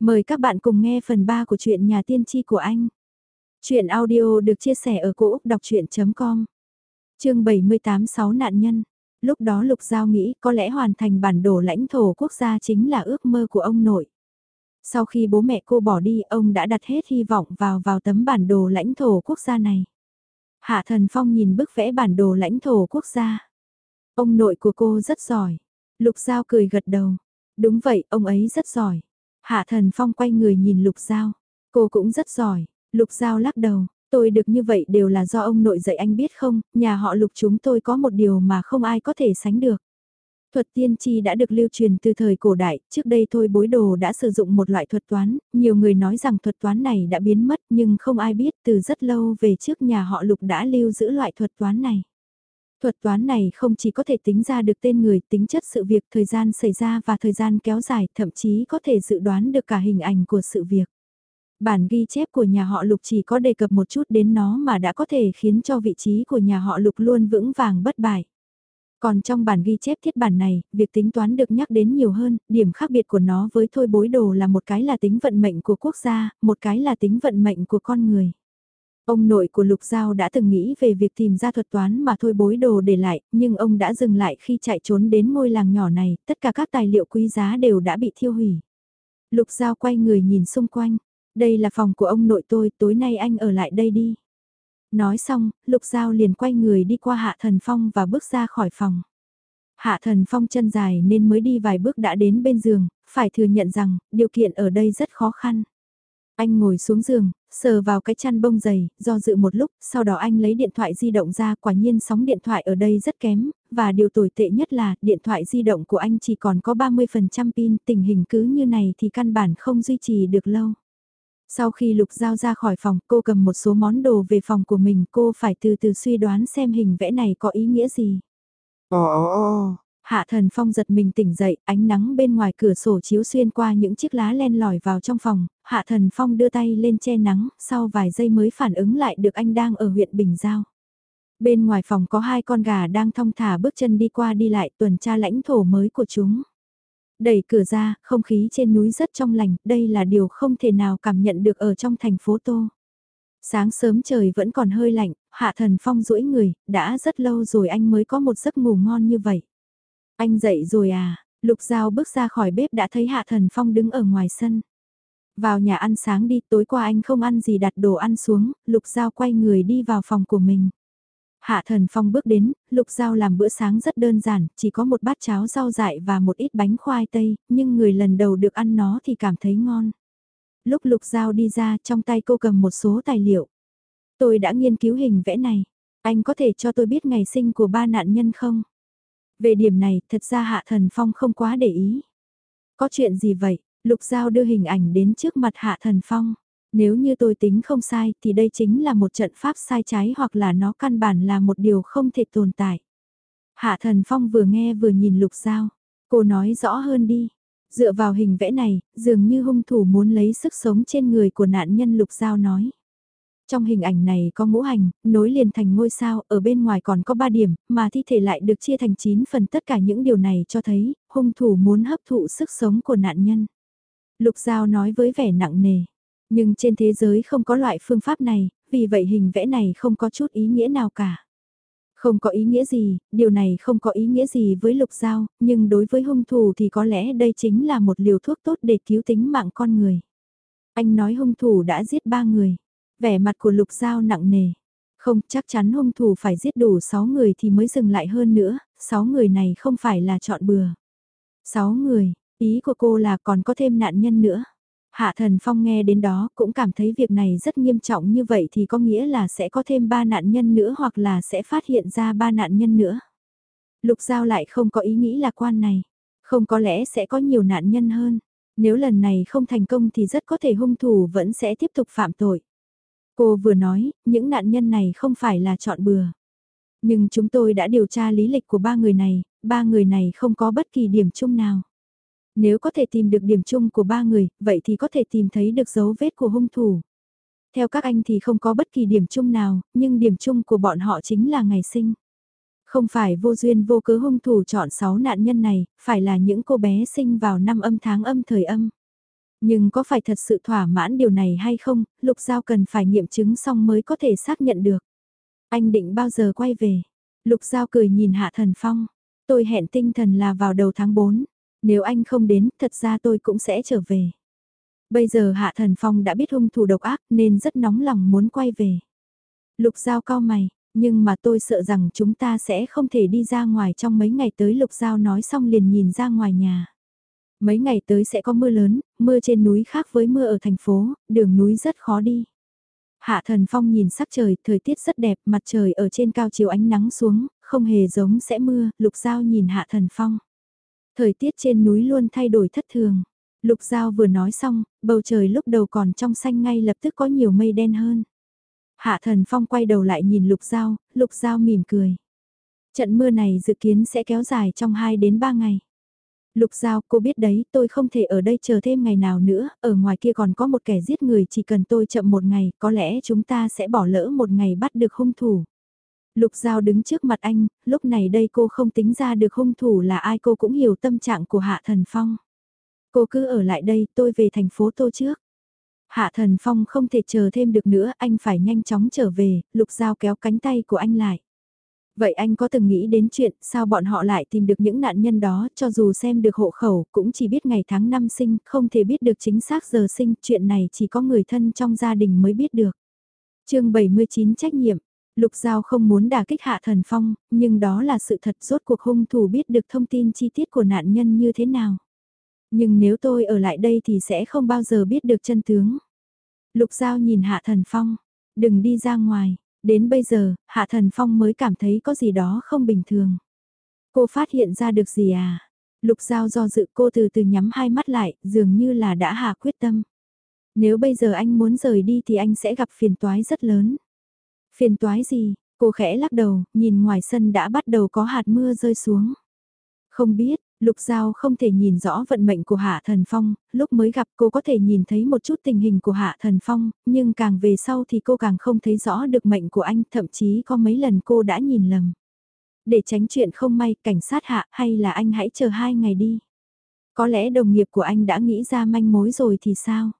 Mời các bạn cùng nghe phần 3 của truyện nhà tiên tri của anh. Chuyện audio được chia sẻ ở cỗ đọc chuyện.com Chương 78 6 nạn nhân. Lúc đó Lục Giao nghĩ có lẽ hoàn thành bản đồ lãnh thổ quốc gia chính là ước mơ của ông nội. Sau khi bố mẹ cô bỏ đi, ông đã đặt hết hy vọng vào vào tấm bản đồ lãnh thổ quốc gia này. Hạ Thần Phong nhìn bức vẽ bản đồ lãnh thổ quốc gia. Ông nội của cô rất giỏi. Lục Giao cười gật đầu. Đúng vậy, ông ấy rất giỏi. Hạ Thần Phong quay người nhìn Lục Giao. Cô cũng rất giỏi. Lục Giao lắc đầu. Tôi được như vậy đều là do ông nội dạy anh biết không, nhà họ Lục chúng tôi có một điều mà không ai có thể sánh được. Thuật tiên tri đã được lưu truyền từ thời cổ đại, trước đây thôi bối đồ đã sử dụng một loại thuật toán, nhiều người nói rằng thuật toán này đã biến mất nhưng không ai biết từ rất lâu về trước nhà họ Lục đã lưu giữ loại thuật toán này. Thuật toán này không chỉ có thể tính ra được tên người, tính chất sự việc, thời gian xảy ra và thời gian kéo dài, thậm chí có thể dự đoán được cả hình ảnh của sự việc. Bản ghi chép của nhà họ Lục chỉ có đề cập một chút đến nó mà đã có thể khiến cho vị trí của nhà họ Lục luôn vững vàng bất bại. Còn trong bản ghi chép thiết bản này, việc tính toán được nhắc đến nhiều hơn, điểm khác biệt của nó với thôi bối đồ là một cái là tính vận mệnh của quốc gia, một cái là tính vận mệnh của con người. Ông nội của Lục Giao đã từng nghĩ về việc tìm ra thuật toán mà thôi bối đồ để lại, nhưng ông đã dừng lại khi chạy trốn đến ngôi làng nhỏ này, tất cả các tài liệu quý giá đều đã bị thiêu hủy. Lục Giao quay người nhìn xung quanh, đây là phòng của ông nội tôi, tối nay anh ở lại đây đi. Nói xong, Lục Giao liền quay người đi qua Hạ Thần Phong và bước ra khỏi phòng. Hạ Thần Phong chân dài nên mới đi vài bước đã đến bên giường, phải thừa nhận rằng, điều kiện ở đây rất khó khăn. Anh ngồi xuống giường, sờ vào cái chăn bông dày, do dự một lúc, sau đó anh lấy điện thoại di động ra, quả nhiên sóng điện thoại ở đây rất kém, và điều tồi tệ nhất là, điện thoại di động của anh chỉ còn có 30% pin, tình hình cứ như này thì căn bản không duy trì được lâu. Sau khi Lục Giao ra khỏi phòng, cô cầm một số món đồ về phòng của mình, cô phải từ từ suy đoán xem hình vẽ này có ý nghĩa gì. Ồ, ồ, Hạ thần phong giật mình tỉnh dậy, ánh nắng bên ngoài cửa sổ chiếu xuyên qua những chiếc lá len lỏi vào trong phòng, hạ thần phong đưa tay lên che nắng, sau vài giây mới phản ứng lại được anh đang ở huyện Bình Giao. Bên ngoài phòng có hai con gà đang thong thả bước chân đi qua đi lại tuần tra lãnh thổ mới của chúng. Đẩy cửa ra, không khí trên núi rất trong lành, đây là điều không thể nào cảm nhận được ở trong thành phố Tô. Sáng sớm trời vẫn còn hơi lạnh, hạ thần phong duỗi người, đã rất lâu rồi anh mới có một giấc ngủ ngon như vậy. Anh dậy rồi à? Lục Giao bước ra khỏi bếp đã thấy Hạ Thần Phong đứng ở ngoài sân. Vào nhà ăn sáng đi, tối qua anh không ăn gì đặt đồ ăn xuống, Lục Giao quay người đi vào phòng của mình. Hạ Thần Phong bước đến, Lục Giao làm bữa sáng rất đơn giản, chỉ có một bát cháo rau dại và một ít bánh khoai tây, nhưng người lần đầu được ăn nó thì cảm thấy ngon. Lúc Lục Giao đi ra, trong tay cô cầm một số tài liệu. Tôi đã nghiên cứu hình vẽ này. Anh có thể cho tôi biết ngày sinh của ba nạn nhân không? Về điểm này, thật ra Hạ Thần Phong không quá để ý. Có chuyện gì vậy? Lục Giao đưa hình ảnh đến trước mặt Hạ Thần Phong. Nếu như tôi tính không sai thì đây chính là một trận pháp sai trái hoặc là nó căn bản là một điều không thể tồn tại. Hạ Thần Phong vừa nghe vừa nhìn Lục Giao. Cô nói rõ hơn đi. Dựa vào hình vẽ này, dường như hung thủ muốn lấy sức sống trên người của nạn nhân Lục Giao nói. Trong hình ảnh này có ngũ hành, nối liền thành ngôi sao, ở bên ngoài còn có 3 điểm, mà thi thể lại được chia thành 9 phần tất cả những điều này cho thấy, hung thủ muốn hấp thụ sức sống của nạn nhân. Lục Giao nói với vẻ nặng nề, nhưng trên thế giới không có loại phương pháp này, vì vậy hình vẽ này không có chút ý nghĩa nào cả. Không có ý nghĩa gì, điều này không có ý nghĩa gì với lục giao, nhưng đối với hung thủ thì có lẽ đây chính là một liều thuốc tốt để cứu tính mạng con người. Anh nói hung thủ đã giết ba người. Vẻ mặt của Lục Giao nặng nề. Không, chắc chắn hung thủ phải giết đủ 6 người thì mới dừng lại hơn nữa, 6 người này không phải là chọn bừa. 6 người, ý của cô là còn có thêm nạn nhân nữa. Hạ Thần Phong nghe đến đó cũng cảm thấy việc này rất nghiêm trọng như vậy thì có nghĩa là sẽ có thêm 3 nạn nhân nữa hoặc là sẽ phát hiện ra 3 nạn nhân nữa. Lục Giao lại không có ý nghĩ lạc quan này. Không có lẽ sẽ có nhiều nạn nhân hơn. Nếu lần này không thành công thì rất có thể hung thủ vẫn sẽ tiếp tục phạm tội. Cô vừa nói, những nạn nhân này không phải là chọn bừa. Nhưng chúng tôi đã điều tra lý lịch của ba người này, ba người này không có bất kỳ điểm chung nào. Nếu có thể tìm được điểm chung của ba người, vậy thì có thể tìm thấy được dấu vết của hung thủ. Theo các anh thì không có bất kỳ điểm chung nào, nhưng điểm chung của bọn họ chính là ngày sinh. Không phải vô duyên vô cớ hung thủ chọn 6 nạn nhân này, phải là những cô bé sinh vào năm âm tháng âm thời âm. Nhưng có phải thật sự thỏa mãn điều này hay không, Lục Giao cần phải nghiệm chứng xong mới có thể xác nhận được. Anh định bao giờ quay về? Lục Giao cười nhìn Hạ Thần Phong. Tôi hẹn tinh thần là vào đầu tháng 4. Nếu anh không đến, thật ra tôi cũng sẽ trở về. Bây giờ Hạ Thần Phong đã biết hung thủ độc ác nên rất nóng lòng muốn quay về. Lục Giao cao mày, nhưng mà tôi sợ rằng chúng ta sẽ không thể đi ra ngoài trong mấy ngày tới Lục Giao nói xong liền nhìn ra ngoài nhà. Mấy ngày tới sẽ có mưa lớn, mưa trên núi khác với mưa ở thành phố, đường núi rất khó đi. Hạ thần phong nhìn sắc trời, thời tiết rất đẹp, mặt trời ở trên cao chiều ánh nắng xuống, không hề giống sẽ mưa, lục giao nhìn hạ thần phong. Thời tiết trên núi luôn thay đổi thất thường. Lục giao vừa nói xong, bầu trời lúc đầu còn trong xanh ngay lập tức có nhiều mây đen hơn. Hạ thần phong quay đầu lại nhìn lục giao, lục giao mỉm cười. Trận mưa này dự kiến sẽ kéo dài trong 2 đến 3 ngày. Lục Giao, cô biết đấy, tôi không thể ở đây chờ thêm ngày nào nữa, ở ngoài kia còn có một kẻ giết người chỉ cần tôi chậm một ngày, có lẽ chúng ta sẽ bỏ lỡ một ngày bắt được hung thủ. Lục Giao đứng trước mặt anh, lúc này đây cô không tính ra được hung thủ là ai cô cũng hiểu tâm trạng của Hạ Thần Phong. Cô cứ ở lại đây, tôi về thành phố Tô trước. Hạ Thần Phong không thể chờ thêm được nữa, anh phải nhanh chóng trở về, Lục Giao kéo cánh tay của anh lại. Vậy anh có từng nghĩ đến chuyện sao bọn họ lại tìm được những nạn nhân đó cho dù xem được hộ khẩu cũng chỉ biết ngày tháng năm sinh, không thể biết được chính xác giờ sinh, chuyện này chỉ có người thân trong gia đình mới biết được. chương 79 trách nhiệm, Lục Giao không muốn đả kích hạ thần phong, nhưng đó là sự thật rốt cuộc hung thủ biết được thông tin chi tiết của nạn nhân như thế nào. Nhưng nếu tôi ở lại đây thì sẽ không bao giờ biết được chân tướng. Lục Giao nhìn hạ thần phong, đừng đi ra ngoài, Đến bây giờ, Hạ Thần Phong mới cảm thấy có gì đó không bình thường. Cô phát hiện ra được gì à? Lục Giao do dự cô từ từ nhắm hai mắt lại, dường như là đã hạ quyết tâm. Nếu bây giờ anh muốn rời đi thì anh sẽ gặp phiền toái rất lớn. Phiền toái gì? Cô khẽ lắc đầu, nhìn ngoài sân đã bắt đầu có hạt mưa rơi xuống. Không biết, Lục Giao không thể nhìn rõ vận mệnh của Hạ Thần Phong, lúc mới gặp cô có thể nhìn thấy một chút tình hình của Hạ Thần Phong, nhưng càng về sau thì cô càng không thấy rõ được mệnh của anh, thậm chí có mấy lần cô đã nhìn lầm. Để tránh chuyện không may, cảnh sát Hạ hay là anh hãy chờ hai ngày đi. Có lẽ đồng nghiệp của anh đã nghĩ ra manh mối rồi thì sao?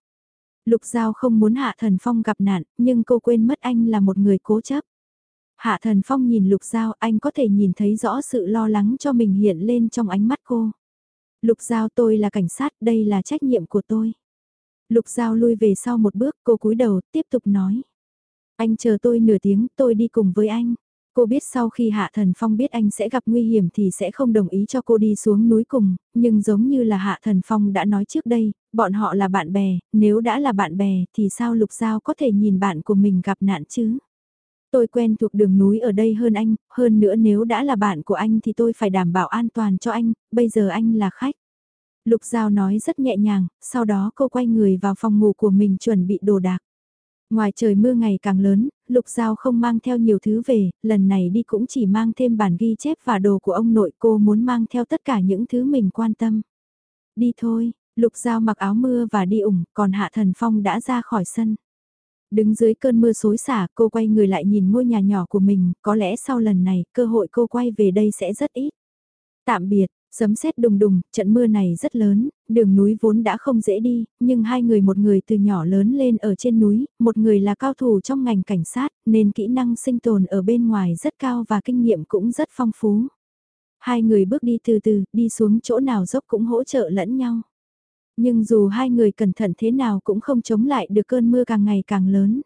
Lục Giao không muốn Hạ Thần Phong gặp nạn, nhưng cô quên mất anh là một người cố chấp. Hạ Thần Phong nhìn Lục Giao anh có thể nhìn thấy rõ sự lo lắng cho mình hiện lên trong ánh mắt cô. Lục Giao tôi là cảnh sát, đây là trách nhiệm của tôi. Lục Giao lui về sau một bước, cô cúi đầu, tiếp tục nói. Anh chờ tôi nửa tiếng, tôi đi cùng với anh. Cô biết sau khi Hạ Thần Phong biết anh sẽ gặp nguy hiểm thì sẽ không đồng ý cho cô đi xuống núi cùng, nhưng giống như là Hạ Thần Phong đã nói trước đây, bọn họ là bạn bè, nếu đã là bạn bè thì sao Lục Giao có thể nhìn bạn của mình gặp nạn chứ? Tôi quen thuộc đường núi ở đây hơn anh, hơn nữa nếu đã là bạn của anh thì tôi phải đảm bảo an toàn cho anh, bây giờ anh là khách. Lục Giao nói rất nhẹ nhàng, sau đó cô quay người vào phòng ngủ của mình chuẩn bị đồ đạc. Ngoài trời mưa ngày càng lớn, Lục Giao không mang theo nhiều thứ về, lần này đi cũng chỉ mang thêm bản ghi chép và đồ của ông nội cô muốn mang theo tất cả những thứ mình quan tâm. Đi thôi, Lục Giao mặc áo mưa và đi ủng, còn Hạ Thần Phong đã ra khỏi sân. Đứng dưới cơn mưa xối xả, cô quay người lại nhìn ngôi nhà nhỏ của mình, có lẽ sau lần này, cơ hội cô quay về đây sẽ rất ít. Tạm biệt, sấm sét đùng đùng, trận mưa này rất lớn, đường núi vốn đã không dễ đi, nhưng hai người một người từ nhỏ lớn lên ở trên núi, một người là cao thủ trong ngành cảnh sát, nên kỹ năng sinh tồn ở bên ngoài rất cao và kinh nghiệm cũng rất phong phú. Hai người bước đi từ từ, đi xuống chỗ nào dốc cũng hỗ trợ lẫn nhau. Nhưng dù hai người cẩn thận thế nào cũng không chống lại được cơn mưa càng ngày càng lớn.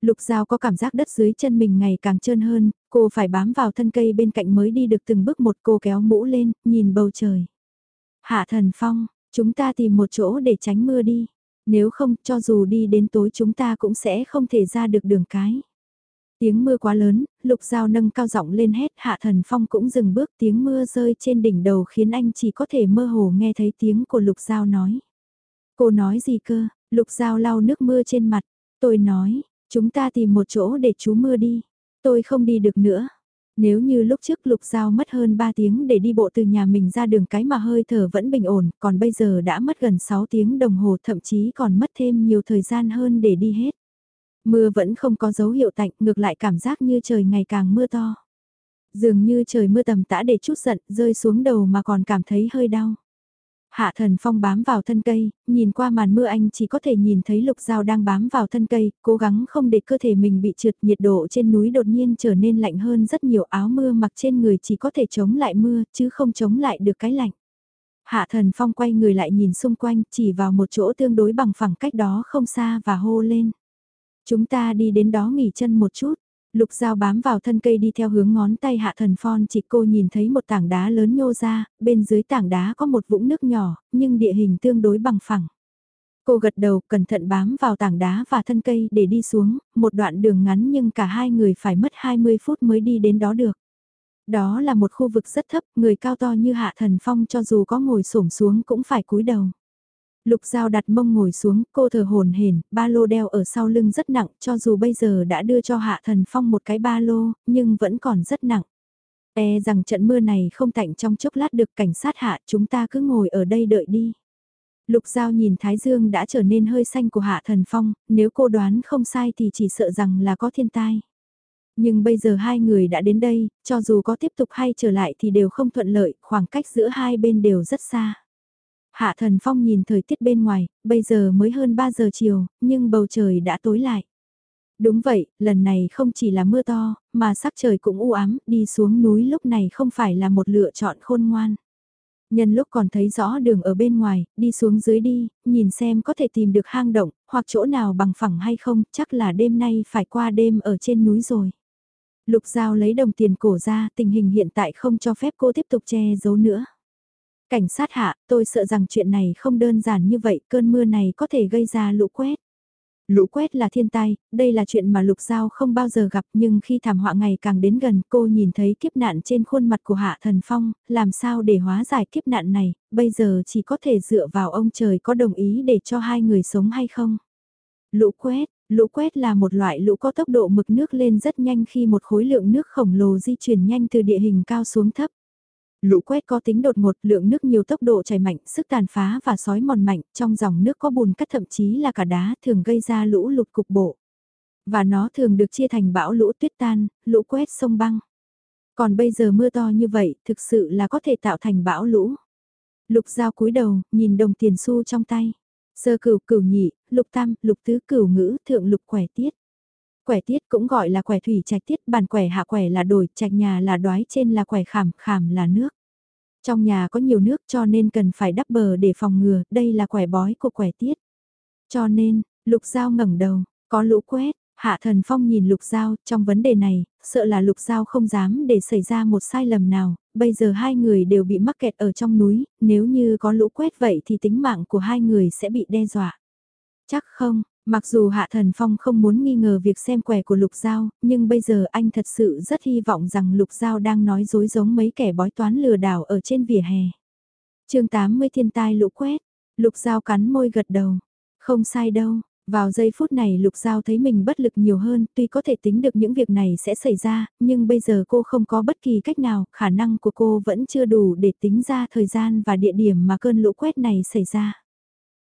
Lục Giao có cảm giác đất dưới chân mình ngày càng trơn hơn, cô phải bám vào thân cây bên cạnh mới đi được từng bước một cô kéo mũ lên, nhìn bầu trời. Hạ thần phong, chúng ta tìm một chỗ để tránh mưa đi. Nếu không, cho dù đi đến tối chúng ta cũng sẽ không thể ra được đường cái. Tiếng mưa quá lớn, lục dao nâng cao giọng lên hét hạ thần phong cũng dừng bước tiếng mưa rơi trên đỉnh đầu khiến anh chỉ có thể mơ hồ nghe thấy tiếng của lục dao nói. Cô nói gì cơ, lục dao lau nước mưa trên mặt, tôi nói, chúng ta tìm một chỗ để chú mưa đi, tôi không đi được nữa. Nếu như lúc trước Lục Giao mất hơn 3 tiếng để đi bộ từ nhà mình ra đường cái mà hơi thở vẫn bình ổn, còn bây giờ đã mất gần 6 tiếng đồng hồ thậm chí còn mất thêm nhiều thời gian hơn để đi hết. Mưa vẫn không có dấu hiệu tạnh, ngược lại cảm giác như trời ngày càng mưa to. Dường như trời mưa tầm tã để chút giận, rơi xuống đầu mà còn cảm thấy hơi đau. Hạ thần phong bám vào thân cây, nhìn qua màn mưa anh chỉ có thể nhìn thấy lục dao đang bám vào thân cây, cố gắng không để cơ thể mình bị trượt nhiệt độ trên núi đột nhiên trở nên lạnh hơn rất nhiều áo mưa mặc trên người chỉ có thể chống lại mưa chứ không chống lại được cái lạnh. Hạ thần phong quay người lại nhìn xung quanh chỉ vào một chỗ tương đối bằng phẳng cách đó không xa và hô lên. Chúng ta đi đến đó nghỉ chân một chút. Lục dao bám vào thân cây đi theo hướng ngón tay hạ thần phong chỉ cô nhìn thấy một tảng đá lớn nhô ra, bên dưới tảng đá có một vũng nước nhỏ, nhưng địa hình tương đối bằng phẳng. Cô gật đầu cẩn thận bám vào tảng đá và thân cây để đi xuống, một đoạn đường ngắn nhưng cả hai người phải mất 20 phút mới đi đến đó được. Đó là một khu vực rất thấp, người cao to như hạ thần phong cho dù có ngồi xổm xuống cũng phải cúi đầu. Lục Giao đặt mông ngồi xuống, cô thở hồn hển, ba lô đeo ở sau lưng rất nặng, cho dù bây giờ đã đưa cho Hạ Thần Phong một cái ba lô, nhưng vẫn còn rất nặng. E rằng trận mưa này không tạnh trong chốc lát được cảnh sát hạ, chúng ta cứ ngồi ở đây đợi đi. Lục Giao nhìn Thái Dương đã trở nên hơi xanh của Hạ Thần Phong, nếu cô đoán không sai thì chỉ sợ rằng là có thiên tai. Nhưng bây giờ hai người đã đến đây, cho dù có tiếp tục hay trở lại thì đều không thuận lợi, khoảng cách giữa hai bên đều rất xa. Hạ Thần Phong nhìn thời tiết bên ngoài, bây giờ mới hơn 3 giờ chiều, nhưng bầu trời đã tối lại. Đúng vậy, lần này không chỉ là mưa to, mà sắc trời cũng u ám, đi xuống núi lúc này không phải là một lựa chọn khôn ngoan. Nhân lúc còn thấy rõ đường ở bên ngoài, đi xuống dưới đi, nhìn xem có thể tìm được hang động, hoặc chỗ nào bằng phẳng hay không, chắc là đêm nay phải qua đêm ở trên núi rồi. Lục Giao lấy đồng tiền cổ ra, tình hình hiện tại không cho phép cô tiếp tục che giấu nữa. Cảnh sát hạ, tôi sợ rằng chuyện này không đơn giản như vậy, cơn mưa này có thể gây ra lũ quét. Lũ quét là thiên tai, đây là chuyện mà Lục Giao không bao giờ gặp nhưng khi thảm họa ngày càng đến gần cô nhìn thấy kiếp nạn trên khuôn mặt của Hạ Thần Phong, làm sao để hóa giải kiếp nạn này, bây giờ chỉ có thể dựa vào ông trời có đồng ý để cho hai người sống hay không. Lũ quét, lũ quét là một loại lũ có tốc độ mực nước lên rất nhanh khi một khối lượng nước khổng lồ di chuyển nhanh từ địa hình cao xuống thấp. Lũ quét có tính đột ngột, lượng nước nhiều tốc độ chảy mạnh, sức tàn phá và sói mòn mạnh, trong dòng nước có bùn cắt thậm chí là cả đá thường gây ra lũ lụt cục bộ. Và nó thường được chia thành bão lũ tuyết tan, lũ quét sông băng. Còn bây giờ mưa to như vậy, thực sự là có thể tạo thành bão lũ. Lục giao cúi đầu, nhìn đồng tiền xu trong tay. Sơ cửu cửu nhị, lục tam, lục tứ cửu ngữ, thượng lục quẻ tiết. Quẻ tiết cũng gọi là quẻ thủy trạch tiết, bàn quẻ hạ quẻ là đổi, trạch nhà là đoái trên là quẻ khảm, khảm là nước. Trong nhà có nhiều nước cho nên cần phải đắp bờ để phòng ngừa, đây là quẻ bói của quẻ tiết. Cho nên, lục giao ngẩng đầu, có lũ quét, hạ thần phong nhìn lục giao, trong vấn đề này, sợ là lục giao không dám để xảy ra một sai lầm nào, bây giờ hai người đều bị mắc kẹt ở trong núi, nếu như có lũ quét vậy thì tính mạng của hai người sẽ bị đe dọa. Chắc không, Mặc dù Hạ Thần Phong không muốn nghi ngờ việc xem quẻ của Lục Giao, nhưng bây giờ anh thật sự rất hy vọng rằng Lục Giao đang nói dối giống mấy kẻ bói toán lừa đảo ở trên vỉa hè. chương 80 thiên tai lũ quét, Lục Giao cắn môi gật đầu. Không sai đâu, vào giây phút này Lục Giao thấy mình bất lực nhiều hơn, tuy có thể tính được những việc này sẽ xảy ra, nhưng bây giờ cô không có bất kỳ cách nào, khả năng của cô vẫn chưa đủ để tính ra thời gian và địa điểm mà cơn lũ quét này xảy ra.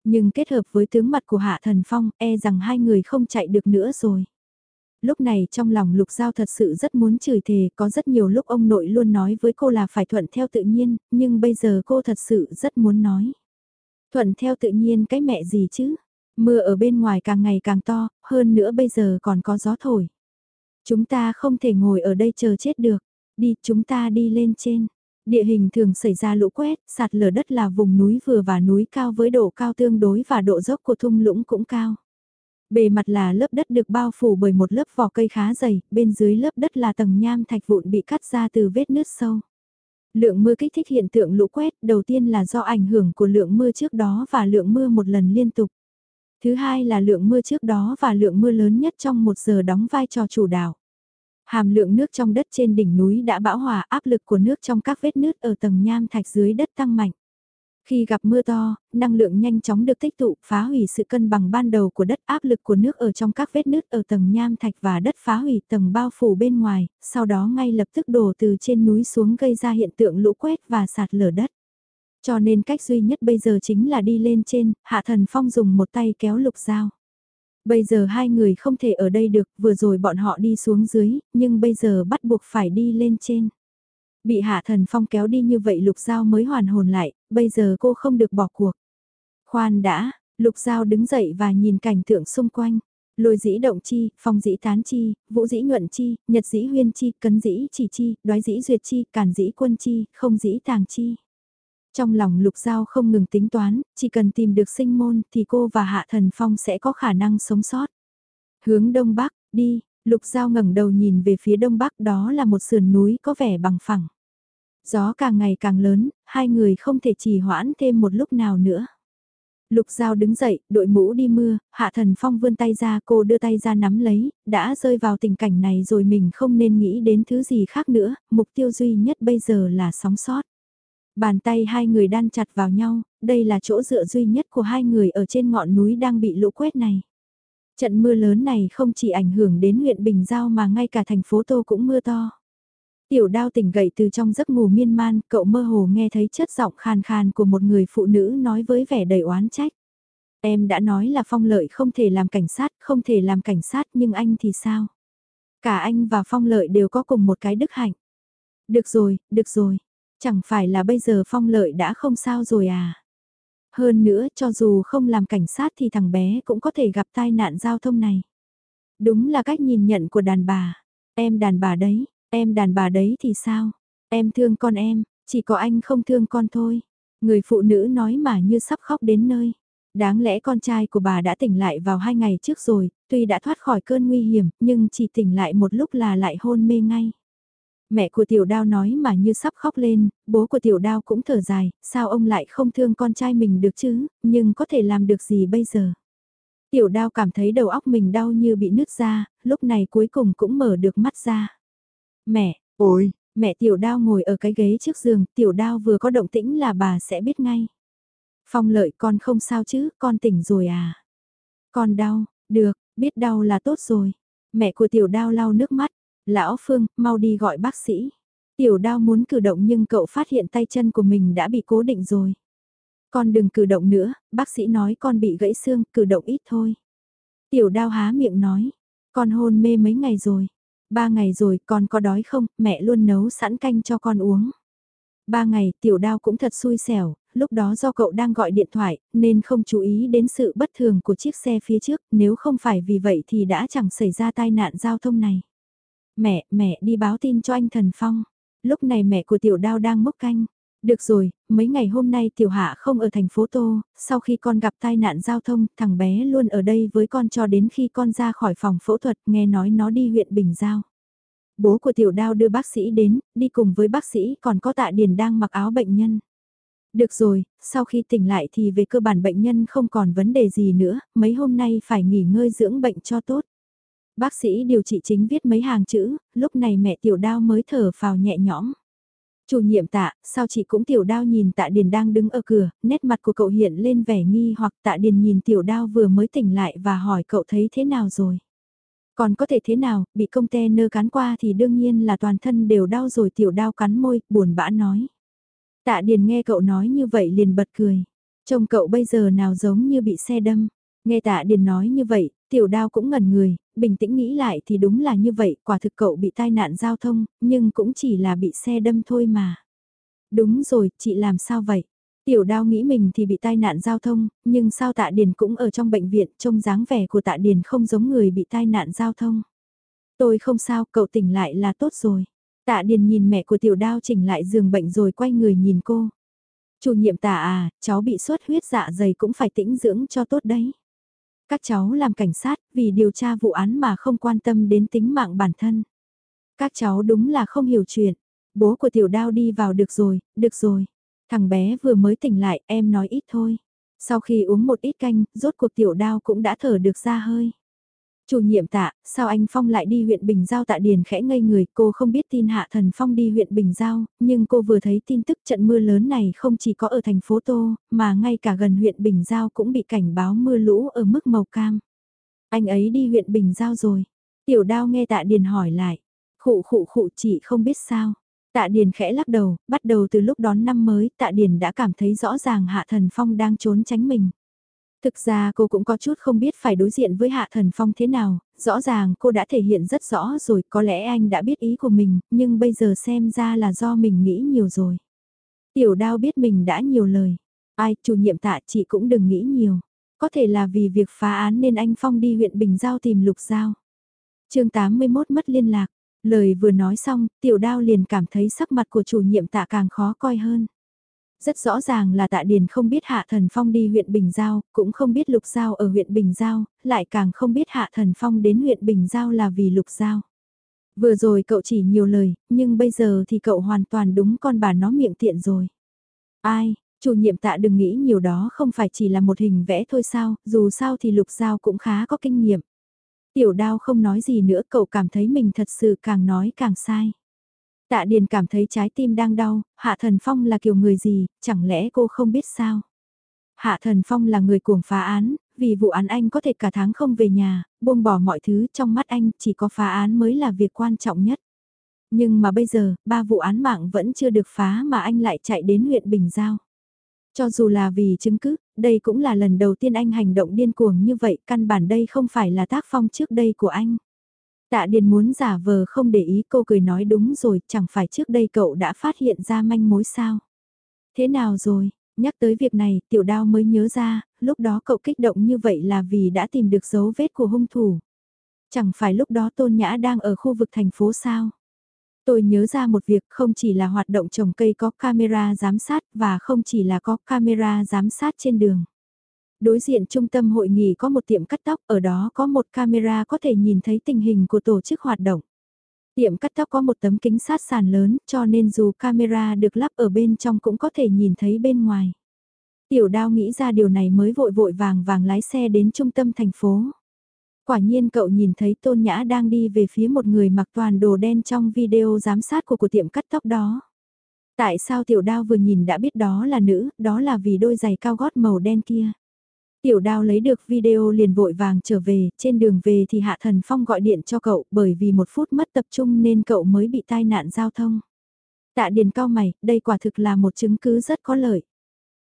Nhưng kết hợp với tướng mặt của Hạ Thần Phong, e rằng hai người không chạy được nữa rồi. Lúc này trong lòng Lục Giao thật sự rất muốn chửi thề, có rất nhiều lúc ông nội luôn nói với cô là phải thuận theo tự nhiên, nhưng bây giờ cô thật sự rất muốn nói. Thuận theo tự nhiên cái mẹ gì chứ? Mưa ở bên ngoài càng ngày càng to, hơn nữa bây giờ còn có gió thổi. Chúng ta không thể ngồi ở đây chờ chết được. Đi, chúng ta đi lên trên. Địa hình thường xảy ra lũ quét, sạt lở đất là vùng núi vừa và núi cao với độ cao tương đối và độ dốc của thung lũng cũng cao. Bề mặt là lớp đất được bao phủ bởi một lớp vỏ cây khá dày, bên dưới lớp đất là tầng nham thạch vụn bị cắt ra từ vết nứt sâu. Lượng mưa kích thích hiện tượng lũ quét đầu tiên là do ảnh hưởng của lượng mưa trước đó và lượng mưa một lần liên tục. Thứ hai là lượng mưa trước đó và lượng mưa lớn nhất trong một giờ đóng vai trò chủ đạo. Hàm lượng nước trong đất trên đỉnh núi đã bão hòa áp lực của nước trong các vết nứt ở tầng nham thạch dưới đất tăng mạnh. Khi gặp mưa to, năng lượng nhanh chóng được tích tụ, phá hủy sự cân bằng ban đầu của đất áp lực của nước ở trong các vết nứt ở tầng nham thạch và đất phá hủy tầng bao phủ bên ngoài, sau đó ngay lập tức đổ từ trên núi xuống gây ra hiện tượng lũ quét và sạt lở đất. Cho nên cách duy nhất bây giờ chính là đi lên trên, Hạ Thần Phong dùng một tay kéo lục dao. Bây giờ hai người không thể ở đây được, vừa rồi bọn họ đi xuống dưới, nhưng bây giờ bắt buộc phải đi lên trên. Bị hạ thần phong kéo đi như vậy lục giao mới hoàn hồn lại, bây giờ cô không được bỏ cuộc. Khoan đã, Lục Giao đứng dậy và nhìn cảnh tượng xung quanh. Lôi dĩ động chi, phong dĩ tán chi, vũ dĩ nhuận chi, nhật dĩ huyên chi, cấn dĩ chỉ chi, đoái dĩ duyệt chi, cản dĩ quân chi, không dĩ tàng chi. Trong lòng lục giao không ngừng tính toán, chỉ cần tìm được sinh môn thì cô và Hạ Thần Phong sẽ có khả năng sống sót. Hướng đông bắc, đi, lục giao ngẩng đầu nhìn về phía đông bắc đó là một sườn núi có vẻ bằng phẳng. Gió càng ngày càng lớn, hai người không thể trì hoãn thêm một lúc nào nữa. Lục Giao đứng dậy, đội mũ đi mưa, Hạ Thần Phong vươn tay ra cô đưa tay ra nắm lấy, đã rơi vào tình cảnh này rồi mình không nên nghĩ đến thứ gì khác nữa, mục tiêu duy nhất bây giờ là sống sót. Bàn tay hai người đan chặt vào nhau, đây là chỗ dựa duy nhất của hai người ở trên ngọn núi đang bị lũ quét này. Trận mưa lớn này không chỉ ảnh hưởng đến huyện Bình Giao mà ngay cả thành phố Tô cũng mưa to. Tiểu đao tỉnh gậy từ trong giấc ngủ miên man, cậu mơ hồ nghe thấy chất giọng khàn khàn của một người phụ nữ nói với vẻ đầy oán trách. Em đã nói là Phong Lợi không thể làm cảnh sát, không thể làm cảnh sát nhưng anh thì sao? Cả anh và Phong Lợi đều có cùng một cái đức hạnh. Được rồi, được rồi. Chẳng phải là bây giờ Phong Lợi đã không sao rồi à? Hơn nữa cho dù không làm cảnh sát thì thằng bé cũng có thể gặp tai nạn giao thông này. Đúng là cách nhìn nhận của đàn bà. Em đàn bà đấy, Em đàn bà đấy thì sao? Em thương con em, chỉ có anh không thương con thôi. Người phụ nữ nói mà như sắp khóc đến nơi. Đáng lẽ con trai của bà đã tỉnh lại vào hai ngày trước rồi, tuy đã thoát khỏi cơn nguy hiểm, nhưng chỉ tỉnh lại một lúc là lại hôn mê ngay. Mẹ của tiểu đao nói mà như sắp khóc lên, bố của tiểu đao cũng thở dài, sao ông lại không thương con trai mình được chứ, nhưng có thể làm được gì bây giờ. Tiểu đao cảm thấy đầu óc mình đau như bị nứt ra, lúc này cuối cùng cũng mở được mắt ra. Mẹ, ôi, mẹ tiểu đao ngồi ở cái ghế trước giường, tiểu đao vừa có động tĩnh là bà sẽ biết ngay. Phong lợi con không sao chứ, con tỉnh rồi à? Con đau, được, biết đau là tốt rồi. Mẹ của tiểu đao lau nước mắt, lão Phương, mau đi gọi bác sĩ. Tiểu đao muốn cử động nhưng cậu phát hiện tay chân của mình đã bị cố định rồi. Con đừng cử động nữa, bác sĩ nói con bị gãy xương, cử động ít thôi. Tiểu đao há miệng nói, con hôn mê mấy ngày rồi. Ba ngày rồi con có đói không, mẹ luôn nấu sẵn canh cho con uống. Ba ngày tiểu đao cũng thật xui xẻo, lúc đó do cậu đang gọi điện thoại, nên không chú ý đến sự bất thường của chiếc xe phía trước, nếu không phải vì vậy thì đã chẳng xảy ra tai nạn giao thông này. Mẹ, mẹ đi báo tin cho anh Thần Phong. Lúc này mẹ của tiểu đao đang mốc canh. Được rồi, mấy ngày hôm nay tiểu hạ không ở thành phố Tô, sau khi con gặp tai nạn giao thông, thằng bé luôn ở đây với con cho đến khi con ra khỏi phòng phẫu thuật, nghe nói nó đi huyện Bình Giao. Bố của tiểu đao đưa bác sĩ đến, đi cùng với bác sĩ còn có tạ điền đang mặc áo bệnh nhân. Được rồi, sau khi tỉnh lại thì về cơ bản bệnh nhân không còn vấn đề gì nữa, mấy hôm nay phải nghỉ ngơi dưỡng bệnh cho tốt. Bác sĩ điều trị chính viết mấy hàng chữ, lúc này mẹ tiểu đao mới thở phào nhẹ nhõm. Chủ nhiệm tạ, sao chị cũng tiểu đao nhìn tạ điền đang đứng ở cửa, nét mặt của cậu hiện lên vẻ nghi hoặc tạ điền nhìn tiểu đao vừa mới tỉnh lại và hỏi cậu thấy thế nào rồi. Còn có thể thế nào, bị công te nơ cắn qua thì đương nhiên là toàn thân đều đau rồi tiểu đao cắn môi, buồn bã nói. Tạ điền nghe cậu nói như vậy liền bật cười. Trông cậu bây giờ nào giống như bị xe đâm. Nghe tạ điền nói như vậy, tiểu đao cũng ngẩn người, bình tĩnh nghĩ lại thì đúng là như vậy, quả thực cậu bị tai nạn giao thông, nhưng cũng chỉ là bị xe đâm thôi mà. Đúng rồi, chị làm sao vậy? Tiểu đao nghĩ mình thì bị tai nạn giao thông, nhưng sao tạ điền cũng ở trong bệnh viện, trông dáng vẻ của tạ điền không giống người bị tai nạn giao thông. Tôi không sao, cậu tỉnh lại là tốt rồi. Tạ điền nhìn mẹ của tiểu đao chỉnh lại giường bệnh rồi quay người nhìn cô. Chủ nhiệm tạ à, cháu bị sốt huyết dạ dày cũng phải tĩnh dưỡng cho tốt đấy. Các cháu làm cảnh sát vì điều tra vụ án mà không quan tâm đến tính mạng bản thân. Các cháu đúng là không hiểu chuyện. Bố của tiểu đao đi vào được rồi, được rồi. Thằng bé vừa mới tỉnh lại, em nói ít thôi. Sau khi uống một ít canh, rốt cuộc tiểu đao cũng đã thở được ra hơi. Chủ nhiệm tạ, sao anh Phong lại đi huyện Bình Giao tạ điền khẽ ngây người, cô không biết tin Hạ Thần Phong đi huyện Bình Giao, nhưng cô vừa thấy tin tức trận mưa lớn này không chỉ có ở thành phố Tô, mà ngay cả gần huyện Bình Giao cũng bị cảnh báo mưa lũ ở mức màu cam. Anh ấy đi huyện Bình Giao rồi. Tiểu đao nghe tạ điền hỏi lại. Khụ khụ khụ chị không biết sao. Tạ Điền khẽ lắc đầu, bắt đầu từ lúc đón năm mới, Tạ Điền đã cảm thấy rõ ràng Hạ Thần Phong đang trốn tránh mình. Thực ra cô cũng có chút không biết phải đối diện với Hạ Thần Phong thế nào, rõ ràng cô đã thể hiện rất rõ rồi, có lẽ anh đã biết ý của mình, nhưng bây giờ xem ra là do mình nghĩ nhiều rồi. Tiểu đao biết mình đã nhiều lời. Ai, chủ nhiệm tạ chị cũng đừng nghĩ nhiều. Có thể là vì việc phá án nên anh Phong đi huyện Bình Giao tìm Lục Giao. chương 81 mất liên lạc. Lời vừa nói xong, tiểu đao liền cảm thấy sắc mặt của chủ nhiệm tạ càng khó coi hơn. Rất rõ ràng là tạ điền không biết Hạ Thần Phong đi huyện Bình Giao, cũng không biết Lục Giao ở huyện Bình Giao, lại càng không biết Hạ Thần Phong đến huyện Bình Giao là vì Lục Giao. Vừa rồi cậu chỉ nhiều lời, nhưng bây giờ thì cậu hoàn toàn đúng con bà nó miệng tiện rồi. Ai, chủ nhiệm tạ đừng nghĩ nhiều đó không phải chỉ là một hình vẽ thôi sao, dù sao thì Lục Giao cũng khá có kinh nghiệm. Tiểu đao không nói gì nữa cậu cảm thấy mình thật sự càng nói càng sai. Tạ Điền cảm thấy trái tim đang đau, Hạ Thần Phong là kiểu người gì, chẳng lẽ cô không biết sao? Hạ Thần Phong là người cuồng phá án, vì vụ án anh có thể cả tháng không về nhà, buông bỏ mọi thứ trong mắt anh chỉ có phá án mới là việc quan trọng nhất. Nhưng mà bây giờ, ba vụ án mạng vẫn chưa được phá mà anh lại chạy đến huyện Bình Giao. Cho dù là vì chứng cứ, đây cũng là lần đầu tiên anh hành động điên cuồng như vậy, căn bản đây không phải là tác phong trước đây của anh. Tạ Điền muốn giả vờ không để ý cô cười nói đúng rồi, chẳng phải trước đây cậu đã phát hiện ra manh mối sao. Thế nào rồi, nhắc tới việc này, tiểu đao mới nhớ ra, lúc đó cậu kích động như vậy là vì đã tìm được dấu vết của hung thủ. Chẳng phải lúc đó Tôn Nhã đang ở khu vực thành phố sao. Tôi nhớ ra một việc không chỉ là hoạt động trồng cây có camera giám sát và không chỉ là có camera giám sát trên đường. Đối diện trung tâm hội nghị có một tiệm cắt tóc, ở đó có một camera có thể nhìn thấy tình hình của tổ chức hoạt động. Tiệm cắt tóc có một tấm kính sát sàn lớn, cho nên dù camera được lắp ở bên trong cũng có thể nhìn thấy bên ngoài. Tiểu đao nghĩ ra điều này mới vội vội vàng vàng lái xe đến trung tâm thành phố. Quả nhiên cậu nhìn thấy Tôn Nhã đang đi về phía một người mặc toàn đồ đen trong video giám sát của của tiệm cắt tóc đó. Tại sao tiểu đao vừa nhìn đã biết đó là nữ, đó là vì đôi giày cao gót màu đen kia. Tiểu đao lấy được video liền vội vàng trở về, trên đường về thì Hạ Thần Phong gọi điện cho cậu bởi vì một phút mất tập trung nên cậu mới bị tai nạn giao thông. Tạ Điền cao mày, đây quả thực là một chứng cứ rất có lợi.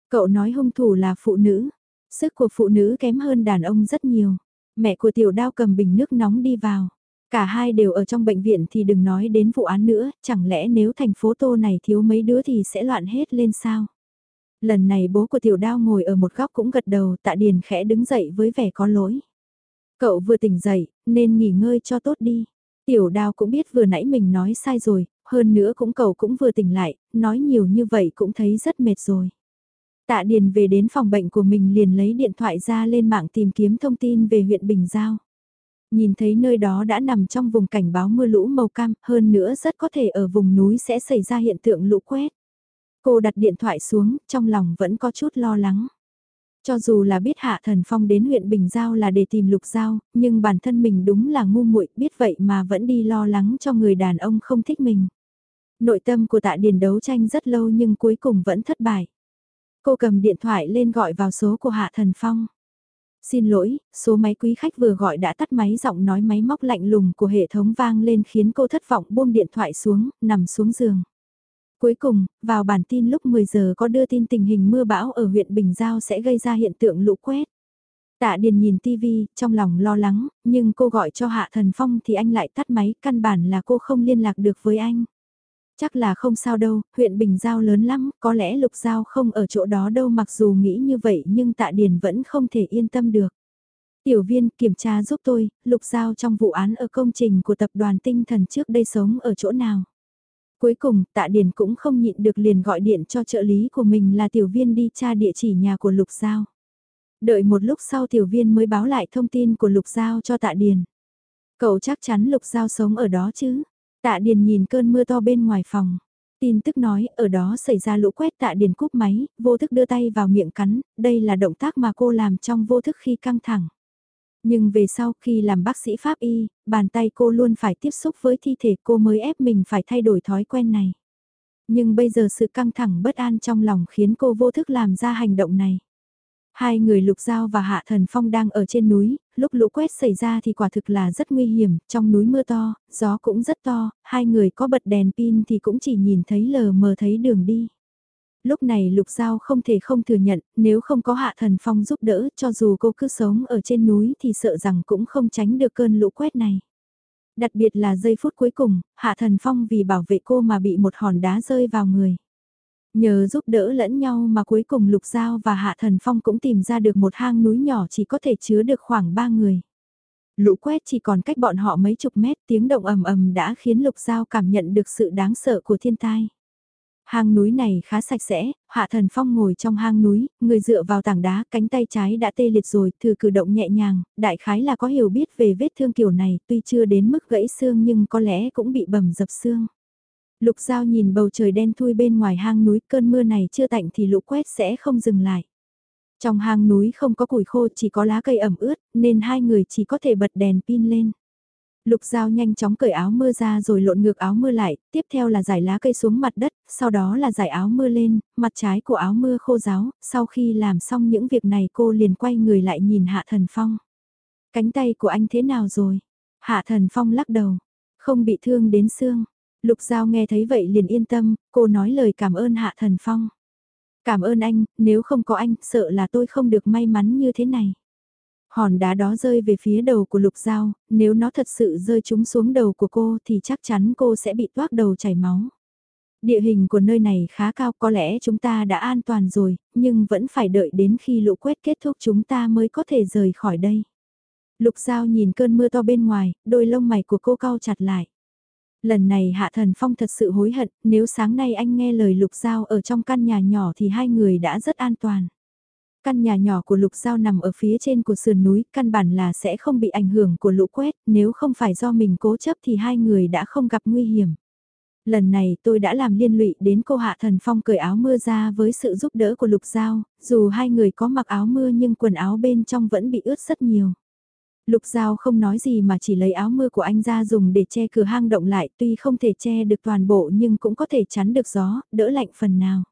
Cậu nói hung thủ là phụ nữ, sức của phụ nữ kém hơn đàn ông rất nhiều. Mẹ của tiểu đao cầm bình nước nóng đi vào. Cả hai đều ở trong bệnh viện thì đừng nói đến vụ án nữa, chẳng lẽ nếu thành phố tô này thiếu mấy đứa thì sẽ loạn hết lên sao? Lần này bố của tiểu đao ngồi ở một góc cũng gật đầu tạ điền khẽ đứng dậy với vẻ có lỗi. Cậu vừa tỉnh dậy, nên nghỉ ngơi cho tốt đi. Tiểu đao cũng biết vừa nãy mình nói sai rồi, hơn nữa cũng cậu cũng vừa tỉnh lại, nói nhiều như vậy cũng thấy rất mệt rồi. Tạ Điền về đến phòng bệnh của mình liền lấy điện thoại ra lên mạng tìm kiếm thông tin về huyện Bình Giao. Nhìn thấy nơi đó đã nằm trong vùng cảnh báo mưa lũ màu cam, hơn nữa rất có thể ở vùng núi sẽ xảy ra hiện tượng lũ quét. Cô đặt điện thoại xuống, trong lòng vẫn có chút lo lắng. Cho dù là biết Hạ Thần Phong đến huyện Bình Giao là để tìm Lục Giao, nhưng bản thân mình đúng là ngu muội biết vậy mà vẫn đi lo lắng cho người đàn ông không thích mình. Nội tâm của tạ điền đấu tranh rất lâu nhưng cuối cùng vẫn thất bại. Cô cầm điện thoại lên gọi vào số của Hạ Thần Phong. Xin lỗi, số máy quý khách vừa gọi đã tắt máy giọng nói máy móc lạnh lùng của hệ thống vang lên khiến cô thất vọng buông điện thoại xuống, nằm xuống giường. Cuối cùng, vào bản tin lúc 10 giờ có đưa tin tình hình mưa bão ở huyện Bình Giao sẽ gây ra hiện tượng lũ quét. Tạ Điền nhìn TV, trong lòng lo lắng, nhưng cô gọi cho Hạ Thần Phong thì anh lại tắt máy, căn bản là cô không liên lạc được với anh. Chắc là không sao đâu, huyện Bình Giao lớn lắm, có lẽ Lục Giao không ở chỗ đó đâu mặc dù nghĩ như vậy nhưng Tạ Điền vẫn không thể yên tâm được. Tiểu viên kiểm tra giúp tôi, Lục Giao trong vụ án ở công trình của tập đoàn tinh thần trước đây sống ở chỗ nào. Cuối cùng, tạ điền cũng không nhịn được liền gọi điện cho trợ lý của mình là tiểu viên đi tra địa chỉ nhà của Lục Giao. Đợi một lúc sau tiểu viên mới báo lại thông tin của Lục Giao cho tạ điền. Cậu chắc chắn Lục Giao sống ở đó chứ? Tạ điền nhìn cơn mưa to bên ngoài phòng. Tin tức nói ở đó xảy ra lũ quét tạ điền cúp máy, vô thức đưa tay vào miệng cắn, đây là động tác mà cô làm trong vô thức khi căng thẳng. Nhưng về sau khi làm bác sĩ pháp y, bàn tay cô luôn phải tiếp xúc với thi thể cô mới ép mình phải thay đổi thói quen này. Nhưng bây giờ sự căng thẳng bất an trong lòng khiến cô vô thức làm ra hành động này. Hai người Lục Giao và Hạ Thần Phong đang ở trên núi, lúc lũ quét xảy ra thì quả thực là rất nguy hiểm, trong núi mưa to, gió cũng rất to, hai người có bật đèn pin thì cũng chỉ nhìn thấy lờ mờ thấy đường đi lúc này Lục Giao không thể không thừa nhận, nếu không có Hạ Thần Phong giúp đỡ cho dù cô cứ sống ở trên núi thì sợ rằng cũng không tránh được cơn lũ quét này. Đặc biệt là giây phút cuối cùng, Hạ Thần Phong vì bảo vệ cô mà bị một hòn đá rơi vào người. Nhờ giúp đỡ lẫn nhau mà cuối cùng Lục Giao và Hạ Thần Phong cũng tìm ra được một hang núi nhỏ chỉ có thể chứa được khoảng ba người. Lũ quét chỉ còn cách bọn họ mấy chục mét tiếng động ầm ầm đã khiến Lục Giao cảm nhận được sự đáng sợ của thiên tai. Hang núi này khá sạch sẽ, Hạ Thần Phong ngồi trong hang núi, người dựa vào tảng đá, cánh tay trái đã tê liệt rồi, thử cử động nhẹ nhàng, đại khái là có hiểu biết về vết thương kiểu này, tuy chưa đến mức gãy xương nhưng có lẽ cũng bị bầm dập xương. Lục Giao nhìn bầu trời đen thui bên ngoài hang núi, cơn mưa này chưa tạnh thì lũ quét sẽ không dừng lại. Trong hang núi không có củi khô chỉ có lá cây ẩm ướt, nên hai người chỉ có thể bật đèn pin lên. Lục Giao nhanh chóng cởi áo mưa ra rồi lộn ngược áo mưa lại, tiếp theo là giải lá cây xuống mặt đất, sau đó là giải áo mưa lên, mặt trái của áo mưa khô ráo, sau khi làm xong những việc này cô liền quay người lại nhìn Hạ Thần Phong. Cánh tay của anh thế nào rồi? Hạ Thần Phong lắc đầu, không bị thương đến xương. Lục Giao nghe thấy vậy liền yên tâm, cô nói lời cảm ơn Hạ Thần Phong. Cảm ơn anh, nếu không có anh, sợ là tôi không được may mắn như thế này. Hòn đá đó rơi về phía đầu của Lục Giao, nếu nó thật sự rơi trúng xuống đầu của cô thì chắc chắn cô sẽ bị toác đầu chảy máu. Địa hình của nơi này khá cao có lẽ chúng ta đã an toàn rồi, nhưng vẫn phải đợi đến khi lũ quét kết thúc chúng ta mới có thể rời khỏi đây. Lục Giao nhìn cơn mưa to bên ngoài, đôi lông mày của cô cau chặt lại. Lần này Hạ Thần Phong thật sự hối hận, nếu sáng nay anh nghe lời Lục Giao ở trong căn nhà nhỏ thì hai người đã rất an toàn. Căn nhà nhỏ của Lục Giao nằm ở phía trên của sườn núi, căn bản là sẽ không bị ảnh hưởng của lũ quét, nếu không phải do mình cố chấp thì hai người đã không gặp nguy hiểm. Lần này tôi đã làm liên lụy đến cô Hạ Thần Phong cởi áo mưa ra với sự giúp đỡ của Lục Giao, dù hai người có mặc áo mưa nhưng quần áo bên trong vẫn bị ướt rất nhiều. Lục Giao không nói gì mà chỉ lấy áo mưa của anh ra dùng để che cửa hang động lại tuy không thể che được toàn bộ nhưng cũng có thể chắn được gió, đỡ lạnh phần nào.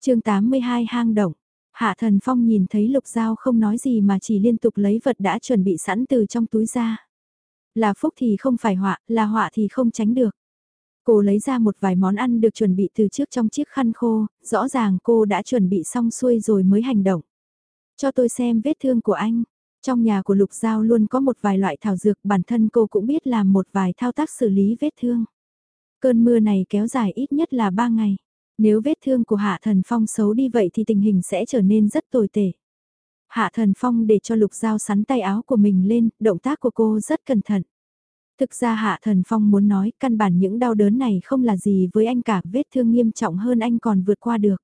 chương 82 hang động, Hạ Thần Phong nhìn thấy Lục Giao không nói gì mà chỉ liên tục lấy vật đã chuẩn bị sẵn từ trong túi ra. Là phúc thì không phải họa, là họa thì không tránh được. Cô lấy ra một vài món ăn được chuẩn bị từ trước trong chiếc khăn khô, rõ ràng cô đã chuẩn bị xong xuôi rồi mới hành động. Cho tôi xem vết thương của anh. Trong nhà của Lục Giao luôn có một vài loại thảo dược bản thân cô cũng biết làm một vài thao tác xử lý vết thương. Cơn mưa này kéo dài ít nhất là 3 ngày. Nếu vết thương của Hạ Thần Phong xấu đi vậy thì tình hình sẽ trở nên rất tồi tệ. Hạ Thần Phong để cho Lục Giao sắn tay áo của mình lên, động tác của cô rất cẩn thận. Thực ra Hạ Thần Phong muốn nói căn bản những đau đớn này không là gì với anh cả, vết thương nghiêm trọng hơn anh còn vượt qua được.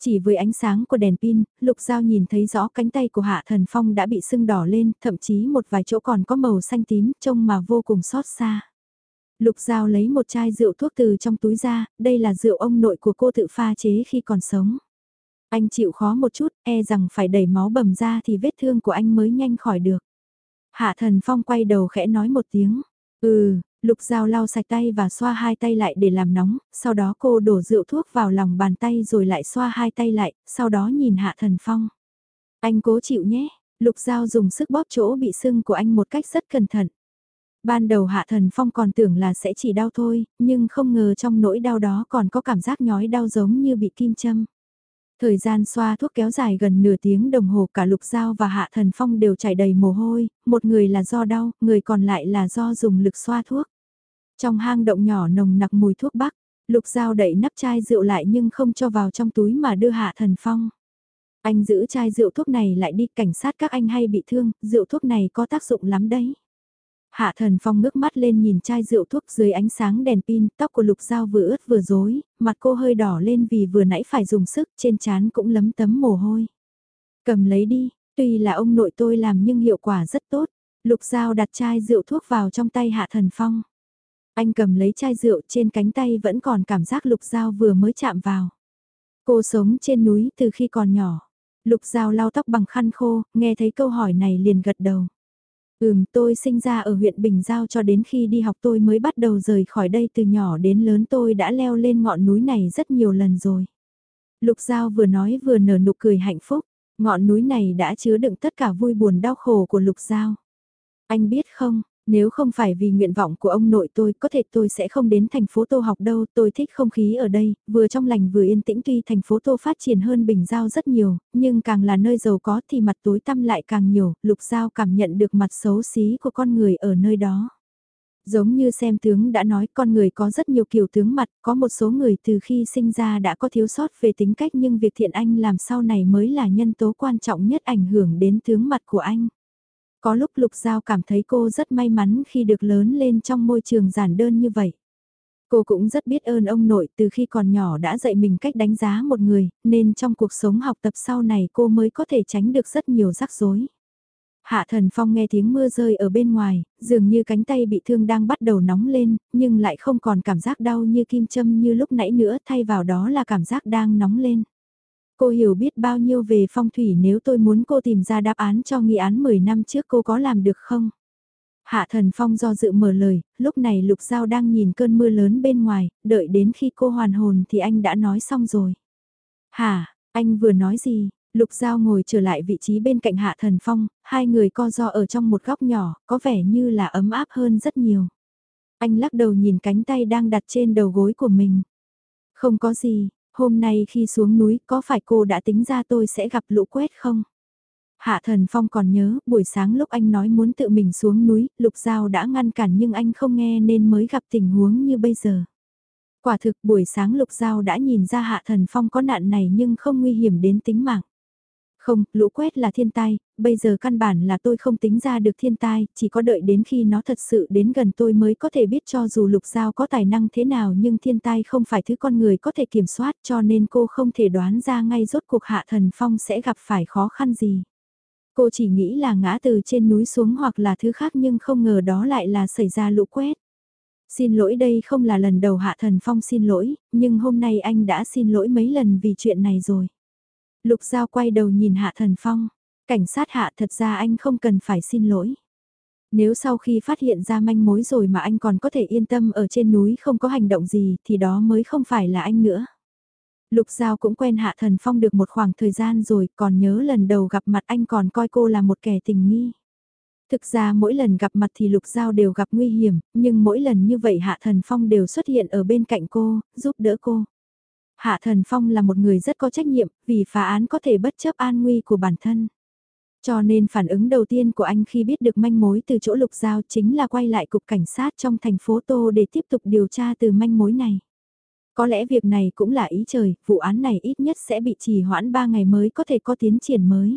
Chỉ với ánh sáng của đèn pin, Lục Giao nhìn thấy rõ cánh tay của Hạ Thần Phong đã bị sưng đỏ lên, thậm chí một vài chỗ còn có màu xanh tím, trông mà vô cùng xót xa. Lục Giao lấy một chai rượu thuốc từ trong túi ra, đây là rượu ông nội của cô tự pha chế khi còn sống. Anh chịu khó một chút, e rằng phải đẩy máu bầm ra thì vết thương của anh mới nhanh khỏi được. Hạ Thần Phong quay đầu khẽ nói một tiếng, ừ, Lục Giao lau sạch tay và xoa hai tay lại để làm nóng, sau đó cô đổ rượu thuốc vào lòng bàn tay rồi lại xoa hai tay lại, sau đó nhìn Hạ Thần Phong. Anh cố chịu nhé, Lục Giao dùng sức bóp chỗ bị sưng của anh một cách rất cẩn thận. Ban đầu Hạ Thần Phong còn tưởng là sẽ chỉ đau thôi, nhưng không ngờ trong nỗi đau đó còn có cảm giác nhói đau giống như bị kim châm. Thời gian xoa thuốc kéo dài gần nửa tiếng đồng hồ cả Lục Giao và Hạ Thần Phong đều chảy đầy mồ hôi, một người là do đau, người còn lại là do dùng lực xoa thuốc. Trong hang động nhỏ nồng nặc mùi thuốc bắc, Lục Giao đẩy nắp chai rượu lại nhưng không cho vào trong túi mà đưa Hạ Thần Phong. Anh giữ chai rượu thuốc này lại đi cảnh sát các anh hay bị thương, rượu thuốc này có tác dụng lắm đấy. Hạ thần phong ngước mắt lên nhìn chai rượu thuốc dưới ánh sáng đèn pin, tóc của lục dao vừa ướt vừa rối, mặt cô hơi đỏ lên vì vừa nãy phải dùng sức, trên trán cũng lấm tấm mồ hôi. Cầm lấy đi, tuy là ông nội tôi làm nhưng hiệu quả rất tốt. Lục dao đặt chai rượu thuốc vào trong tay hạ thần phong. Anh cầm lấy chai rượu trên cánh tay vẫn còn cảm giác lục dao vừa mới chạm vào. Cô sống trên núi từ khi còn nhỏ. Lục dao lau tóc bằng khăn khô, nghe thấy câu hỏi này liền gật đầu. Ừm, tôi sinh ra ở huyện Bình Giao cho đến khi đi học tôi mới bắt đầu rời khỏi đây từ nhỏ đến lớn tôi đã leo lên ngọn núi này rất nhiều lần rồi. Lục Giao vừa nói vừa nở nụ cười hạnh phúc, ngọn núi này đã chứa đựng tất cả vui buồn đau khổ của Lục Giao. Anh biết không, nếu không phải vì nguyện vọng của ông nội tôi, có thể tôi sẽ không đến thành phố Tô học đâu, tôi thích không khí ở đây, vừa trong lành vừa yên tĩnh tuy thành phố Tô phát triển hơn Bình Giao rất nhiều, nhưng càng là nơi giàu có thì mặt tối tăm lại càng nhiều, Lục Giao cảm nhận được mặt xấu xí của con người ở nơi đó. Giống như xem tướng đã nói con người có rất nhiều kiểu tướng mặt, có một số người từ khi sinh ra đã có thiếu sót về tính cách nhưng việc thiện anh làm sau này mới là nhân tố quan trọng nhất ảnh hưởng đến tướng mặt của anh. Có lúc Lục Giao cảm thấy cô rất may mắn khi được lớn lên trong môi trường giản đơn như vậy. Cô cũng rất biết ơn ông nội từ khi còn nhỏ đã dạy mình cách đánh giá một người, nên trong cuộc sống học tập sau này cô mới có thể tránh được rất nhiều rắc rối. Hạ thần phong nghe tiếng mưa rơi ở bên ngoài, dường như cánh tay bị thương đang bắt đầu nóng lên, nhưng lại không còn cảm giác đau như kim châm như lúc nãy nữa thay vào đó là cảm giác đang nóng lên. Cô hiểu biết bao nhiêu về phong thủy nếu tôi muốn cô tìm ra đáp án cho nghi án 10 năm trước cô có làm được không? Hạ thần phong do dự mở lời, lúc này lục giao đang nhìn cơn mưa lớn bên ngoài, đợi đến khi cô hoàn hồn thì anh đã nói xong rồi. Hả, anh vừa nói gì? Lục Giao ngồi trở lại vị trí bên cạnh Hạ Thần Phong, hai người co do ở trong một góc nhỏ, có vẻ như là ấm áp hơn rất nhiều. Anh lắc đầu nhìn cánh tay đang đặt trên đầu gối của mình. Không có gì, hôm nay khi xuống núi có phải cô đã tính ra tôi sẽ gặp lũ quét không? Hạ Thần Phong còn nhớ, buổi sáng lúc anh nói muốn tự mình xuống núi, Lục Giao đã ngăn cản nhưng anh không nghe nên mới gặp tình huống như bây giờ. Quả thực buổi sáng Lục Giao đã nhìn ra Hạ Thần Phong có nạn này nhưng không nguy hiểm đến tính mạng. Không, lũ quét là thiên tai, bây giờ căn bản là tôi không tính ra được thiên tai, chỉ có đợi đến khi nó thật sự đến gần tôi mới có thể biết cho dù lục giao có tài năng thế nào nhưng thiên tai không phải thứ con người có thể kiểm soát cho nên cô không thể đoán ra ngay rốt cuộc hạ thần phong sẽ gặp phải khó khăn gì. Cô chỉ nghĩ là ngã từ trên núi xuống hoặc là thứ khác nhưng không ngờ đó lại là xảy ra lũ quét. Xin lỗi đây không là lần đầu Hạ Thần Phong xin lỗi, nhưng hôm nay anh đã xin lỗi mấy lần vì chuyện này rồi. Lục Giao quay đầu nhìn Hạ Thần Phong, cảnh sát Hạ thật ra anh không cần phải xin lỗi. Nếu sau khi phát hiện ra manh mối rồi mà anh còn có thể yên tâm ở trên núi không có hành động gì thì đó mới không phải là anh nữa. Lục Giao cũng quen Hạ Thần Phong được một khoảng thời gian rồi, còn nhớ lần đầu gặp mặt anh còn coi cô là một kẻ tình nghi. Thực ra mỗi lần gặp mặt thì Lục Giao đều gặp nguy hiểm, nhưng mỗi lần như vậy Hạ Thần Phong đều xuất hiện ở bên cạnh cô, giúp đỡ cô. Hạ Thần Phong là một người rất có trách nhiệm, vì phá án có thể bất chấp an nguy của bản thân. Cho nên phản ứng đầu tiên của anh khi biết được manh mối từ chỗ lục giao chính là quay lại cục cảnh sát trong thành phố Tô để tiếp tục điều tra từ manh mối này. Có lẽ việc này cũng là ý trời, vụ án này ít nhất sẽ bị trì hoãn 3 ngày mới có thể có tiến triển mới.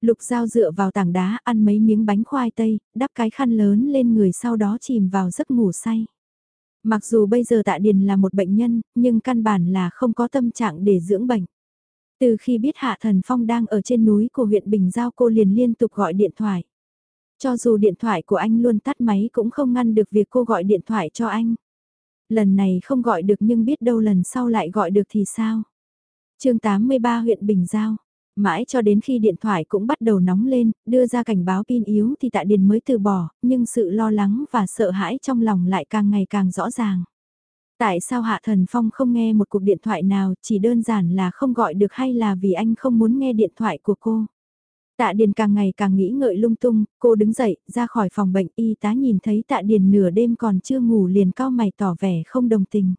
Lục Giao dựa vào tảng đá ăn mấy miếng bánh khoai tây, đắp cái khăn lớn lên người sau đó chìm vào giấc ngủ say. Mặc dù bây giờ Tạ Điền là một bệnh nhân, nhưng căn bản là không có tâm trạng để dưỡng bệnh. Từ khi biết Hạ Thần Phong đang ở trên núi của huyện Bình Giao cô liền liên tục gọi điện thoại. Cho dù điện thoại của anh luôn tắt máy cũng không ngăn được việc cô gọi điện thoại cho anh. Lần này không gọi được nhưng biết đâu lần sau lại gọi được thì sao? chương 83 huyện Bình Giao Mãi cho đến khi điện thoại cũng bắt đầu nóng lên, đưa ra cảnh báo pin yếu thì tạ điền mới từ bỏ, nhưng sự lo lắng và sợ hãi trong lòng lại càng ngày càng rõ ràng. Tại sao Hạ Thần Phong không nghe một cuộc điện thoại nào, chỉ đơn giản là không gọi được hay là vì anh không muốn nghe điện thoại của cô? Tạ Điền càng ngày càng nghĩ ngợi lung tung, cô đứng dậy, ra khỏi phòng bệnh y tá nhìn thấy Tạ Điền nửa đêm còn chưa ngủ liền cao mày tỏ vẻ không đồng tình.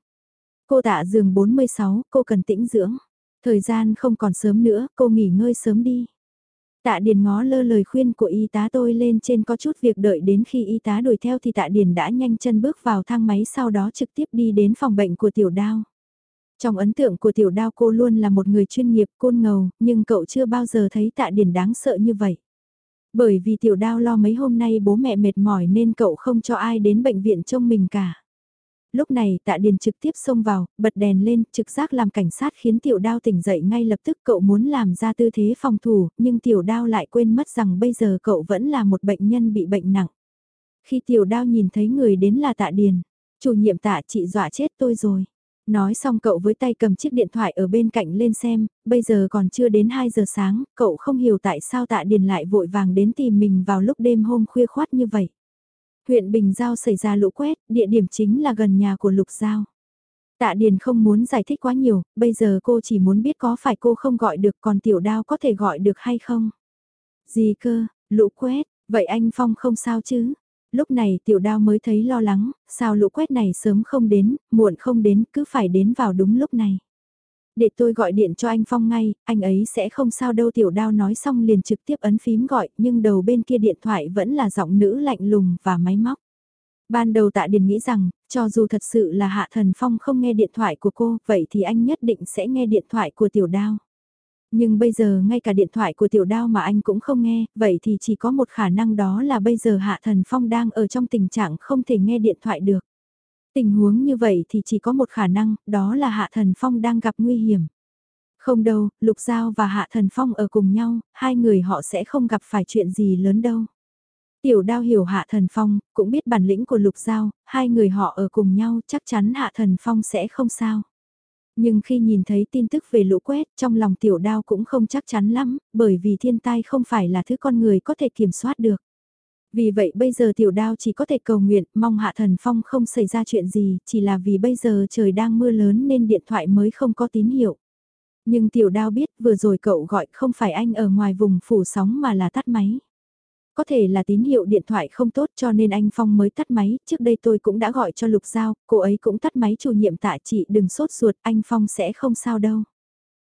Cô tạ giường 46, cô cần tĩnh dưỡng. Thời gian không còn sớm nữa, cô nghỉ ngơi sớm đi. Tạ Điền ngó lơ lời khuyên của y tá tôi lên trên có chút việc đợi đến khi y tá đuổi theo thì Tạ Điền đã nhanh chân bước vào thang máy sau đó trực tiếp đi đến phòng bệnh của tiểu đao. Trong ấn tượng của tiểu đao cô luôn là một người chuyên nghiệp côn ngầu, nhưng cậu chưa bao giờ thấy Tạ Điền đáng sợ như vậy. Bởi vì tiểu đao lo mấy hôm nay bố mẹ mệt mỏi nên cậu không cho ai đến bệnh viện trông mình cả. Lúc này tạ điền trực tiếp xông vào, bật đèn lên, trực giác làm cảnh sát khiến tiểu đao tỉnh dậy ngay lập tức cậu muốn làm ra tư thế phòng thủ, nhưng tiểu đao lại quên mất rằng bây giờ cậu vẫn là một bệnh nhân bị bệnh nặng. Khi tiểu đao nhìn thấy người đến là tạ điền, chủ nhiệm tạ chị dọa chết tôi rồi. Nói xong cậu với tay cầm chiếc điện thoại ở bên cạnh lên xem, bây giờ còn chưa đến 2 giờ sáng, cậu không hiểu tại sao tạ điền lại vội vàng đến tìm mình vào lúc đêm hôm khuya khoát như vậy. Huyện Bình Giao xảy ra lũ quét, địa điểm chính là gần nhà của Lục Giao. Tạ Điền không muốn giải thích quá nhiều, bây giờ cô chỉ muốn biết có phải cô không gọi được còn tiểu đao có thể gọi được hay không. Gì cơ, lũ quét, vậy anh Phong không sao chứ? Lúc này tiểu đao mới thấy lo lắng, sao lũ quét này sớm không đến, muộn không đến, cứ phải đến vào đúng lúc này. Để tôi gọi điện cho anh Phong ngay, anh ấy sẽ không sao đâu tiểu đao nói xong liền trực tiếp ấn phím gọi, nhưng đầu bên kia điện thoại vẫn là giọng nữ lạnh lùng và máy móc. Ban đầu tạ điền nghĩ rằng, cho dù thật sự là Hạ Thần Phong không nghe điện thoại của cô, vậy thì anh nhất định sẽ nghe điện thoại của tiểu đao. Nhưng bây giờ ngay cả điện thoại của tiểu đao mà anh cũng không nghe, vậy thì chỉ có một khả năng đó là bây giờ Hạ Thần Phong đang ở trong tình trạng không thể nghe điện thoại được. Tình huống như vậy thì chỉ có một khả năng, đó là Hạ Thần Phong đang gặp nguy hiểm. Không đâu, Lục Giao và Hạ Thần Phong ở cùng nhau, hai người họ sẽ không gặp phải chuyện gì lớn đâu. Tiểu đao hiểu Hạ Thần Phong, cũng biết bản lĩnh của Lục Giao, hai người họ ở cùng nhau chắc chắn Hạ Thần Phong sẽ không sao. Nhưng khi nhìn thấy tin tức về lũ quét trong lòng tiểu đao cũng không chắc chắn lắm, bởi vì thiên tai không phải là thứ con người có thể kiểm soát được. Vì vậy bây giờ tiểu đao chỉ có thể cầu nguyện, mong hạ thần phong không xảy ra chuyện gì, chỉ là vì bây giờ trời đang mưa lớn nên điện thoại mới không có tín hiệu. Nhưng tiểu đao biết vừa rồi cậu gọi không phải anh ở ngoài vùng phủ sóng mà là tắt máy. Có thể là tín hiệu điện thoại không tốt cho nên anh Phong mới tắt máy, trước đây tôi cũng đã gọi cho Lục Giao, cô ấy cũng tắt máy chủ nhiệm tạ chị đừng sốt ruột, anh Phong sẽ không sao đâu.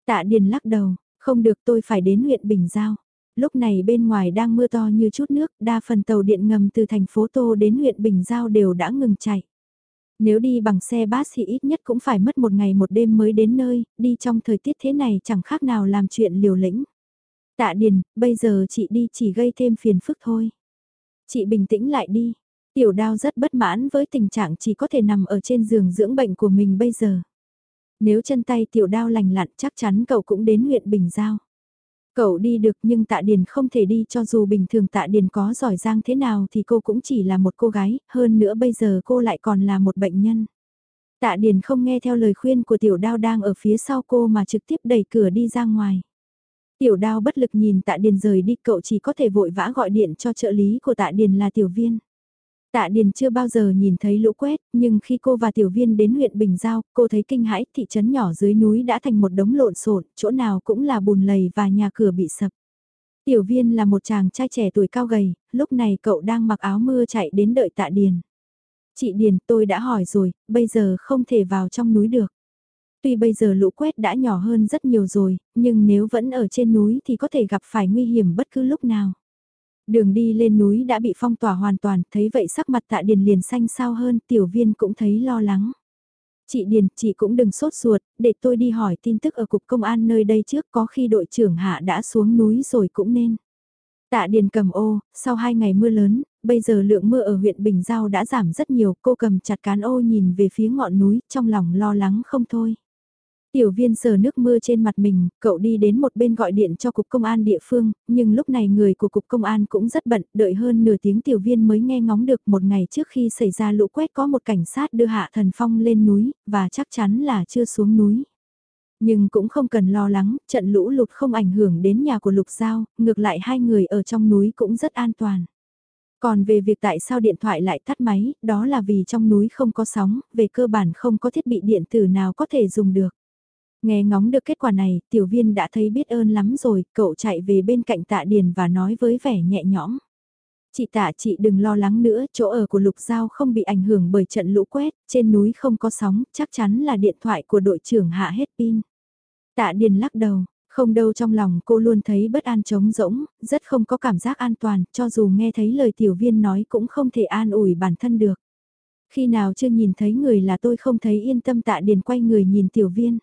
Tạ Điền lắc đầu, không được tôi phải đến huyện Bình Giao. Lúc này bên ngoài đang mưa to như chút nước, đa phần tàu điện ngầm từ thành phố Tô đến huyện Bình Giao đều đã ngừng chạy. Nếu đi bằng xe bus thì ít nhất cũng phải mất một ngày một đêm mới đến nơi, đi trong thời tiết thế này chẳng khác nào làm chuyện liều lĩnh. Tạ Điền, bây giờ chị đi chỉ gây thêm phiền phức thôi. Chị bình tĩnh lại đi. Tiểu đao rất bất mãn với tình trạng chỉ có thể nằm ở trên giường dưỡng bệnh của mình bây giờ. Nếu chân tay tiểu đao lành lặn chắc chắn cậu cũng đến huyện Bình Giao. Cậu đi được nhưng tạ điền không thể đi cho dù bình thường tạ điền có giỏi giang thế nào thì cô cũng chỉ là một cô gái, hơn nữa bây giờ cô lại còn là một bệnh nhân. Tạ điền không nghe theo lời khuyên của tiểu đao đang ở phía sau cô mà trực tiếp đẩy cửa đi ra ngoài. Tiểu đao bất lực nhìn tạ điền rời đi cậu chỉ có thể vội vã gọi điện cho trợ lý của tạ điền là tiểu viên. Tạ Điền chưa bao giờ nhìn thấy lũ quét, nhưng khi cô và tiểu viên đến huyện Bình Giao, cô thấy kinh hãi, thị trấn nhỏ dưới núi đã thành một đống lộn xộn, chỗ nào cũng là bùn lầy và nhà cửa bị sập. Tiểu viên là một chàng trai trẻ tuổi cao gầy, lúc này cậu đang mặc áo mưa chạy đến đợi Tạ Điền. Chị Điền, tôi đã hỏi rồi, bây giờ không thể vào trong núi được. Tuy bây giờ lũ quét đã nhỏ hơn rất nhiều rồi, nhưng nếu vẫn ở trên núi thì có thể gặp phải nguy hiểm bất cứ lúc nào. Đường đi lên núi đã bị phong tỏa hoàn toàn, thấy vậy sắc mặt tạ điền liền xanh sao hơn, tiểu viên cũng thấy lo lắng. Chị Điền, chị cũng đừng sốt ruột, để tôi đi hỏi tin tức ở cục công an nơi đây trước có khi đội trưởng hạ đã xuống núi rồi cũng nên. Tạ Điền cầm ô, sau hai ngày mưa lớn, bây giờ lượng mưa ở huyện Bình Giao đã giảm rất nhiều, cô cầm chặt cán ô nhìn về phía ngọn núi, trong lòng lo lắng không thôi. Tiểu viên sờ nước mưa trên mặt mình, cậu đi đến một bên gọi điện cho cục công an địa phương, nhưng lúc này người của cục công an cũng rất bận, đợi hơn nửa tiếng tiểu viên mới nghe ngóng được một ngày trước khi xảy ra lũ quét có một cảnh sát đưa Hạ Thần Phong lên núi, và chắc chắn là chưa xuống núi. Nhưng cũng không cần lo lắng, trận lũ lụt không ảnh hưởng đến nhà của Lục Giao, ngược lại hai người ở trong núi cũng rất an toàn. Còn về việc tại sao điện thoại lại tắt máy, đó là vì trong núi không có sóng, về cơ bản không có thiết bị điện tử nào có thể dùng được. Nghe ngóng được kết quả này, tiểu viên đã thấy biết ơn lắm rồi, cậu chạy về bên cạnh tạ điền và nói với vẻ nhẹ nhõm. Chị tạ chị đừng lo lắng nữa, chỗ ở của Lục Giao không bị ảnh hưởng bởi trận lũ quét, trên núi không có sóng, chắc chắn là điện thoại của đội trưởng hạ hết pin. Tạ điền lắc đầu, không đâu trong lòng cô luôn thấy bất an trống rỗng, rất không có cảm giác an toàn, cho dù nghe thấy lời tiểu viên nói cũng không thể an ủi bản thân được. Khi nào chưa nhìn thấy người là tôi không thấy yên tâm tạ điền quay người nhìn tiểu viên.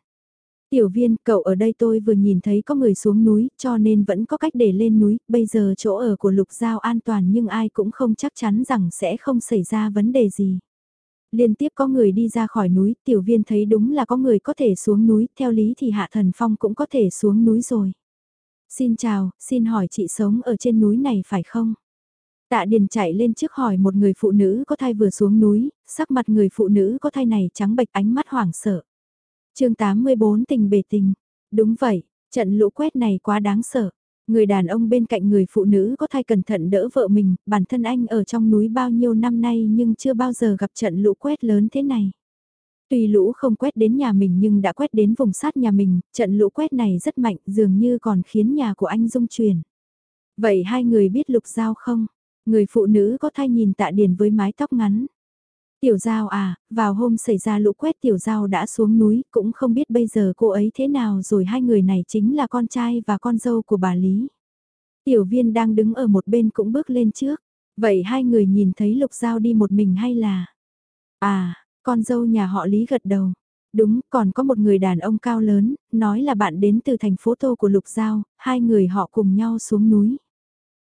Tiểu viên, cậu ở đây tôi vừa nhìn thấy có người xuống núi, cho nên vẫn có cách để lên núi, bây giờ chỗ ở của Lục Giao an toàn nhưng ai cũng không chắc chắn rằng sẽ không xảy ra vấn đề gì. Liên tiếp có người đi ra khỏi núi, tiểu viên thấy đúng là có người có thể xuống núi, theo lý thì Hạ Thần Phong cũng có thể xuống núi rồi. Xin chào, xin hỏi chị sống ở trên núi này phải không? Tạ Điền chạy lên trước hỏi một người phụ nữ có thai vừa xuống núi, sắc mặt người phụ nữ có thai này trắng bệch ánh mắt hoảng sợ chương 84 tình bề tình. Đúng vậy, trận lũ quét này quá đáng sợ. Người đàn ông bên cạnh người phụ nữ có thai cẩn thận đỡ vợ mình, bản thân anh ở trong núi bao nhiêu năm nay nhưng chưa bao giờ gặp trận lũ quét lớn thế này. Tuy lũ không quét đến nhà mình nhưng đã quét đến vùng sát nhà mình, trận lũ quét này rất mạnh dường như còn khiến nhà của anh rung chuyển. Vậy hai người biết lục giao không? Người phụ nữ có thai nhìn tạ điền với mái tóc ngắn. Tiểu Giao à, vào hôm xảy ra lũ quét Tiểu Giao đã xuống núi, cũng không biết bây giờ cô ấy thế nào rồi hai người này chính là con trai và con dâu của bà Lý. Tiểu viên đang đứng ở một bên cũng bước lên trước. Vậy hai người nhìn thấy Lục Giao đi một mình hay là? À, con dâu nhà họ Lý gật đầu. Đúng, còn có một người đàn ông cao lớn, nói là bạn đến từ thành phố Tô của Lục Giao, hai người họ cùng nhau xuống núi.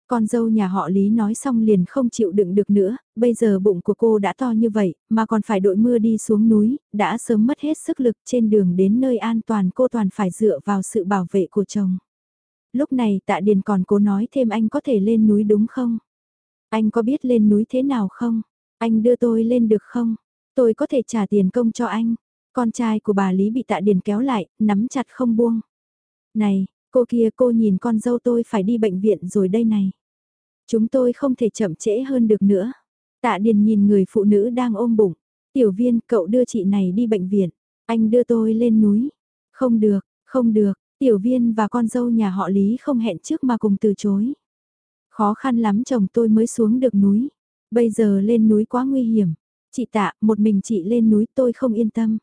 Con dâu nhà họ Lý nói xong liền không chịu đựng được nữa, bây giờ bụng của cô đã to như vậy, mà còn phải đội mưa đi xuống núi, đã sớm mất hết sức lực trên đường đến nơi an toàn cô toàn phải dựa vào sự bảo vệ của chồng. Lúc này tạ điền còn cố nói thêm anh có thể lên núi đúng không? Anh có biết lên núi thế nào không? Anh đưa tôi lên được không? Tôi có thể trả tiền công cho anh. Con trai của bà Lý bị tạ điền kéo lại, nắm chặt không buông. Này, cô kia cô nhìn con dâu tôi phải đi bệnh viện rồi đây này. Chúng tôi không thể chậm trễ hơn được nữa. Tạ điền nhìn người phụ nữ đang ôm bụng. Tiểu viên, cậu đưa chị này đi bệnh viện. Anh đưa tôi lên núi. Không được, không được, tiểu viên và con dâu nhà họ Lý không hẹn trước mà cùng từ chối. Khó khăn lắm chồng tôi mới xuống được núi. Bây giờ lên núi quá nguy hiểm. Chị tạ, một mình chị lên núi tôi không yên tâm.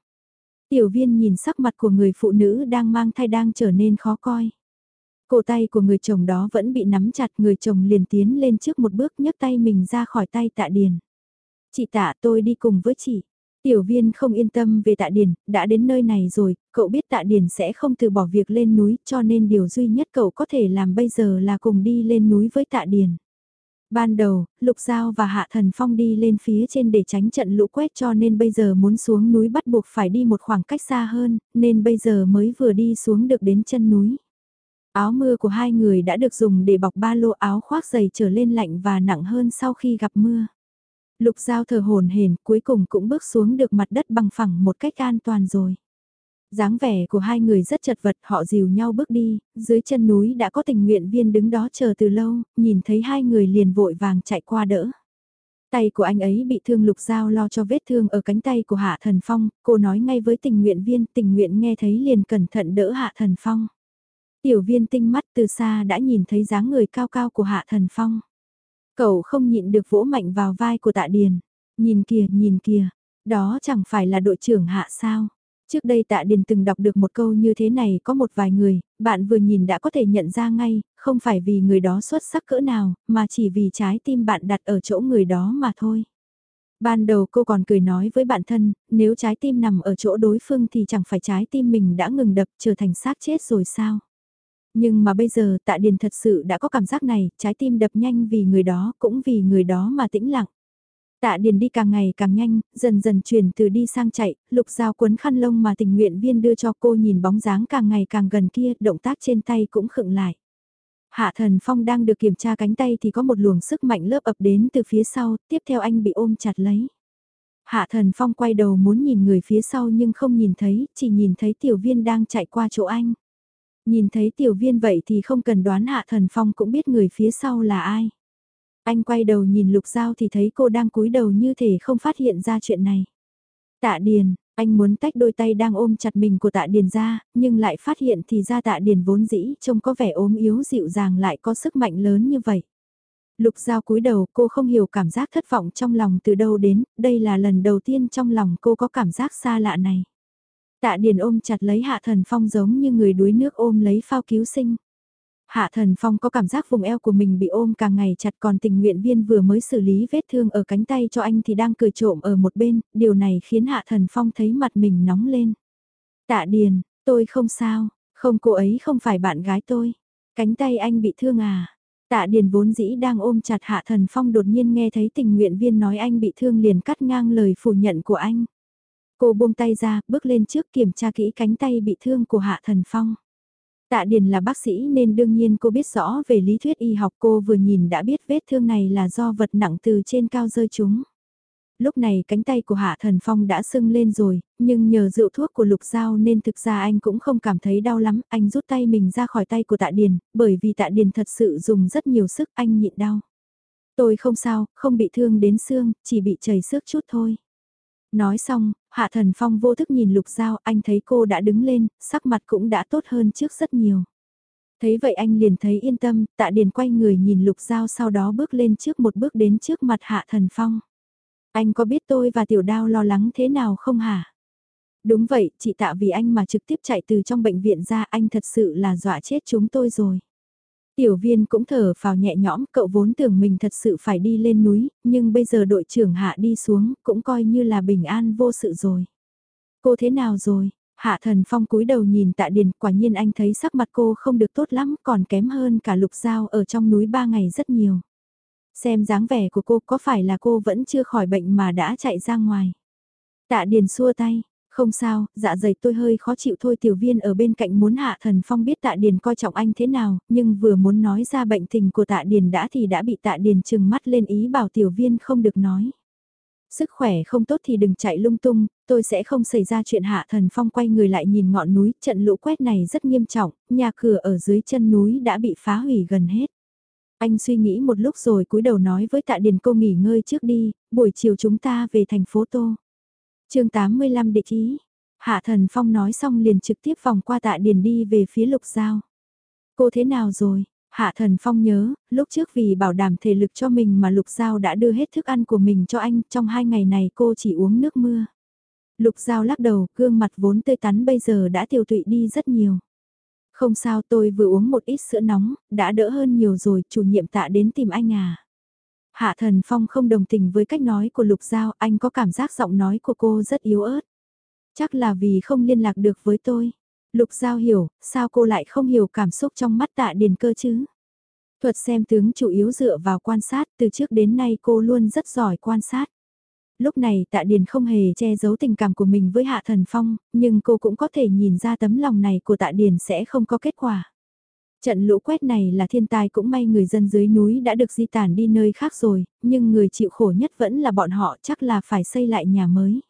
Tiểu viên nhìn sắc mặt của người phụ nữ đang mang thai đang trở nên khó coi. Cổ tay của người chồng đó vẫn bị nắm chặt người chồng liền tiến lên trước một bước nhấc tay mình ra khỏi tay tạ điền. Chị tạ tôi đi cùng với chị. Tiểu viên không yên tâm về tạ điền, đã đến nơi này rồi, cậu biết tạ điền sẽ không từ bỏ việc lên núi cho nên điều duy nhất cậu có thể làm bây giờ là cùng đi lên núi với tạ điền. Ban đầu, Lục Giao và Hạ Thần Phong đi lên phía trên để tránh trận lũ quét cho nên bây giờ muốn xuống núi bắt buộc phải đi một khoảng cách xa hơn, nên bây giờ mới vừa đi xuống được đến chân núi. Áo mưa của hai người đã được dùng để bọc ba lô áo khoác dày trở lên lạnh và nặng hơn sau khi gặp mưa. Lục Giao thở hồn hển cuối cùng cũng bước xuống được mặt đất bằng phẳng một cách an toàn rồi dáng vẻ của hai người rất chật vật, họ dìu nhau bước đi, dưới chân núi đã có tình nguyện viên đứng đó chờ từ lâu, nhìn thấy hai người liền vội vàng chạy qua đỡ. Tay của anh ấy bị thương lục dao lo cho vết thương ở cánh tay của Hạ Thần Phong, cô nói ngay với tình nguyện viên, tình nguyện nghe thấy liền cẩn thận đỡ Hạ Thần Phong. Tiểu viên tinh mắt từ xa đã nhìn thấy dáng người cao cao của Hạ Thần Phong. Cậu không nhịn được vỗ mạnh vào vai của tạ điền. Nhìn kìa, nhìn kìa, đó chẳng phải là đội trưởng Hạ sao. Trước đây tạ điền từng đọc được một câu như thế này có một vài người, bạn vừa nhìn đã có thể nhận ra ngay, không phải vì người đó xuất sắc cỡ nào, mà chỉ vì trái tim bạn đặt ở chỗ người đó mà thôi. Ban đầu cô còn cười nói với bản thân, nếu trái tim nằm ở chỗ đối phương thì chẳng phải trái tim mình đã ngừng đập trở thành xác chết rồi sao? Nhưng mà bây giờ tạ điền thật sự đã có cảm giác này, trái tim đập nhanh vì người đó, cũng vì người đó mà tĩnh lặng. Tạ Điền đi càng ngày càng nhanh, dần dần chuyển từ đi sang chạy, lục dao cuốn khăn lông mà tình nguyện viên đưa cho cô nhìn bóng dáng càng ngày càng gần kia, động tác trên tay cũng khựng lại. Hạ thần phong đang được kiểm tra cánh tay thì có một luồng sức mạnh lớp ập đến từ phía sau, tiếp theo anh bị ôm chặt lấy. Hạ thần phong quay đầu muốn nhìn người phía sau nhưng không nhìn thấy, chỉ nhìn thấy tiểu viên đang chạy qua chỗ anh. Nhìn thấy tiểu viên vậy thì không cần đoán hạ thần phong cũng biết người phía sau là ai. Anh quay đầu nhìn Lục Giao thì thấy cô đang cúi đầu như thể không phát hiện ra chuyện này. Tạ Điền, anh muốn tách đôi tay đang ôm chặt mình của Tạ Điền ra, nhưng lại phát hiện thì ra Tạ Điền vốn dĩ trông có vẻ ốm yếu dịu dàng lại có sức mạnh lớn như vậy. Lục Giao cúi đầu cô không hiểu cảm giác thất vọng trong lòng từ đâu đến, đây là lần đầu tiên trong lòng cô có cảm giác xa lạ này. Tạ Điền ôm chặt lấy Hạ Thần Phong giống như người đuối nước ôm lấy phao cứu sinh. Hạ Thần Phong có cảm giác vùng eo của mình bị ôm càng ngày chặt còn tình nguyện viên vừa mới xử lý vết thương ở cánh tay cho anh thì đang cười trộm ở một bên, điều này khiến Hạ Thần Phong thấy mặt mình nóng lên. Tạ Điền, tôi không sao, không cô ấy không phải bạn gái tôi. Cánh tay anh bị thương à? Tạ Điền vốn dĩ đang ôm chặt Hạ Thần Phong đột nhiên nghe thấy tình nguyện viên nói anh bị thương liền cắt ngang lời phủ nhận của anh. Cô buông tay ra, bước lên trước kiểm tra kỹ cánh tay bị thương của Hạ Thần Phong. Tạ Điền là bác sĩ nên đương nhiên cô biết rõ về lý thuyết y học cô vừa nhìn đã biết vết thương này là do vật nặng từ trên cao rơi chúng. Lúc này cánh tay của Hạ Thần Phong đã sưng lên rồi, nhưng nhờ rượu thuốc của Lục Giao nên thực ra anh cũng không cảm thấy đau lắm, anh rút tay mình ra khỏi tay của Tạ Điền, bởi vì Tạ Điền thật sự dùng rất nhiều sức anh nhịn đau. Tôi không sao, không bị thương đến xương, chỉ bị chảy xước chút thôi. Nói xong, Hạ Thần Phong vô thức nhìn Lục Giao, anh thấy cô đã đứng lên, sắc mặt cũng đã tốt hơn trước rất nhiều. Thấy vậy anh liền thấy yên tâm, tạ điền quay người nhìn Lục Giao sau đó bước lên trước một bước đến trước mặt Hạ Thần Phong. Anh có biết tôi và Tiểu Đao lo lắng thế nào không hả? Đúng vậy, chị tạ vì anh mà trực tiếp chạy từ trong bệnh viện ra anh thật sự là dọa chết chúng tôi rồi. Tiểu viên cũng thở vào nhẹ nhõm, cậu vốn tưởng mình thật sự phải đi lên núi, nhưng bây giờ đội trưởng hạ đi xuống, cũng coi như là bình an vô sự rồi. Cô thế nào rồi? Hạ thần phong cúi đầu nhìn tạ điền, quả nhiên anh thấy sắc mặt cô không được tốt lắm, còn kém hơn cả lục dao ở trong núi ba ngày rất nhiều. Xem dáng vẻ của cô có phải là cô vẫn chưa khỏi bệnh mà đã chạy ra ngoài. Tạ điền xua tay, không sao, dạ dày tôi hơi khó chịu thôi tiểu viên ở bên cạnh muốn hạ thần phong biết tạ điền coi trọng anh thế nào, nhưng vừa muốn nói ra bệnh tình của tạ điền đã thì đã bị tạ điền trừng mắt lên ý bảo tiểu viên không được nói. Sức khỏe không tốt thì đừng chạy lung tung, tôi sẽ không xảy ra chuyện hạ thần phong quay người lại nhìn ngọn núi, trận lũ quét này rất nghiêm trọng, nhà cửa ở dưới chân núi đã bị phá hủy gần hết. Anh suy nghĩ một lúc rồi cúi đầu nói với tạ điền cô nghỉ ngơi trước đi, buổi chiều chúng ta về thành phố Tô chương 85 địch ý. Hạ thần phong nói xong liền trực tiếp vòng qua tạ điền đi về phía lục giao. Cô thế nào rồi? Hạ thần phong nhớ, lúc trước vì bảo đảm thể lực cho mình mà lục giao đã đưa hết thức ăn của mình cho anh, trong hai ngày này cô chỉ uống nước mưa. Lục giao lắc đầu, gương mặt vốn tươi tắn bây giờ đã tiêu tụy đi rất nhiều. Không sao tôi vừa uống một ít sữa nóng, đã đỡ hơn nhiều rồi, chủ nhiệm tạ đến tìm anh à. Hạ Thần Phong không đồng tình với cách nói của Lục Giao, anh có cảm giác giọng nói của cô rất yếu ớt. Chắc là vì không liên lạc được với tôi. Lục Giao hiểu, sao cô lại không hiểu cảm xúc trong mắt tạ điền cơ chứ? Thuật xem tướng chủ yếu dựa vào quan sát, từ trước đến nay cô luôn rất giỏi quan sát. Lúc này tạ điền không hề che giấu tình cảm của mình với Hạ Thần Phong, nhưng cô cũng có thể nhìn ra tấm lòng này của tạ điền sẽ không có kết quả. Trận lũ quét này là thiên tai cũng may người dân dưới núi đã được di tản đi nơi khác rồi, nhưng người chịu khổ nhất vẫn là bọn họ chắc là phải xây lại nhà mới.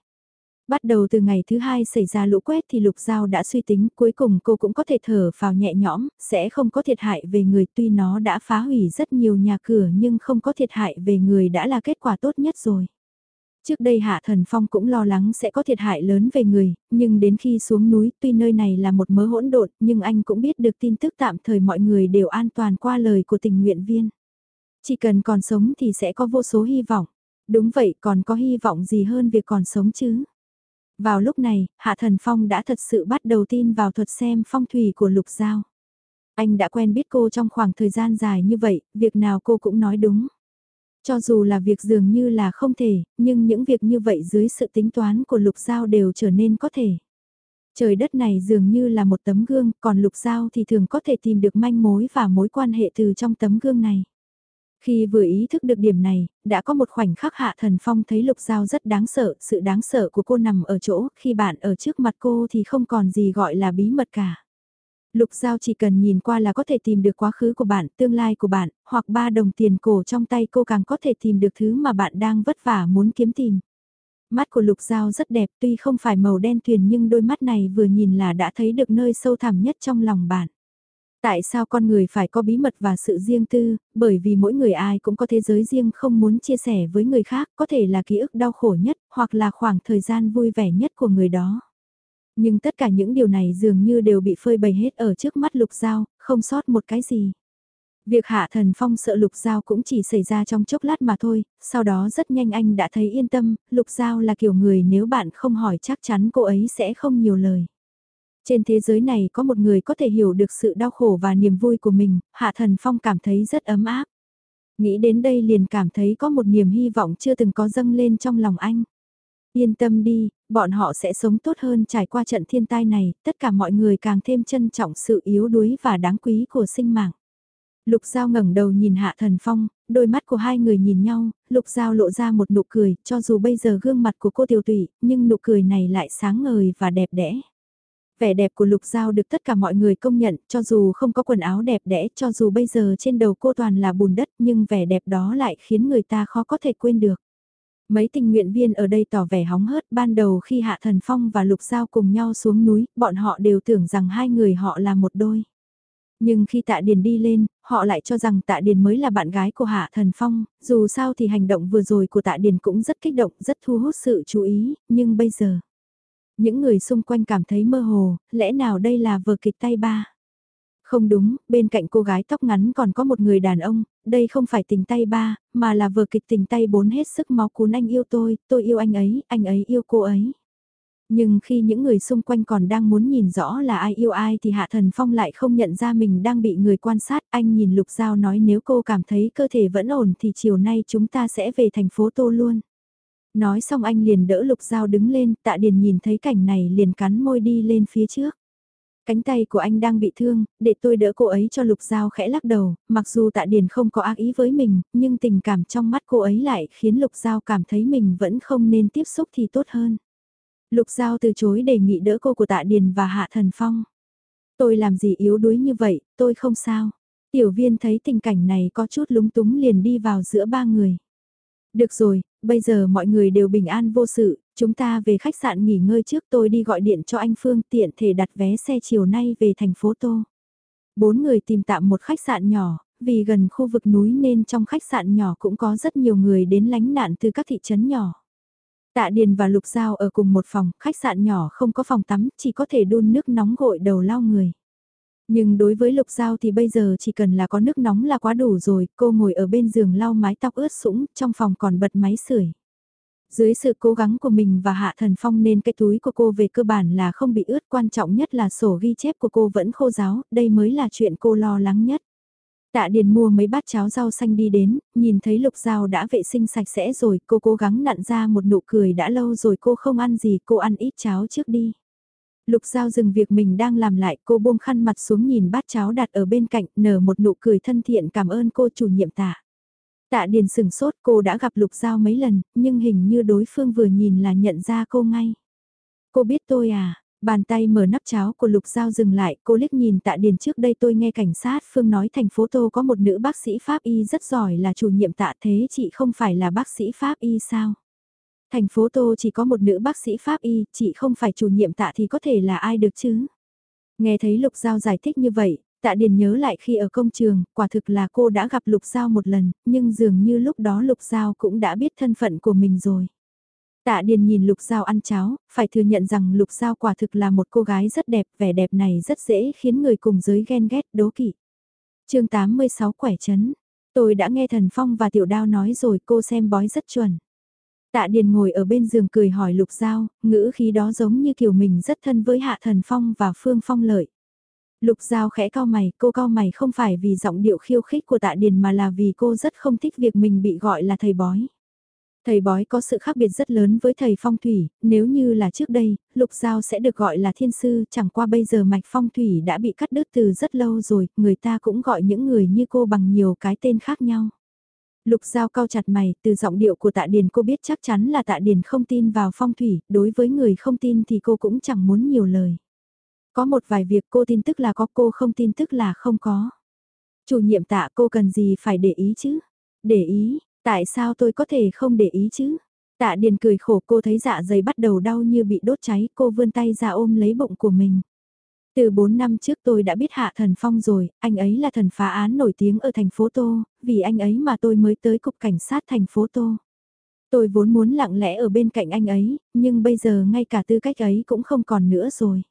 Bắt đầu từ ngày thứ hai xảy ra lũ quét thì Lục Giao đã suy tính cuối cùng cô cũng có thể thở vào nhẹ nhõm, sẽ không có thiệt hại về người tuy nó đã phá hủy rất nhiều nhà cửa nhưng không có thiệt hại về người đã là kết quả tốt nhất rồi. Trước đây Hạ Thần Phong cũng lo lắng sẽ có thiệt hại lớn về người, nhưng đến khi xuống núi tuy nơi này là một mớ hỗn độn nhưng anh cũng biết được tin tức tạm thời mọi người đều an toàn qua lời của tình nguyện viên. Chỉ cần còn sống thì sẽ có vô số hy vọng. Đúng vậy còn có hy vọng gì hơn việc còn sống chứ? Vào lúc này, Hạ Thần Phong đã thật sự bắt đầu tin vào thuật xem phong thủy của Lục Giao. Anh đã quen biết cô trong khoảng thời gian dài như vậy, việc nào cô cũng nói đúng. Cho dù là việc dường như là không thể, nhưng những việc như vậy dưới sự tính toán của Lục Giao đều trở nên có thể. Trời đất này dường như là một tấm gương, còn Lục Giao thì thường có thể tìm được manh mối và mối quan hệ từ trong tấm gương này. Khi vừa ý thức được điểm này, đã có một khoảnh khắc Hạ Thần Phong thấy Lục Giao rất đáng sợ, sự đáng sợ của cô nằm ở chỗ, khi bạn ở trước mặt cô thì không còn gì gọi là bí mật cả. Lục Giao chỉ cần nhìn qua là có thể tìm được quá khứ của bạn, tương lai của bạn, hoặc ba đồng tiền cổ trong tay cô càng có thể tìm được thứ mà bạn đang vất vả muốn kiếm tìm. Mắt của Lục Giao rất đẹp tuy không phải màu đen tuyền nhưng đôi mắt này vừa nhìn là đã thấy được nơi sâu thẳm nhất trong lòng bạn. Tại sao con người phải có bí mật và sự riêng tư, bởi vì mỗi người ai cũng có thế giới riêng không muốn chia sẻ với người khác, có thể là ký ức đau khổ nhất, hoặc là khoảng thời gian vui vẻ nhất của người đó. Nhưng tất cả những điều này dường như đều bị phơi bày hết ở trước mắt Lục Giao, không sót một cái gì. Việc Hạ Thần Phong sợ Lục Giao cũng chỉ xảy ra trong chốc lát mà thôi, sau đó rất nhanh anh đã thấy yên tâm, Lục Giao là kiểu người nếu bạn không hỏi chắc chắn cô ấy sẽ không nhiều lời. Trên thế giới này có một người có thể hiểu được sự đau khổ và niềm vui của mình, Hạ Thần Phong cảm thấy rất ấm áp. Nghĩ đến đây liền cảm thấy có một niềm hy vọng chưa từng có dâng lên trong lòng anh. Yên tâm đi, bọn họ sẽ sống tốt hơn trải qua trận thiên tai này, tất cả mọi người càng thêm trân trọng sự yếu đuối và đáng quý của sinh mạng. Lục Giao ngẩng đầu nhìn Hạ Thần Phong, đôi mắt của hai người nhìn nhau, Lục Giao lộ ra một nụ cười, cho dù bây giờ gương mặt của cô tiêu tụy, nhưng nụ cười này lại sáng ngời và đẹp đẽ. Vẻ đẹp của Lục Giao được tất cả mọi người công nhận, cho dù không có quần áo đẹp đẽ, cho dù bây giờ trên đầu cô toàn là bùn đất, nhưng vẻ đẹp đó lại khiến người ta khó có thể quên được. Mấy tình nguyện viên ở đây tỏ vẻ hóng hớt ban đầu khi Hạ Thần Phong và Lục Giao cùng nhau xuống núi, bọn họ đều tưởng rằng hai người họ là một đôi. Nhưng khi Tạ Điền đi lên, họ lại cho rằng Tạ Điền mới là bạn gái của Hạ Thần Phong, dù sao thì hành động vừa rồi của Tạ Điền cũng rất kích động, rất thu hút sự chú ý, nhưng bây giờ... Những người xung quanh cảm thấy mơ hồ, lẽ nào đây là vở kịch tay ba? Không đúng, bên cạnh cô gái tóc ngắn còn có một người đàn ông, đây không phải tình tay ba, mà là vừa kịch tình tay bốn hết sức máu cuốn anh yêu tôi, tôi yêu anh ấy, anh ấy yêu cô ấy. Nhưng khi những người xung quanh còn đang muốn nhìn rõ là ai yêu ai thì Hạ Thần Phong lại không nhận ra mình đang bị người quan sát. Anh nhìn Lục Giao nói nếu cô cảm thấy cơ thể vẫn ổn thì chiều nay chúng ta sẽ về thành phố Tô luôn. Nói xong anh liền đỡ Lục Giao đứng lên, tạ điền nhìn thấy cảnh này liền cắn môi đi lên phía trước. Cánh tay của anh đang bị thương, để tôi đỡ cô ấy cho Lục Giao khẽ lắc đầu, mặc dù tạ điền không có ác ý với mình, nhưng tình cảm trong mắt cô ấy lại khiến Lục Giao cảm thấy mình vẫn không nên tiếp xúc thì tốt hơn. Lục Giao từ chối đề nghị đỡ cô của tạ điền và Hạ Thần Phong. Tôi làm gì yếu đuối như vậy, tôi không sao. Tiểu viên thấy tình cảnh này có chút lúng túng liền đi vào giữa ba người. Được rồi, bây giờ mọi người đều bình an vô sự, chúng ta về khách sạn nghỉ ngơi trước tôi đi gọi điện cho anh Phương tiện thể đặt vé xe chiều nay về thành phố Tô. Bốn người tìm tạm một khách sạn nhỏ, vì gần khu vực núi nên trong khách sạn nhỏ cũng có rất nhiều người đến lánh nạn từ các thị trấn nhỏ. Tạ Điền và Lục Giao ở cùng một phòng, khách sạn nhỏ không có phòng tắm, chỉ có thể đun nước nóng gội đầu lau người. Nhưng đối với Lục Giao thì bây giờ chỉ cần là có nước nóng là quá đủ rồi, cô ngồi ở bên giường lau mái tóc ướt sũng, trong phòng còn bật máy sưởi. Dưới sự cố gắng của mình và Hạ Thần Phong nên cái túi của cô về cơ bản là không bị ướt, quan trọng nhất là sổ ghi chép của cô vẫn khô ráo, đây mới là chuyện cô lo lắng nhất. Tạ Điền mua mấy bát cháo rau xanh đi đến, nhìn thấy Lục Giao đã vệ sinh sạch sẽ rồi, cô cố gắng nặn ra một nụ cười đã lâu rồi cô không ăn gì, cô ăn ít cháo trước đi. Lục Giao dừng việc mình đang làm lại, cô buông khăn mặt xuống nhìn bát cháo đặt ở bên cạnh, nở một nụ cười thân thiện cảm ơn cô chủ nhiệm tạ. Tạ Điền sừng sốt cô đã gặp Lục Giao mấy lần, nhưng hình như đối phương vừa nhìn là nhận ra cô ngay. Cô biết tôi à, Bàn tay mở nắp cháo của Lục Giao dừng lại, cô liếc nhìn tạ điền trước đây tôi nghe cảnh sát Phương nói thành phố Tô có một nữ bác sĩ Pháp Y rất giỏi là chủ nhiệm tạ thế chị không phải là bác sĩ Pháp Y sao? Thành phố Tô chỉ có một nữ bác sĩ Pháp Y, chị không phải chủ nhiệm tạ thì có thể là ai được chứ? Nghe thấy Lục Giao giải thích như vậy, tạ điền nhớ lại khi ở công trường, quả thực là cô đã gặp Lục Giao một lần, nhưng dường như lúc đó Lục Giao cũng đã biết thân phận của mình rồi. Tạ Điền nhìn Lục Giao ăn cháo, phải thừa nhận rằng Lục Giao quả thực là một cô gái rất đẹp, vẻ đẹp này rất dễ khiến người cùng giới ghen ghét, đố kỵ. chương 86 quẻ chấn. Tôi đã nghe Thần Phong và Tiểu Đao nói rồi cô xem bói rất chuẩn. Tạ Điền ngồi ở bên giường cười hỏi Lục Giao, ngữ khí đó giống như kiểu mình rất thân với Hạ Thần Phong và Phương Phong Lợi. Lục Giao khẽ cao mày, cô cao mày không phải vì giọng điệu khiêu khích của Tạ Điền mà là vì cô rất không thích việc mình bị gọi là thầy bói. Thầy bói có sự khác biệt rất lớn với thầy phong thủy, nếu như là trước đây, lục giao sẽ được gọi là thiên sư, chẳng qua bây giờ mạch phong thủy đã bị cắt đứt từ rất lâu rồi, người ta cũng gọi những người như cô bằng nhiều cái tên khác nhau. Lục giao cao chặt mày, từ giọng điệu của tạ điền cô biết chắc chắn là tạ điền không tin vào phong thủy, đối với người không tin thì cô cũng chẳng muốn nhiều lời. Có một vài việc cô tin tức là có cô không tin tức là không có. Chủ nhiệm tạ cô cần gì phải để ý chứ? Để ý, Tại sao tôi có thể không để ý chứ? Tạ Điền cười khổ cô thấy dạ dày bắt đầu đau như bị đốt cháy, cô vươn tay ra ôm lấy bụng của mình. Từ 4 năm trước tôi đã biết Hạ Thần Phong rồi, anh ấy là thần phá án nổi tiếng ở thành phố Tô, vì anh ấy mà tôi mới tới cục cảnh sát thành phố Tô. Tôi vốn muốn lặng lẽ ở bên cạnh anh ấy, nhưng bây giờ ngay cả tư cách ấy cũng không còn nữa rồi.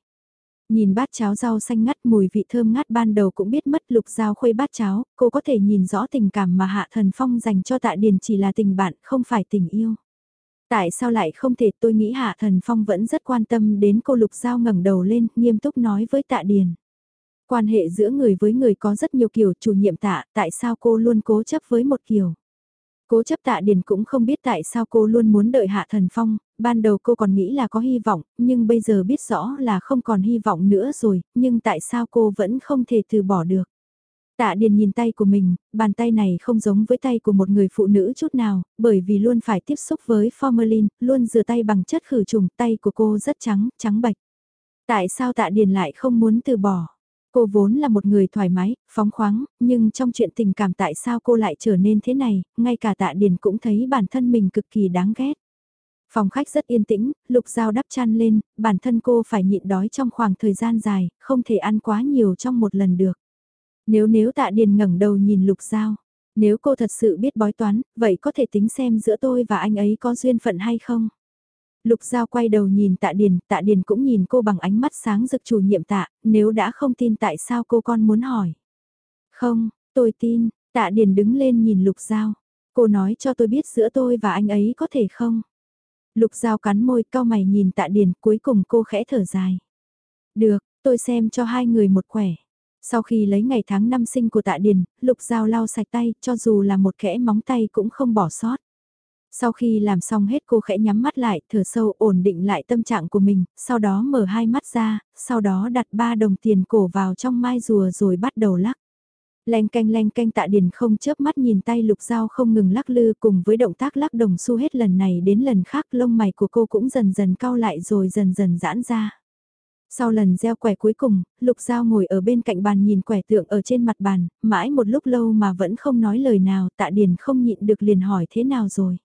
Nhìn bát cháo rau xanh ngắt mùi vị thơm ngát ban đầu cũng biết mất lục dao khuây bát cháo, cô có thể nhìn rõ tình cảm mà Hạ Thần Phong dành cho Tạ Điền chỉ là tình bạn, không phải tình yêu. Tại sao lại không thể tôi nghĩ Hạ Thần Phong vẫn rất quan tâm đến cô lục dao ngẩng đầu lên, nghiêm túc nói với Tạ Điền. Quan hệ giữa người với người có rất nhiều kiểu chủ nhiệm tạ, tại sao cô luôn cố chấp với một kiểu. Cố chấp tạ điền cũng không biết tại sao cô luôn muốn đợi Hạ Thần Phong, ban đầu cô còn nghĩ là có hy vọng, nhưng bây giờ biết rõ là không còn hy vọng nữa rồi, nhưng tại sao cô vẫn không thể từ bỏ được. Tạ Điền nhìn tay của mình, bàn tay này không giống với tay của một người phụ nữ chút nào, bởi vì luôn phải tiếp xúc với formalin, luôn rửa tay bằng chất khử trùng, tay của cô rất trắng, trắng bạch. Tại sao Tạ Điền lại không muốn từ bỏ? Cô vốn là một người thoải mái, phóng khoáng, nhưng trong chuyện tình cảm tại sao cô lại trở nên thế này, ngay cả tạ điền cũng thấy bản thân mình cực kỳ đáng ghét. Phòng khách rất yên tĩnh, lục dao đắp chăn lên, bản thân cô phải nhịn đói trong khoảng thời gian dài, không thể ăn quá nhiều trong một lần được. Nếu nếu tạ điền ngẩng đầu nhìn lục dao, nếu cô thật sự biết bói toán, vậy có thể tính xem giữa tôi và anh ấy có duyên phận hay không? Lục Giao quay đầu nhìn Tạ Điền, Tạ Điền cũng nhìn cô bằng ánh mắt sáng rực chủ nhiệm Tạ, nếu đã không tin tại sao cô con muốn hỏi. Không, tôi tin, Tạ Điền đứng lên nhìn Lục Giao. Cô nói cho tôi biết giữa tôi và anh ấy có thể không? Lục Giao cắn môi cao mày nhìn tạ điền cuối cùng cô khẽ thở dài. Được, tôi xem cho hai người một khỏe. Sau khi lấy ngày tháng năm sinh của tạ điền, Lục Giao lau sạch tay cho dù là một kẽ móng tay cũng không bỏ sót. Sau khi làm xong hết cô khẽ nhắm mắt lại, thở sâu ổn định lại tâm trạng của mình, sau đó mở hai mắt ra, sau đó đặt ba đồng tiền cổ vào trong mai rùa rồi bắt đầu lắc. Leng canh leng canh tạ điền không chớp mắt nhìn tay lục dao không ngừng lắc lư cùng với động tác lắc đồng xu hết lần này đến lần khác lông mày của cô cũng dần dần cau lại rồi dần dần giãn ra. Sau lần gieo quẻ cuối cùng, lục dao ngồi ở bên cạnh bàn nhìn quẻ tượng ở trên mặt bàn, mãi một lúc lâu mà vẫn không nói lời nào tạ điền không nhịn được liền hỏi thế nào rồi.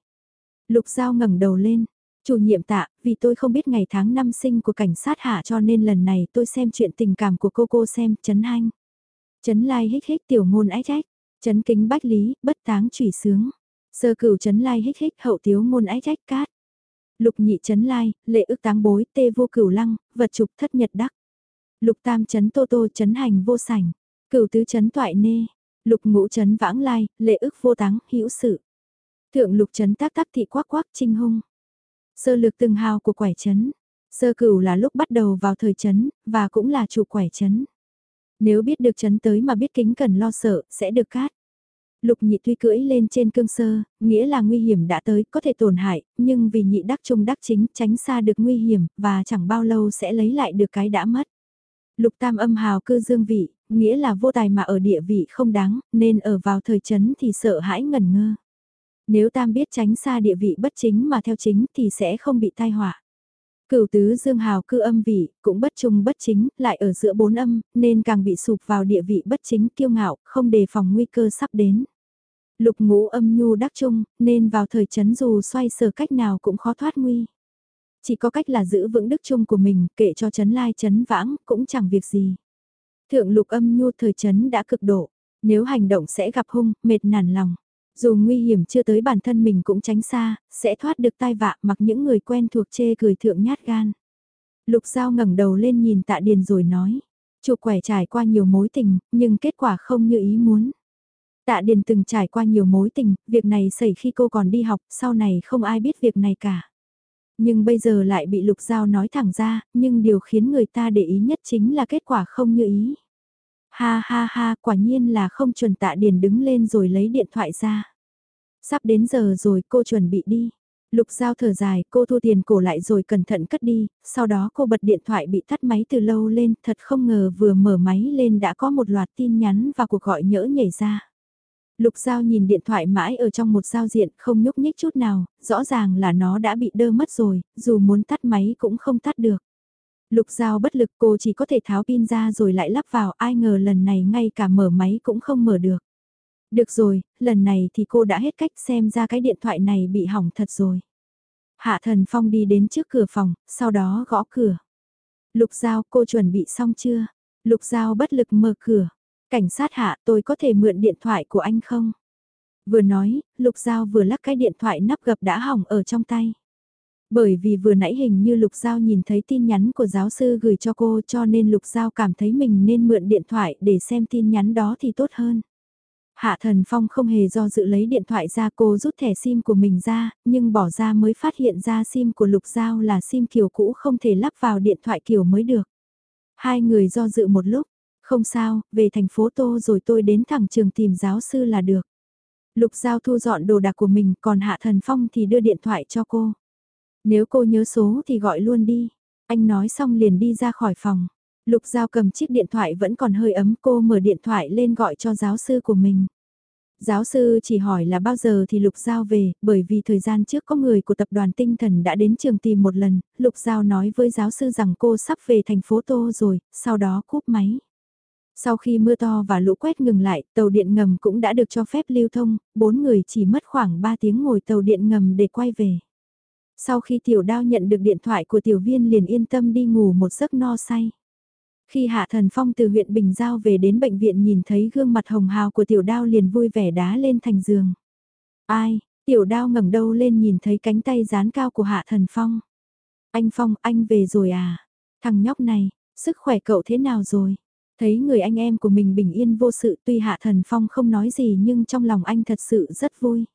Lục Giao ngẩng đầu lên, chủ nhiệm tạ, vì tôi không biết ngày tháng năm sinh của cảnh sát hạ cho nên lần này tôi xem chuyện tình cảm của cô cô xem, chấn hanh. Chấn lai hích hích tiểu ngôn ách ách, chấn kính bách lý, bất táng trùy sướng. Sơ cửu chấn lai hích hích hậu tiếu ngôn ách ách cát. Lục nhị chấn lai, lệ ức táng bối, tê vô cửu lăng, vật trục thất nhật đắc. Lục tam chấn tô tô chấn hành vô sảnh, cửu tứ chấn toại nê. Lục ngũ chấn vãng lai, lệ ức vô táng, hữu sự. Thượng lục chấn tác tác thị quắc quắc trinh hung. Sơ lược từng hào của quẻ chấn. Sơ cửu là lúc bắt đầu vào thời chấn, và cũng là chủ quẻ chấn. Nếu biết được chấn tới mà biết kính cần lo sợ, sẽ được cát. Lục nhị tuy cưỡi lên trên cương sơ, nghĩa là nguy hiểm đã tới, có thể tổn hại, nhưng vì nhị đắc trung đắc chính, tránh xa được nguy hiểm, và chẳng bao lâu sẽ lấy lại được cái đã mất. Lục tam âm hào cư dương vị, nghĩa là vô tài mà ở địa vị không đáng, nên ở vào thời chấn thì sợ hãi ngẩn ngơ. Nếu tam biết tránh xa địa vị bất chính mà theo chính thì sẽ không bị tai họa. Cửu tứ dương hào cư âm vị, cũng bất trung bất chính, lại ở giữa bốn âm, nên càng bị sụp vào địa vị bất chính kiêu ngạo, không đề phòng nguy cơ sắp đến. Lục ngũ âm nhu đắc trung, nên vào thời chấn dù xoay sở cách nào cũng khó thoát nguy. Chỉ có cách là giữ vững đức trung của mình, kệ cho chấn lai chấn vãng, cũng chẳng việc gì. Thượng lục âm nhu thời chấn đã cực độ, nếu hành động sẽ gặp hung, mệt nản lòng. Dù nguy hiểm chưa tới bản thân mình cũng tránh xa, sẽ thoát được tai vạ mặc những người quen thuộc chê cười thượng nhát gan. Lục Giao ngẩng đầu lên nhìn tạ điền rồi nói. Chu quẻ trải qua nhiều mối tình, nhưng kết quả không như ý muốn. Tạ Điền từng trải qua nhiều mối tình, việc này xảy khi cô còn đi học, sau này không ai biết việc này cả. Nhưng bây giờ lại bị Lục Giao nói thẳng ra, nhưng điều khiến người ta để ý nhất chính là kết quả không như ý. Ha ha ha, quả nhiên là không chuẩn tạ điền đứng lên rồi lấy điện thoại ra. Sắp đến giờ rồi cô chuẩn bị đi. Lục Giao thở dài, cô thu tiền cổ lại rồi cẩn thận cất đi, sau đó cô bật điện thoại bị tắt máy từ lâu lên, thật không ngờ vừa mở máy lên đã có một loạt tin nhắn và cuộc gọi nhỡ nhảy ra. Lục Giao nhìn điện thoại mãi ở trong một giao diện không nhúc nhích chút nào, rõ ràng là nó đã bị đơ mất rồi, dù muốn tắt máy cũng không tắt được. Lục Giao bất lực cô chỉ có thể tháo pin ra rồi lại lắp vào ai ngờ lần này ngay cả mở máy cũng không mở được. Được rồi, lần này thì cô đã hết cách xem ra cái điện thoại này bị hỏng thật rồi. Hạ Thần Phong đi đến trước cửa phòng, sau đó gõ cửa. Lục Giao cô chuẩn bị xong chưa? Lục Giao bất lực mở cửa. Cảnh sát hạ tôi có thể mượn điện thoại của anh không? Vừa nói, Lục Giao vừa lắc cái điện thoại nắp gập đã hỏng ở trong tay. Bởi vì vừa nãy hình như Lục Giao nhìn thấy tin nhắn của giáo sư gửi cho cô cho nên Lục Giao cảm thấy mình nên mượn điện thoại để xem tin nhắn đó thì tốt hơn. Hạ Thần Phong không hề do dự lấy điện thoại ra cô rút thẻ sim của mình ra, nhưng bỏ ra mới phát hiện ra sim của Lục Giao là sim kiểu cũ không thể lắp vào điện thoại kiểu mới được. Hai người do dự một lúc, không sao, về thành phố Tô rồi tôi đến thẳng trường tìm giáo sư là được. Lục Giao thu dọn đồ đạc của mình còn Hạ Thần Phong thì đưa điện thoại cho cô. Nếu cô nhớ số thì gọi luôn đi. Anh nói xong liền đi ra khỏi phòng. Lục Giao cầm chiếc điện thoại vẫn còn hơi ấm cô mở điện thoại lên gọi cho giáo sư của mình. Giáo sư chỉ hỏi là bao giờ thì Lục Giao về, bởi vì thời gian trước có người của tập đoàn tinh thần đã đến trường tìm một lần, Lục Giao nói với giáo sư rằng cô sắp về thành phố Tô rồi, sau đó cúp máy. Sau khi mưa to và lũ quét ngừng lại, tàu điện ngầm cũng đã được cho phép lưu thông, bốn người chỉ mất khoảng 3 tiếng ngồi tàu điện ngầm để quay về. Sau khi tiểu đao nhận được điện thoại của tiểu viên liền yên tâm đi ngủ một giấc no say. Khi Hạ Thần Phong từ huyện Bình Giao về đến bệnh viện nhìn thấy gương mặt hồng hào của tiểu đao liền vui vẻ đá lên thành giường. Ai, tiểu đao ngẩng đầu lên nhìn thấy cánh tay dán cao của Hạ Thần Phong. Anh Phong, anh về rồi à? Thằng nhóc này, sức khỏe cậu thế nào rồi? Thấy người anh em của mình bình yên vô sự tuy Hạ Thần Phong không nói gì nhưng trong lòng anh thật sự rất vui.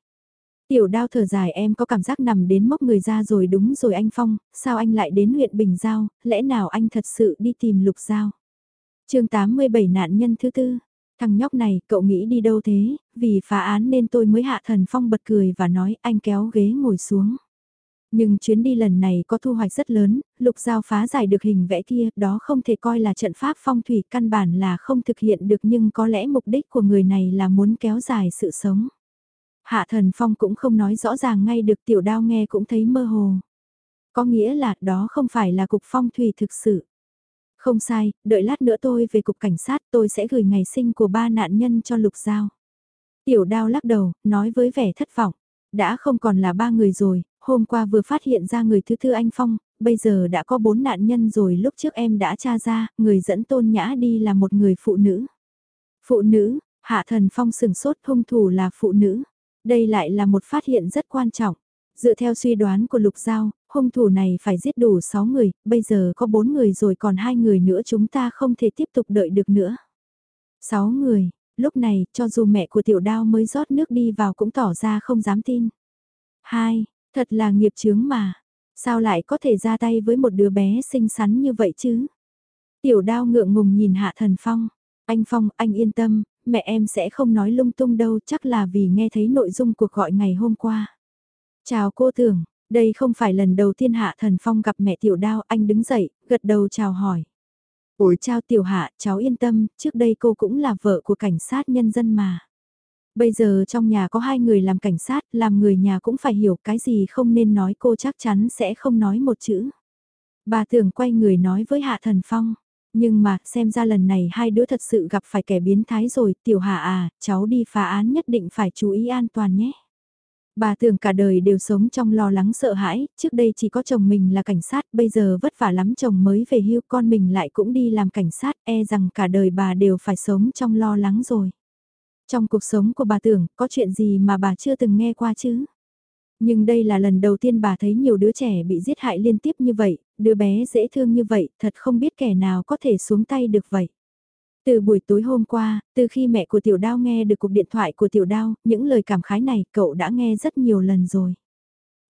Tiểu đao thở dài em có cảm giác nằm đến mốc người ra rồi đúng rồi anh Phong, sao anh lại đến huyện Bình Giao, lẽ nào anh thật sự đi tìm Lục Giao? chương 87 nạn nhân thứ tư, thằng nhóc này cậu nghĩ đi đâu thế, vì phá án nên tôi mới hạ thần Phong bật cười và nói anh kéo ghế ngồi xuống. Nhưng chuyến đi lần này có thu hoạch rất lớn, lục giao phá giải được hình vẽ kia, đó không thể coi là trận pháp phong thủy căn bản là không thực hiện được nhưng có lẽ mục đích của người này là muốn kéo dài sự sống. Hạ thần phong cũng không nói rõ ràng ngay được tiểu đao nghe cũng thấy mơ hồ. Có nghĩa là đó không phải là cục phong thủy thực sự. Không sai, đợi lát nữa tôi về cục cảnh sát tôi sẽ gửi ngày sinh của ba nạn nhân cho lục giao. Tiểu đao lắc đầu, nói với vẻ thất vọng. Đã không còn là ba người rồi, hôm qua vừa phát hiện ra người thứ tư anh Phong, bây giờ đã có bốn nạn nhân rồi lúc trước em đã tra ra, người dẫn tôn nhã đi là một người phụ nữ. Phụ nữ, hạ thần Phong sừng sốt hung thủ là phụ nữ. Đây lại là một phát hiện rất quan trọng. Dựa theo suy đoán của Lục Giao, hung thủ này phải giết đủ 6 người, bây giờ có 4 người rồi còn hai người nữa chúng ta không thể tiếp tục đợi được nữa. 6 người, lúc này cho dù mẹ của tiểu đao mới rót nước đi vào cũng tỏ ra không dám tin. 2. Thật là nghiệp chướng mà. Sao lại có thể ra tay với một đứa bé xinh xắn như vậy chứ? Tiểu đao ngượng ngùng nhìn Hạ Thần Phong. Anh Phong, anh yên tâm, mẹ em sẽ không nói lung tung đâu, chắc là vì nghe thấy nội dung cuộc gọi ngày hôm qua. Chào cô tưởng, đây không phải lần đầu tiên Hạ Thần Phong gặp mẹ Tiểu Đao, anh đứng dậy, gật đầu chào hỏi. Ủi chào Tiểu Hạ, cháu yên tâm, trước đây cô cũng là vợ của cảnh sát nhân dân mà. Bây giờ trong nhà có hai người làm cảnh sát, làm người nhà cũng phải hiểu cái gì không nên nói cô chắc chắn sẽ không nói một chữ. Bà tưởng quay người nói với Hạ Thần Phong. Nhưng mà, xem ra lần này hai đứa thật sự gặp phải kẻ biến thái rồi, tiểu hạ à, cháu đi phá án nhất định phải chú ý an toàn nhé. Bà tưởng cả đời đều sống trong lo lắng sợ hãi, trước đây chỉ có chồng mình là cảnh sát, bây giờ vất vả lắm chồng mới về hưu con mình lại cũng đi làm cảnh sát, e rằng cả đời bà đều phải sống trong lo lắng rồi. Trong cuộc sống của bà tưởng, có chuyện gì mà bà chưa từng nghe qua chứ? Nhưng đây là lần đầu tiên bà thấy nhiều đứa trẻ bị giết hại liên tiếp như vậy, đứa bé dễ thương như vậy, thật không biết kẻ nào có thể xuống tay được vậy. Từ buổi tối hôm qua, từ khi mẹ của Tiểu Đao nghe được cuộc điện thoại của Tiểu Đao, những lời cảm khái này cậu đã nghe rất nhiều lần rồi.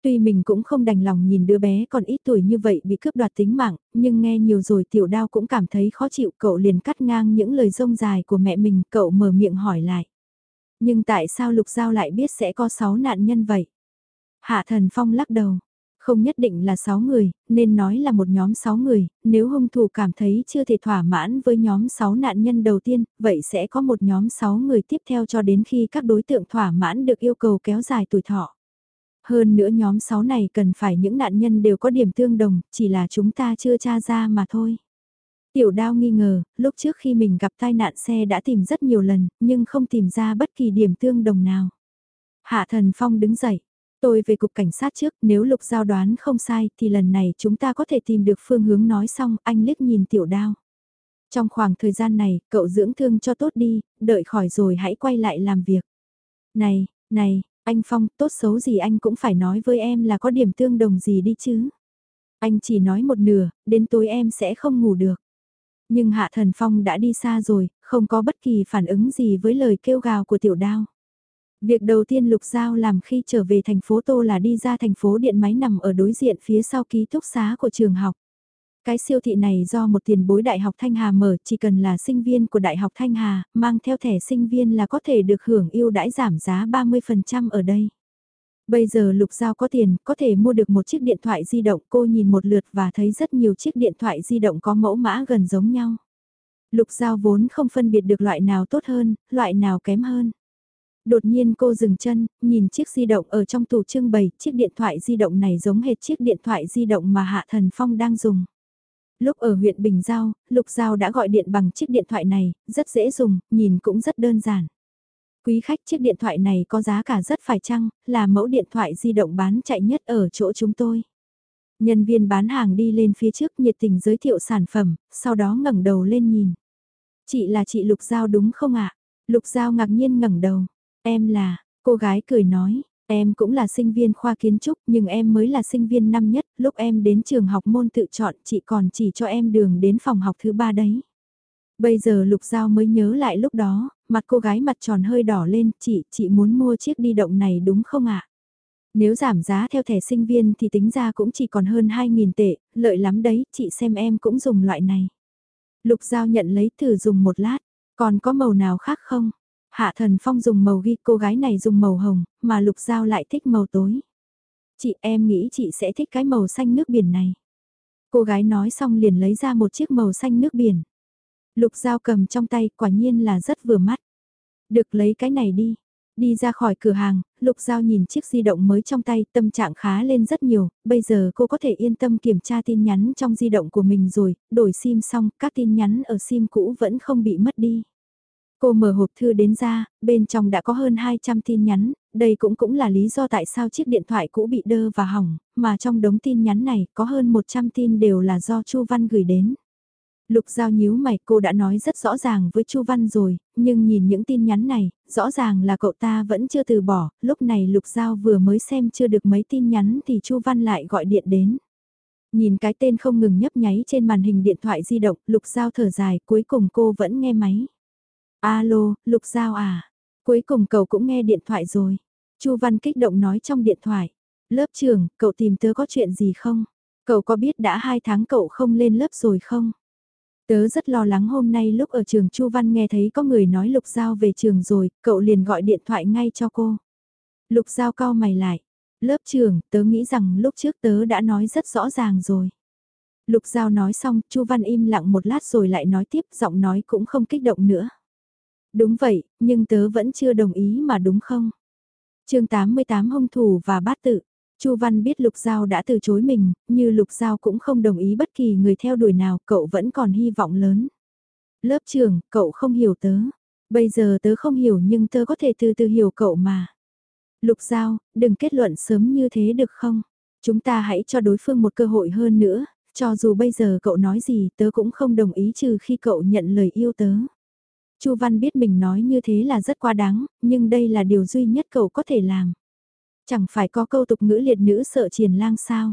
Tuy mình cũng không đành lòng nhìn đứa bé còn ít tuổi như vậy bị cướp đoạt tính mạng, nhưng nghe nhiều rồi Tiểu Đao cũng cảm thấy khó chịu cậu liền cắt ngang những lời rông dài của mẹ mình, cậu mở miệng hỏi lại. Nhưng tại sao Lục Giao lại biết sẽ có 6 nạn nhân vậy? Hạ Thần Phong lắc đầu, không nhất định là 6 người, nên nói là một nhóm 6 người, nếu hung thủ cảm thấy chưa thể thỏa mãn với nhóm 6 nạn nhân đầu tiên, vậy sẽ có một nhóm 6 người tiếp theo cho đến khi các đối tượng thỏa mãn được yêu cầu kéo dài tuổi thọ. Hơn nữa nhóm 6 này cần phải những nạn nhân đều có điểm tương đồng, chỉ là chúng ta chưa tra ra mà thôi. Tiểu đao nghi ngờ, lúc trước khi mình gặp tai nạn xe đã tìm rất nhiều lần, nhưng không tìm ra bất kỳ điểm tương đồng nào. Hạ thần phong đứng dậy, Tôi về cục cảnh sát trước, nếu lục giao đoán không sai thì lần này chúng ta có thể tìm được phương hướng nói xong, anh liếc nhìn tiểu đao. Trong khoảng thời gian này, cậu dưỡng thương cho tốt đi, đợi khỏi rồi hãy quay lại làm việc. Này, này, anh Phong, tốt xấu gì anh cũng phải nói với em là có điểm tương đồng gì đi chứ. Anh chỉ nói một nửa, đến tối em sẽ không ngủ được. Nhưng Hạ Thần Phong đã đi xa rồi, không có bất kỳ phản ứng gì với lời kêu gào của tiểu đao. Việc đầu tiên Lục Giao làm khi trở về thành phố Tô là đi ra thành phố điện máy nằm ở đối diện phía sau ký túc xá của trường học. Cái siêu thị này do một tiền bối Đại học Thanh Hà mở, chỉ cần là sinh viên của Đại học Thanh Hà, mang theo thẻ sinh viên là có thể được hưởng ưu đãi giảm giá 30% ở đây. Bây giờ Lục Giao có tiền, có thể mua được một chiếc điện thoại di động, cô nhìn một lượt và thấy rất nhiều chiếc điện thoại di động có mẫu mã gần giống nhau. Lục Giao vốn không phân biệt được loại nào tốt hơn, loại nào kém hơn. Đột nhiên cô dừng chân, nhìn chiếc di động ở trong tủ trưng bày, chiếc điện thoại di động này giống hệt chiếc điện thoại di động mà Hạ Thần Phong đang dùng. Lúc ở huyện Bình Giao, Lục Giao đã gọi điện bằng chiếc điện thoại này, rất dễ dùng, nhìn cũng rất đơn giản. Quý khách chiếc điện thoại này có giá cả rất phải chăng, là mẫu điện thoại di động bán chạy nhất ở chỗ chúng tôi. Nhân viên bán hàng đi lên phía trước nhiệt tình giới thiệu sản phẩm, sau đó ngẩng đầu lên nhìn. Chị là chị Lục Giao đúng không ạ? Lục Giao ngạc nhiên ngẩng đầu. Em là, cô gái cười nói, em cũng là sinh viên khoa kiến trúc nhưng em mới là sinh viên năm nhất, lúc em đến trường học môn tự chọn chị còn chỉ cho em đường đến phòng học thứ ba đấy. Bây giờ Lục Giao mới nhớ lại lúc đó, mặt cô gái mặt tròn hơi đỏ lên, chị, chị muốn mua chiếc đi động này đúng không ạ? Nếu giảm giá theo thẻ sinh viên thì tính ra cũng chỉ còn hơn 2.000 tệ, lợi lắm đấy, chị xem em cũng dùng loại này. Lục Giao nhận lấy thử dùng một lát, còn có màu nào khác không? Hạ Thần Phong dùng màu ghi, cô gái này dùng màu hồng, mà Lục Giao lại thích màu tối. Chị em nghĩ chị sẽ thích cái màu xanh nước biển này. Cô gái nói xong liền lấy ra một chiếc màu xanh nước biển. Lục Giao cầm trong tay quả nhiên là rất vừa mắt. Được lấy cái này đi. Đi ra khỏi cửa hàng, Lục Giao nhìn chiếc di động mới trong tay, tâm trạng khá lên rất nhiều, bây giờ cô có thể yên tâm kiểm tra tin nhắn trong di động của mình rồi, đổi sim xong, các tin nhắn ở sim cũ vẫn không bị mất đi. Cô mở hộp thư đến ra, bên trong đã có hơn 200 tin nhắn, đây cũng cũng là lý do tại sao chiếc điện thoại cũ bị đơ và hỏng, mà trong đống tin nhắn này có hơn 100 tin đều là do Chu Văn gửi đến. Lục Giao nhíu mày cô đã nói rất rõ ràng với Chu Văn rồi, nhưng nhìn những tin nhắn này, rõ ràng là cậu ta vẫn chưa từ bỏ, lúc này Lục Giao vừa mới xem chưa được mấy tin nhắn thì Chu Văn lại gọi điện đến. Nhìn cái tên không ngừng nhấp nháy trên màn hình điện thoại di động, Lục Giao thở dài, cuối cùng cô vẫn nghe máy. Alo, Lục Giao à, cuối cùng cậu cũng nghe điện thoại rồi. Chu Văn kích động nói trong điện thoại. Lớp trưởng, cậu tìm tớ có chuyện gì không? Cậu có biết đã hai tháng cậu không lên lớp rồi không? Tớ rất lo lắng hôm nay lúc ở trường Chu Văn nghe thấy có người nói Lục Giao về trường rồi, cậu liền gọi điện thoại ngay cho cô. Lục Giao cao mày lại. Lớp trưởng, tớ nghĩ rằng lúc trước tớ đã nói rất rõ ràng rồi. Lục Giao nói xong, Chu Văn im lặng một lát rồi lại nói tiếp, giọng nói cũng không kích động nữa. Đúng vậy, nhưng tớ vẫn chưa đồng ý mà đúng không? chương 88 hung thủ và bát tự. Chu Văn biết Lục Giao đã từ chối mình, như Lục Giao cũng không đồng ý bất kỳ người theo đuổi nào, cậu vẫn còn hy vọng lớn. Lớp trưởng cậu không hiểu tớ. Bây giờ tớ không hiểu nhưng tớ có thể từ từ hiểu cậu mà. Lục Giao, đừng kết luận sớm như thế được không? Chúng ta hãy cho đối phương một cơ hội hơn nữa, cho dù bây giờ cậu nói gì tớ cũng không đồng ý trừ khi cậu nhận lời yêu tớ. Chu Văn biết mình nói như thế là rất quá đáng, nhưng đây là điều duy nhất cậu có thể làm. Chẳng phải có câu tục ngữ liệt nữ sợ triền lang sao.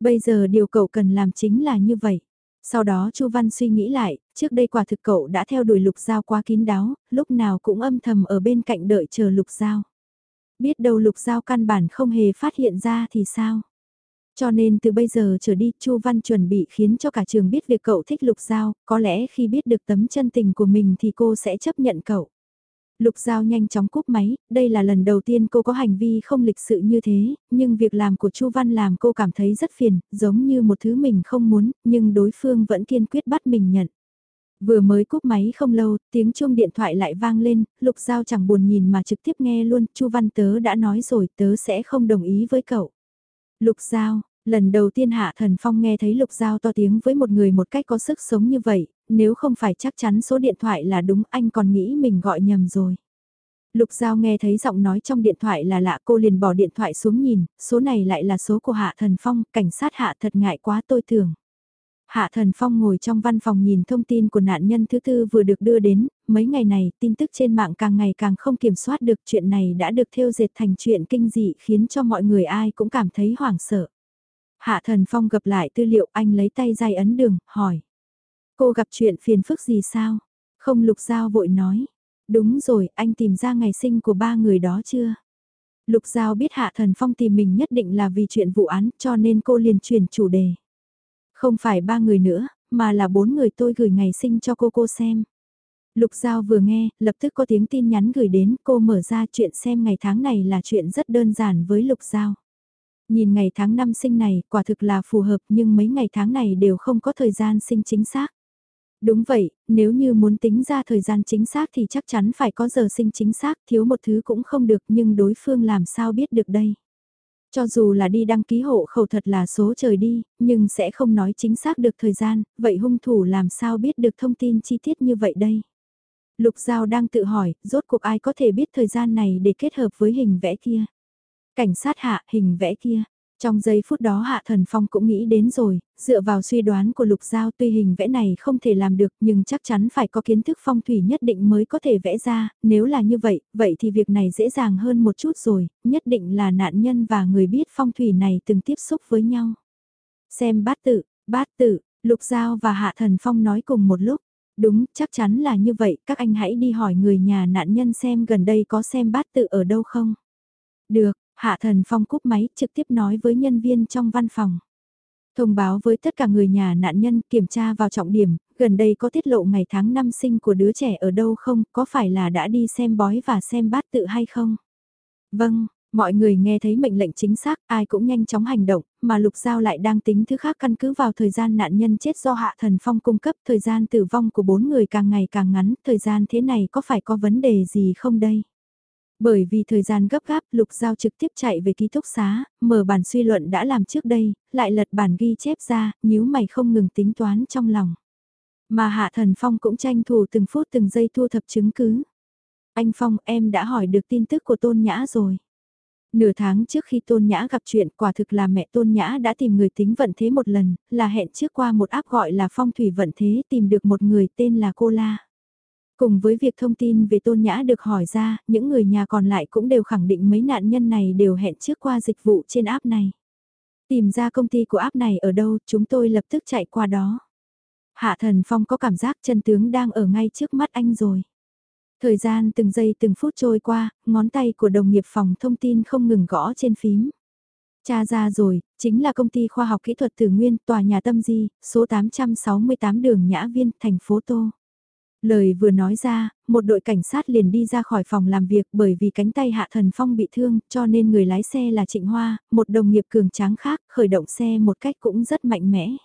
Bây giờ điều cậu cần làm chính là như vậy. Sau đó Chu Văn suy nghĩ lại, trước đây quả thực cậu đã theo đuổi Lục Giao quá kín đáo, lúc nào cũng âm thầm ở bên cạnh đợi chờ Lục Giao. Biết đâu Lục Giao căn bản không hề phát hiện ra thì sao? Cho nên từ bây giờ trở đi Chu Văn chuẩn bị khiến cho cả trường biết việc cậu thích Lục Giao, có lẽ khi biết được tấm chân tình của mình thì cô sẽ chấp nhận cậu. Lục Giao nhanh chóng cúp máy, đây là lần đầu tiên cô có hành vi không lịch sự như thế, nhưng việc làm của Chu Văn làm cô cảm thấy rất phiền, giống như một thứ mình không muốn, nhưng đối phương vẫn kiên quyết bắt mình nhận. Vừa mới cúp máy không lâu, tiếng chuông điện thoại lại vang lên, Lục Giao chẳng buồn nhìn mà trực tiếp nghe luôn, Chu Văn tớ đã nói rồi tớ sẽ không đồng ý với cậu. Lục Giao, lần đầu tiên Hạ Thần Phong nghe thấy Lục Giao to tiếng với một người một cách có sức sống như vậy, nếu không phải chắc chắn số điện thoại là đúng anh còn nghĩ mình gọi nhầm rồi. Lục Giao nghe thấy giọng nói trong điện thoại là lạ cô liền bỏ điện thoại xuống nhìn, số này lại là số của Hạ Thần Phong, cảnh sát Hạ thật ngại quá tôi tưởng. Hạ Thần Phong ngồi trong văn phòng nhìn thông tin của nạn nhân thứ tư vừa được đưa đến, mấy ngày này tin tức trên mạng càng ngày càng không kiểm soát được chuyện này đã được theo dệt thành chuyện kinh dị khiến cho mọi người ai cũng cảm thấy hoảng sợ. Hạ Thần Phong gặp lại tư liệu anh lấy tay dai ấn đường, hỏi. Cô gặp chuyện phiền phức gì sao? Không Lục Giao vội nói. Đúng rồi, anh tìm ra ngày sinh của ba người đó chưa? Lục Giao biết Hạ Thần Phong tìm mình nhất định là vì chuyện vụ án cho nên cô liền chuyển chủ đề. Không phải ba người nữa, mà là bốn người tôi gửi ngày sinh cho cô cô xem. Lục Giao vừa nghe, lập tức có tiếng tin nhắn gửi đến cô mở ra chuyện xem ngày tháng này là chuyện rất đơn giản với Lục Giao. Nhìn ngày tháng năm sinh này quả thực là phù hợp nhưng mấy ngày tháng này đều không có thời gian sinh chính xác. Đúng vậy, nếu như muốn tính ra thời gian chính xác thì chắc chắn phải có giờ sinh chính xác, thiếu một thứ cũng không được nhưng đối phương làm sao biết được đây. Cho dù là đi đăng ký hộ khẩu thật là số trời đi, nhưng sẽ không nói chính xác được thời gian, vậy hung thủ làm sao biết được thông tin chi tiết như vậy đây? Lục Giao đang tự hỏi, rốt cuộc ai có thể biết thời gian này để kết hợp với hình vẽ kia? Cảnh sát hạ hình vẽ kia, trong giây phút đó Hạ Thần Phong cũng nghĩ đến rồi, dựa vào suy đoán của Lục Giao tuy hình vẽ này không thể làm được nhưng chắc chắn phải có kiến thức phong thủy nhất định mới có thể vẽ ra, nếu là như vậy, vậy thì việc này dễ dàng hơn một chút rồi, nhất định là nạn nhân và người biết phong thủy này từng tiếp xúc với nhau. Xem bát tự, bát tự, Lục Giao và Hạ Thần Phong nói cùng một lúc, đúng, chắc chắn là như vậy, các anh hãy đi hỏi người nhà nạn nhân xem gần đây có xem bát tự ở đâu không. Được, Hạ thần phong cúp máy trực tiếp nói với nhân viên trong văn phòng. Thông báo với tất cả người nhà nạn nhân kiểm tra vào trọng điểm, gần đây có tiết lộ ngày tháng năm sinh của đứa trẻ ở đâu không, có phải là đã đi xem bói và xem bát tự hay không? Vâng, mọi người nghe thấy mệnh lệnh chính xác, ai cũng nhanh chóng hành động, mà Lục Giao lại đang tính thứ khác căn cứ vào thời gian nạn nhân chết do hạ thần phong cung cấp, thời gian tử vong của bốn người càng ngày càng ngắn, thời gian thế này có phải có vấn đề gì không đây? Bởi vì thời gian gấp gáp, Lục Giao trực tiếp chạy về ký túc xá, mở bản suy luận đã làm trước đây, lại lật bản ghi chép ra, nhíu mày không ngừng tính toán trong lòng. Mà Hạ Thần Phong cũng tranh thủ từng phút từng giây thu thập chứng cứ. Anh Phong em đã hỏi được tin tức của Tôn Nhã rồi. Nửa tháng trước khi Tôn Nhã gặp chuyện quả thực là mẹ Tôn Nhã đã tìm người tính vận thế một lần, là hẹn trước qua một áp gọi là phong thủy vận thế tìm được một người tên là Cô La. Cùng với việc thông tin về Tôn Nhã được hỏi ra, những người nhà còn lại cũng đều khẳng định mấy nạn nhân này đều hẹn trước qua dịch vụ trên app này. Tìm ra công ty của app này ở đâu, chúng tôi lập tức chạy qua đó. Hạ thần phong có cảm giác chân tướng đang ở ngay trước mắt anh rồi. Thời gian từng giây từng phút trôi qua, ngón tay của đồng nghiệp phòng thông tin không ngừng gõ trên phím. Cha ra rồi, chính là công ty khoa học kỹ thuật Tử Nguyên, tòa nhà Tâm Di, số 868 đường Nhã Viên, thành phố Tô. Lời vừa nói ra, một đội cảnh sát liền đi ra khỏi phòng làm việc bởi vì cánh tay Hạ Thần Phong bị thương cho nên người lái xe là Trịnh Hoa, một đồng nghiệp cường tráng khác khởi động xe một cách cũng rất mạnh mẽ.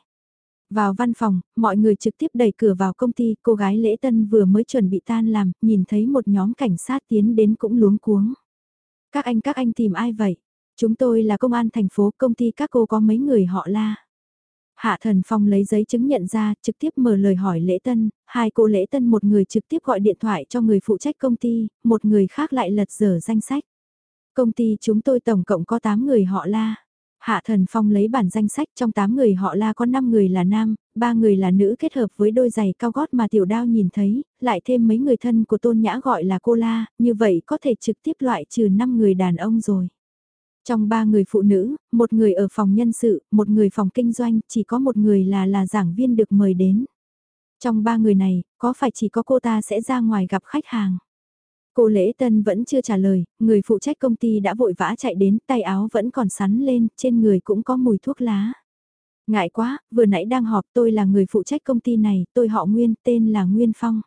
Vào văn phòng, mọi người trực tiếp đẩy cửa vào công ty, cô gái lễ tân vừa mới chuẩn bị tan làm, nhìn thấy một nhóm cảnh sát tiến đến cũng luống cuống. Các anh các anh tìm ai vậy? Chúng tôi là công an thành phố, công ty các cô có mấy người họ la. Hạ Thần Phong lấy giấy chứng nhận ra, trực tiếp mở lời hỏi lễ tân, hai cô lễ tân một người trực tiếp gọi điện thoại cho người phụ trách công ty, một người khác lại lật dở danh sách. Công ty chúng tôi tổng cộng có 8 người họ la. Hạ Thần Phong lấy bản danh sách trong 8 người họ la có 5 người là nam, 3 người là nữ kết hợp với đôi giày cao gót mà tiểu đao nhìn thấy, lại thêm mấy người thân của tôn nhã gọi là cô la, như vậy có thể trực tiếp loại trừ 5 người đàn ông rồi. Trong ba người phụ nữ, một người ở phòng nhân sự, một người phòng kinh doanh, chỉ có một người là là giảng viên được mời đến. Trong ba người này, có phải chỉ có cô ta sẽ ra ngoài gặp khách hàng? Cô Lễ Tân vẫn chưa trả lời, người phụ trách công ty đã vội vã chạy đến, tay áo vẫn còn sắn lên, trên người cũng có mùi thuốc lá. Ngại quá, vừa nãy đang họp tôi là người phụ trách công ty này, tôi họ Nguyên, tên là Nguyên Phong.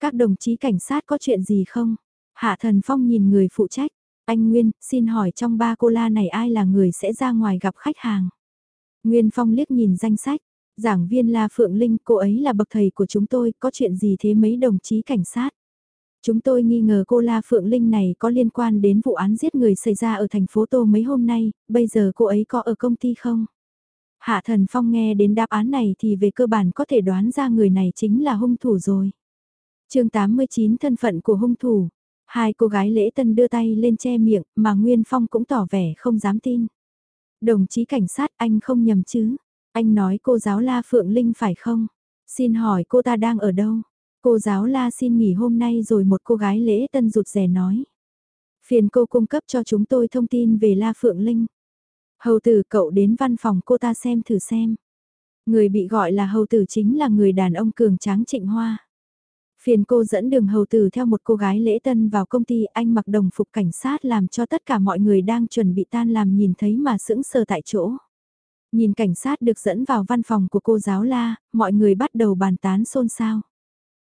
Các đồng chí cảnh sát có chuyện gì không? Hạ Thần Phong nhìn người phụ trách, anh Nguyên, xin hỏi trong ba cô la này ai là người sẽ ra ngoài gặp khách hàng? Nguyên Phong liếc nhìn danh sách, giảng viên La Phượng Linh, cô ấy là bậc thầy của chúng tôi, có chuyện gì thế mấy đồng chí cảnh sát? Chúng tôi nghi ngờ cô La Phượng Linh này có liên quan đến vụ án giết người xảy ra ở thành phố Tô mấy hôm nay, bây giờ cô ấy có ở công ty không? Hạ Thần Phong nghe đến đáp án này thì về cơ bản có thể đoán ra người này chính là hung thủ rồi. chương 89 thân phận của hung thủ, Hai cô gái lễ tân đưa tay lên che miệng, mà Nguyên Phong cũng tỏ vẻ không dám tin. Đồng chí cảnh sát anh không nhầm chứ? Anh nói cô giáo La Phượng Linh phải không? Xin hỏi cô ta đang ở đâu? Cô giáo La xin nghỉ hôm nay rồi một cô gái lễ tân rụt rè nói. Phiền cô cung cấp cho chúng tôi thông tin về La Phượng Linh. Hầu tử cậu đến văn phòng cô ta xem thử xem. Người bị gọi là hầu tử chính là người đàn ông cường tráng trịnh hoa. Phiền cô dẫn đường hầu tử theo một cô gái lễ tân vào công ty anh mặc đồng phục cảnh sát làm cho tất cả mọi người đang chuẩn bị tan làm nhìn thấy mà sững sờ tại chỗ. Nhìn cảnh sát được dẫn vào văn phòng của cô giáo la, mọi người bắt đầu bàn tán xôn xao.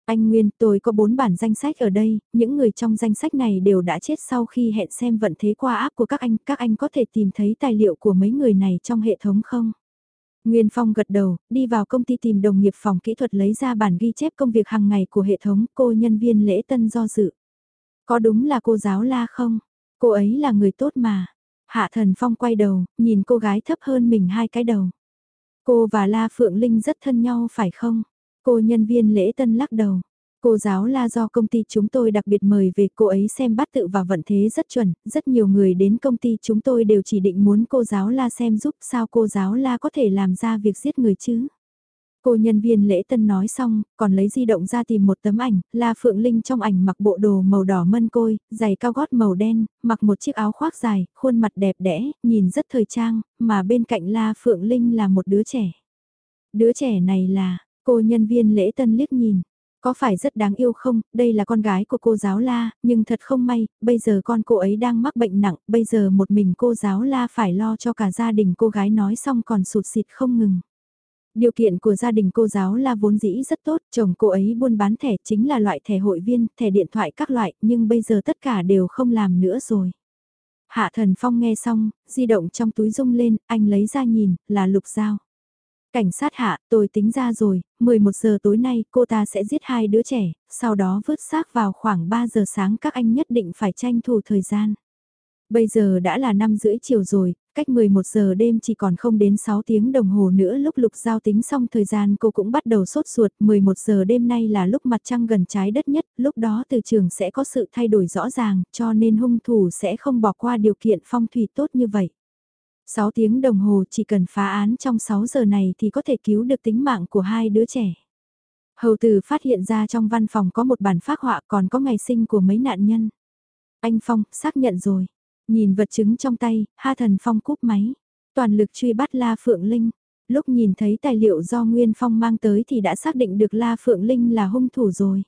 Anh Nguyên, tôi có bốn bản danh sách ở đây, những người trong danh sách này đều đã chết sau khi hẹn xem vận thế qua áp của các anh, các anh có thể tìm thấy tài liệu của mấy người này trong hệ thống không? Nguyên Phong gật đầu, đi vào công ty tìm đồng nghiệp phòng kỹ thuật lấy ra bản ghi chép công việc hàng ngày của hệ thống cô nhân viên lễ tân do dự. Có đúng là cô giáo la không? Cô ấy là người tốt mà. Hạ Thần Phong quay đầu, nhìn cô gái thấp hơn mình hai cái đầu. Cô và La Phượng Linh rất thân nhau phải không? Cô nhân viên lễ tân lắc đầu. Cô giáo la do công ty chúng tôi đặc biệt mời về cô ấy xem bắt tự và vận thế rất chuẩn, rất nhiều người đến công ty chúng tôi đều chỉ định muốn cô giáo la xem giúp sao cô giáo la có thể làm ra việc giết người chứ. Cô nhân viên lễ tân nói xong, còn lấy di động ra tìm một tấm ảnh, La Phượng Linh trong ảnh mặc bộ đồ màu đỏ mân côi, giày cao gót màu đen, mặc một chiếc áo khoác dài, khuôn mặt đẹp đẽ, nhìn rất thời trang, mà bên cạnh La Phượng Linh là một đứa trẻ. Đứa trẻ này là, cô nhân viên lễ tân liếc nhìn, có phải rất đáng yêu không, đây là con gái của cô giáo La, nhưng thật không may, bây giờ con cô ấy đang mắc bệnh nặng, bây giờ một mình cô giáo La phải lo cho cả gia đình cô gái nói xong còn sụt xịt không ngừng. Điều kiện của gia đình cô giáo La vốn dĩ rất tốt, chồng cô ấy buôn bán thẻ chính là loại thẻ hội viên, thẻ điện thoại các loại, nhưng bây giờ tất cả đều không làm nữa rồi. Hạ thần phong nghe xong, di động trong túi rung lên, anh lấy ra nhìn, là lục dao. Cảnh sát hạ, tôi tính ra rồi, 11 giờ tối nay cô ta sẽ giết hai đứa trẻ, sau đó vứt xác vào khoảng 3 giờ sáng các anh nhất định phải tranh thủ thời gian. Bây giờ đã là 5 rưỡi chiều rồi, cách 11 giờ đêm chỉ còn không đến 6 tiếng đồng hồ nữa lúc lục giao tính xong thời gian cô cũng bắt đầu sốt ruột, 11 giờ đêm nay là lúc mặt trăng gần trái đất nhất, lúc đó từ trường sẽ có sự thay đổi rõ ràng, cho nên hung thủ sẽ không bỏ qua điều kiện phong thủy tốt như vậy. 6 tiếng đồng hồ chỉ cần phá án trong 6 giờ này thì có thể cứu được tính mạng của hai đứa trẻ. Hầu tử phát hiện ra trong văn phòng có một bản phác họa còn có ngày sinh của mấy nạn nhân. Anh Phong, xác nhận rồi. Nhìn vật chứng trong tay, Ha Thần Phong cúp máy. Toàn lực truy bắt La Phượng Linh. Lúc nhìn thấy tài liệu do Nguyên Phong mang tới thì đã xác định được La Phượng Linh là hung thủ rồi.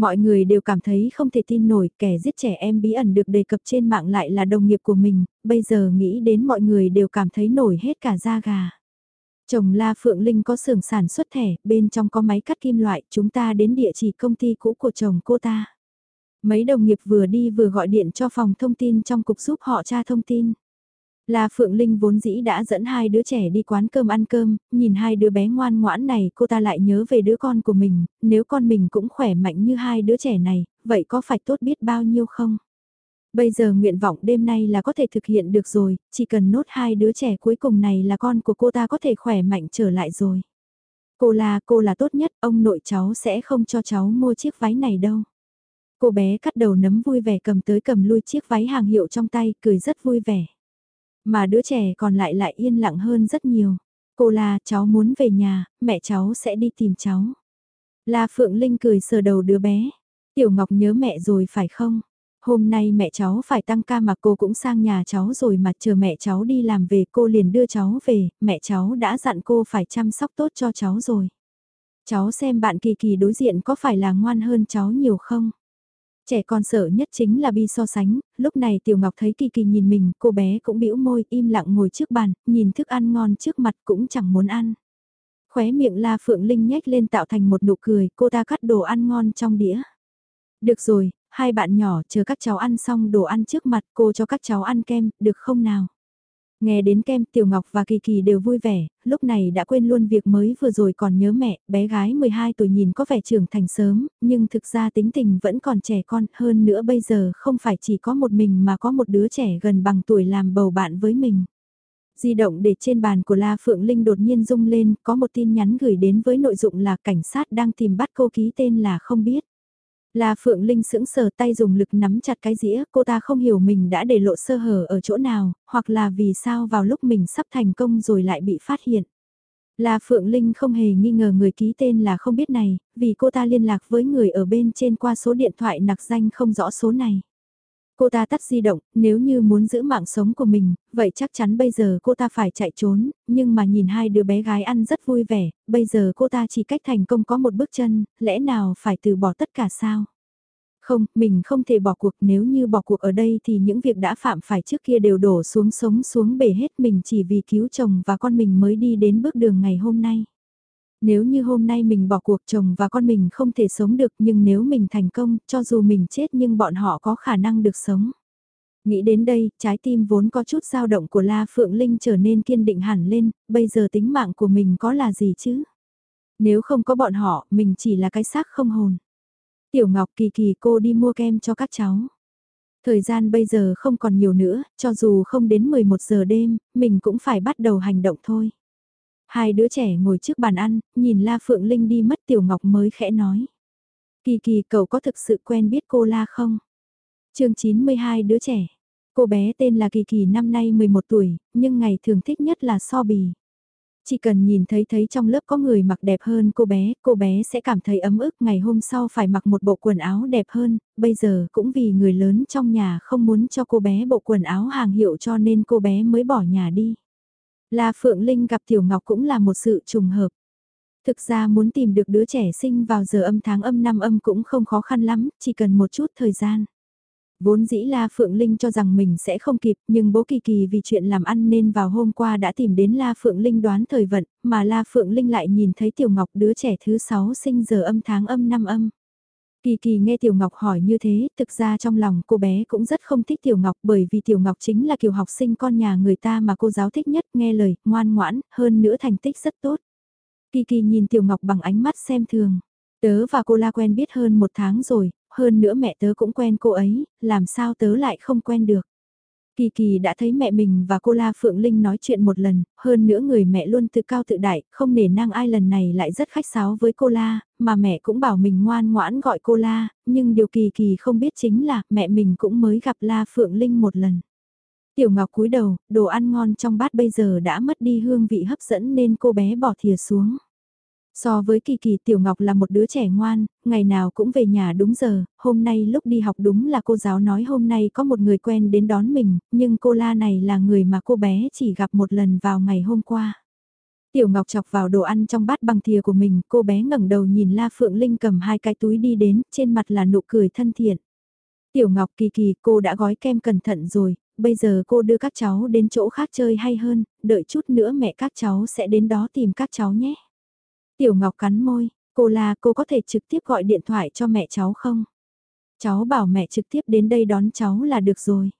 Mọi người đều cảm thấy không thể tin nổi kẻ giết trẻ em bí ẩn được đề cập trên mạng lại là đồng nghiệp của mình, bây giờ nghĩ đến mọi người đều cảm thấy nổi hết cả da gà. Chồng La Phượng Linh có xưởng sản xuất thẻ, bên trong có máy cắt kim loại, chúng ta đến địa chỉ công ty cũ của chồng cô ta. Mấy đồng nghiệp vừa đi vừa gọi điện cho phòng thông tin trong cục giúp họ tra thông tin. La Phượng Linh vốn dĩ đã dẫn hai đứa trẻ đi quán cơm ăn cơm, nhìn hai đứa bé ngoan ngoãn này cô ta lại nhớ về đứa con của mình, nếu con mình cũng khỏe mạnh như hai đứa trẻ này, vậy có phải tốt biết bao nhiêu không? Bây giờ nguyện vọng đêm nay là có thể thực hiện được rồi, chỉ cần nốt hai đứa trẻ cuối cùng này là con của cô ta có thể khỏe mạnh trở lại rồi. Cô là cô là tốt nhất, ông nội cháu sẽ không cho cháu mua chiếc váy này đâu. Cô bé cắt đầu nấm vui vẻ cầm tới cầm lui chiếc váy hàng hiệu trong tay, cười rất vui vẻ. Mà đứa trẻ còn lại lại yên lặng hơn rất nhiều. Cô là cháu muốn về nhà, mẹ cháu sẽ đi tìm cháu. La Phượng Linh cười sờ đầu đứa bé. Tiểu Ngọc nhớ mẹ rồi phải không? Hôm nay mẹ cháu phải tăng ca mà cô cũng sang nhà cháu rồi mà chờ mẹ cháu đi làm về cô liền đưa cháu về, mẹ cháu đã dặn cô phải chăm sóc tốt cho cháu rồi. Cháu xem bạn kỳ kỳ đối diện có phải là ngoan hơn cháu nhiều không? Trẻ con sợ nhất chính là bi so sánh, lúc này Tiểu Ngọc thấy Kỳ Kỳ nhìn mình, cô bé cũng bĩu môi, im lặng ngồi trước bàn, nhìn thức ăn ngon trước mặt cũng chẳng muốn ăn. Khóe miệng La Phượng Linh nhếch lên tạo thành một nụ cười, cô ta cắt đồ ăn ngon trong đĩa. Được rồi, hai bạn nhỏ chờ các cháu ăn xong đồ ăn trước mặt cô cho các cháu ăn kem, được không nào? Nghe đến kem Tiểu Ngọc và Kỳ Kỳ đều vui vẻ, lúc này đã quên luôn việc mới vừa rồi còn nhớ mẹ, bé gái 12 tuổi nhìn có vẻ trưởng thành sớm, nhưng thực ra tính tình vẫn còn trẻ con, hơn nữa bây giờ không phải chỉ có một mình mà có một đứa trẻ gần bằng tuổi làm bầu bạn với mình. Di động để trên bàn của La Phượng Linh đột nhiên rung lên, có một tin nhắn gửi đến với nội dụng là cảnh sát đang tìm bắt cô ký tên là không biết. La Phượng Linh sững sờ tay dùng lực nắm chặt cái dĩa, cô ta không hiểu mình đã để lộ sơ hở ở chỗ nào, hoặc là vì sao vào lúc mình sắp thành công rồi lại bị phát hiện. La Phượng Linh không hề nghi ngờ người ký tên là không biết này, vì cô ta liên lạc với người ở bên trên qua số điện thoại nặc danh không rõ số này. Cô ta tắt di động, nếu như muốn giữ mạng sống của mình, vậy chắc chắn bây giờ cô ta phải chạy trốn, nhưng mà nhìn hai đứa bé gái ăn rất vui vẻ, bây giờ cô ta chỉ cách thành công có một bước chân, lẽ nào phải từ bỏ tất cả sao? Không, mình không thể bỏ cuộc nếu như bỏ cuộc ở đây thì những việc đã phạm phải trước kia đều đổ xuống sống xuống bể hết mình chỉ vì cứu chồng và con mình mới đi đến bước đường ngày hôm nay. Nếu như hôm nay mình bỏ cuộc chồng và con mình không thể sống được nhưng nếu mình thành công, cho dù mình chết nhưng bọn họ có khả năng được sống. Nghĩ đến đây, trái tim vốn có chút dao động của La Phượng Linh trở nên kiên định hẳn lên, bây giờ tính mạng của mình có là gì chứ? Nếu không có bọn họ, mình chỉ là cái xác không hồn. Tiểu Ngọc kỳ kỳ cô đi mua kem cho các cháu. Thời gian bây giờ không còn nhiều nữa, cho dù không đến 11 giờ đêm, mình cũng phải bắt đầu hành động thôi. Hai đứa trẻ ngồi trước bàn ăn, nhìn La Phượng Linh đi mất Tiểu Ngọc mới khẽ nói. Kỳ kỳ cậu có thực sự quen biết cô La không? chương 92 đứa trẻ. Cô bé tên là Kỳ Kỳ năm nay 11 tuổi, nhưng ngày thường thích nhất là so bì. Chỉ cần nhìn thấy thấy trong lớp có người mặc đẹp hơn cô bé, cô bé sẽ cảm thấy ấm ức ngày hôm sau phải mặc một bộ quần áo đẹp hơn, bây giờ cũng vì người lớn trong nhà không muốn cho cô bé bộ quần áo hàng hiệu cho nên cô bé mới bỏ nhà đi. La Phượng Linh gặp Tiểu Ngọc cũng là một sự trùng hợp. Thực ra muốn tìm được đứa trẻ sinh vào giờ âm tháng âm năm âm cũng không khó khăn lắm, chỉ cần một chút thời gian. Vốn dĩ La Phượng Linh cho rằng mình sẽ không kịp, nhưng bố Kỳ Kỳ vì chuyện làm ăn nên vào hôm qua đã tìm đến La Phượng Linh đoán thời vận, mà La Phượng Linh lại nhìn thấy Tiểu Ngọc đứa trẻ thứ 6 sinh giờ âm tháng âm năm âm. Kỳ Kỳ nghe Tiểu Ngọc hỏi như thế, thực ra trong lòng cô bé cũng rất không thích Tiểu Ngọc bởi vì Tiểu Ngọc chính là kiểu học sinh con nhà người ta mà cô giáo thích nhất, nghe lời, ngoan ngoãn, hơn nữa thành tích rất tốt. Kỳ Kỳ nhìn Tiểu Ngọc bằng ánh mắt xem thường. Tớ và cô La quen biết hơn một tháng rồi, hơn nữa mẹ tớ cũng quen cô ấy, làm sao tớ lại không quen được. Kỳ kỳ đã thấy mẹ mình và cô La Phượng Linh nói chuyện một lần, hơn nữa người mẹ luôn tự cao tự đại, không nể nang ai lần này lại rất khách sáo với cô La, mà mẹ cũng bảo mình ngoan ngoãn gọi cô La, nhưng điều kỳ kỳ không biết chính là mẹ mình cũng mới gặp La Phượng Linh một lần. Tiểu Ngọc cúi đầu, đồ ăn ngon trong bát bây giờ đã mất đi hương vị hấp dẫn nên cô bé bỏ thìa xuống. So với Kỳ Kỳ Tiểu Ngọc là một đứa trẻ ngoan, ngày nào cũng về nhà đúng giờ, hôm nay lúc đi học đúng là cô giáo nói hôm nay có một người quen đến đón mình, nhưng cô La này là người mà cô bé chỉ gặp một lần vào ngày hôm qua. Tiểu Ngọc chọc vào đồ ăn trong bát bằng thìa của mình, cô bé ngẩng đầu nhìn La Phượng Linh cầm hai cái túi đi đến, trên mặt là nụ cười thân thiện. Tiểu Ngọc Kỳ Kỳ cô đã gói kem cẩn thận rồi, bây giờ cô đưa các cháu đến chỗ khác chơi hay hơn, đợi chút nữa mẹ các cháu sẽ đến đó tìm các cháu nhé. Tiểu Ngọc cắn môi, cô là cô có thể trực tiếp gọi điện thoại cho mẹ cháu không? Cháu bảo mẹ trực tiếp đến đây đón cháu là được rồi.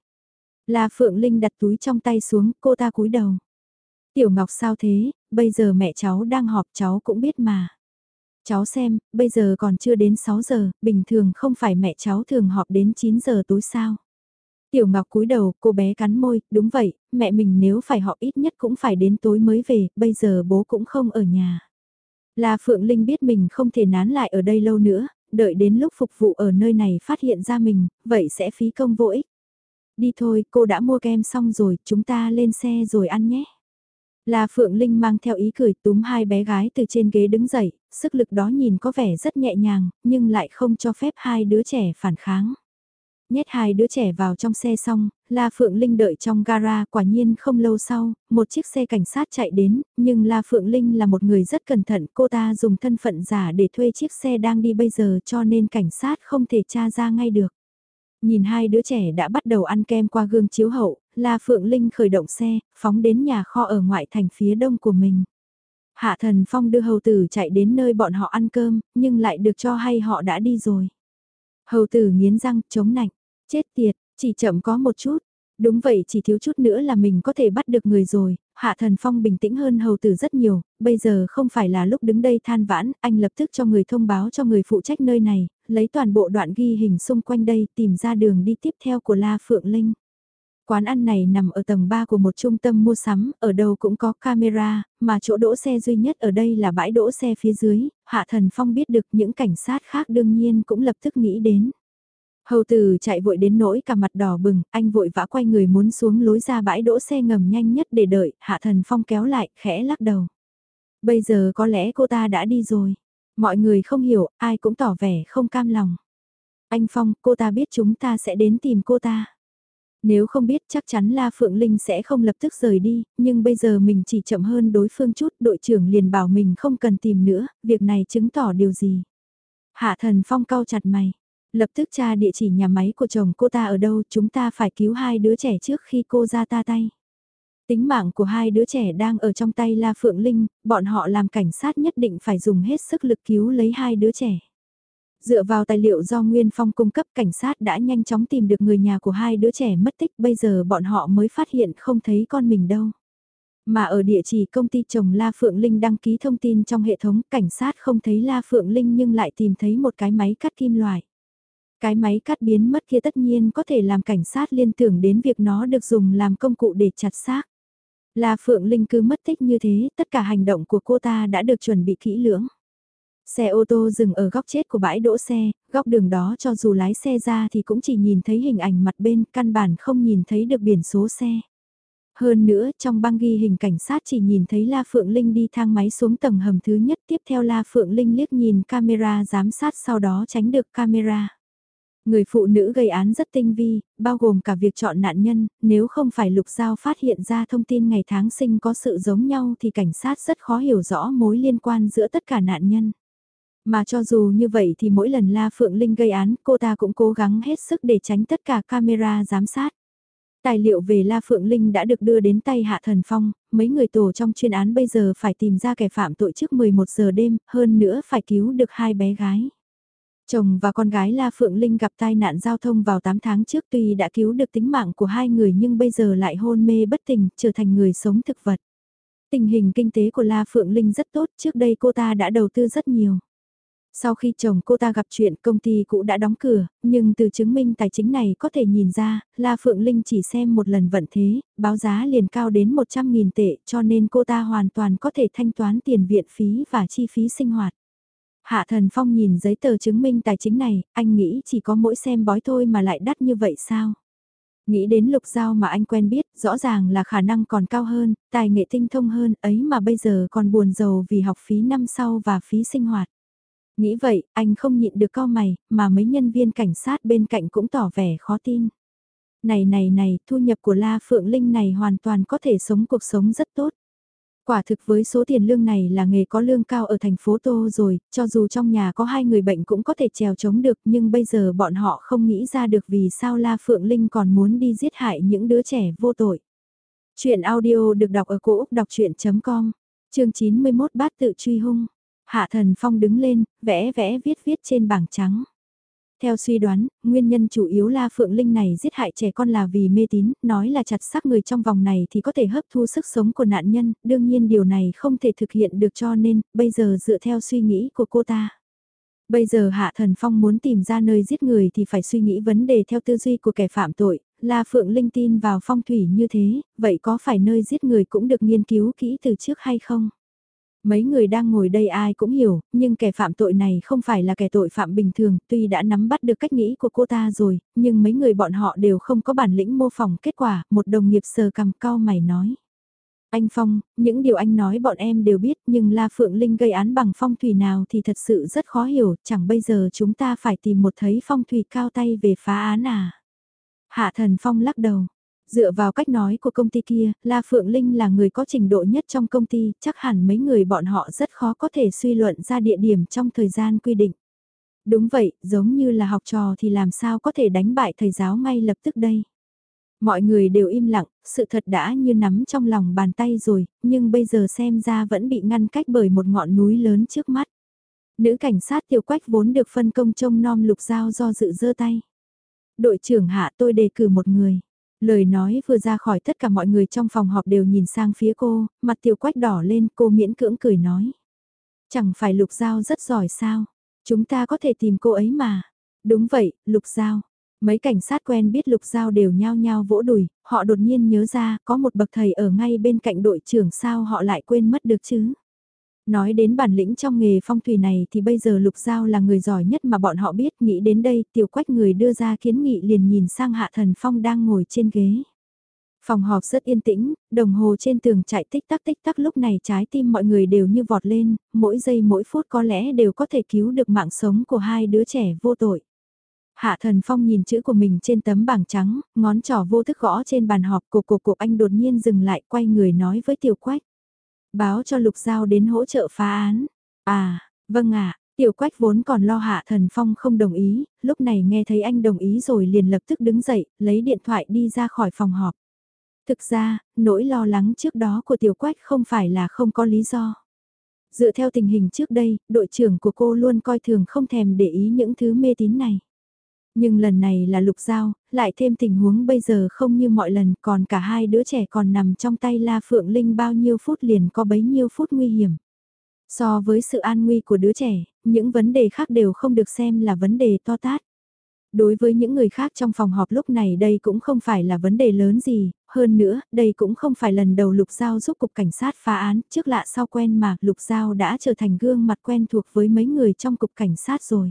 La Phượng Linh đặt túi trong tay xuống, cô ta cúi đầu. Tiểu Ngọc sao thế, bây giờ mẹ cháu đang họp cháu cũng biết mà. Cháu xem, bây giờ còn chưa đến 6 giờ, bình thường không phải mẹ cháu thường họp đến 9 giờ tối sao. Tiểu Ngọc cúi đầu, cô bé cắn môi, đúng vậy, mẹ mình nếu phải họp ít nhất cũng phải đến tối mới về, bây giờ bố cũng không ở nhà. La Phượng Linh biết mình không thể nán lại ở đây lâu nữa, đợi đến lúc phục vụ ở nơi này phát hiện ra mình, vậy sẽ phí công vô ích. Đi thôi, cô đã mua kem xong rồi, chúng ta lên xe rồi ăn nhé. La Phượng Linh mang theo ý cười túm hai bé gái từ trên ghế đứng dậy, sức lực đó nhìn có vẻ rất nhẹ nhàng, nhưng lại không cho phép hai đứa trẻ phản kháng. Nhét hai đứa trẻ vào trong xe xong, La Phượng Linh đợi trong gara quả nhiên không lâu sau, một chiếc xe cảnh sát chạy đến, nhưng La Phượng Linh là một người rất cẩn thận, cô ta dùng thân phận giả để thuê chiếc xe đang đi bây giờ cho nên cảnh sát không thể tra ra ngay được. Nhìn hai đứa trẻ đã bắt đầu ăn kem qua gương chiếu hậu, La Phượng Linh khởi động xe, phóng đến nhà kho ở ngoại thành phía đông của mình. Hạ Thần Phong đưa hầu tử chạy đến nơi bọn họ ăn cơm, nhưng lại được cho hay họ đã đi rồi. Hầu tử nghiến răng, chống nạnh. Chết tiệt, chỉ chậm có một chút. Đúng vậy chỉ thiếu chút nữa là mình có thể bắt được người rồi, Hạ Thần Phong bình tĩnh hơn hầu tử rất nhiều, bây giờ không phải là lúc đứng đây than vãn, anh lập tức cho người thông báo cho người phụ trách nơi này, lấy toàn bộ đoạn ghi hình xung quanh đây tìm ra đường đi tiếp theo của La Phượng Linh. Quán ăn này nằm ở tầng 3 của một trung tâm mua sắm, ở đâu cũng có camera, mà chỗ đỗ xe duy nhất ở đây là bãi đỗ xe phía dưới, Hạ Thần Phong biết được những cảnh sát khác đương nhiên cũng lập tức nghĩ đến. Hầu tử chạy vội đến nỗi cả mặt đỏ bừng, anh vội vã quay người muốn xuống lối ra bãi đỗ xe ngầm nhanh nhất để đợi, Hạ Thần Phong kéo lại, khẽ lắc đầu. Bây giờ có lẽ cô ta đã đi rồi. Mọi người không hiểu, ai cũng tỏ vẻ không cam lòng. Anh Phong, cô ta biết chúng ta sẽ đến tìm cô ta. Nếu không biết chắc chắn La Phượng Linh sẽ không lập tức rời đi, nhưng bây giờ mình chỉ chậm hơn đối phương chút, đội trưởng liền bảo mình không cần tìm nữa, việc này chứng tỏ điều gì. Hạ thần phong cau chặt mày, Lập tức tra địa chỉ nhà máy của chồng cô ta ở đâu chúng ta phải cứu hai đứa trẻ trước khi cô ra ta tay. Tính mạng của hai đứa trẻ đang ở trong tay La Phượng Linh, bọn họ làm cảnh sát nhất định phải dùng hết sức lực cứu lấy hai đứa trẻ. Dựa vào tài liệu do Nguyên Phong cung cấp cảnh sát đã nhanh chóng tìm được người nhà của hai đứa trẻ mất tích bây giờ bọn họ mới phát hiện không thấy con mình đâu. Mà ở địa chỉ công ty chồng La Phượng Linh đăng ký thông tin trong hệ thống cảnh sát không thấy La Phượng Linh nhưng lại tìm thấy một cái máy cắt kim loại. Cái máy cắt biến mất kia tất nhiên có thể làm cảnh sát liên tưởng đến việc nó được dùng làm công cụ để chặt xác. Là Phượng Linh cứ mất tích như thế, tất cả hành động của cô ta đã được chuẩn bị kỹ lưỡng. Xe ô tô dừng ở góc chết của bãi đỗ xe, góc đường đó cho dù lái xe ra thì cũng chỉ nhìn thấy hình ảnh mặt bên, căn bản không nhìn thấy được biển số xe. Hơn nữa, trong băng ghi hình cảnh sát chỉ nhìn thấy La Phượng Linh đi thang máy xuống tầng hầm thứ nhất tiếp theo La Phượng Linh liếc nhìn camera giám sát sau đó tránh được camera. Người phụ nữ gây án rất tinh vi, bao gồm cả việc chọn nạn nhân, nếu không phải Lục Giao phát hiện ra thông tin ngày tháng sinh có sự giống nhau thì cảnh sát rất khó hiểu rõ mối liên quan giữa tất cả nạn nhân. Mà cho dù như vậy thì mỗi lần La Phượng Linh gây án cô ta cũng cố gắng hết sức để tránh tất cả camera giám sát. Tài liệu về La Phượng Linh đã được đưa đến tay Hạ Thần Phong, mấy người tổ trong chuyên án bây giờ phải tìm ra kẻ phạm tội trước 11 giờ đêm, hơn nữa phải cứu được hai bé gái. Chồng và con gái La Phượng Linh gặp tai nạn giao thông vào 8 tháng trước tuy đã cứu được tính mạng của hai người nhưng bây giờ lại hôn mê bất tỉnh, trở thành người sống thực vật. Tình hình kinh tế của La Phượng Linh rất tốt, trước đây cô ta đã đầu tư rất nhiều. Sau khi chồng cô ta gặp chuyện công ty cũ đã đóng cửa, nhưng từ chứng minh tài chính này có thể nhìn ra, La Phượng Linh chỉ xem một lần vận thế, báo giá liền cao đến 100.000 tệ cho nên cô ta hoàn toàn có thể thanh toán tiền viện phí và chi phí sinh hoạt. Hạ Thần Phong nhìn giấy tờ chứng minh tài chính này, anh nghĩ chỉ có mỗi xem bói thôi mà lại đắt như vậy sao? Nghĩ đến lục giao mà anh quen biết, rõ ràng là khả năng còn cao hơn, tài nghệ tinh thông hơn, ấy mà bây giờ còn buồn giàu vì học phí năm sau và phí sinh hoạt. Nghĩ vậy, anh không nhịn được co mày, mà mấy nhân viên cảnh sát bên cạnh cũng tỏ vẻ khó tin. Này này này, thu nhập của La Phượng Linh này hoàn toàn có thể sống cuộc sống rất tốt. Quả thực với số tiền lương này là nghề có lương cao ở thành phố Tô rồi, cho dù trong nhà có hai người bệnh cũng có thể trèo chống được nhưng bây giờ bọn họ không nghĩ ra được vì sao La Phượng Linh còn muốn đi giết hại những đứa trẻ vô tội. Chuyện audio được đọc ở cổ Úc đọc chuyện.com, chương 91 bát tự truy hung. Hạ Thần Phong đứng lên, vẽ vẽ viết viết trên bảng trắng. Theo suy đoán, nguyên nhân chủ yếu La Phượng Linh này giết hại trẻ con là vì mê tín, nói là chặt xác người trong vòng này thì có thể hấp thu sức sống của nạn nhân, đương nhiên điều này không thể thực hiện được cho nên, bây giờ dựa theo suy nghĩ của cô ta. Bây giờ Hạ Thần Phong muốn tìm ra nơi giết người thì phải suy nghĩ vấn đề theo tư duy của kẻ phạm tội, La Phượng Linh tin vào phong thủy như thế, vậy có phải nơi giết người cũng được nghiên cứu kỹ từ trước hay không? Mấy người đang ngồi đây ai cũng hiểu, nhưng kẻ phạm tội này không phải là kẻ tội phạm bình thường, tuy đã nắm bắt được cách nghĩ của cô ta rồi, nhưng mấy người bọn họ đều không có bản lĩnh mô phỏng kết quả, một đồng nghiệp sờ cằm cao mày nói. Anh Phong, những điều anh nói bọn em đều biết nhưng La Phượng Linh gây án bằng phong thủy nào thì thật sự rất khó hiểu, chẳng bây giờ chúng ta phải tìm một thấy phong thủy cao tay về phá án à. Hạ Thần Phong lắc đầu, Dựa vào cách nói của công ty kia, La Phượng Linh là người có trình độ nhất trong công ty, chắc hẳn mấy người bọn họ rất khó có thể suy luận ra địa điểm trong thời gian quy định. Đúng vậy, giống như là học trò thì làm sao có thể đánh bại thầy giáo ngay lập tức đây. Mọi người đều im lặng, sự thật đã như nắm trong lòng bàn tay rồi, nhưng bây giờ xem ra vẫn bị ngăn cách bởi một ngọn núi lớn trước mắt. Nữ cảnh sát tiểu quách vốn được phân công trông nom lục giao do dự dơ tay. Đội trưởng hạ tôi đề cử một người. Lời nói vừa ra khỏi tất cả mọi người trong phòng họp đều nhìn sang phía cô, mặt tiểu quách đỏ lên cô miễn cưỡng cười nói. Chẳng phải lục giao rất giỏi sao, chúng ta có thể tìm cô ấy mà. Đúng vậy, lục giao. Mấy cảnh sát quen biết lục giao đều nhao nhao vỗ đùi, họ đột nhiên nhớ ra có một bậc thầy ở ngay bên cạnh đội trưởng sao họ lại quên mất được chứ. Nói đến bản lĩnh trong nghề phong thủy này thì bây giờ Lục Giao là người giỏi nhất mà bọn họ biết nghĩ đến đây tiểu quách người đưa ra kiến nghị liền nhìn sang Hạ Thần Phong đang ngồi trên ghế. Phòng họp rất yên tĩnh, đồng hồ trên tường chạy tích tắc tích tắc lúc này trái tim mọi người đều như vọt lên, mỗi giây mỗi phút có lẽ đều có thể cứu được mạng sống của hai đứa trẻ vô tội. Hạ Thần Phong nhìn chữ của mình trên tấm bảng trắng, ngón trỏ vô thức gõ trên bàn họp của cục cục anh đột nhiên dừng lại quay người nói với Tiểu Quách. Báo cho Lục Giao đến hỗ trợ phá án. À, vâng ạ, Tiểu Quách vốn còn lo Hạ Thần Phong không đồng ý, lúc này nghe thấy anh đồng ý rồi liền lập tức đứng dậy, lấy điện thoại đi ra khỏi phòng họp. Thực ra, nỗi lo lắng trước đó của Tiểu Quách không phải là không có lý do. Dựa theo tình hình trước đây, đội trưởng của cô luôn coi thường không thèm để ý những thứ mê tín này. Nhưng lần này là lục giao, lại thêm tình huống bây giờ không như mọi lần còn cả hai đứa trẻ còn nằm trong tay La Phượng Linh bao nhiêu phút liền có bấy nhiêu phút nguy hiểm. So với sự an nguy của đứa trẻ, những vấn đề khác đều không được xem là vấn đề to tát. Đối với những người khác trong phòng họp lúc này đây cũng không phải là vấn đề lớn gì, hơn nữa, đây cũng không phải lần đầu Lục Giao giúp Cục Cảnh sát phá án, trước lạ sau quen mà Lục Giao đã trở thành gương mặt quen thuộc với mấy người trong Cục Cảnh sát rồi.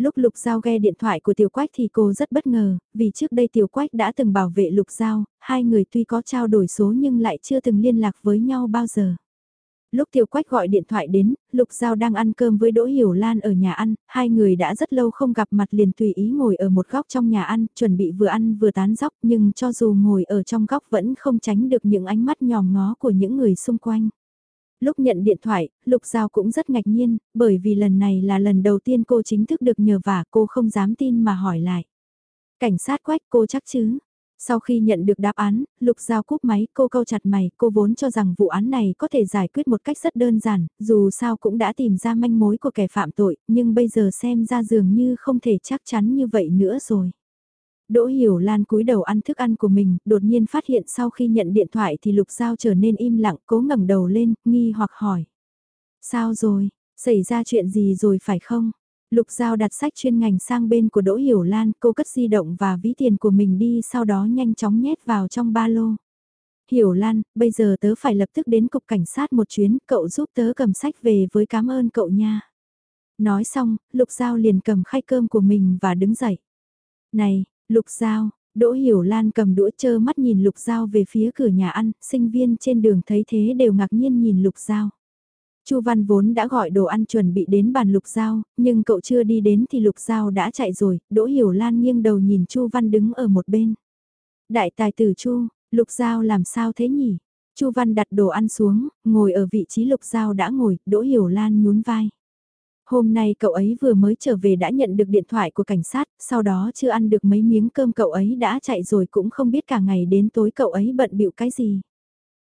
Lúc Lục Giao ghe điện thoại của Tiểu Quách thì cô rất bất ngờ, vì trước đây Tiểu Quách đã từng bảo vệ Lục Giao, hai người tuy có trao đổi số nhưng lại chưa từng liên lạc với nhau bao giờ. Lúc Tiểu Quách gọi điện thoại đến, Lục Giao đang ăn cơm với Đỗ Hiểu Lan ở nhà ăn, hai người đã rất lâu không gặp mặt liền tùy ý ngồi ở một góc trong nhà ăn, chuẩn bị vừa ăn vừa tán dóc nhưng cho dù ngồi ở trong góc vẫn không tránh được những ánh mắt nhòm ngó của những người xung quanh. Lúc nhận điện thoại, Lục Giao cũng rất ngạc nhiên, bởi vì lần này là lần đầu tiên cô chính thức được nhờ vả cô không dám tin mà hỏi lại. Cảnh sát quách cô chắc chứ, sau khi nhận được đáp án, Lục Giao cúp máy, cô câu chặt mày, cô vốn cho rằng vụ án này có thể giải quyết một cách rất đơn giản, dù sao cũng đã tìm ra manh mối của kẻ phạm tội, nhưng bây giờ xem ra dường như không thể chắc chắn như vậy nữa rồi. Đỗ Hiểu Lan cúi đầu ăn thức ăn của mình, đột nhiên phát hiện sau khi nhận điện thoại thì Lục Giao trở nên im lặng, cố ngẩng đầu lên, nghi hoặc hỏi. Sao rồi, xảy ra chuyện gì rồi phải không? Lục Giao đặt sách chuyên ngành sang bên của Đỗ Hiểu Lan, cô cất di động và ví tiền của mình đi sau đó nhanh chóng nhét vào trong ba lô. Hiểu Lan, bây giờ tớ phải lập tức đến cục cảnh sát một chuyến, cậu giúp tớ cầm sách về với cảm ơn cậu nha. Nói xong, Lục Giao liền cầm khay cơm của mình và đứng dậy. Này, Lục Giao, Đỗ Hiểu Lan cầm đũa chơ mắt nhìn Lục Giao về phía cửa nhà ăn, sinh viên trên đường thấy thế đều ngạc nhiên nhìn Lục Giao. Chu Văn vốn đã gọi đồ ăn chuẩn bị đến bàn Lục Giao, nhưng cậu chưa đi đến thì Lục Giao đã chạy rồi, Đỗ Hiểu Lan nghiêng đầu nhìn Chu Văn đứng ở một bên. Đại tài tử Chu, Lục Giao làm sao thế nhỉ? Chu Văn đặt đồ ăn xuống, ngồi ở vị trí Lục Giao đã ngồi, Đỗ Hiểu Lan nhún vai. Hôm nay cậu ấy vừa mới trở về đã nhận được điện thoại của cảnh sát, sau đó chưa ăn được mấy miếng cơm cậu ấy đã chạy rồi cũng không biết cả ngày đến tối cậu ấy bận bịu cái gì.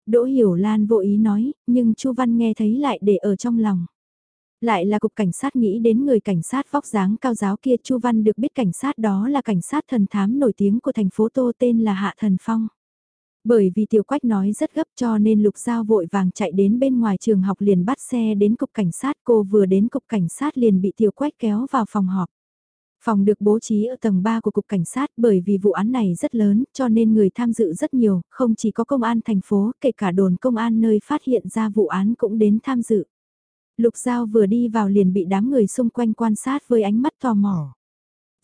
Đỗ Hiểu Lan vô ý nói, nhưng Chu Văn nghe thấy lại để ở trong lòng. Lại là cục cảnh sát nghĩ đến người cảnh sát vóc dáng cao giáo kia Chu Văn được biết cảnh sát đó là cảnh sát thần thám nổi tiếng của thành phố Tô tên là Hạ Thần Phong. Bởi vì Tiểu Quách nói rất gấp cho nên Lục Giao vội vàng chạy đến bên ngoài trường học liền bắt xe đến cục cảnh sát cô vừa đến cục cảnh sát liền bị Tiểu Quách kéo vào phòng họp. Phòng được bố trí ở tầng 3 của Cục Cảnh sát bởi vì vụ án này rất lớn cho nên người tham dự rất nhiều, không chỉ có công an thành phố, kể cả đồn công an nơi phát hiện ra vụ án cũng đến tham dự. Lục Giao vừa đi vào liền bị đám người xung quanh quan sát với ánh mắt tò mò.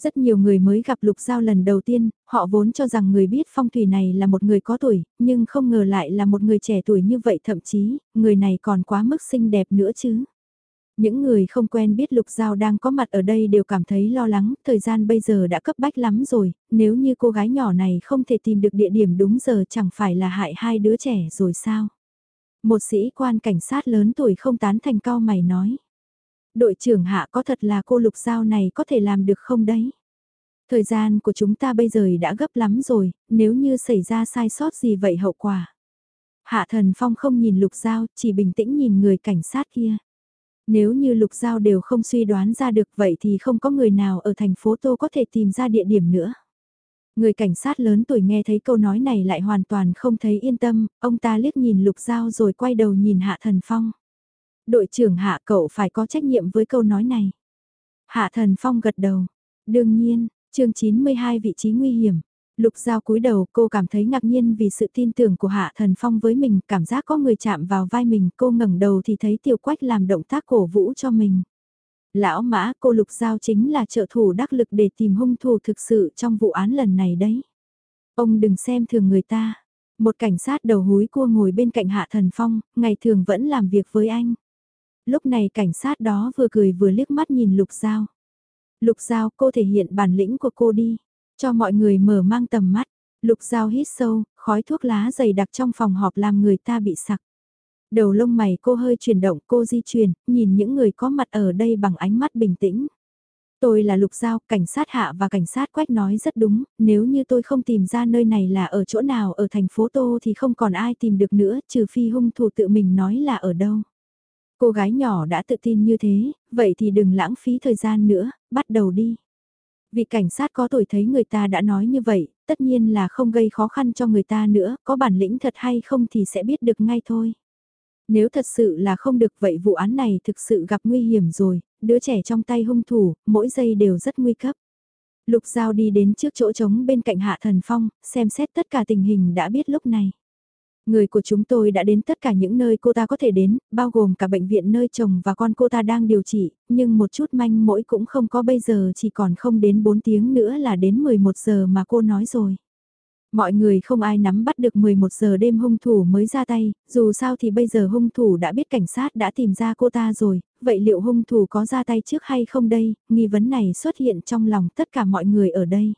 Rất nhiều người mới gặp Lục Giao lần đầu tiên, họ vốn cho rằng người biết phong thủy này là một người có tuổi, nhưng không ngờ lại là một người trẻ tuổi như vậy thậm chí, người này còn quá mức xinh đẹp nữa chứ. Những người không quen biết Lục Giao đang có mặt ở đây đều cảm thấy lo lắng, thời gian bây giờ đã cấp bách lắm rồi, nếu như cô gái nhỏ này không thể tìm được địa điểm đúng giờ chẳng phải là hại hai đứa trẻ rồi sao? Một sĩ quan cảnh sát lớn tuổi không tán thành cao mày nói. Đội trưởng hạ có thật là cô Lục Giao này có thể làm được không đấy? Thời gian của chúng ta bây giờ đã gấp lắm rồi, nếu như xảy ra sai sót gì vậy hậu quả? Hạ thần phong không nhìn Lục Giao, chỉ bình tĩnh nhìn người cảnh sát kia. Nếu như Lục Giao đều không suy đoán ra được vậy thì không có người nào ở thành phố Tô có thể tìm ra địa điểm nữa. Người cảnh sát lớn tuổi nghe thấy câu nói này lại hoàn toàn không thấy yên tâm, ông ta liếc nhìn Lục Giao rồi quay đầu nhìn Hạ Thần Phong. Đội trưởng Hạ cậu phải có trách nhiệm với câu nói này. Hạ Thần Phong gật đầu. Đương nhiên, chương 92 vị trí nguy hiểm. Lục Giao cúi đầu cô cảm thấy ngạc nhiên vì sự tin tưởng của Hạ Thần Phong với mình, cảm giác có người chạm vào vai mình, cô ngẩng đầu thì thấy Tiểu Quách làm động tác cổ vũ cho mình. Lão Mã cô Lục Giao chính là trợ thủ đắc lực để tìm hung thủ thực sự trong vụ án lần này đấy. Ông đừng xem thường người ta. Một cảnh sát đầu húi cua ngồi bên cạnh Hạ Thần Phong, ngày thường vẫn làm việc với anh. Lúc này cảnh sát đó vừa cười vừa liếc mắt nhìn Lục Giao. Lục Giao cô thể hiện bản lĩnh của cô đi. Cho mọi người mở mang tầm mắt, lục giao hít sâu, khói thuốc lá dày đặc trong phòng họp làm người ta bị sặc. Đầu lông mày cô hơi chuyển động cô di chuyển, nhìn những người có mặt ở đây bằng ánh mắt bình tĩnh. Tôi là Lục Giao, cảnh sát hạ và cảnh sát quách nói rất đúng, nếu như tôi không tìm ra nơi này là ở chỗ nào ở thành phố Tô thì không còn ai tìm được nữa, trừ phi hung thủ tự mình nói là ở đâu. Cô gái nhỏ đã tự tin như thế, vậy thì đừng lãng phí thời gian nữa, bắt đầu đi. Vị cảnh sát có tuổi thấy người ta đã nói như vậy, tất nhiên là không gây khó khăn cho người ta nữa, có bản lĩnh thật hay không thì sẽ biết được ngay thôi. Nếu thật sự là không được vậy vụ án này thực sự gặp nguy hiểm rồi, đứa trẻ trong tay hung thủ, mỗi giây đều rất nguy cấp. Lục Giao đi đến trước chỗ trống bên cạnh Hạ Thần Phong, xem xét tất cả tình hình đã biết lúc này. Người của chúng tôi đã đến tất cả những nơi cô ta có thể đến, bao gồm cả bệnh viện nơi chồng và con cô ta đang điều trị, nhưng một chút manh mỗi cũng không có bây giờ chỉ còn không đến 4 tiếng nữa là đến 11 giờ mà cô nói rồi. Mọi người không ai nắm bắt được 11 giờ đêm hung thủ mới ra tay, dù sao thì bây giờ hung thủ đã biết cảnh sát đã tìm ra cô ta rồi, vậy liệu hung thủ có ra tay trước hay không đây, nghi vấn này xuất hiện trong lòng tất cả mọi người ở đây.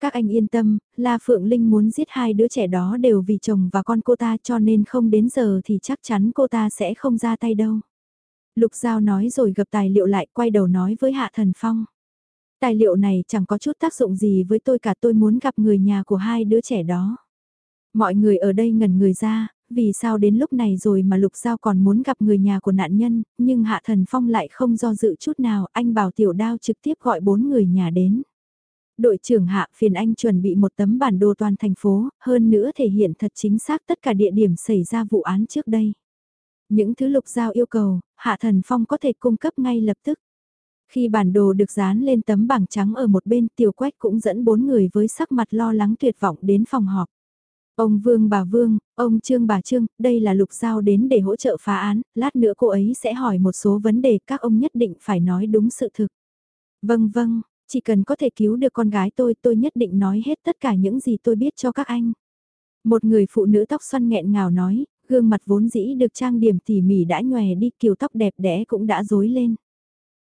Các anh yên tâm, La Phượng Linh muốn giết hai đứa trẻ đó đều vì chồng và con cô ta cho nên không đến giờ thì chắc chắn cô ta sẽ không ra tay đâu. Lục Giao nói rồi gập tài liệu lại quay đầu nói với Hạ Thần Phong. Tài liệu này chẳng có chút tác dụng gì với tôi cả tôi muốn gặp người nhà của hai đứa trẻ đó. Mọi người ở đây ngẩn người ra, vì sao đến lúc này rồi mà Lục Giao còn muốn gặp người nhà của nạn nhân, nhưng Hạ Thần Phong lại không do dự chút nào, anh bảo tiểu đao trực tiếp gọi bốn người nhà đến. Đội trưởng Hạ phiền anh chuẩn bị một tấm bản đồ toàn thành phố, hơn nữa thể hiện thật chính xác tất cả địa điểm xảy ra vụ án trước đây. Những thứ Lục Giao yêu cầu, Hạ Thần Phong có thể cung cấp ngay lập tức. Khi bản đồ được dán lên tấm bảng trắng ở một bên tiểu quách cũng dẫn bốn người với sắc mặt lo lắng tuyệt vọng đến phòng họp. Ông Vương bà Vương, ông Trương bà Trương, đây là lục giao đến để hỗ trợ phá án, lát nữa cô ấy sẽ hỏi một số vấn đề các ông nhất định phải nói đúng sự thực. Vâng vâng, chỉ cần có thể cứu được con gái tôi tôi nhất định nói hết tất cả những gì tôi biết cho các anh. Một người phụ nữ tóc xoăn nghẹn ngào nói, gương mặt vốn dĩ được trang điểm tỉ mỉ đã nhòe đi kiều tóc đẹp đẽ cũng đã rối lên.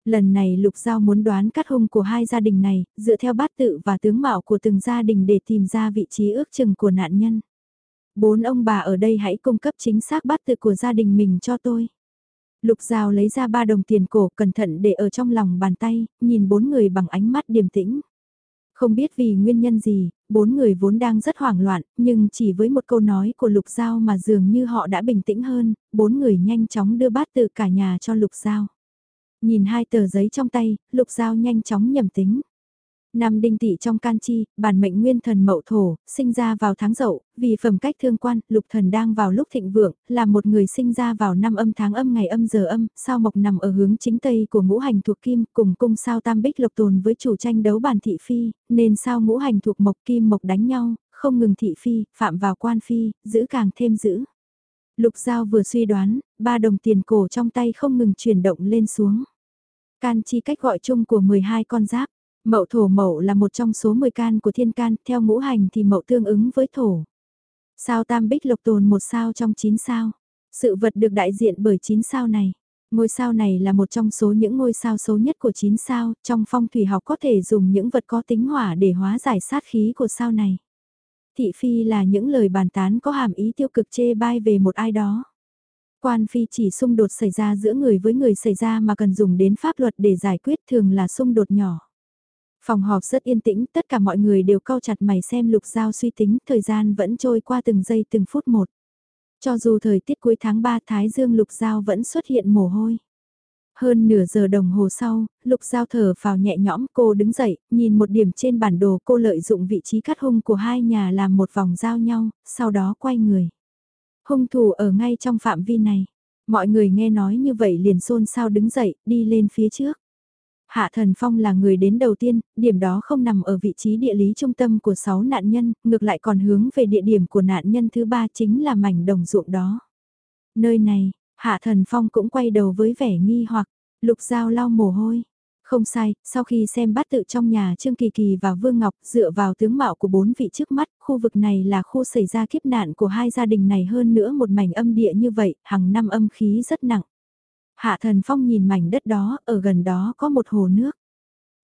Lần này Lục Giao muốn đoán cắt hung của hai gia đình này, dựa theo bát tự và tướng mạo của từng gia đình để tìm ra vị trí ước chừng của nạn nhân. Bốn ông bà ở đây hãy cung cấp chính xác bát tự của gia đình mình cho tôi. Lục Giao lấy ra ba đồng tiền cổ cẩn thận để ở trong lòng bàn tay, nhìn bốn người bằng ánh mắt điềm tĩnh. Không biết vì nguyên nhân gì, bốn người vốn đang rất hoảng loạn, nhưng chỉ với một câu nói của Lục Giao mà dường như họ đã bình tĩnh hơn, bốn người nhanh chóng đưa bát tự cả nhà cho Lục Giao. Nhìn hai tờ giấy trong tay, lục giao nhanh chóng nhầm tính. Năm đinh tỵ trong can chi, bản mệnh nguyên thần mậu thổ, sinh ra vào tháng dậu, vì phẩm cách thương quan, lục thần đang vào lúc thịnh vượng, là một người sinh ra vào năm âm tháng âm ngày âm giờ âm, sao mộc nằm ở hướng chính tây của ngũ hành thuộc kim, cùng cung sao tam bích lục tồn với chủ tranh đấu bản thị phi, nên sao ngũ hành thuộc mộc kim mộc đánh nhau, không ngừng thị phi, phạm vào quan phi, giữ càng thêm giữ. Lục Giao vừa suy đoán, ba đồng tiền cổ trong tay không ngừng chuyển động lên xuống. Can chi cách gọi chung của 12 con giáp. Mậu thổ mậu là một trong số 10 can của thiên can, theo ngũ hành thì mậu tương ứng với thổ. Sao tam bích lục tồn một sao trong 9 sao. Sự vật được đại diện bởi 9 sao này. Ngôi sao này là một trong số những ngôi sao xấu nhất của 9 sao, trong phong thủy học có thể dùng những vật có tính hỏa để hóa giải sát khí của sao này. Thị phi là những lời bàn tán có hàm ý tiêu cực chê bai về một ai đó. Quan phi chỉ xung đột xảy ra giữa người với người xảy ra mà cần dùng đến pháp luật để giải quyết thường là xung đột nhỏ. Phòng họp rất yên tĩnh, tất cả mọi người đều cau chặt mày xem lục giao suy tính, thời gian vẫn trôi qua từng giây từng phút một. Cho dù thời tiết cuối tháng 3 Thái Dương lục giao vẫn xuất hiện mồ hôi. Hơn nửa giờ đồng hồ sau, lục giao thở vào nhẹ nhõm cô đứng dậy, nhìn một điểm trên bản đồ cô lợi dụng vị trí cắt hung của hai nhà làm một vòng giao nhau, sau đó quay người. Hung thủ ở ngay trong phạm vi này. Mọi người nghe nói như vậy liền xôn xao đứng dậy, đi lên phía trước. Hạ Thần Phong là người đến đầu tiên, điểm đó không nằm ở vị trí địa lý trung tâm của 6 nạn nhân, ngược lại còn hướng về địa điểm của nạn nhân thứ ba chính là mảnh đồng ruộng đó. Nơi này, Hạ Thần Phong cũng quay đầu với vẻ nghi hoặc, lục dao lau mồ hôi. Không sai, sau khi xem bát tự trong nhà Trương Kỳ Kỳ và Vương Ngọc dựa vào tướng mạo của bốn vị trước mắt, khu vực này là khu xảy ra kiếp nạn của hai gia đình này hơn nữa một mảnh âm địa như vậy, hàng năm âm khí rất nặng. Hạ Thần Phong nhìn mảnh đất đó, ở gần đó có một hồ nước.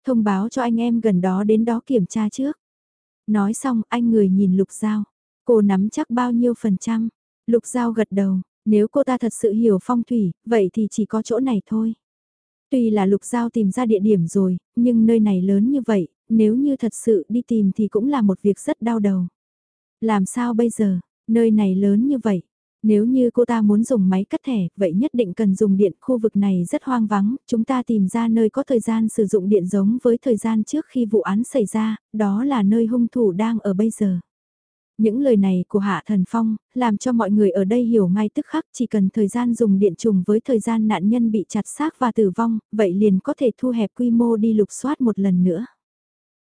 Thông báo cho anh em gần đó đến đó kiểm tra trước. Nói xong, anh người nhìn Lục Giao. Cô nắm chắc bao nhiêu phần trăm? Lục Giao gật đầu, nếu cô ta thật sự hiểu phong thủy, vậy thì chỉ có chỗ này thôi. Tuy là Lục Giao tìm ra địa điểm rồi, nhưng nơi này lớn như vậy, nếu như thật sự đi tìm thì cũng là một việc rất đau đầu. Làm sao bây giờ, nơi này lớn như vậy, nếu như cô ta muốn dùng máy cắt thẻ, vậy nhất định cần dùng điện, khu vực này rất hoang vắng, chúng ta tìm ra nơi có thời gian sử dụng điện giống với thời gian trước khi vụ án xảy ra, đó là nơi hung thủ đang ở bây giờ. Những lời này của Hạ Thần Phong, làm cho mọi người ở đây hiểu ngay tức khắc chỉ cần thời gian dùng điện trùng với thời gian nạn nhân bị chặt xác và tử vong, vậy liền có thể thu hẹp quy mô đi lục soát một lần nữa.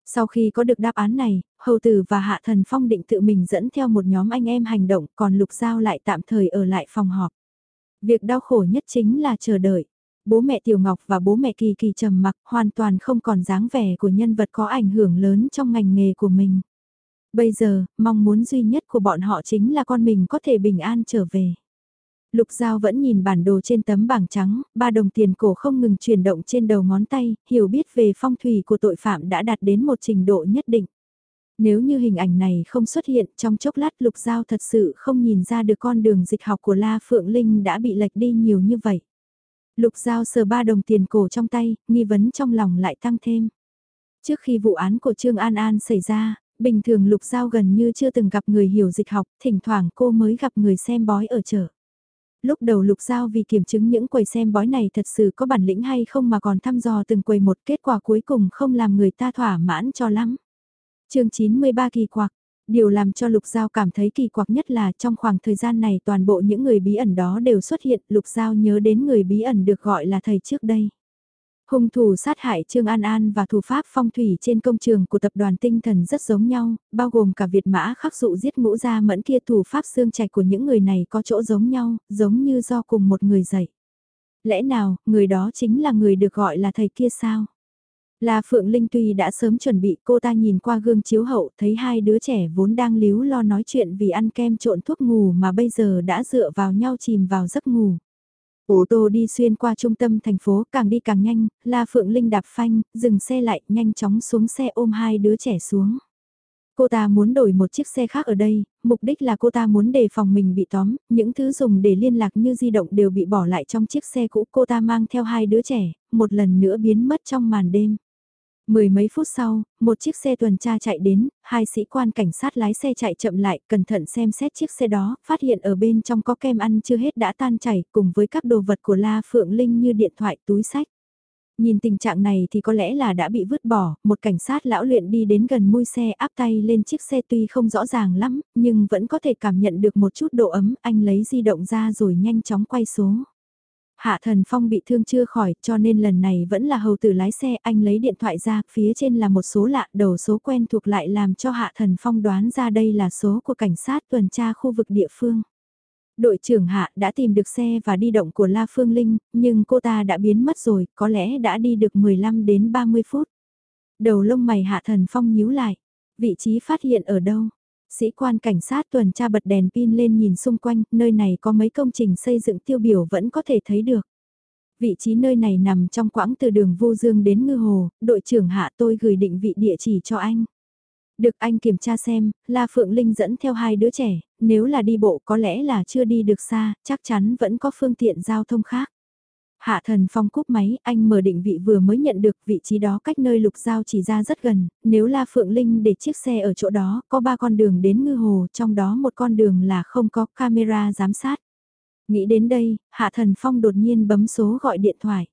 Sau khi có được đáp án này, Hầu Tử và Hạ Thần Phong định tự mình dẫn theo một nhóm anh em hành động còn Lục Giao lại tạm thời ở lại phòng họp. Việc đau khổ nhất chính là chờ đợi. Bố mẹ Tiểu Ngọc và bố mẹ Kỳ Kỳ trầm mặc hoàn toàn không còn dáng vẻ của nhân vật có ảnh hưởng lớn trong ngành nghề của mình. Bây giờ, mong muốn duy nhất của bọn họ chính là con mình có thể bình an trở về. Lục Giao vẫn nhìn bản đồ trên tấm bảng trắng, ba đồng tiền cổ không ngừng chuyển động trên đầu ngón tay, hiểu biết về phong thủy của tội phạm đã đạt đến một trình độ nhất định. Nếu như hình ảnh này không xuất hiện trong chốc lát Lục Giao thật sự không nhìn ra được con đường dịch học của La Phượng Linh đã bị lệch đi nhiều như vậy. Lục Giao sờ ba đồng tiền cổ trong tay, nghi vấn trong lòng lại tăng thêm. Trước khi vụ án của Trương An An xảy ra, bình thường Lục Giao gần như chưa từng gặp người hiểu dịch học, thỉnh thoảng cô mới gặp người xem bói ở chợ. Lúc đầu Lục Giao vì kiểm chứng những quầy xem bói này thật sự có bản lĩnh hay không mà còn thăm dò từng quầy một kết quả cuối cùng không làm người ta thỏa mãn cho lắm. chương 93 kỳ quặc, Điều làm cho Lục Giao cảm thấy kỳ quặc nhất là trong khoảng thời gian này toàn bộ những người bí ẩn đó đều xuất hiện, Lục Giao nhớ đến người bí ẩn được gọi là thầy trước đây. Hung thủ sát hại Trương An An và thủ pháp phong thủy trên công trường của tập đoàn tinh thần rất giống nhau, bao gồm cả Việt mã khắc dụ giết ngũ gia mẫn kia thủ pháp xương trạch của những người này có chỗ giống nhau, giống như do cùng một người dạy. Lẽ nào, người đó chính là người được gọi là thầy kia sao? Là Phượng Linh tuy đã sớm chuẩn bị cô ta nhìn qua gương chiếu hậu thấy hai đứa trẻ vốn đang líu lo nói chuyện vì ăn kem trộn thuốc ngủ mà bây giờ đã dựa vào nhau chìm vào giấc ngủ. Ô tô đi xuyên qua trung tâm thành phố càng đi càng nhanh, La Phượng Linh đạp phanh, dừng xe lại, nhanh chóng xuống xe ôm hai đứa trẻ xuống. Cô ta muốn đổi một chiếc xe khác ở đây, mục đích là cô ta muốn đề phòng mình bị tóm, những thứ dùng để liên lạc như di động đều bị bỏ lại trong chiếc xe cũ cô ta mang theo hai đứa trẻ, một lần nữa biến mất trong màn đêm. Mười mấy phút sau, một chiếc xe tuần tra chạy đến, hai sĩ quan cảnh sát lái xe chạy chậm lại, cẩn thận xem xét chiếc xe đó, phát hiện ở bên trong có kem ăn chưa hết đã tan chảy, cùng với các đồ vật của La Phượng Linh như điện thoại, túi sách. Nhìn tình trạng này thì có lẽ là đã bị vứt bỏ, một cảnh sát lão luyện đi đến gần mui xe áp tay lên chiếc xe tuy không rõ ràng lắm, nhưng vẫn có thể cảm nhận được một chút độ ấm, anh lấy di động ra rồi nhanh chóng quay số. Hạ Thần Phong bị thương chưa khỏi cho nên lần này vẫn là hầu tử lái xe anh lấy điện thoại ra, phía trên là một số lạ đầu số quen thuộc lại làm cho Hạ Thần Phong đoán ra đây là số của cảnh sát tuần tra khu vực địa phương. Đội trưởng Hạ đã tìm được xe và đi động của La Phương Linh, nhưng cô ta đã biến mất rồi, có lẽ đã đi được 15 đến 30 phút. Đầu lông mày Hạ Thần Phong nhíu lại, vị trí phát hiện ở đâu? Sĩ quan cảnh sát tuần tra bật đèn pin lên nhìn xung quanh, nơi này có mấy công trình xây dựng tiêu biểu vẫn có thể thấy được. Vị trí nơi này nằm trong quãng từ đường Vô Dương đến Ngư Hồ, đội trưởng hạ tôi gửi định vị địa chỉ cho anh. Được anh kiểm tra xem, La Phượng Linh dẫn theo hai đứa trẻ, nếu là đi bộ có lẽ là chưa đi được xa, chắc chắn vẫn có phương tiện giao thông khác. Hạ thần phong cúp máy, anh mở định vị vừa mới nhận được vị trí đó cách nơi lục giao chỉ ra rất gần, nếu La Phượng Linh để chiếc xe ở chỗ đó, có ba con đường đến ngư hồ, trong đó một con đường là không có camera giám sát. Nghĩ đến đây, Hạ thần phong đột nhiên bấm số gọi điện thoại.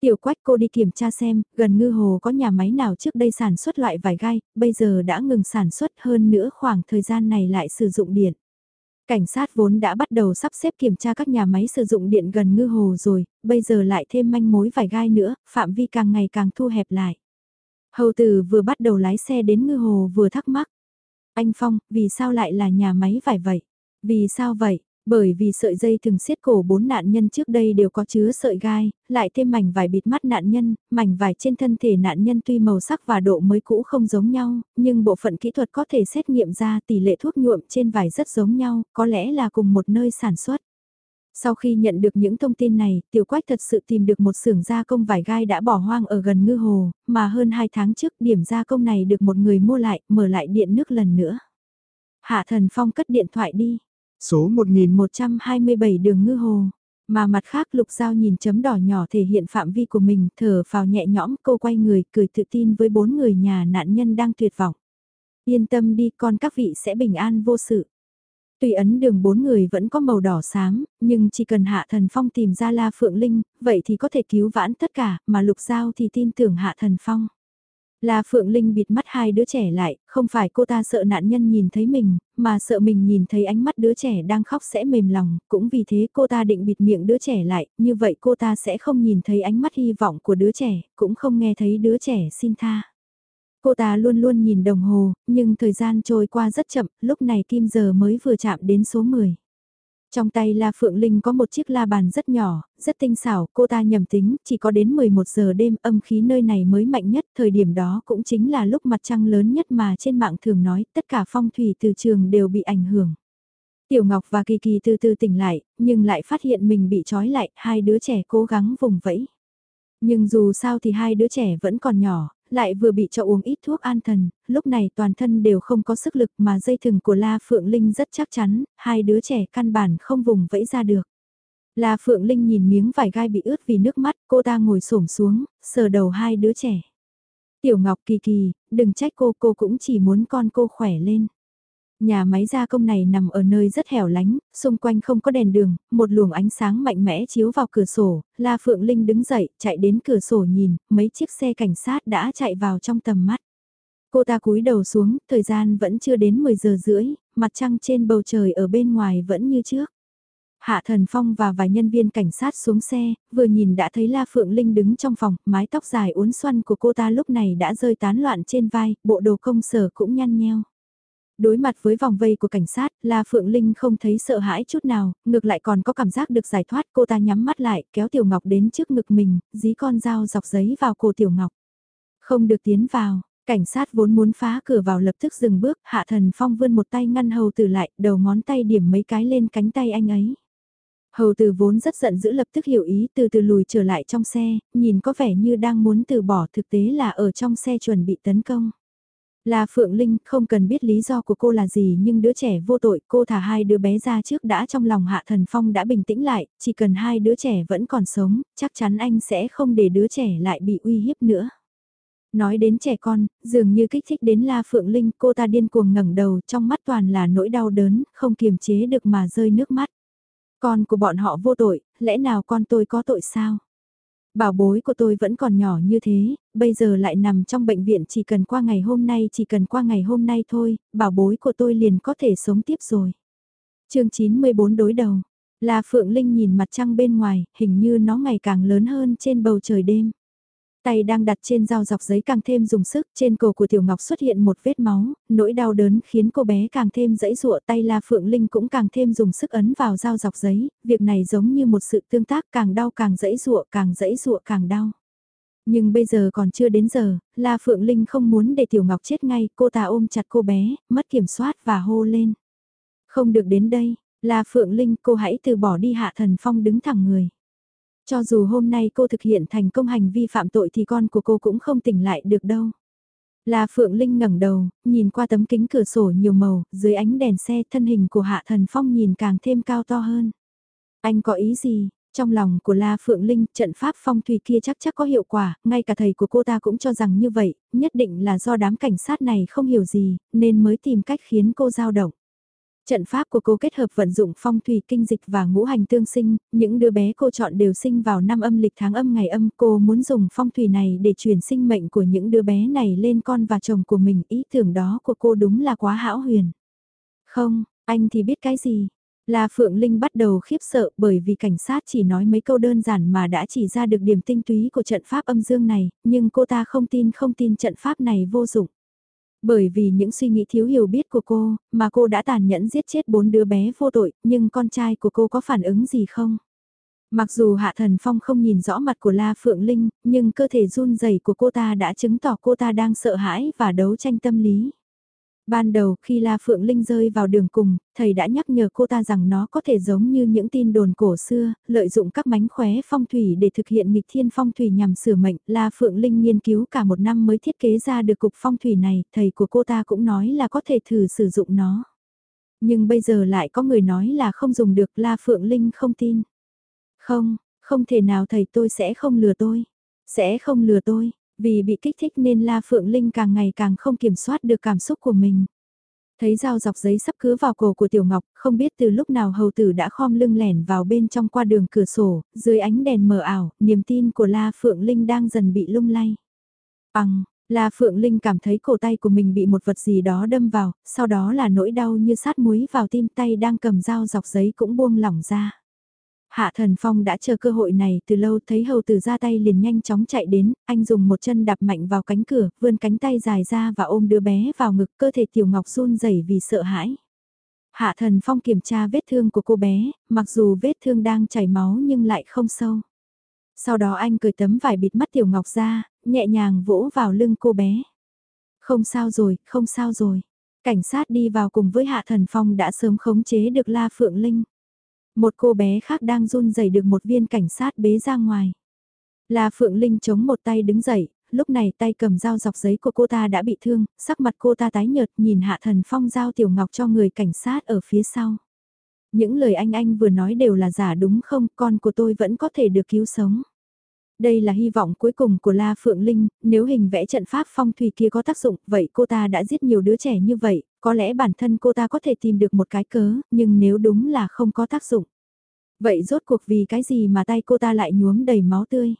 Tiểu quách cô đi kiểm tra xem, gần ngư hồ có nhà máy nào trước đây sản xuất loại vải gai, bây giờ đã ngừng sản xuất hơn nữa khoảng thời gian này lại sử dụng điện. Cảnh sát vốn đã bắt đầu sắp xếp kiểm tra các nhà máy sử dụng điện gần ngư hồ rồi, bây giờ lại thêm manh mối vài gai nữa, phạm vi càng ngày càng thu hẹp lại. Hầu tử vừa bắt đầu lái xe đến ngư hồ vừa thắc mắc. Anh Phong, vì sao lại là nhà máy vải vậy? Vì sao vậy? Bởi vì sợi dây thường siết cổ bốn nạn nhân trước đây đều có chứa sợi gai, lại thêm mảnh vải bịt mắt nạn nhân, mảnh vải trên thân thể nạn nhân tuy màu sắc và độ mới cũ không giống nhau, nhưng bộ phận kỹ thuật có thể xét nghiệm ra tỷ lệ thuốc nhuộm trên vải rất giống nhau, có lẽ là cùng một nơi sản xuất. Sau khi nhận được những thông tin này, Tiểu Quách thật sự tìm được một xưởng gia công vải gai đã bỏ hoang ở gần ngư hồ, mà hơn 2 tháng trước điểm gia công này được một người mua lại, mở lại điện nước lần nữa. Hạ Thần Phong cất điện thoại đi. Số 1127 đường ngư hồ. Mà mặt khác lục giao nhìn chấm đỏ nhỏ thể hiện phạm vi của mình thở vào nhẹ nhõm cô quay người cười tự tin với bốn người nhà nạn nhân đang tuyệt vọng. Yên tâm đi con các vị sẽ bình an vô sự. Tuy ấn đường bốn người vẫn có màu đỏ sáng, nhưng chỉ cần Hạ Thần Phong tìm ra La Phượng Linh, vậy thì có thể cứu vãn tất cả, mà Lục Giao thì tin tưởng Hạ Thần Phong. La Phượng Linh bịt mắt hai đứa trẻ lại, không phải cô ta sợ nạn nhân nhìn thấy mình, mà sợ mình nhìn thấy ánh mắt đứa trẻ đang khóc sẽ mềm lòng, cũng vì thế cô ta định bịt miệng đứa trẻ lại, như vậy cô ta sẽ không nhìn thấy ánh mắt hy vọng của đứa trẻ, cũng không nghe thấy đứa trẻ xin tha. Cô ta luôn luôn nhìn đồng hồ, nhưng thời gian trôi qua rất chậm, lúc này kim giờ mới vừa chạm đến số 10. Trong tay La Phượng Linh có một chiếc la bàn rất nhỏ, rất tinh xảo, cô ta nhầm tính, chỉ có đến 11 giờ đêm âm khí nơi này mới mạnh nhất, thời điểm đó cũng chính là lúc mặt trăng lớn nhất mà trên mạng thường nói, tất cả phong thủy từ trường đều bị ảnh hưởng. Tiểu Ngọc và Kỳ Kỳ từ từ tỉnh lại, nhưng lại phát hiện mình bị trói lại, hai đứa trẻ cố gắng vùng vẫy. Nhưng dù sao thì hai đứa trẻ vẫn còn nhỏ, lại vừa bị cho uống ít thuốc an thần, lúc này toàn thân đều không có sức lực mà dây thừng của La Phượng Linh rất chắc chắn, hai đứa trẻ căn bản không vùng vẫy ra được. La Phượng Linh nhìn miếng vải gai bị ướt vì nước mắt, cô ta ngồi xổm xuống, sờ đầu hai đứa trẻ. Tiểu Ngọc Kỳ Kỳ, đừng trách cô, cô cũng chỉ muốn con cô khỏe lên. Nhà máy gia công này nằm ở nơi rất hẻo lánh, xung quanh không có đèn đường, một luồng ánh sáng mạnh mẽ chiếu vào cửa sổ, La Phượng Linh đứng dậy, chạy đến cửa sổ nhìn, mấy chiếc xe cảnh sát đã chạy vào trong tầm mắt. Cô ta cúi đầu xuống, thời gian vẫn chưa đến 10 giờ rưỡi, mặt trăng trên bầu trời ở bên ngoài vẫn như trước. Hạ Thần Phong và vài nhân viên cảnh sát xuống xe, vừa nhìn đã thấy La Phượng Linh đứng trong phòng, mái tóc dài uốn xoăn của cô ta lúc này đã rơi tán loạn trên vai, bộ đồ công sở cũng nhăn nheo. Đối mặt với vòng vây của cảnh sát, La Phượng Linh không thấy sợ hãi chút nào, ngược lại còn có cảm giác được giải thoát. Cô ta nhắm mắt lại, kéo Tiểu Ngọc đến trước ngực mình, dí con dao dọc giấy vào cổ Tiểu Ngọc. Không được tiến vào, cảnh sát vốn muốn phá cửa vào lập tức dừng bước, Hạ Thần Phong vươn một tay ngăn hầu tử lại, đầu ngón tay điểm mấy cái lên cánh tay anh ấy. Hầu tử vốn rất giận dữ lập tức hiểu ý từ từ lùi trở lại trong xe, nhìn có vẻ như đang muốn từ bỏ thực tế là ở trong xe chuẩn bị tấn công. Là Phượng Linh không cần biết lý do của cô là gì nhưng đứa trẻ vô tội cô thả hai đứa bé ra trước đã trong lòng Hạ Thần Phong đã bình tĩnh lại, chỉ cần hai đứa trẻ vẫn còn sống, chắc chắn anh sẽ không để đứa trẻ lại bị uy hiếp nữa. Nói đến trẻ con, dường như kích thích đến La Phượng Linh cô ta điên cuồng ngẩng đầu trong mắt toàn là nỗi đau đớn, không kiềm chế được mà rơi nước mắt. Con của bọn họ vô tội, lẽ nào con tôi có tội sao? Bảo bối của tôi vẫn còn nhỏ như thế, bây giờ lại nằm trong bệnh viện chỉ cần qua ngày hôm nay chỉ cần qua ngày hôm nay thôi, bảo bối của tôi liền có thể sống tiếp rồi. chương 94 đối đầu, là Phượng Linh nhìn mặt trăng bên ngoài, hình như nó ngày càng lớn hơn trên bầu trời đêm. Tay đang đặt trên dao dọc giấy càng thêm dùng sức, trên cổ của Tiểu Ngọc xuất hiện một vết máu, nỗi đau đớn khiến cô bé càng thêm dãy dụa tay La Phượng Linh cũng càng thêm dùng sức ấn vào dao dọc giấy, việc này giống như một sự tương tác càng đau càng dãy dụa càng dãy dụa càng đau. Nhưng bây giờ còn chưa đến giờ, La Phượng Linh không muốn để Tiểu Ngọc chết ngay, cô ta ôm chặt cô bé, mất kiểm soát và hô lên. Không được đến đây, La Phượng Linh cô hãy từ bỏ đi hạ thần phong đứng thẳng người. Cho dù hôm nay cô thực hiện thành công hành vi phạm tội thì con của cô cũng không tỉnh lại được đâu. La Phượng Linh ngẩng đầu, nhìn qua tấm kính cửa sổ nhiều màu, dưới ánh đèn xe thân hình của Hạ Thần Phong nhìn càng thêm cao to hơn. Anh có ý gì? Trong lòng của La Phượng Linh, trận pháp phong thủy kia chắc chắc có hiệu quả, ngay cả thầy của cô ta cũng cho rằng như vậy, nhất định là do đám cảnh sát này không hiểu gì, nên mới tìm cách khiến cô dao động. Trận pháp của cô kết hợp vận dụng phong thủy kinh dịch và ngũ hành tương sinh, những đứa bé cô chọn đều sinh vào năm âm lịch tháng âm ngày âm. Cô muốn dùng phong thủy này để truyền sinh mệnh của những đứa bé này lên con và chồng của mình. Ý tưởng đó của cô đúng là quá hão huyền. Không, anh thì biết cái gì? La Phượng Linh bắt đầu khiếp sợ bởi vì cảnh sát chỉ nói mấy câu đơn giản mà đã chỉ ra được điểm tinh túy của trận pháp âm dương này, nhưng cô ta không tin không tin trận pháp này vô dụng. Bởi vì những suy nghĩ thiếu hiểu biết của cô, mà cô đã tàn nhẫn giết chết bốn đứa bé vô tội, nhưng con trai của cô có phản ứng gì không? Mặc dù Hạ Thần Phong không nhìn rõ mặt của La Phượng Linh, nhưng cơ thể run rẩy của cô ta đã chứng tỏ cô ta đang sợ hãi và đấu tranh tâm lý. Ban đầu khi La Phượng Linh rơi vào đường cùng, thầy đã nhắc nhở cô ta rằng nó có thể giống như những tin đồn cổ xưa, lợi dụng các mánh khóe phong thủy để thực hiện nghịch thiên phong thủy nhằm sửa mệnh. La Phượng Linh nghiên cứu cả một năm mới thiết kế ra được cục phong thủy này, thầy của cô ta cũng nói là có thể thử sử dụng nó. Nhưng bây giờ lại có người nói là không dùng được La Phượng Linh không tin. Không, không thể nào thầy tôi sẽ không lừa tôi. Sẽ không lừa tôi, vì bị kích thích nên La Phượng Linh càng ngày càng không kiểm soát được cảm xúc của mình. Thấy dao dọc giấy sắp cứa vào cổ của Tiểu Ngọc, không biết từ lúc nào hầu tử đã khom lưng lẻn vào bên trong qua đường cửa sổ, dưới ánh đèn mờ ảo, niềm tin của La Phượng Linh đang dần bị lung lay. Bằng, La Phượng Linh cảm thấy cổ tay của mình bị một vật gì đó đâm vào, sau đó là nỗi đau như sát muối vào tim tay đang cầm dao dọc giấy cũng buông lỏng ra. Hạ Thần Phong đã chờ cơ hội này từ lâu thấy hầu tử ra tay liền nhanh chóng chạy đến, anh dùng một chân đạp mạnh vào cánh cửa, vươn cánh tay dài ra và ôm đứa bé vào ngực cơ thể Tiểu Ngọc run rẩy vì sợ hãi. Hạ thần phong kiểm tra vết thương của cô bé, mặc dù vết thương đang chảy máu nhưng lại không sâu. Sau đó anh cười tấm vải bịt mắt Tiểu Ngọc ra, nhẹ nhàng vỗ vào lưng cô bé. Không sao rồi, không sao rồi. Cảnh sát đi vào cùng với Hạ Thần Phong đã sớm khống chế được La Phượng Linh. Một cô bé khác đang run rẩy được một viên cảnh sát bế ra ngoài. La Phượng Linh chống một tay đứng dậy, lúc này tay cầm dao dọc giấy của cô ta đã bị thương, sắc mặt cô ta tái nhợt nhìn Hạ Thần Phong giao Tiểu Ngọc cho người cảnh sát ở phía sau. Những lời anh anh vừa nói đều là giả đúng không, con của tôi vẫn có thể được cứu sống. Đây là hy vọng cuối cùng của La Phượng Linh, nếu hình vẽ trận pháp phong thủy kia có tác dụng, vậy cô ta đã giết nhiều đứa trẻ như vậy, có lẽ bản thân cô ta có thể tìm được một cái cớ, nhưng nếu đúng là không có tác dụng. Vậy rốt cuộc vì cái gì mà tay cô ta lại nhuốm đầy máu tươi?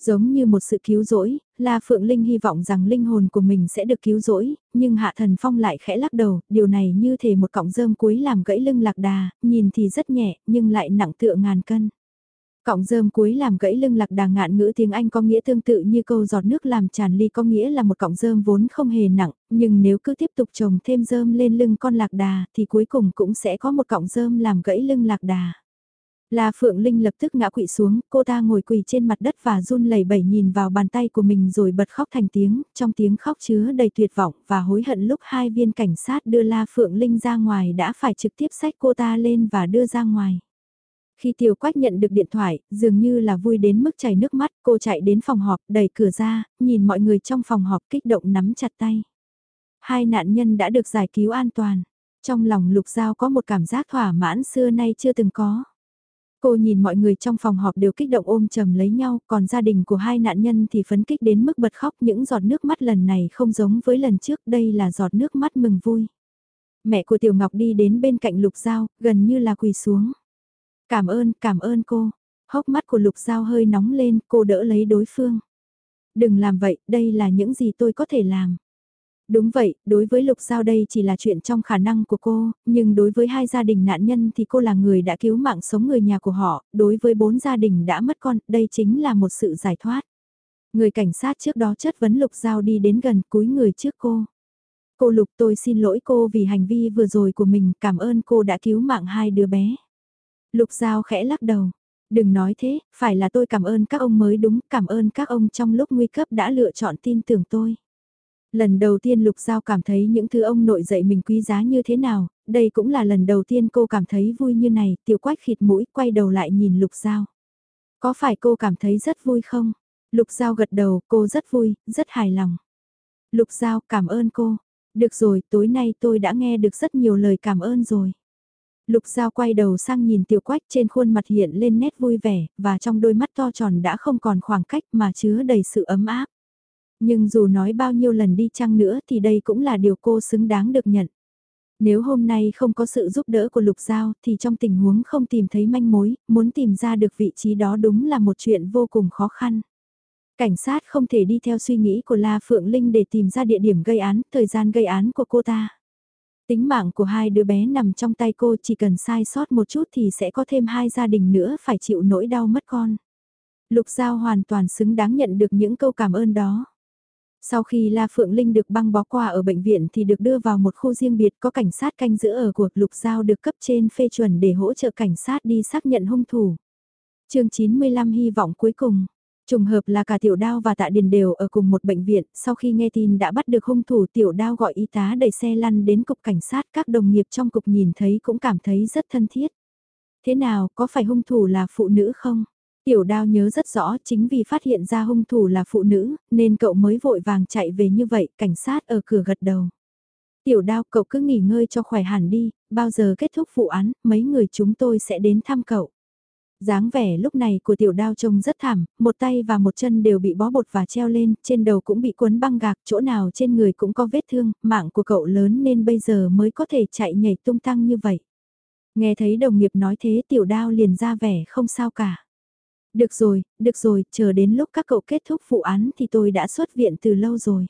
Giống như một sự cứu rỗi, La Phượng Linh hy vọng rằng linh hồn của mình sẽ được cứu rỗi, nhưng Hạ Thần Phong lại khẽ lắc đầu, điều này như thể một cọng rơm cuối làm gãy lưng lạc đà, nhìn thì rất nhẹ, nhưng lại nặng tựa ngàn cân. Cọng rơm cuối làm gãy lưng lạc đà ngạn ngữ tiếng Anh có nghĩa tương tự như câu giọt nước làm tràn ly có nghĩa là một cọng rơm vốn không hề nặng, nhưng nếu cứ tiếp tục trồng thêm rơm lên lưng con lạc đà thì cuối cùng cũng sẽ có một cọng rơm làm gãy lưng lạc đà. La Phượng Linh lập tức ngã quỵ xuống, cô ta ngồi quỳ trên mặt đất và run lẩy bẩy nhìn vào bàn tay của mình rồi bật khóc thành tiếng, trong tiếng khóc chứa đầy tuyệt vọng và hối hận lúc hai viên cảnh sát đưa La Phượng Linh ra ngoài đã phải trực tiếp xách cô ta lên và đưa ra ngoài. Khi Tiểu Quách nhận được điện thoại, dường như là vui đến mức chảy nước mắt, cô chạy đến phòng họp, đẩy cửa ra, nhìn mọi người trong phòng họp kích động nắm chặt tay. Hai nạn nhân đã được giải cứu an toàn. Trong lòng Lục Giao có một cảm giác thỏa mãn xưa nay chưa từng có. Cô nhìn mọi người trong phòng họp đều kích động ôm chầm lấy nhau, còn gia đình của hai nạn nhân thì phấn kích đến mức bật khóc những giọt nước mắt lần này không giống với lần trước, đây là giọt nước mắt mừng vui. Mẹ của Tiểu Ngọc đi đến bên cạnh Lục Giao, gần như là quỳ xuống. Cảm ơn, cảm ơn cô. Hốc mắt của Lục Giao hơi nóng lên, cô đỡ lấy đối phương. Đừng làm vậy, đây là những gì tôi có thể làm. Đúng vậy, đối với Lục Giao đây chỉ là chuyện trong khả năng của cô, nhưng đối với hai gia đình nạn nhân thì cô là người đã cứu mạng sống người nhà của họ, đối với bốn gia đình đã mất con, đây chính là một sự giải thoát. Người cảnh sát trước đó chất vấn Lục Giao đi đến gần cúi người trước cô. Cô Lục tôi xin lỗi cô vì hành vi vừa rồi của mình, cảm ơn cô đã cứu mạng hai đứa bé. Lục Giao khẽ lắc đầu. Đừng nói thế, phải là tôi cảm ơn các ông mới đúng, cảm ơn các ông trong lúc nguy cấp đã lựa chọn tin tưởng tôi. Lần đầu tiên Lục Giao cảm thấy những thứ ông nội dạy mình quý giá như thế nào, đây cũng là lần đầu tiên cô cảm thấy vui như này, tiểu quách khịt mũi quay đầu lại nhìn Lục Giao. Có phải cô cảm thấy rất vui không? Lục Giao gật đầu, cô rất vui, rất hài lòng. Lục Giao, cảm ơn cô. Được rồi, tối nay tôi đã nghe được rất nhiều lời cảm ơn rồi. Lục Giao quay đầu sang nhìn tiểu quách trên khuôn mặt hiện lên nét vui vẻ, và trong đôi mắt to tròn đã không còn khoảng cách mà chứa đầy sự ấm áp. Nhưng dù nói bao nhiêu lần đi chăng nữa thì đây cũng là điều cô xứng đáng được nhận. Nếu hôm nay không có sự giúp đỡ của Lục Giao thì trong tình huống không tìm thấy manh mối, muốn tìm ra được vị trí đó đúng là một chuyện vô cùng khó khăn. Cảnh sát không thể đi theo suy nghĩ của La Phượng Linh để tìm ra địa điểm gây án, thời gian gây án của cô ta. Tính mạng của hai đứa bé nằm trong tay cô, chỉ cần sai sót một chút thì sẽ có thêm hai gia đình nữa, phải chịu nỗi đau mất con. Lục Giao hoàn toàn xứng đáng nhận được những câu cảm ơn đó. Sau khi La Phượng Linh được băng bó qua ở bệnh viện thì được đưa vào một khu riêng biệt có cảnh sát canh giữ ở cuộc Lục Giao được cấp trên phê chuẩn để hỗ trợ cảnh sát đi xác nhận hung thủ. chương 95 hy vọng cuối cùng. Trùng hợp là cả tiểu đao và tạ điền đều ở cùng một bệnh viện, sau khi nghe tin đã bắt được hung thủ tiểu đao gọi y tá đẩy xe lăn đến cục cảnh sát các đồng nghiệp trong cục nhìn thấy cũng cảm thấy rất thân thiết. Thế nào, có phải hung thủ là phụ nữ không? Tiểu đao nhớ rất rõ chính vì phát hiện ra hung thủ là phụ nữ, nên cậu mới vội vàng chạy về như vậy, cảnh sát ở cửa gật đầu. Tiểu đao cậu cứ nghỉ ngơi cho khỏe hẳn đi, bao giờ kết thúc vụ án, mấy người chúng tôi sẽ đến thăm cậu dáng vẻ lúc này của tiểu đao trông rất thảm, một tay và một chân đều bị bó bột và treo lên, trên đầu cũng bị cuốn băng gạc, chỗ nào trên người cũng có vết thương, mạng của cậu lớn nên bây giờ mới có thể chạy nhảy tung tăng như vậy. Nghe thấy đồng nghiệp nói thế tiểu đao liền ra vẻ không sao cả. Được rồi, được rồi, chờ đến lúc các cậu kết thúc vụ án thì tôi đã xuất viện từ lâu rồi.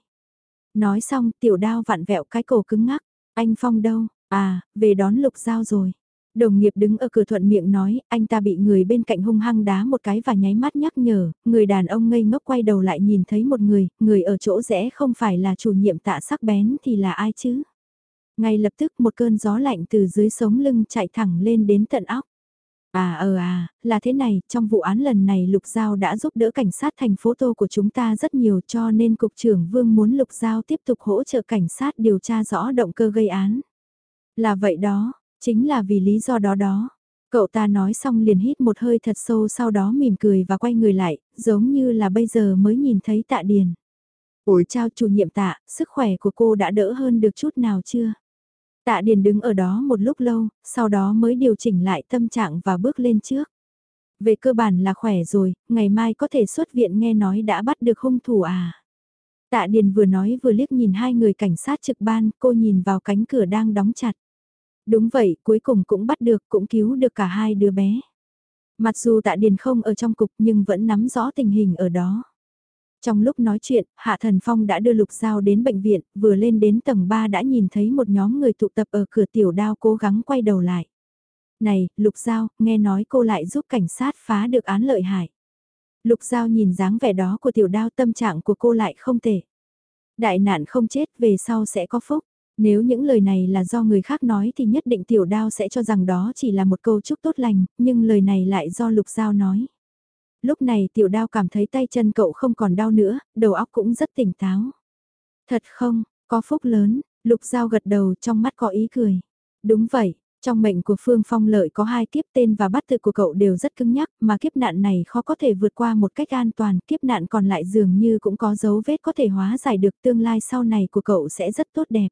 Nói xong tiểu đao vặn vẹo cái cổ cứng ngắc, anh Phong đâu, à, về đón lục giao rồi. Đồng nghiệp đứng ở cửa thuận miệng nói, anh ta bị người bên cạnh hung hăng đá một cái và nháy mắt nhắc nhở, người đàn ông ngây ngốc quay đầu lại nhìn thấy một người, người ở chỗ rẽ không phải là chủ nhiệm tạ sắc bén thì là ai chứ? Ngay lập tức một cơn gió lạnh từ dưới sống lưng chạy thẳng lên đến tận óc. À ờ à, là thế này, trong vụ án lần này Lục Giao đã giúp đỡ cảnh sát thành phố Tô của chúng ta rất nhiều cho nên Cục trưởng Vương muốn Lục Giao tiếp tục hỗ trợ cảnh sát điều tra rõ động cơ gây án. Là vậy đó, chính là vì lý do đó đó. Cậu ta nói xong liền hít một hơi thật sâu sau đó mỉm cười và quay người lại, giống như là bây giờ mới nhìn thấy tạ điền. Ủi chào chủ nhiệm tạ, sức khỏe của cô đã đỡ hơn được chút nào chưa? Tạ Điền đứng ở đó một lúc lâu, sau đó mới điều chỉnh lại tâm trạng và bước lên trước. Về cơ bản là khỏe rồi, ngày mai có thể xuất viện nghe nói đã bắt được hung thủ à. Tạ Điền vừa nói vừa liếc nhìn hai người cảnh sát trực ban, cô nhìn vào cánh cửa đang đóng chặt. Đúng vậy, cuối cùng cũng bắt được, cũng cứu được cả hai đứa bé. Mặc dù Tạ Điền không ở trong cục nhưng vẫn nắm rõ tình hình ở đó. Trong lúc nói chuyện, Hạ Thần Phong đã đưa Lục Giao đến bệnh viện, vừa lên đến tầng 3 đã nhìn thấy một nhóm người tụ tập ở cửa tiểu đao cố gắng quay đầu lại. Này, Lục Giao, nghe nói cô lại giúp cảnh sát phá được án lợi hại. Lục Giao nhìn dáng vẻ đó của tiểu đao tâm trạng của cô lại không tệ. Đại nạn không chết về sau sẽ có phúc. Nếu những lời này là do người khác nói thì nhất định tiểu đao sẽ cho rằng đó chỉ là một câu chúc tốt lành, nhưng lời này lại do Lục Giao nói lúc này tiểu đao cảm thấy tay chân cậu không còn đau nữa, đầu óc cũng rất tỉnh táo. Thật không, có phúc lớn, lục giao gật đầu trong mắt có ý cười. Đúng vậy, trong mệnh của Phương Phong Lợi có hai kiếp tên và bắt tự của cậu đều rất cứng nhắc, mà kiếp nạn này khó có thể vượt qua một cách an toàn, kiếp nạn còn lại dường như cũng có dấu vết có thể hóa giải được tương lai sau này của cậu sẽ rất tốt đẹp.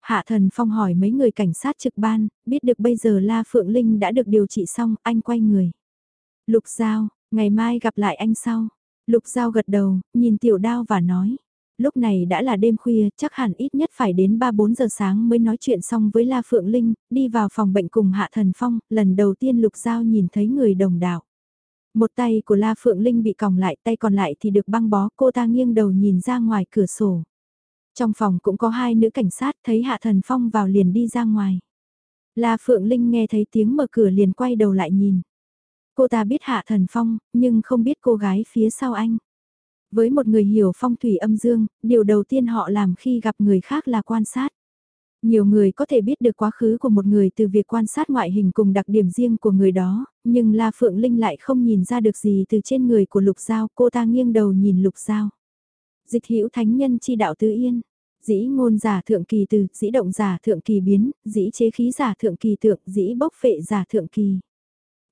Hạ Thần Phong hỏi mấy người cảnh sát trực ban, biết được bây giờ La Phượng Linh đã được điều trị xong, anh quay người. Lục Giao, Ngày mai gặp lại anh sau. Lục Giao gật đầu, nhìn tiểu đao và nói. Lúc này đã là đêm khuya, chắc hẳn ít nhất phải đến 3-4 giờ sáng mới nói chuyện xong với La Phượng Linh, đi vào phòng bệnh cùng Hạ Thần Phong, lần đầu tiên Lục Giao nhìn thấy người đồng đạo. Một tay của La Phượng Linh bị còng lại, tay còn lại thì được băng bó, cô ta nghiêng đầu nhìn ra ngoài cửa sổ. Trong phòng cũng có hai nữ cảnh sát, thấy Hạ Thần Phong vào liền đi ra ngoài. La Phượng Linh nghe thấy tiếng mở cửa liền quay đầu lại nhìn. Cô ta biết Hạ Thần Phong, nhưng không biết cô gái phía sau anh. Với một người hiểu phong thủy âm dương, điều đầu tiên họ làm khi gặp người khác là quan sát. Nhiều người có thể biết được quá khứ của một người từ việc quan sát ngoại hình cùng đặc điểm riêng của người đó, nhưng La Phượng Linh lại không nhìn ra được gì từ trên người của Lục Giao, cô ta nghiêng đầu nhìn Lục Giao. Dịch hữu thánh nhân chi đạo tứ yên, dĩ ngôn giả thượng kỳ từ, dĩ động giả thượng kỳ biến, dĩ chế khí giả thượng kỳ tượng, dĩ bốc phệ giả thượng kỳ.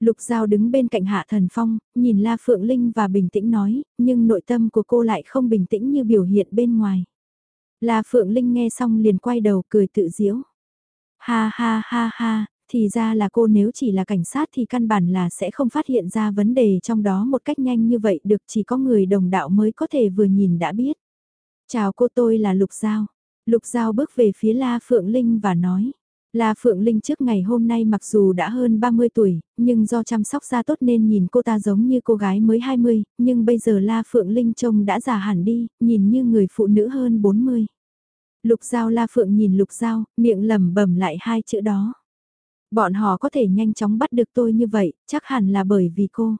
Lục Giao đứng bên cạnh Hạ Thần Phong, nhìn La Phượng Linh và bình tĩnh nói, nhưng nội tâm của cô lại không bình tĩnh như biểu hiện bên ngoài. La Phượng Linh nghe xong liền quay đầu cười tự diễu. Ha ha ha ha, thì ra là cô nếu chỉ là cảnh sát thì căn bản là sẽ không phát hiện ra vấn đề trong đó một cách nhanh như vậy được chỉ có người đồng đạo mới có thể vừa nhìn đã biết. Chào cô tôi là Lục Giao. Lục Giao bước về phía La Phượng Linh và nói. La Phượng Linh trước ngày hôm nay mặc dù đã hơn 30 tuổi, nhưng do chăm sóc da tốt nên nhìn cô ta giống như cô gái mới 20, nhưng bây giờ La Phượng Linh trông đã già hẳn đi, nhìn như người phụ nữ hơn 40. Lục Giao La Phượng nhìn Lục Giao, miệng lẩm bẩm lại hai chữ đó. Bọn họ có thể nhanh chóng bắt được tôi như vậy, chắc hẳn là bởi vì cô.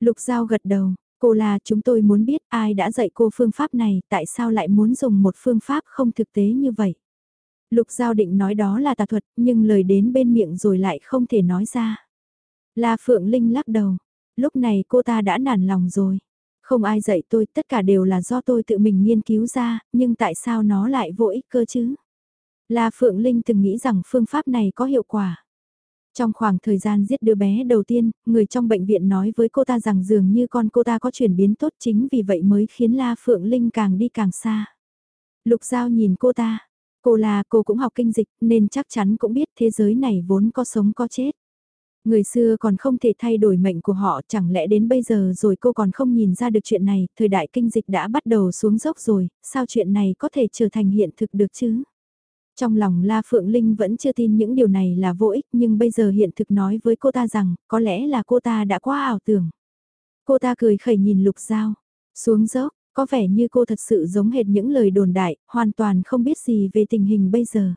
Lục Giao gật đầu, cô là chúng tôi muốn biết ai đã dạy cô phương pháp này, tại sao lại muốn dùng một phương pháp không thực tế như vậy. Lục Giao định nói đó là tà thuật, nhưng lời đến bên miệng rồi lại không thể nói ra. La Phượng Linh lắc đầu, lúc này cô ta đã nản lòng rồi. Không ai dạy tôi, tất cả đều là do tôi tự mình nghiên cứu ra, nhưng tại sao nó lại vô ích cơ chứ? La Phượng Linh từng nghĩ rằng phương pháp này có hiệu quả. Trong khoảng thời gian giết đứa bé đầu tiên, người trong bệnh viện nói với cô ta rằng dường như con cô ta có chuyển biến tốt chính vì vậy mới khiến La Phượng Linh càng đi càng xa. Lục Giao nhìn cô ta, Cô là cô cũng học kinh dịch nên chắc chắn cũng biết thế giới này vốn có sống có chết. Người xưa còn không thể thay đổi mệnh của họ chẳng lẽ đến bây giờ rồi cô còn không nhìn ra được chuyện này, thời đại kinh dịch đã bắt đầu xuống dốc rồi, sao chuyện này có thể trở thành hiện thực được chứ? Trong lòng La Phượng Linh vẫn chưa tin những điều này là vô ích nhưng bây giờ hiện thực nói với cô ta rằng có lẽ là cô ta đã quá ảo tưởng. Cô ta cười khẩy nhìn Lục Giao, xuống dốc, có vẻ như cô thật sự giống hệt những lời đồn đại, hoàn toàn không biết gì về tình hình bây giờ.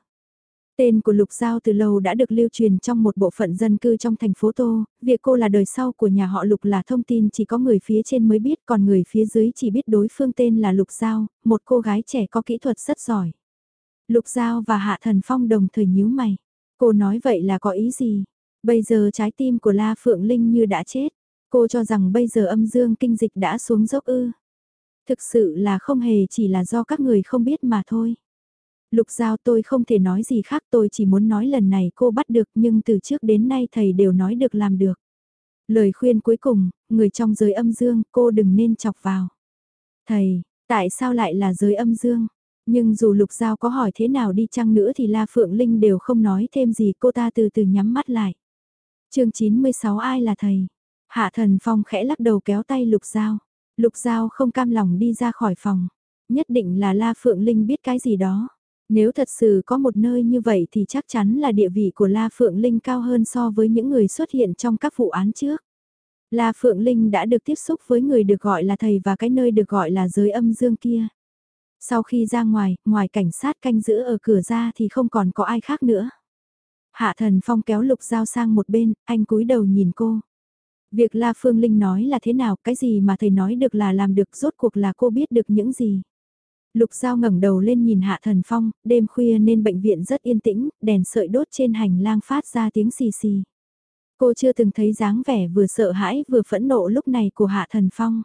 Tên của Lục Giao từ lâu đã được lưu truyền trong một bộ phận dân cư trong thành phố Tô, việc cô là đời sau của nhà họ Lục là thông tin chỉ có người phía trên mới biết còn người phía dưới chỉ biết đối phương tên là Lục Giao, một cô gái trẻ có kỹ thuật rất giỏi. Lục Giao và Hạ Thần Phong đồng thời nhíu mày. Cô nói vậy là có ý gì? Bây giờ trái tim của La Phượng Linh như đã chết. Cô cho rằng bây giờ âm dương kinh dịch đã xuống dốc ư. Thực sự là không hề chỉ là do các người không biết mà thôi. Lục Giao tôi không thể nói gì khác tôi chỉ muốn nói lần này cô bắt được nhưng từ trước đến nay thầy đều nói được làm được. Lời khuyên cuối cùng, người trong giới âm dương cô đừng nên chọc vào. Thầy, tại sao lại là giới âm dương? Nhưng dù Lục Giao có hỏi thế nào đi chăng nữa thì La Phượng Linh đều không nói thêm gì, cô ta từ từ nhắm mắt lại. chương 96 ai là thầy? Hạ thần phong khẽ lắc đầu kéo tay Lục Giao. Lục Giao không cam lòng đi ra khỏi phòng. Nhất định là La Phượng Linh biết cái gì đó. Nếu thật sự có một nơi như vậy thì chắc chắn là địa vị của La Phượng Linh cao hơn so với những người xuất hiện trong các vụ án trước. La Phượng Linh đã được tiếp xúc với người được gọi là thầy và cái nơi được gọi là giới âm dương kia. Sau khi ra ngoài, ngoài cảnh sát canh giữ ở cửa ra thì không còn có ai khác nữa. Hạ thần phong kéo lục dao sang một bên, anh cúi đầu nhìn cô. Việc La Phương Linh nói là thế nào, cái gì mà thầy nói được là làm được, rốt cuộc là cô biết được những gì. Lục Giao ngẩng đầu lên nhìn Hạ Thần Phong, đêm khuya nên bệnh viện rất yên tĩnh, đèn sợi đốt trên hành lang phát ra tiếng xì xì. Cô chưa từng thấy dáng vẻ vừa sợ hãi vừa phẫn nộ lúc này của Hạ Thần Phong.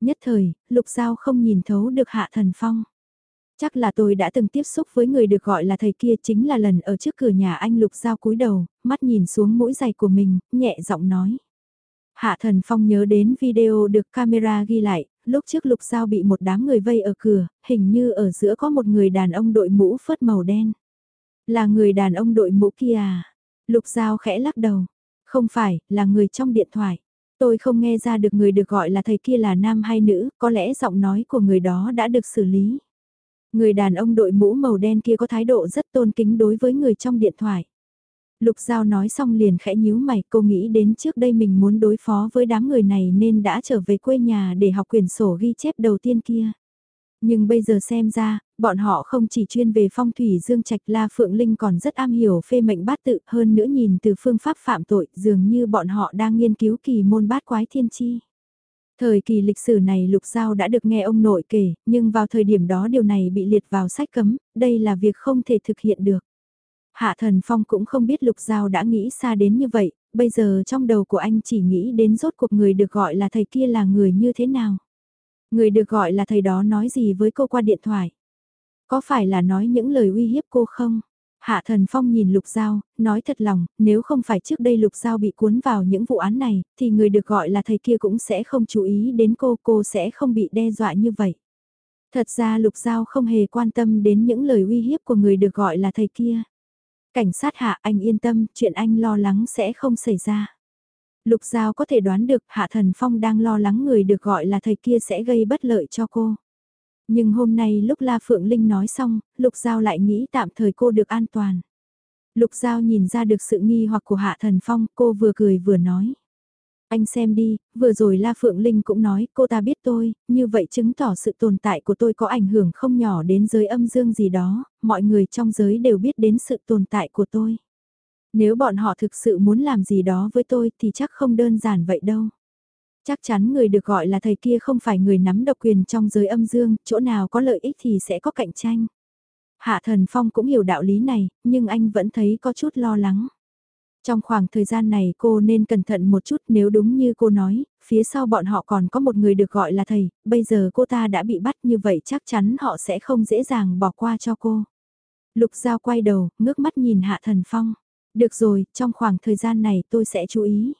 Nhất thời, Lục Giao không nhìn thấu được Hạ Thần Phong. Chắc là tôi đã từng tiếp xúc với người được gọi là thầy kia chính là lần ở trước cửa nhà anh Lục Giao cúi đầu, mắt nhìn xuống mũi giày của mình, nhẹ giọng nói. Hạ Thần Phong nhớ đến video được camera ghi lại, lúc trước Lục Giao bị một đám người vây ở cửa, hình như ở giữa có một người đàn ông đội mũ phớt màu đen. Là người đàn ông đội mũ kia à? Lục Giao khẽ lắc đầu. Không phải, là người trong điện thoại. Tôi không nghe ra được người được gọi là thầy kia là nam hay nữ, có lẽ giọng nói của người đó đã được xử lý. Người đàn ông đội mũ màu đen kia có thái độ rất tôn kính đối với người trong điện thoại. Lục Giao nói xong liền khẽ nhíu mày, cô nghĩ đến trước đây mình muốn đối phó với đám người này nên đã trở về quê nhà để học quyển sổ ghi chép đầu tiên kia. Nhưng bây giờ xem ra, bọn họ không chỉ chuyên về phong thủy dương trạch La Phượng Linh còn rất am hiểu phê mệnh bát tự hơn nữa nhìn từ phương pháp phạm tội dường như bọn họ đang nghiên cứu kỳ môn bát quái thiên chi. Thời kỳ lịch sử này Lục Giao đã được nghe ông nội kể, nhưng vào thời điểm đó điều này bị liệt vào sách cấm, đây là việc không thể thực hiện được. Hạ Thần Phong cũng không biết Lục Giao đã nghĩ xa đến như vậy, bây giờ trong đầu của anh chỉ nghĩ đến rốt cuộc người được gọi là thầy kia là người như thế nào. Người được gọi là thầy đó nói gì với cô qua điện thoại. Có phải là nói những lời uy hiếp cô không? Hạ Thần Phong nhìn Lục Giao, nói thật lòng, nếu không phải trước đây Lục Giao bị cuốn vào những vụ án này, thì người được gọi là thầy kia cũng sẽ không chú ý đến cô, cô sẽ không bị đe dọa như vậy. Thật ra Lục Giao không hề quan tâm đến những lời uy hiếp của người được gọi là thầy kia. Cảnh sát hạ anh yên tâm, chuyện anh lo lắng sẽ không xảy ra. Lục Giao có thể đoán được Hạ Thần Phong đang lo lắng người được gọi là thầy kia sẽ gây bất lợi cho cô. Nhưng hôm nay lúc La Phượng Linh nói xong, Lục Giao lại nghĩ tạm thời cô được an toàn. Lục Giao nhìn ra được sự nghi hoặc của Hạ Thần Phong, cô vừa cười vừa nói. Anh xem đi, vừa rồi La Phượng Linh cũng nói cô ta biết tôi, như vậy chứng tỏ sự tồn tại của tôi có ảnh hưởng không nhỏ đến giới âm dương gì đó, mọi người trong giới đều biết đến sự tồn tại của tôi. Nếu bọn họ thực sự muốn làm gì đó với tôi thì chắc không đơn giản vậy đâu. Chắc chắn người được gọi là thầy kia không phải người nắm độc quyền trong giới âm dương, chỗ nào có lợi ích thì sẽ có cạnh tranh. Hạ Thần Phong cũng hiểu đạo lý này, nhưng anh vẫn thấy có chút lo lắng. Trong khoảng thời gian này cô nên cẩn thận một chút nếu đúng như cô nói, phía sau bọn họ còn có một người được gọi là thầy, bây giờ cô ta đã bị bắt như vậy chắc chắn họ sẽ không dễ dàng bỏ qua cho cô. Lục Giao quay đầu, ngước mắt nhìn Hạ Thần Phong. Được rồi, trong khoảng thời gian này tôi sẽ chú ý.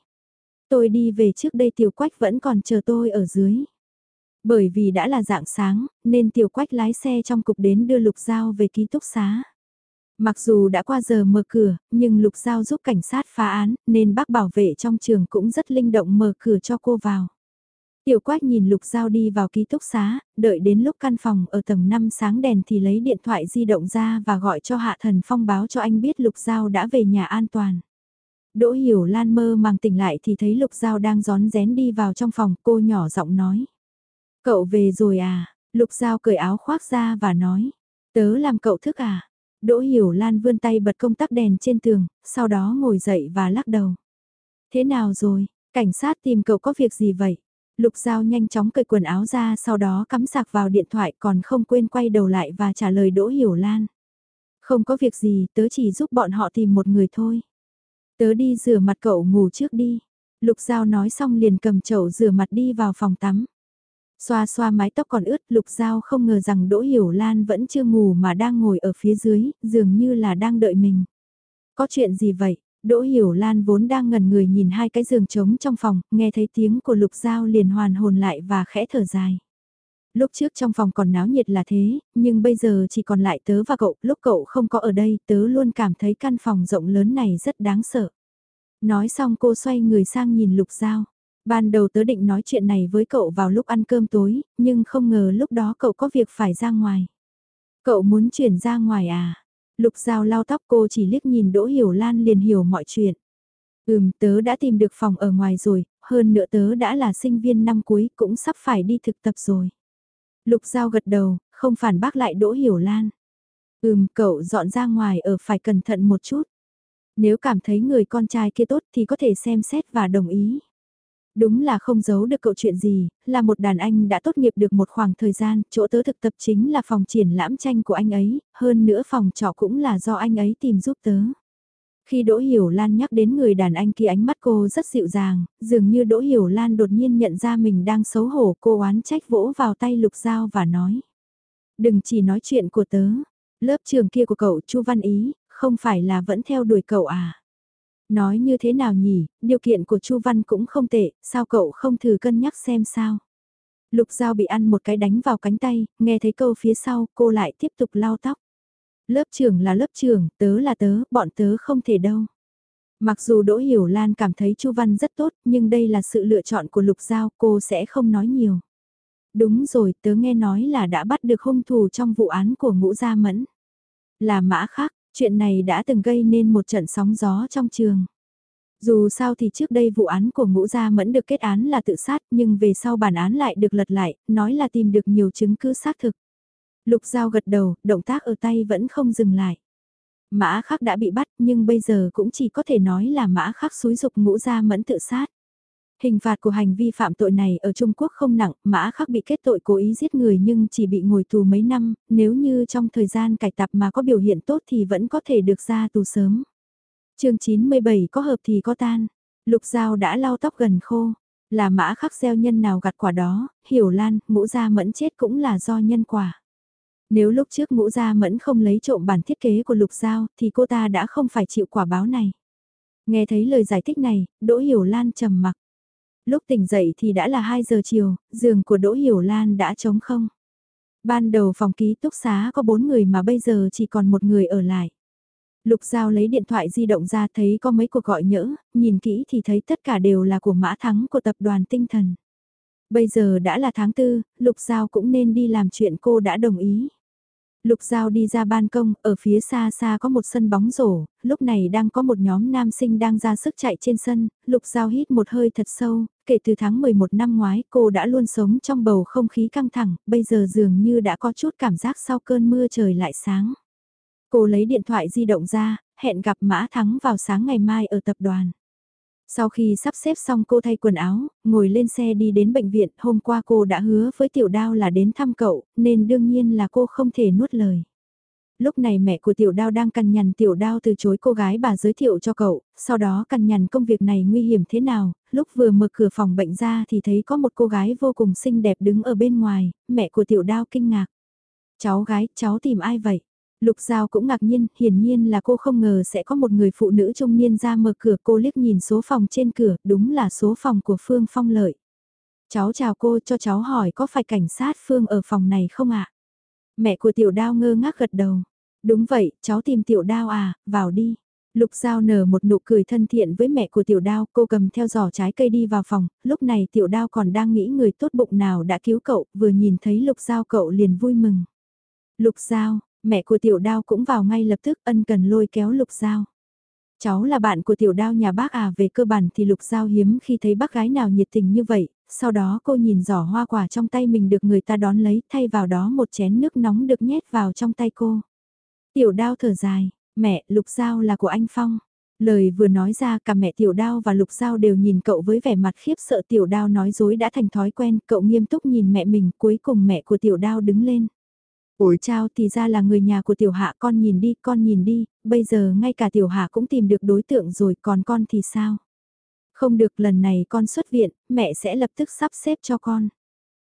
Tôi đi về trước đây Tiểu Quách vẫn còn chờ tôi ở dưới. Bởi vì đã là dạng sáng, nên Tiểu Quách lái xe trong cục đến đưa Lục Giao về ký túc xá. Mặc dù đã qua giờ mở cửa, nhưng Lục Giao giúp cảnh sát phá án, nên bác bảo vệ trong trường cũng rất linh động mở cửa cho cô vào. Tiểu Quách nhìn Lục Giao đi vào ký túc xá, đợi đến lúc căn phòng ở tầng 5 sáng đèn thì lấy điện thoại di động ra và gọi cho Hạ Thần Phong báo cho anh biết Lục Giao đã về nhà an toàn. Đỗ Hiểu Lan mơ màng tỉnh lại thì thấy Lục Giao đang gión rén đi vào trong phòng, cô nhỏ giọng nói. Cậu về rồi à? Lục Giao cởi áo khoác ra và nói. Tớ làm cậu thức à? Đỗ Hiểu Lan vươn tay bật công tắc đèn trên tường, sau đó ngồi dậy và lắc đầu. Thế nào rồi? Cảnh sát tìm cậu có việc gì vậy? Lục Giao nhanh chóng cởi quần áo ra sau đó cắm sạc vào điện thoại còn không quên quay đầu lại và trả lời Đỗ Hiểu Lan. Không có việc gì, tớ chỉ giúp bọn họ tìm một người thôi. Tớ đi rửa mặt cậu ngủ trước đi. Lục Giao nói xong liền cầm chậu rửa mặt đi vào phòng tắm. Xoa xoa mái tóc còn ướt, Lục Giao không ngờ rằng Đỗ Hiểu Lan vẫn chưa ngủ mà đang ngồi ở phía dưới, dường như là đang đợi mình. Có chuyện gì vậy? Đỗ Hiểu Lan vốn đang ngẩn người nhìn hai cái giường trống trong phòng, nghe thấy tiếng của Lục Giao liền hoàn hồn lại và khẽ thở dài. Lúc trước trong phòng còn náo nhiệt là thế, nhưng bây giờ chỉ còn lại tớ và cậu, lúc cậu không có ở đây, tớ luôn cảm thấy căn phòng rộng lớn này rất đáng sợ. Nói xong cô xoay người sang nhìn Lục Giao. Ban đầu tớ định nói chuyện này với cậu vào lúc ăn cơm tối, nhưng không ngờ lúc đó cậu có việc phải ra ngoài. Cậu muốn chuyển ra ngoài à? Lục Giao lau tóc cô chỉ liếc nhìn Đỗ Hiểu Lan liền hiểu mọi chuyện. Ừm, tớ đã tìm được phòng ở ngoài rồi, hơn nữa tớ đã là sinh viên năm cuối cũng sắp phải đi thực tập rồi. Lục Giao gật đầu, không phản bác lại Đỗ Hiểu Lan. Ừm, cậu dọn ra ngoài ở phải cẩn thận một chút. Nếu cảm thấy người con trai kia tốt thì có thể xem xét và đồng ý. Đúng là không giấu được cậu chuyện gì, là một đàn anh đã tốt nghiệp được một khoảng thời gian, chỗ tớ thực tập chính là phòng triển lãm tranh của anh ấy, hơn nữa phòng trọ cũng là do anh ấy tìm giúp tớ. Khi Đỗ Hiểu Lan nhắc đến người đàn anh kia ánh mắt cô rất dịu dàng, dường như Đỗ Hiểu Lan đột nhiên nhận ra mình đang xấu hổ cô oán trách vỗ vào tay Lục Giao và nói. Đừng chỉ nói chuyện của tớ, lớp trường kia của cậu Chu Văn Ý, không phải là vẫn theo đuổi cậu à? Nói như thế nào nhỉ, điều kiện của Chu Văn cũng không tệ, sao cậu không thử cân nhắc xem sao? Lục Giao bị ăn một cái đánh vào cánh tay, nghe thấy câu phía sau, cô lại tiếp tục lau tóc. Lớp trưởng là lớp trưởng, tớ là tớ, bọn tớ không thể đâu. Mặc dù Đỗ Hiểu Lan cảm thấy Chu Văn rất tốt, nhưng đây là sự lựa chọn của Lục Giao, cô sẽ không nói nhiều. Đúng rồi, tớ nghe nói là đã bắt được hung thủ trong vụ án của ngũ gia mẫn. Là mã khác, chuyện này đã từng gây nên một trận sóng gió trong trường. Dù sao thì trước đây vụ án của ngũ gia mẫn được kết án là tự sát nhưng về sau bản án lại được lật lại, nói là tìm được nhiều chứng cứ xác thực. Lục Giao gật đầu, động tác ở tay vẫn không dừng lại. Mã khắc đã bị bắt nhưng bây giờ cũng chỉ có thể nói là mã khắc xúi dục ngũ gia mẫn tự sát. Hình phạt của hành vi phạm tội này ở Trung Quốc không nặng, mã khắc bị kết tội cố ý giết người nhưng chỉ bị ngồi tù mấy năm, nếu như trong thời gian cải tập mà có biểu hiện tốt thì vẫn có thể được ra tù sớm. chương 97 có hợp thì có tan, lục giao đã lau tóc gần khô, là mã khắc gieo nhân nào gặt quả đó, hiểu lan, ngũ gia mẫn chết cũng là do nhân quả. Nếu lúc trước ngũ gia mẫn không lấy trộm bản thiết kế của lục giao thì cô ta đã không phải chịu quả báo này. Nghe thấy lời giải thích này, Đỗ Hiểu Lan trầm mặc. Lúc tỉnh dậy thì đã là 2 giờ chiều, giường của Đỗ Hiểu Lan đã trống không. Ban đầu phòng ký túc xá có 4 người mà bây giờ chỉ còn một người ở lại. Lục Giao lấy điện thoại di động ra thấy có mấy cuộc gọi nhỡ, nhìn kỹ thì thấy tất cả đều là của Mã Thắng của tập đoàn tinh thần. Bây giờ đã là tháng tư, Lục Giao cũng nên đi làm chuyện cô đã đồng ý. Lục Giao đi ra ban công, ở phía xa xa có một sân bóng rổ, lúc này đang có một nhóm nam sinh đang ra sức chạy trên sân, Lục Giao hít một hơi thật sâu, kể từ tháng 11 năm ngoái cô đã luôn sống trong bầu không khí căng thẳng, bây giờ dường như đã có chút cảm giác sau cơn mưa trời lại sáng. Cô lấy điện thoại di động ra, hẹn gặp Mã Thắng vào sáng ngày mai ở tập đoàn. Sau khi sắp xếp xong cô thay quần áo, ngồi lên xe đi đến bệnh viện, hôm qua cô đã hứa với tiểu đao là đến thăm cậu, nên đương nhiên là cô không thể nuốt lời. Lúc này mẹ của tiểu đao đang cằn nhằn tiểu đao từ chối cô gái bà giới thiệu cho cậu, sau đó cằn nhằn công việc này nguy hiểm thế nào, lúc vừa mở cửa phòng bệnh ra thì thấy có một cô gái vô cùng xinh đẹp đứng ở bên ngoài, mẹ của tiểu đao kinh ngạc. Cháu gái, cháu tìm ai vậy? Lục Giao cũng ngạc nhiên, hiển nhiên là cô không ngờ sẽ có một người phụ nữ trung niên ra mở cửa cô liếc nhìn số phòng trên cửa, đúng là số phòng của Phương Phong Lợi. Cháu chào cô cho cháu hỏi có phải cảnh sát Phương ở phòng này không ạ? Mẹ của tiểu đao ngơ ngác gật đầu. Đúng vậy, cháu tìm tiểu đao à, vào đi. Lục Giao nở một nụ cười thân thiện với mẹ của tiểu đao, cô cầm theo giỏ trái cây đi vào phòng, lúc này tiểu đao còn đang nghĩ người tốt bụng nào đã cứu cậu, vừa nhìn thấy Lục Giao cậu liền vui mừng. Lục Giao, Mẹ của tiểu đao cũng vào ngay lập tức ân cần lôi kéo lục giao. Cháu là bạn của tiểu đao nhà bác à về cơ bản thì lục giao hiếm khi thấy bác gái nào nhiệt tình như vậy, sau đó cô nhìn giỏ hoa quả trong tay mình được người ta đón lấy thay vào đó một chén nước nóng được nhét vào trong tay cô. Tiểu đao thở dài, mẹ lục giao là của anh Phong. Lời vừa nói ra cả mẹ tiểu đao và lục giao đều nhìn cậu với vẻ mặt khiếp sợ tiểu đao nói dối đã thành thói quen, cậu nghiêm túc nhìn mẹ mình cuối cùng mẹ của tiểu đao đứng lên. Ủi trao thì ra là người nhà của tiểu hạ con nhìn đi, con nhìn đi, bây giờ ngay cả tiểu hạ cũng tìm được đối tượng rồi còn con thì sao? Không được lần này con xuất viện, mẹ sẽ lập tức sắp xếp cho con.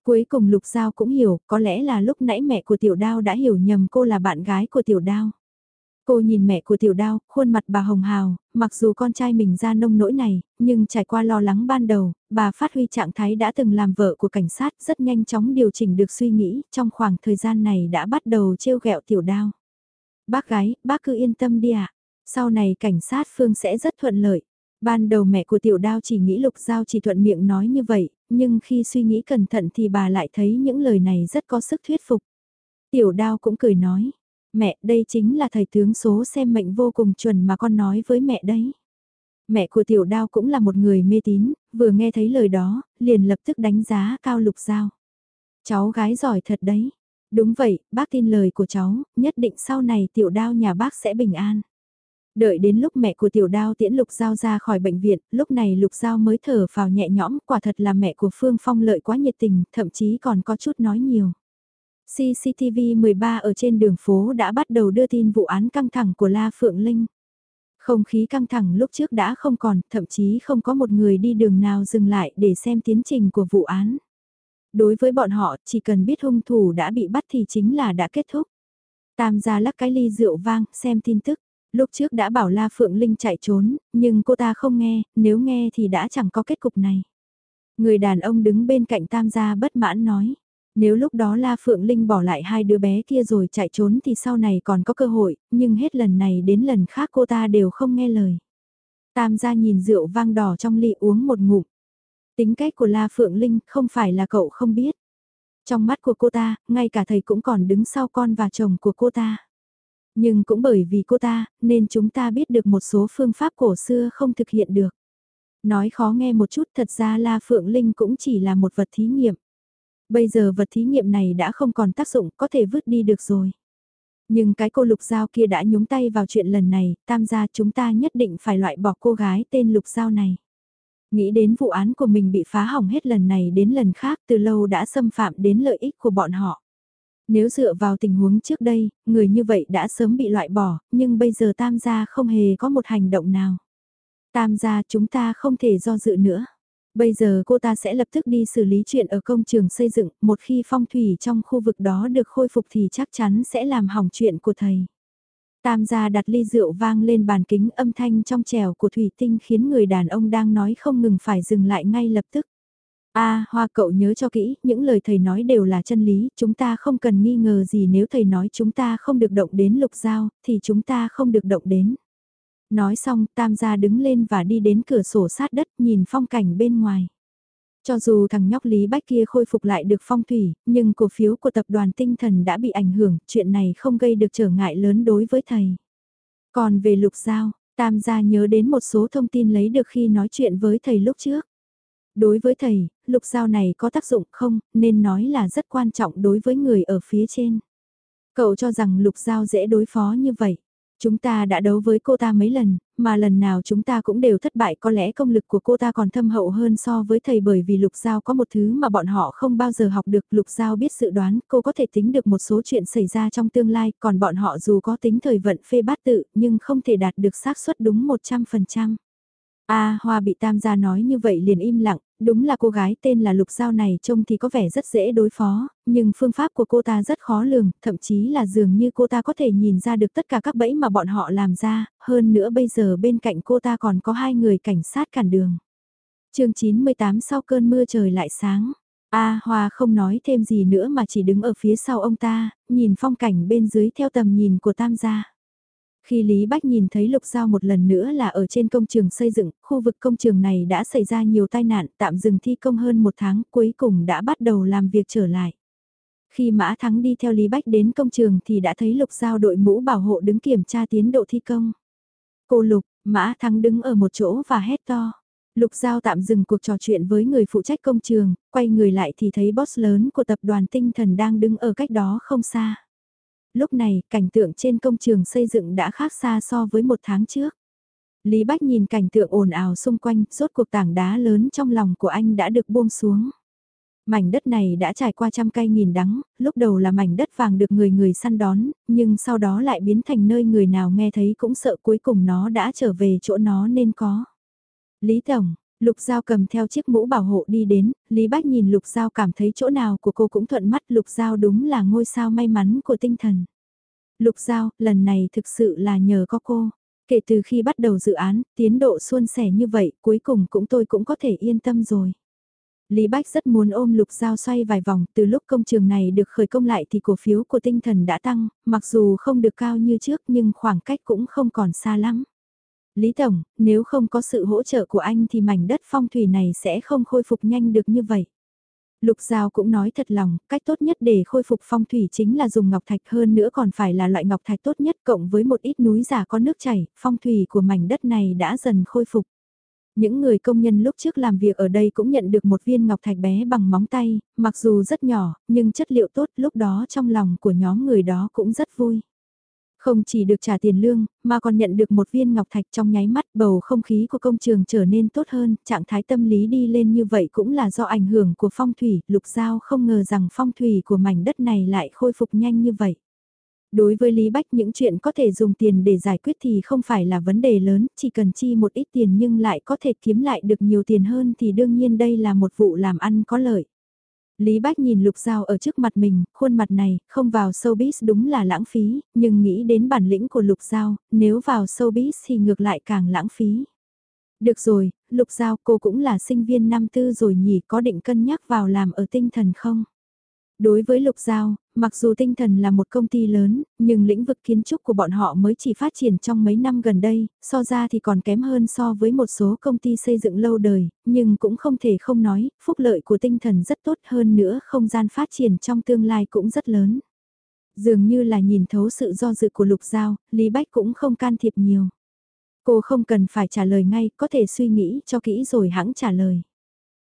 Cuối cùng Lục Giao cũng hiểu, có lẽ là lúc nãy mẹ của Tiểu Đao đã hiểu nhầm cô là bạn gái của Tiểu Đao. Cô nhìn mẹ của Tiểu Đao, khuôn mặt bà hồng hào, mặc dù con trai mình ra nông nỗi này, nhưng trải qua lo lắng ban đầu, bà phát huy trạng thái đã từng làm vợ của cảnh sát rất nhanh chóng điều chỉnh được suy nghĩ, trong khoảng thời gian này đã bắt đầu trêu ghẹo Tiểu Đao. Bác gái, bác cứ yên tâm đi ạ, sau này cảnh sát Phương sẽ rất thuận lợi. Ban đầu mẹ của tiểu đao chỉ nghĩ lục giao chỉ thuận miệng nói như vậy, nhưng khi suy nghĩ cẩn thận thì bà lại thấy những lời này rất có sức thuyết phục. Tiểu đao cũng cười nói, mẹ đây chính là thầy tướng số xem mệnh vô cùng chuẩn mà con nói với mẹ đấy. Mẹ của tiểu đao cũng là một người mê tín, vừa nghe thấy lời đó, liền lập tức đánh giá cao lục giao. Cháu gái giỏi thật đấy. Đúng vậy, bác tin lời của cháu, nhất định sau này tiểu đao nhà bác sẽ bình an. Đợi đến lúc mẹ của tiểu đao tiễn Lục Giao ra khỏi bệnh viện, lúc này Lục Giao mới thở vào nhẹ nhõm, quả thật là mẹ của Phương Phong lợi quá nhiệt tình, thậm chí còn có chút nói nhiều. CCTV 13 ở trên đường phố đã bắt đầu đưa tin vụ án căng thẳng của La Phượng Linh. Không khí căng thẳng lúc trước đã không còn, thậm chí không có một người đi đường nào dừng lại để xem tiến trình của vụ án. Đối với bọn họ, chỉ cần biết hung thủ đã bị bắt thì chính là đã kết thúc. Tam gia lắc cái ly rượu vang, xem tin tức. Lúc trước đã bảo La Phượng Linh chạy trốn, nhưng cô ta không nghe, nếu nghe thì đã chẳng có kết cục này. Người đàn ông đứng bên cạnh tam gia bất mãn nói. Nếu lúc đó La Phượng Linh bỏ lại hai đứa bé kia rồi chạy trốn thì sau này còn có cơ hội, nhưng hết lần này đến lần khác cô ta đều không nghe lời. Tam gia nhìn rượu vang đỏ trong ly uống một ngụm. Tính cách của La Phượng Linh không phải là cậu không biết. Trong mắt của cô ta, ngay cả thầy cũng còn đứng sau con và chồng của cô ta. Nhưng cũng bởi vì cô ta, nên chúng ta biết được một số phương pháp cổ xưa không thực hiện được. Nói khó nghe một chút thật ra La Phượng Linh cũng chỉ là một vật thí nghiệm. Bây giờ vật thí nghiệm này đã không còn tác dụng, có thể vứt đi được rồi. Nhưng cái cô Lục Giao kia đã nhúng tay vào chuyện lần này, tam gia chúng ta nhất định phải loại bỏ cô gái tên Lục Giao này. Nghĩ đến vụ án của mình bị phá hỏng hết lần này đến lần khác từ lâu đã xâm phạm đến lợi ích của bọn họ. Nếu dựa vào tình huống trước đây, người như vậy đã sớm bị loại bỏ, nhưng bây giờ tam gia không hề có một hành động nào. Tam gia chúng ta không thể do dự nữa. Bây giờ cô ta sẽ lập tức đi xử lý chuyện ở công trường xây dựng, một khi phong thủy trong khu vực đó được khôi phục thì chắc chắn sẽ làm hỏng chuyện của thầy. Tam gia đặt ly rượu vang lên bàn kính âm thanh trong trèo của thủy tinh khiến người đàn ông đang nói không ngừng phải dừng lại ngay lập tức a hoa cậu nhớ cho kỹ, những lời thầy nói đều là chân lý, chúng ta không cần nghi ngờ gì nếu thầy nói chúng ta không được động đến lục giao, thì chúng ta không được động đến. Nói xong, tam gia đứng lên và đi đến cửa sổ sát đất nhìn phong cảnh bên ngoài. Cho dù thằng nhóc Lý Bách kia khôi phục lại được phong thủy, nhưng cổ phiếu của tập đoàn tinh thần đã bị ảnh hưởng, chuyện này không gây được trở ngại lớn đối với thầy. Còn về lục giao, tam gia nhớ đến một số thông tin lấy được khi nói chuyện với thầy lúc trước. Đối với thầy, lục giao này có tác dụng không, nên nói là rất quan trọng đối với người ở phía trên. Cậu cho rằng lục giao dễ đối phó như vậy. Chúng ta đã đấu với cô ta mấy lần, mà lần nào chúng ta cũng đều thất bại có lẽ công lực của cô ta còn thâm hậu hơn so với thầy bởi vì Lục Giao có một thứ mà bọn họ không bao giờ học được. Lục Giao biết dự đoán, cô có thể tính được một số chuyện xảy ra trong tương lai, còn bọn họ dù có tính thời vận phê bát tự nhưng không thể đạt được xác suất đúng 100%. A Hoa bị tam gia nói như vậy liền im lặng, đúng là cô gái tên là Lục Giao này trông thì có vẻ rất dễ đối phó, nhưng phương pháp của cô ta rất khó lường, thậm chí là dường như cô ta có thể nhìn ra được tất cả các bẫy mà bọn họ làm ra, hơn nữa bây giờ bên cạnh cô ta còn có hai người cảnh sát cản đường. chương 98 sau cơn mưa trời lại sáng. A Hoa không nói thêm gì nữa mà chỉ đứng ở phía sau ông ta, nhìn phong cảnh bên dưới theo tầm nhìn của tam gia. Khi Lý Bách nhìn thấy Lục Giao một lần nữa là ở trên công trường xây dựng, khu vực công trường này đã xảy ra nhiều tai nạn tạm dừng thi công hơn một tháng cuối cùng đã bắt đầu làm việc trở lại. Khi Mã Thắng đi theo Lý Bách đến công trường thì đã thấy Lục Giao đội mũ bảo hộ đứng kiểm tra tiến độ thi công. Cô Lục, Mã Thắng đứng ở một chỗ và hét to. Lục Giao tạm dừng cuộc trò chuyện với người phụ trách công trường, quay người lại thì thấy boss lớn của tập đoàn tinh thần đang đứng ở cách đó không xa lúc này cảnh tượng trên công trường xây dựng đã khác xa so với một tháng trước. Lý Bách nhìn cảnh tượng ồn ào xung quanh, rốt cuộc tảng đá lớn trong lòng của anh đã được buông xuống. Mảnh đất này đã trải qua trăm cây nghìn đắng, lúc đầu là mảnh đất vàng được người người săn đón, nhưng sau đó lại biến thành nơi người nào nghe thấy cũng sợ cuối cùng nó đã trở về chỗ nó nên có. Lý Tổng, Lục Giao cầm theo chiếc mũ bảo hộ đi đến, Lý Bách nhìn Lục Giao cảm thấy chỗ nào của cô cũng thuận mắt Lục Giao đúng là ngôi sao may mắn của tinh thần. Lục Giao, lần này thực sự là nhờ có cô. Kể từ khi bắt đầu dự án, tiến độ suôn sẻ như vậy, cuối cùng cũng tôi cũng có thể yên tâm rồi. Lý Bách rất muốn ôm Lục Giao xoay vài vòng, từ lúc công trường này được khởi công lại thì cổ phiếu của tinh thần đã tăng, mặc dù không được cao như trước nhưng khoảng cách cũng không còn xa lắm. Lý Tổng, nếu không có sự hỗ trợ của anh thì mảnh đất phong thủy này sẽ không khôi phục nhanh được như vậy. Lục Giao cũng nói thật lòng, cách tốt nhất để khôi phục phong thủy chính là dùng ngọc thạch hơn nữa còn phải là loại ngọc thạch tốt nhất cộng với một ít núi giả có nước chảy, phong thủy của mảnh đất này đã dần khôi phục. Những người công nhân lúc trước làm việc ở đây cũng nhận được một viên ngọc thạch bé bằng móng tay, mặc dù rất nhỏ, nhưng chất liệu tốt lúc đó trong lòng của nhóm người đó cũng rất vui. Không chỉ được trả tiền lương, mà còn nhận được một viên ngọc thạch trong nháy mắt bầu không khí của công trường trở nên tốt hơn, trạng thái tâm lý đi lên như vậy cũng là do ảnh hưởng của phong thủy, lục giao không ngờ rằng phong thủy của mảnh đất này lại khôi phục nhanh như vậy. Đối với Lý Bách những chuyện có thể dùng tiền để giải quyết thì không phải là vấn đề lớn, chỉ cần chi một ít tiền nhưng lại có thể kiếm lại được nhiều tiền hơn thì đương nhiên đây là một vụ làm ăn có lợi. Lý Bách nhìn Lục Giao ở trước mặt mình, khuôn mặt này, không vào showbiz đúng là lãng phí, nhưng nghĩ đến bản lĩnh của Lục Giao, nếu vào showbiz thì ngược lại càng lãng phí. Được rồi, Lục Giao cô cũng là sinh viên năm tư rồi nhỉ có định cân nhắc vào làm ở tinh thần không? Đối với Lục Giao, mặc dù tinh thần là một công ty lớn, nhưng lĩnh vực kiến trúc của bọn họ mới chỉ phát triển trong mấy năm gần đây, so ra thì còn kém hơn so với một số công ty xây dựng lâu đời, nhưng cũng không thể không nói, phúc lợi của tinh thần rất tốt hơn nữa, không gian phát triển trong tương lai cũng rất lớn. Dường như là nhìn thấu sự do dự của Lục Giao, Lý Bách cũng không can thiệp nhiều. Cô không cần phải trả lời ngay, có thể suy nghĩ cho kỹ rồi hãng trả lời.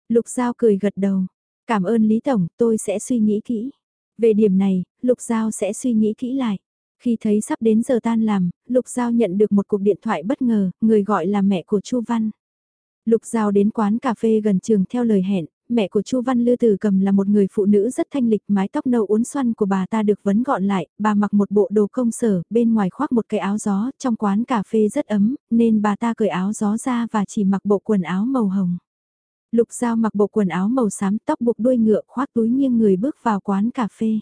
Lục Giao cười gật đầu. Cảm ơn Lý Tổng, tôi sẽ suy nghĩ kỹ. Về điểm này, Lục Giao sẽ suy nghĩ kỹ lại. Khi thấy sắp đến giờ tan làm, Lục Giao nhận được một cuộc điện thoại bất ngờ, người gọi là mẹ của Chu Văn. Lục Giao đến quán cà phê gần trường theo lời hẹn, mẹ của Chu Văn Lư Tử cầm là một người phụ nữ rất thanh lịch, mái tóc nâu uốn xoăn của bà ta được vấn gọn lại, bà mặc một bộ đồ công sở, bên ngoài khoác một cái áo gió, trong quán cà phê rất ấm, nên bà ta cởi áo gió ra và chỉ mặc bộ quần áo màu hồng. Lục Giao mặc bộ quần áo màu xám tóc buộc đuôi ngựa khoác túi nghiêng người bước vào quán cà phê.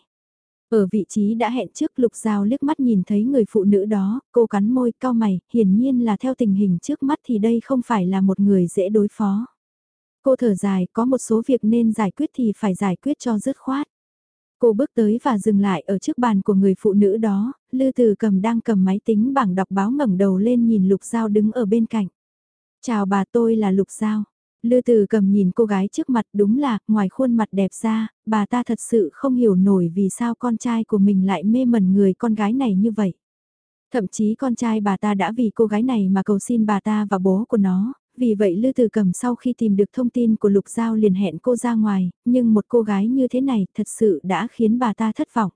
Ở vị trí đã hẹn trước Lục Giao liếc mắt nhìn thấy người phụ nữ đó, cô cắn môi cao mày, hiển nhiên là theo tình hình trước mắt thì đây không phải là một người dễ đối phó. Cô thở dài, có một số việc nên giải quyết thì phải giải quyết cho dứt khoát. Cô bước tới và dừng lại ở trước bàn của người phụ nữ đó, Lư Từ cầm đang cầm máy tính bảng đọc báo ngẩng đầu lên nhìn Lục Giao đứng ở bên cạnh. Chào bà tôi là Lục Giao. Lư từ cầm nhìn cô gái trước mặt đúng là, ngoài khuôn mặt đẹp ra, bà ta thật sự không hiểu nổi vì sao con trai của mình lại mê mẩn người con gái này như vậy. Thậm chí con trai bà ta đã vì cô gái này mà cầu xin bà ta và bố của nó, vì vậy Lư Từ Cầm sau khi tìm được thông tin của Lục Giao liền hẹn cô ra ngoài, nhưng một cô gái như thế này thật sự đã khiến bà ta thất vọng.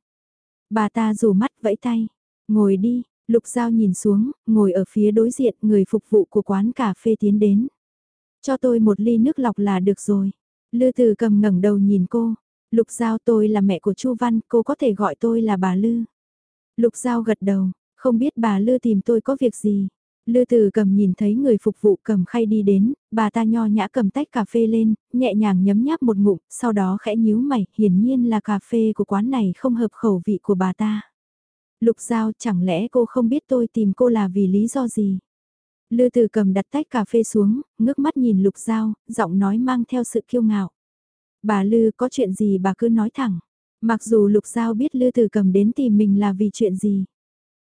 Bà ta rủ mắt vẫy tay, ngồi đi, Lục Giao nhìn xuống, ngồi ở phía đối diện người phục vụ của quán cà phê tiến đến. Cho tôi một ly nước lọc là được rồi. Lư Từ cầm ngẩng đầu nhìn cô. Lục Giao tôi là mẹ của Chu Văn, cô có thể gọi tôi là bà Lư. Lục Giao gật đầu, không biết bà Lư tìm tôi có việc gì. Lư Từ cầm nhìn thấy người phục vụ cầm khay đi đến, bà ta nho nhã cầm tách cà phê lên, nhẹ nhàng nhấm nháp một ngụm, sau đó khẽ nhíu mày, hiển nhiên là cà phê của quán này không hợp khẩu vị của bà ta. Lục Giao chẳng lẽ cô không biết tôi tìm cô là vì lý do gì? Lư Từ cầm đặt tách cà phê xuống, ngước mắt nhìn Lục Giao, giọng nói mang theo sự kiêu ngạo. Bà Lư có chuyện gì bà cứ nói thẳng. Mặc dù Lục Giao biết Lư Từ cầm đến tìm mình là vì chuyện gì.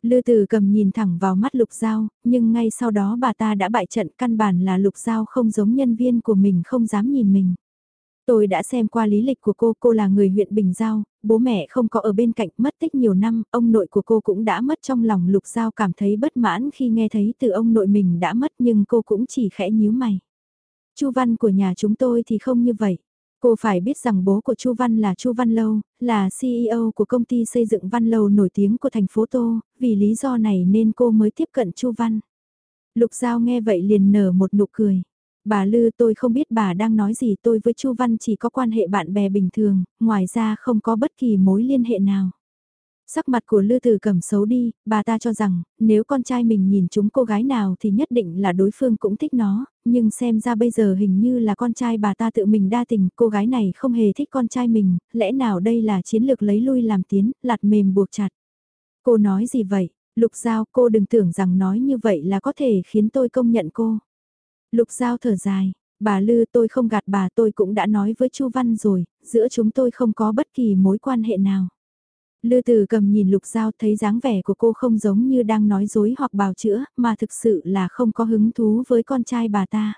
Lư Từ cầm nhìn thẳng vào mắt Lục Giao, nhưng ngay sau đó bà ta đã bại trận căn bản là Lục Giao không giống nhân viên của mình không dám nhìn mình. Tôi đã xem qua lý lịch của cô, cô là người huyện Bình Giao, bố mẹ không có ở bên cạnh mất tích nhiều năm, ông nội của cô cũng đã mất trong lòng Lục Giao cảm thấy bất mãn khi nghe thấy từ ông nội mình đã mất nhưng cô cũng chỉ khẽ nhíu mày. Chu Văn của nhà chúng tôi thì không như vậy. Cô phải biết rằng bố của Chu Văn là Chu Văn Lâu, là CEO của công ty xây dựng Văn Lâu nổi tiếng của thành phố Tô, vì lý do này nên cô mới tiếp cận Chu Văn. Lục Giao nghe vậy liền nở một nụ cười. Bà Lư tôi không biết bà đang nói gì tôi với Chu Văn chỉ có quan hệ bạn bè bình thường, ngoài ra không có bất kỳ mối liên hệ nào. Sắc mặt của Lư Tử Cẩm xấu đi, bà ta cho rằng, nếu con trai mình nhìn chúng cô gái nào thì nhất định là đối phương cũng thích nó, nhưng xem ra bây giờ hình như là con trai bà ta tự mình đa tình, cô gái này không hề thích con trai mình, lẽ nào đây là chiến lược lấy lui làm tiến, lạt mềm buộc chặt. Cô nói gì vậy? Lục Giao cô đừng tưởng rằng nói như vậy là có thể khiến tôi công nhận cô. Lục Giao thở dài, bà Lư tôi không gạt bà tôi cũng đã nói với Chu Văn rồi, giữa chúng tôi không có bất kỳ mối quan hệ nào. Lư Từ cầm nhìn Lục Giao thấy dáng vẻ của cô không giống như đang nói dối hoặc bào chữa, mà thực sự là không có hứng thú với con trai bà ta.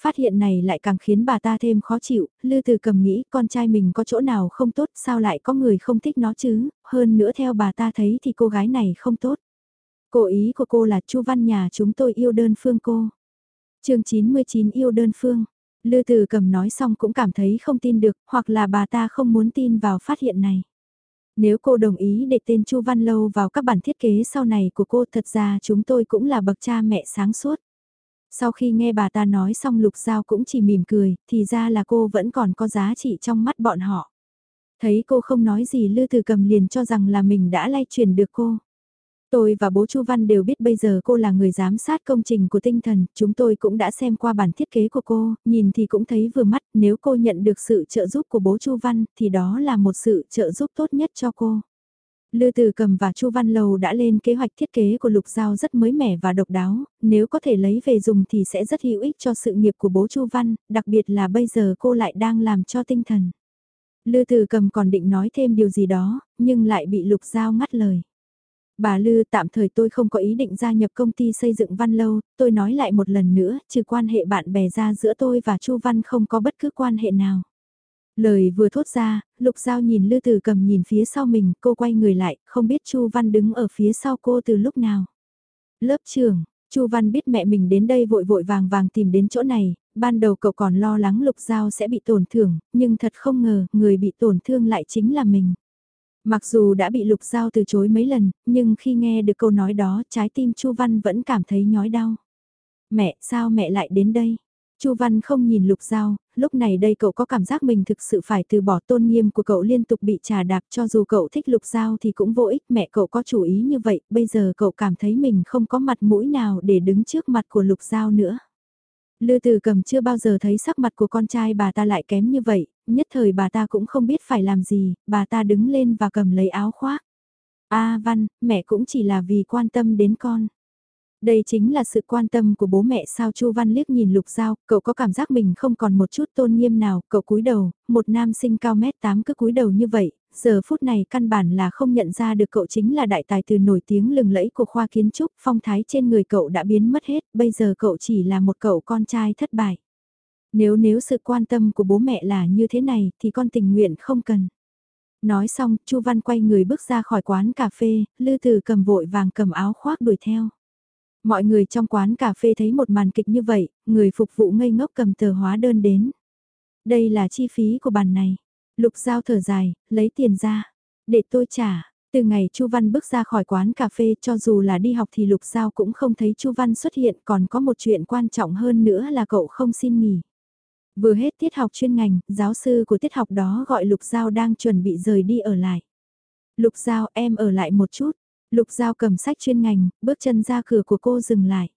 Phát hiện này lại càng khiến bà ta thêm khó chịu, Lư Từ cầm nghĩ con trai mình có chỗ nào không tốt sao lại có người không thích nó chứ, hơn nữa theo bà ta thấy thì cô gái này không tốt. Cô ý của cô là Chu Văn nhà chúng tôi yêu đơn phương cô chương 99 yêu đơn phương. Lư Từ cầm nói xong cũng cảm thấy không tin được, hoặc là bà ta không muốn tin vào phát hiện này. Nếu cô đồng ý để tên Chu Văn Lâu vào các bản thiết kế sau này của cô thật ra chúng tôi cũng là bậc cha mẹ sáng suốt. Sau khi nghe bà ta nói xong Lục Giao cũng chỉ mỉm cười, thì ra là cô vẫn còn có giá trị trong mắt bọn họ. Thấy cô không nói gì Lư Từ cầm liền cho rằng là mình đã lay truyền được cô. Tôi và bố Chu Văn đều biết bây giờ cô là người giám sát công trình của tinh thần, chúng tôi cũng đã xem qua bản thiết kế của cô, nhìn thì cũng thấy vừa mắt, nếu cô nhận được sự trợ giúp của bố Chu Văn thì đó là một sự trợ giúp tốt nhất cho cô. Lư Từ Cầm và Chu Văn Lầu đã lên kế hoạch thiết kế của Lục Giao rất mới mẻ và độc đáo, nếu có thể lấy về dùng thì sẽ rất hữu ích cho sự nghiệp của bố Chu Văn, đặc biệt là bây giờ cô lại đang làm cho tinh thần. Lư Từ Cầm còn định nói thêm điều gì đó, nhưng lại bị Lục Giao ngắt lời. Bà Lư tạm thời tôi không có ý định gia nhập công ty xây dựng Văn Lâu, tôi nói lại một lần nữa, trừ quan hệ bạn bè ra giữa tôi và Chu Văn không có bất cứ quan hệ nào. Lời vừa thốt ra, Lục Giao nhìn Lư Tử cầm nhìn phía sau mình, cô quay người lại, không biết Chu Văn đứng ở phía sau cô từ lúc nào. Lớp trưởng, Chu Văn biết mẹ mình đến đây vội vội vàng vàng tìm đến chỗ này, ban đầu cậu còn lo lắng Lục Giao sẽ bị tổn thương, nhưng thật không ngờ, người bị tổn thương lại chính là mình. Mặc dù đã bị Lục Giao từ chối mấy lần, nhưng khi nghe được câu nói đó trái tim Chu Văn vẫn cảm thấy nhói đau. Mẹ, sao mẹ lại đến đây? Chu Văn không nhìn Lục Giao, lúc này đây cậu có cảm giác mình thực sự phải từ bỏ tôn nghiêm của cậu liên tục bị trà đạp cho dù cậu thích Lục Giao thì cũng vô ích mẹ cậu có chủ ý như vậy, bây giờ cậu cảm thấy mình không có mặt mũi nào để đứng trước mặt của Lục Giao nữa. Lư Từ cầm chưa bao giờ thấy sắc mặt của con trai bà ta lại kém như vậy, nhất thời bà ta cũng không biết phải làm gì, bà ta đứng lên và cầm lấy áo khoác. A Văn, mẹ cũng chỉ là vì quan tâm đến con. Đây chính là sự quan tâm của bố mẹ sao Chu Văn liếc nhìn Lục Giao, cậu có cảm giác mình không còn một chút tôn nghiêm nào, cậu cúi đầu, một nam sinh cao mét 8 cứ cúi đầu như vậy, giờ phút này căn bản là không nhận ra được cậu chính là đại tài từ nổi tiếng lừng lẫy của khoa kiến trúc, phong thái trên người cậu đã biến mất hết, bây giờ cậu chỉ là một cậu con trai thất bại. Nếu nếu sự quan tâm của bố mẹ là như thế này thì con tình nguyện không cần. Nói xong, Chu Văn quay người bước ra khỏi quán cà phê, Lư Từ cầm vội vàng cầm áo khoác đuổi theo. Mọi người trong quán cà phê thấy một màn kịch như vậy, người phục vụ ngây ngốc cầm tờ hóa đơn đến. Đây là chi phí của bàn này. Lục Giao thở dài, lấy tiền ra. Để tôi trả. Từ ngày Chu Văn bước ra khỏi quán cà phê cho dù là đi học thì Lục Giao cũng không thấy Chu Văn xuất hiện còn có một chuyện quan trọng hơn nữa là cậu không xin nghỉ. Vừa hết tiết học chuyên ngành, giáo sư của tiết học đó gọi Lục Giao đang chuẩn bị rời đi ở lại. Lục Giao em ở lại một chút. Lục Giao cầm sách chuyên ngành, bước chân ra cửa của cô dừng lại.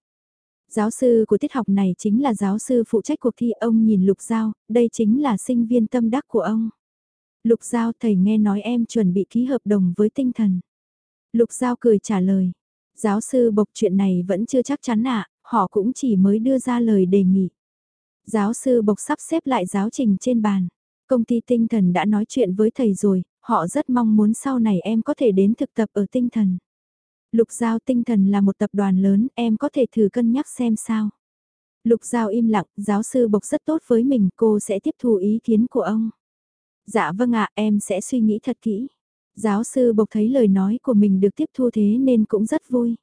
Giáo sư của tiết học này chính là giáo sư phụ trách cuộc thi ông nhìn Lục Giao, đây chính là sinh viên tâm đắc của ông. Lục Giao thầy nghe nói em chuẩn bị ký hợp đồng với tinh thần. Lục Giao cười trả lời. Giáo sư bộc chuyện này vẫn chưa chắc chắn ạ, họ cũng chỉ mới đưa ra lời đề nghị. Giáo sư bộc sắp xếp lại giáo trình trên bàn. Công ty tinh thần đã nói chuyện với thầy rồi, họ rất mong muốn sau này em có thể đến thực tập ở tinh thần. Lục Giao tinh thần là một tập đoàn lớn, em có thể thử cân nhắc xem sao. Lục Giao im lặng, giáo sư Bộc rất tốt với mình, cô sẽ tiếp thu ý kiến của ông. Dạ vâng ạ, em sẽ suy nghĩ thật kỹ. Giáo sư Bộc thấy lời nói của mình được tiếp thu thế nên cũng rất vui.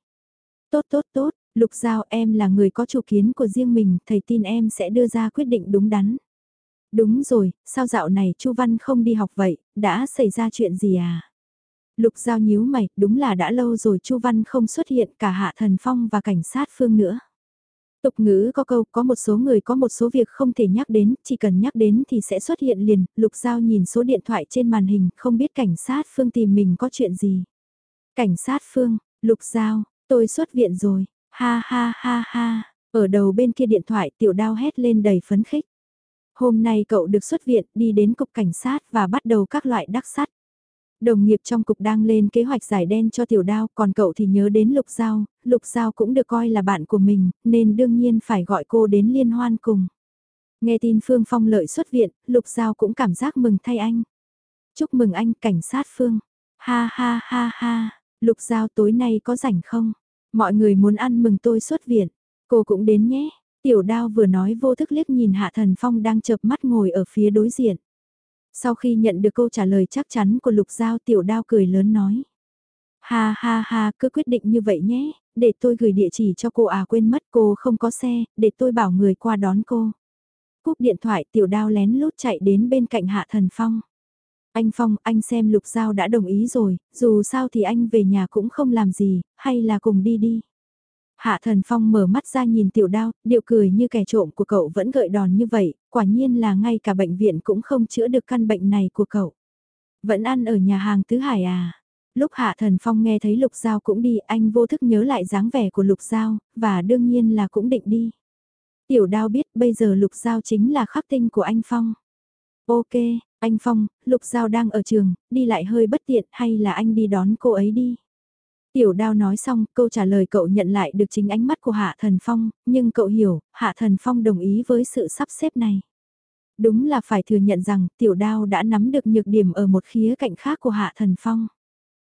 Tốt tốt tốt, Lục Giao em là người có chủ kiến của riêng mình, thầy tin em sẽ đưa ra quyết định đúng đắn. Đúng rồi, sao dạo này Chu Văn không đi học vậy, đã xảy ra chuyện gì à? Lục Giao nhíu mày, đúng là đã lâu rồi Chu Văn không xuất hiện cả Hạ Thần Phong và cảnh sát Phương nữa. Tục ngữ có câu có một số người có một số việc không thể nhắc đến, chỉ cần nhắc đến thì sẽ xuất hiện liền, Lục Giao nhìn số điện thoại trên màn hình, không biết cảnh sát Phương tìm mình có chuyện gì. Cảnh sát Phương, Lục Giao, tôi xuất viện rồi, ha ha ha ha, ở đầu bên kia điện thoại tiểu đao hét lên đầy phấn khích. Hôm nay cậu được xuất viện đi đến cục cảnh sát và bắt đầu các loại đắc sắt. Đồng nghiệp trong cục đang lên kế hoạch giải đen cho tiểu đao, còn cậu thì nhớ đến Lục Giao, Lục Giao cũng được coi là bạn của mình, nên đương nhiên phải gọi cô đến liên hoan cùng. Nghe tin Phương Phong lợi xuất viện, Lục Giao cũng cảm giác mừng thay anh. Chúc mừng anh cảnh sát Phương. Ha ha ha ha, Lục Giao tối nay có rảnh không? Mọi người muốn ăn mừng tôi xuất viện. Cô cũng đến nhé. Tiểu đao vừa nói vô thức liếc nhìn Hạ Thần Phong đang chợp mắt ngồi ở phía đối diện. Sau khi nhận được câu trả lời chắc chắn của Lục Giao tiểu đao cười lớn nói. Ha ha ha, cứ quyết định như vậy nhé, để tôi gửi địa chỉ cho cô à quên mất cô không có xe, để tôi bảo người qua đón cô. Cúp điện thoại tiểu đao lén lút chạy đến bên cạnh Hạ Thần Phong. Anh Phong, anh xem Lục Giao đã đồng ý rồi, dù sao thì anh về nhà cũng không làm gì, hay là cùng đi đi. Hạ Thần Phong mở mắt ra nhìn tiểu đao, điệu cười như kẻ trộm của cậu vẫn gợi đòn như vậy, quả nhiên là ngay cả bệnh viện cũng không chữa được căn bệnh này của cậu. Vẫn ăn ở nhà hàng Tứ Hải à? Lúc Hạ Thần Phong nghe thấy Lục Giao cũng đi, anh vô thức nhớ lại dáng vẻ của Lục Giao, và đương nhiên là cũng định đi. Tiểu đao biết bây giờ Lục Giao chính là khắc tinh của anh Phong. Ok, anh Phong, Lục Giao đang ở trường, đi lại hơi bất tiện hay là anh đi đón cô ấy đi. Tiểu đao nói xong, câu trả lời cậu nhận lại được chính ánh mắt của Hạ Thần Phong, nhưng cậu hiểu, Hạ Thần Phong đồng ý với sự sắp xếp này. Đúng là phải thừa nhận rằng tiểu đao đã nắm được nhược điểm ở một khía cạnh khác của Hạ Thần Phong.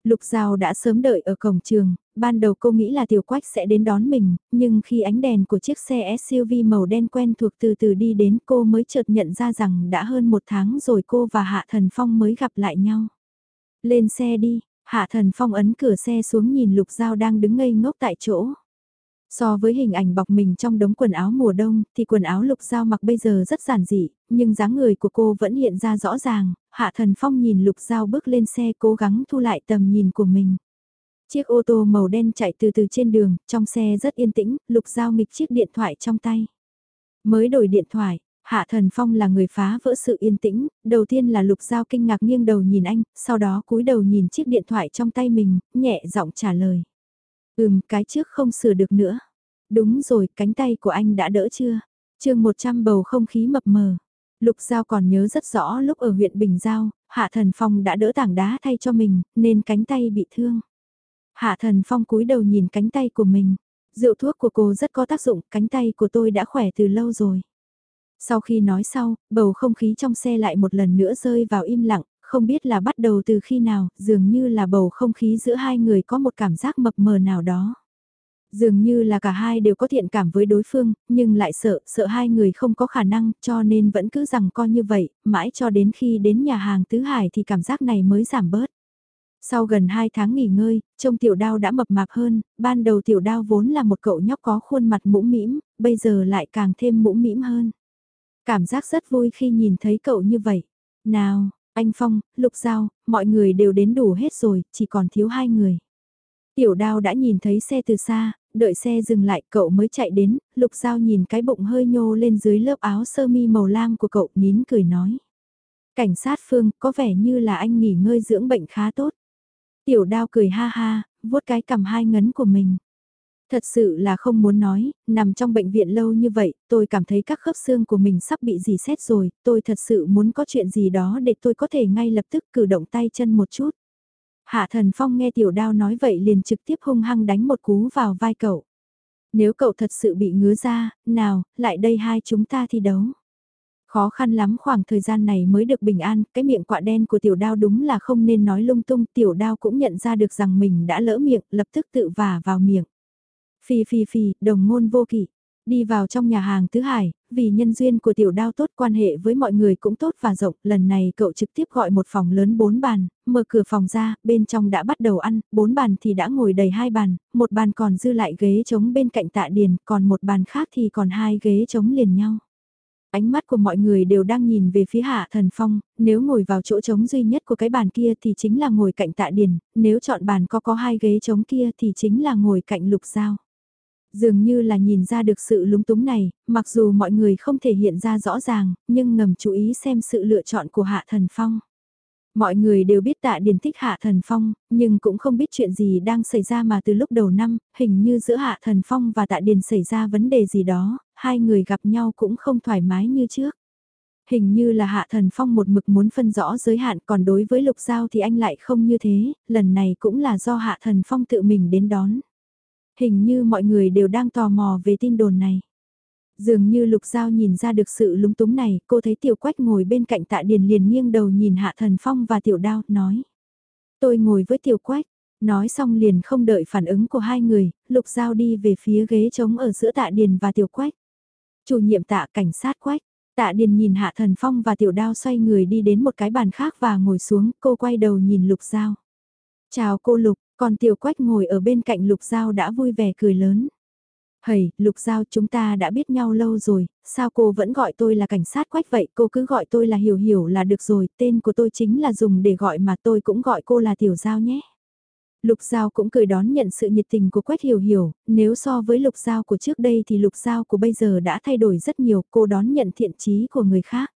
Lục Giao đã sớm đợi ở cổng trường, ban đầu cô nghĩ là Tiểu Quách sẽ đến đón mình, nhưng khi ánh đèn của chiếc xe SUV màu đen quen thuộc từ từ đi đến cô mới chợt nhận ra rằng đã hơn một tháng rồi cô và Hạ Thần Phong mới gặp lại nhau. Lên xe đi, Hạ Thần Phong ấn cửa xe xuống nhìn Lục Giao đang đứng ngây ngốc tại chỗ. So với hình ảnh bọc mình trong đống quần áo mùa đông, thì quần áo lục giao mặc bây giờ rất giản dị, nhưng dáng người của cô vẫn hiện ra rõ ràng, Hạ Thần Phong nhìn lục giao bước lên xe cố gắng thu lại tầm nhìn của mình. Chiếc ô tô màu đen chạy từ từ trên đường, trong xe rất yên tĩnh, lục giao nghịch chiếc điện thoại trong tay. Mới đổi điện thoại, Hạ Thần Phong là người phá vỡ sự yên tĩnh, đầu tiên là lục giao kinh ngạc nghiêng đầu nhìn anh, sau đó cúi đầu nhìn chiếc điện thoại trong tay mình, nhẹ giọng trả lời. Ừm, cái trước không sửa được nữa. Đúng rồi, cánh tay của anh đã đỡ chưa? chương 100 bầu không khí mập mờ. Lục Giao còn nhớ rất rõ lúc ở huyện Bình Giao, Hạ Thần Phong đã đỡ tảng đá thay cho mình, nên cánh tay bị thương. Hạ Thần Phong cúi đầu nhìn cánh tay của mình. Rượu thuốc của cô rất có tác dụng, cánh tay của tôi đã khỏe từ lâu rồi. Sau khi nói sau, bầu không khí trong xe lại một lần nữa rơi vào im lặng, không biết là bắt đầu từ khi nào, dường như là bầu không khí giữa hai người có một cảm giác mập mờ nào đó. Dường như là cả hai đều có thiện cảm với đối phương, nhưng lại sợ, sợ hai người không có khả năng, cho nên vẫn cứ rằng coi như vậy, mãi cho đến khi đến nhà hàng Tứ Hải thì cảm giác này mới giảm bớt. Sau gần 2 tháng nghỉ ngơi, trông tiểu đao đã mập mạp hơn, ban đầu tiểu đao vốn là một cậu nhóc có khuôn mặt mũm mĩm, bây giờ lại càng thêm mũm mĩm hơn. Cảm giác rất vui khi nhìn thấy cậu như vậy. Nào, anh Phong, Lục Giao, mọi người đều đến đủ hết rồi, chỉ còn thiếu hai người. Tiểu đao đã nhìn thấy xe từ xa, đợi xe dừng lại cậu mới chạy đến, Lục Giao nhìn cái bụng hơi nhô lên dưới lớp áo sơ mi màu lam của cậu nín cười nói. Cảnh sát Phương có vẻ như là anh nghỉ ngơi dưỡng bệnh khá tốt. Tiểu đao cười ha ha, vuốt cái cầm hai ngấn của mình. Thật sự là không muốn nói, nằm trong bệnh viện lâu như vậy, tôi cảm thấy các khớp xương của mình sắp bị dì xét rồi, tôi thật sự muốn có chuyện gì đó để tôi có thể ngay lập tức cử động tay chân một chút. Hạ thần phong nghe tiểu đao nói vậy liền trực tiếp hung hăng đánh một cú vào vai cậu. Nếu cậu thật sự bị ngứa ra, nào, lại đây hai chúng ta thi đấu. Khó khăn lắm khoảng thời gian này mới được bình an, cái miệng quạ đen của tiểu đao đúng là không nên nói lung tung, tiểu đao cũng nhận ra được rằng mình đã lỡ miệng, lập tức tự vả vào miệng. Phi phi phi, đồng ngôn vô kỷ. Đi vào trong nhà hàng Tứ Hải, vì nhân duyên của tiểu đao tốt quan hệ với mọi người cũng tốt và rộng, lần này cậu trực tiếp gọi một phòng lớn bốn bàn, mở cửa phòng ra, bên trong đã bắt đầu ăn, bốn bàn thì đã ngồi đầy hai bàn, một bàn còn dư lại ghế trống bên cạnh tạ điền, còn một bàn khác thì còn hai ghế trống liền nhau. Ánh mắt của mọi người đều đang nhìn về phía hạ thần phong, nếu ngồi vào chỗ trống duy nhất của cái bàn kia thì chính là ngồi cạnh tạ điền, nếu chọn bàn có có hai ghế trống kia thì chính là ngồi cạnh lục giao. Dường như là nhìn ra được sự lúng túng này, mặc dù mọi người không thể hiện ra rõ ràng, nhưng ngầm chú ý xem sự lựa chọn của Hạ Thần Phong. Mọi người đều biết tạ điền thích Hạ Thần Phong, nhưng cũng không biết chuyện gì đang xảy ra mà từ lúc đầu năm, hình như giữa Hạ Thần Phong và tạ điền xảy ra vấn đề gì đó, hai người gặp nhau cũng không thoải mái như trước. Hình như là Hạ Thần Phong một mực muốn phân rõ giới hạn còn đối với Lục Giao thì anh lại không như thế, lần này cũng là do Hạ Thần Phong tự mình đến đón. Hình như mọi người đều đang tò mò về tin đồn này. Dường như Lục Giao nhìn ra được sự lúng túng này, cô thấy Tiểu Quách ngồi bên cạnh tạ điền liền nghiêng đầu nhìn Hạ Thần Phong và Tiểu Đao, nói. Tôi ngồi với Tiểu Quách, nói xong liền không đợi phản ứng của hai người, Lục Giao đi về phía ghế trống ở giữa tạ điền và Tiểu Quách. Chủ nhiệm tạ cảnh sát Quách, tạ điền nhìn Hạ Thần Phong và Tiểu Đao xoay người đi đến một cái bàn khác và ngồi xuống, cô quay đầu nhìn Lục Giao. Chào cô Lục, còn Tiểu Quách ngồi ở bên cạnh Lục Giao đã vui vẻ cười lớn. Hầy, Lục Giao chúng ta đã biết nhau lâu rồi, sao cô vẫn gọi tôi là cảnh sát Quách vậy, cô cứ gọi tôi là Hiểu Hiểu là được rồi, tên của tôi chính là dùng để gọi mà tôi cũng gọi cô là Tiểu Giao nhé. Lục Giao cũng cười đón nhận sự nhiệt tình của Quách Hiểu Hiểu, nếu so với Lục Giao của trước đây thì Lục Giao của bây giờ đã thay đổi rất nhiều, cô đón nhận thiện chí của người khác.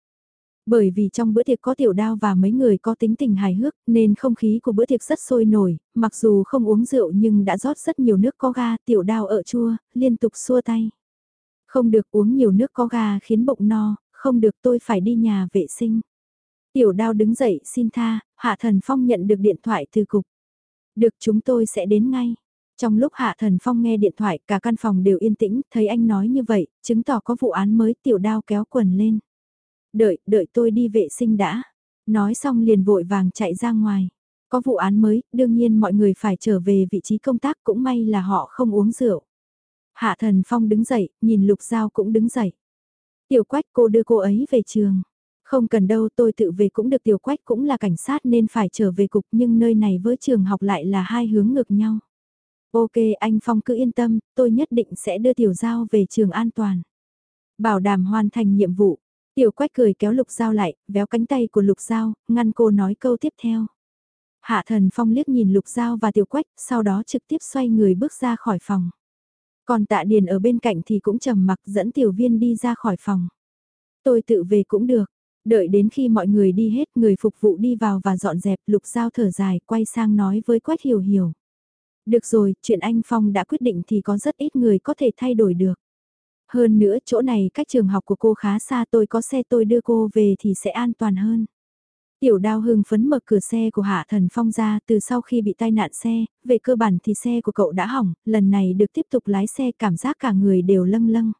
Bởi vì trong bữa tiệc có tiểu đao và mấy người có tính tình hài hước nên không khí của bữa tiệc rất sôi nổi, mặc dù không uống rượu nhưng đã rót rất nhiều nước có ga tiểu đao ở chua, liên tục xua tay. Không được uống nhiều nước có ga khiến bụng no, không được tôi phải đi nhà vệ sinh. Tiểu đao đứng dậy xin tha, Hạ Thần Phong nhận được điện thoại từ cục. Được chúng tôi sẽ đến ngay. Trong lúc Hạ Thần Phong nghe điện thoại cả căn phòng đều yên tĩnh, thấy anh nói như vậy, chứng tỏ có vụ án mới tiểu đao kéo quần lên. Đợi, đợi tôi đi vệ sinh đã. Nói xong liền vội vàng chạy ra ngoài. Có vụ án mới, đương nhiên mọi người phải trở về vị trí công tác cũng may là họ không uống rượu. Hạ Thần Phong đứng dậy, nhìn Lục Giao cũng đứng dậy. Tiểu Quách cô đưa cô ấy về trường. Không cần đâu tôi tự về cũng được Tiểu Quách cũng là cảnh sát nên phải trở về cục nhưng nơi này với trường học lại là hai hướng ngược nhau. Ok anh Phong cứ yên tâm, tôi nhất định sẽ đưa Tiểu Giao về trường an toàn. Bảo đảm hoàn thành nhiệm vụ, Tiểu quách cười kéo lục dao lại, véo cánh tay của lục dao, ngăn cô nói câu tiếp theo. Hạ thần phong liếc nhìn lục dao và tiểu quách, sau đó trực tiếp xoay người bước ra khỏi phòng. Còn tạ điền ở bên cạnh thì cũng trầm mặc dẫn tiểu viên đi ra khỏi phòng. Tôi tự về cũng được. Đợi đến khi mọi người đi hết người phục vụ đi vào và dọn dẹp lục dao thở dài quay sang nói với quách hiểu hiểu. Được rồi, chuyện anh Phong đã quyết định thì có rất ít người có thể thay đổi được. Hơn nữa chỗ này cách trường học của cô khá xa tôi có xe tôi đưa cô về thì sẽ an toàn hơn. Tiểu đao hưng phấn mở cửa xe của Hạ Thần Phong ra từ sau khi bị tai nạn xe, về cơ bản thì xe của cậu đã hỏng, lần này được tiếp tục lái xe cảm giác cả người đều lâng lâng.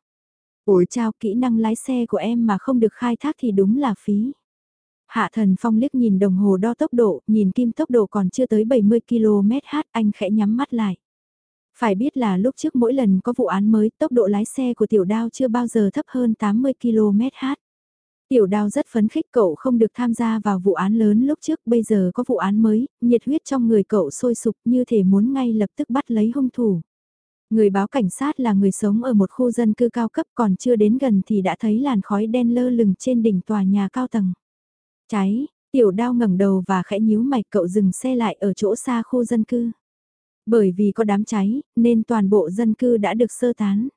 Ủi chào kỹ năng lái xe của em mà không được khai thác thì đúng là phí. Hạ Thần Phong liếc nhìn đồng hồ đo tốc độ, nhìn kim tốc độ còn chưa tới 70 km/h, anh khẽ nhắm mắt lại. Phải biết là lúc trước mỗi lần có vụ án mới tốc độ lái xe của tiểu đao chưa bao giờ thấp hơn 80 km/h. Tiểu đao rất phấn khích cậu không được tham gia vào vụ án lớn lúc trước bây giờ có vụ án mới, nhiệt huyết trong người cậu sôi sục như thể muốn ngay lập tức bắt lấy hung thủ. Người báo cảnh sát là người sống ở một khu dân cư cao cấp còn chưa đến gần thì đã thấy làn khói đen lơ lửng trên đỉnh tòa nhà cao tầng. Cháy, tiểu đao ngẩng đầu và khẽ nhíu mạch cậu dừng xe lại ở chỗ xa khu dân cư. Bởi vì có đám cháy, nên toàn bộ dân cư đã được sơ tán.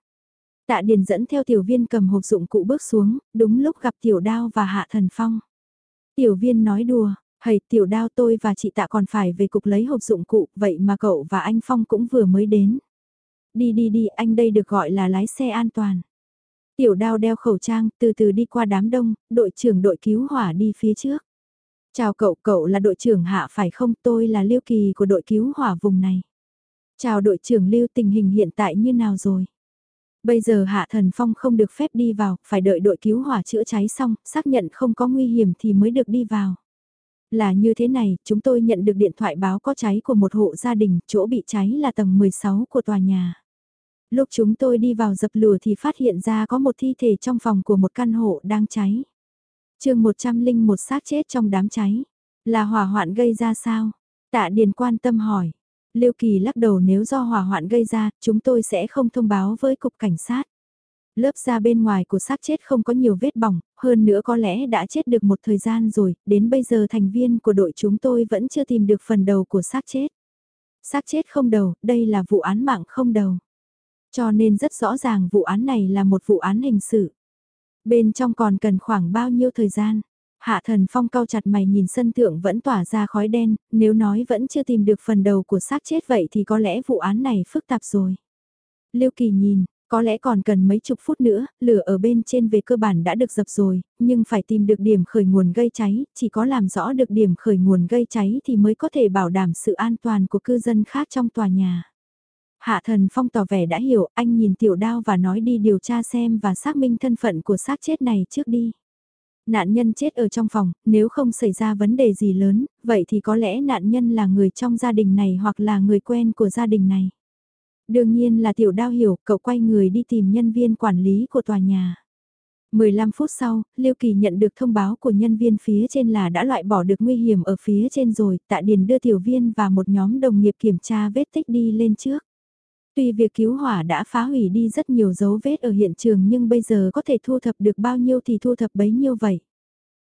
Tạ Điền dẫn theo tiểu viên cầm hộp dụng cụ bước xuống, đúng lúc gặp tiểu đao và hạ thần phong. Tiểu viên nói đùa, hầy tiểu đao tôi và chị tạ còn phải về cục lấy hộp dụng cụ, vậy mà cậu và anh Phong cũng vừa mới đến. Đi đi đi, anh đây được gọi là lái xe an toàn. Tiểu đao đeo khẩu trang, từ từ đi qua đám đông, đội trưởng đội cứu hỏa đi phía trước. Chào cậu, cậu là đội trưởng hạ phải không, tôi là liêu kỳ của đội cứu hỏa vùng này. Chào đội trưởng Lưu tình hình hiện tại như nào rồi? Bây giờ Hạ Thần Phong không được phép đi vào, phải đợi đội cứu hỏa chữa cháy xong, xác nhận không có nguy hiểm thì mới được đi vào. Là như thế này, chúng tôi nhận được điện thoại báo có cháy của một hộ gia đình, chỗ bị cháy là tầng 16 của tòa nhà. Lúc chúng tôi đi vào dập lửa thì phát hiện ra có một thi thể trong phòng của một căn hộ đang cháy. chương 101 xác chết trong đám cháy. Là hỏa hoạn gây ra sao? Tạ Điền quan tâm hỏi. Lưu Kỳ lắc đầu nếu do hỏa hoạn gây ra, chúng tôi sẽ không thông báo với cục cảnh sát. Lớp da bên ngoài của xác chết không có nhiều vết bỏng, hơn nữa có lẽ đã chết được một thời gian rồi, đến bây giờ thành viên của đội chúng tôi vẫn chưa tìm được phần đầu của xác chết. Xác chết không đầu, đây là vụ án mạng không đầu. Cho nên rất rõ ràng vụ án này là một vụ án hình sự. Bên trong còn cần khoảng bao nhiêu thời gian? Hạ thần phong cao chặt mày nhìn sân thượng vẫn tỏa ra khói đen, nếu nói vẫn chưa tìm được phần đầu của xác chết vậy thì có lẽ vụ án này phức tạp rồi. Lưu Kỳ nhìn, có lẽ còn cần mấy chục phút nữa, lửa ở bên trên về cơ bản đã được dập rồi, nhưng phải tìm được điểm khởi nguồn gây cháy, chỉ có làm rõ được điểm khởi nguồn gây cháy thì mới có thể bảo đảm sự an toàn của cư dân khác trong tòa nhà. Hạ thần phong tỏ vẻ đã hiểu, anh nhìn tiểu đao và nói đi điều tra xem và xác minh thân phận của xác chết này trước đi. Nạn nhân chết ở trong phòng, nếu không xảy ra vấn đề gì lớn, vậy thì có lẽ nạn nhân là người trong gia đình này hoặc là người quen của gia đình này. Đương nhiên là tiểu đao hiểu, cậu quay người đi tìm nhân viên quản lý của tòa nhà. 15 phút sau, Liêu Kỳ nhận được thông báo của nhân viên phía trên là đã loại bỏ được nguy hiểm ở phía trên rồi, tạ điền đưa tiểu viên và một nhóm đồng nghiệp kiểm tra vết tích đi lên trước. Tuy việc cứu hỏa đã phá hủy đi rất nhiều dấu vết ở hiện trường nhưng bây giờ có thể thu thập được bao nhiêu thì thu thập bấy nhiêu vậy.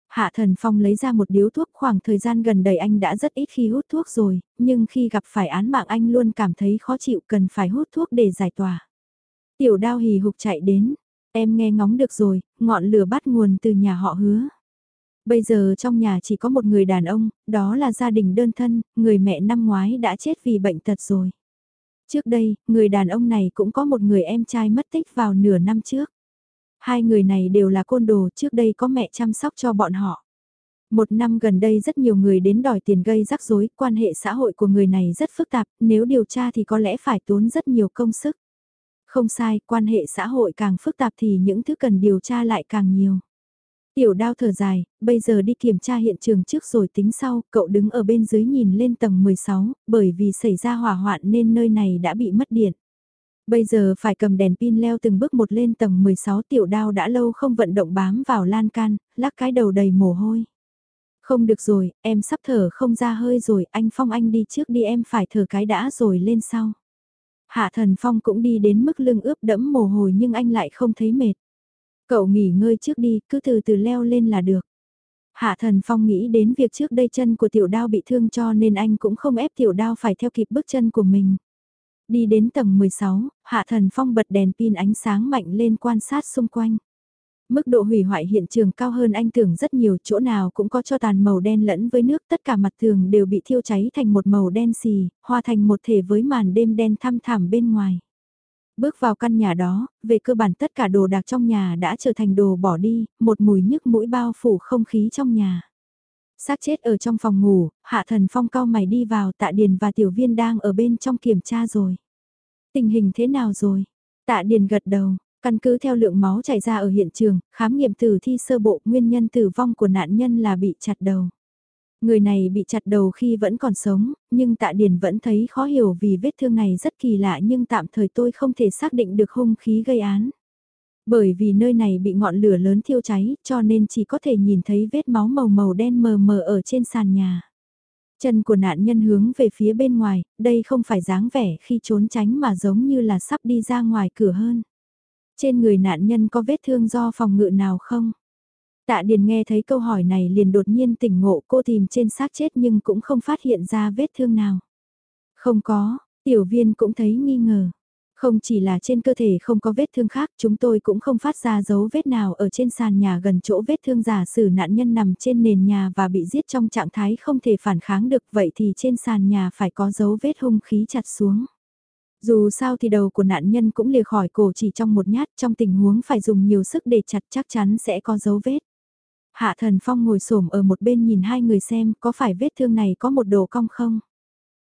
Hạ Thần Phong lấy ra một điếu thuốc khoảng thời gian gần đây anh đã rất ít khi hút thuốc rồi, nhưng khi gặp phải án mạng anh luôn cảm thấy khó chịu cần phải hút thuốc để giải tỏa. Tiểu đao hì hục chạy đến, em nghe ngóng được rồi, ngọn lửa bắt nguồn từ nhà họ hứa. Bây giờ trong nhà chỉ có một người đàn ông, đó là gia đình đơn thân, người mẹ năm ngoái đã chết vì bệnh tật rồi. Trước đây, người đàn ông này cũng có một người em trai mất tích vào nửa năm trước. Hai người này đều là côn đồ trước đây có mẹ chăm sóc cho bọn họ. Một năm gần đây rất nhiều người đến đòi tiền gây rắc rối, quan hệ xã hội của người này rất phức tạp, nếu điều tra thì có lẽ phải tốn rất nhiều công sức. Không sai, quan hệ xã hội càng phức tạp thì những thứ cần điều tra lại càng nhiều. Tiểu đao thở dài, bây giờ đi kiểm tra hiện trường trước rồi tính sau, cậu đứng ở bên dưới nhìn lên tầng 16, bởi vì xảy ra hỏa hoạn nên nơi này đã bị mất điện. Bây giờ phải cầm đèn pin leo từng bước một lên tầng 16 tiểu đao đã lâu không vận động bám vào lan can, lắc cái đầu đầy mồ hôi. Không được rồi, em sắp thở không ra hơi rồi, anh Phong anh đi trước đi em phải thở cái đã rồi lên sau. Hạ thần Phong cũng đi đến mức lưng ướp đẫm mồ hôi nhưng anh lại không thấy mệt. Cậu nghỉ ngơi trước đi, cứ từ từ leo lên là được. Hạ thần Phong nghĩ đến việc trước đây chân của tiểu đao bị thương cho nên anh cũng không ép tiểu đao phải theo kịp bước chân của mình. Đi đến tầng 16, Hạ Thần Phong bật đèn pin ánh sáng mạnh lên quan sát xung quanh. Mức độ hủy hoại hiện trường cao hơn anh tưởng rất nhiều chỗ nào cũng có cho tàn màu đen lẫn với nước tất cả mặt tường đều bị thiêu cháy thành một màu đen xì, hòa thành một thể với màn đêm đen thăm thẳm bên ngoài. Bước vào căn nhà đó, về cơ bản tất cả đồ đạc trong nhà đã trở thành đồ bỏ đi, một mùi nhức mũi bao phủ không khí trong nhà. Xác chết ở trong phòng ngủ, Hạ Thần Phong cao mày đi vào tạ điền và tiểu viên đang ở bên trong kiểm tra rồi. Tình hình thế nào rồi? Tạ điền gật đầu, căn cứ theo lượng máu chảy ra ở hiện trường, khám nghiệm tử thi sơ bộ nguyên nhân tử vong của nạn nhân là bị chặt đầu. Người này bị chặt đầu khi vẫn còn sống, nhưng tạ điền vẫn thấy khó hiểu vì vết thương này rất kỳ lạ nhưng tạm thời tôi không thể xác định được hung khí gây án. Bởi vì nơi này bị ngọn lửa lớn thiêu cháy cho nên chỉ có thể nhìn thấy vết máu màu màu đen mờ mờ ở trên sàn nhà. Chân của nạn nhân hướng về phía bên ngoài, đây không phải dáng vẻ khi trốn tránh mà giống như là sắp đi ra ngoài cửa hơn. Trên người nạn nhân có vết thương do phòng ngự nào không? Tạ Điền nghe thấy câu hỏi này liền đột nhiên tỉnh ngộ cô tìm trên xác chết nhưng cũng không phát hiện ra vết thương nào. Không có, tiểu viên cũng thấy nghi ngờ. Không chỉ là trên cơ thể không có vết thương khác, chúng tôi cũng không phát ra dấu vết nào ở trên sàn nhà gần chỗ vết thương giả sử nạn nhân nằm trên nền nhà và bị giết trong trạng thái không thể phản kháng được vậy thì trên sàn nhà phải có dấu vết hung khí chặt xuống. Dù sao thì đầu của nạn nhân cũng lìa khỏi cổ chỉ trong một nhát trong tình huống phải dùng nhiều sức để chặt chắc chắn sẽ có dấu vết. Hạ thần phong ngồi xổm ở một bên nhìn hai người xem có phải vết thương này có một đồ cong không.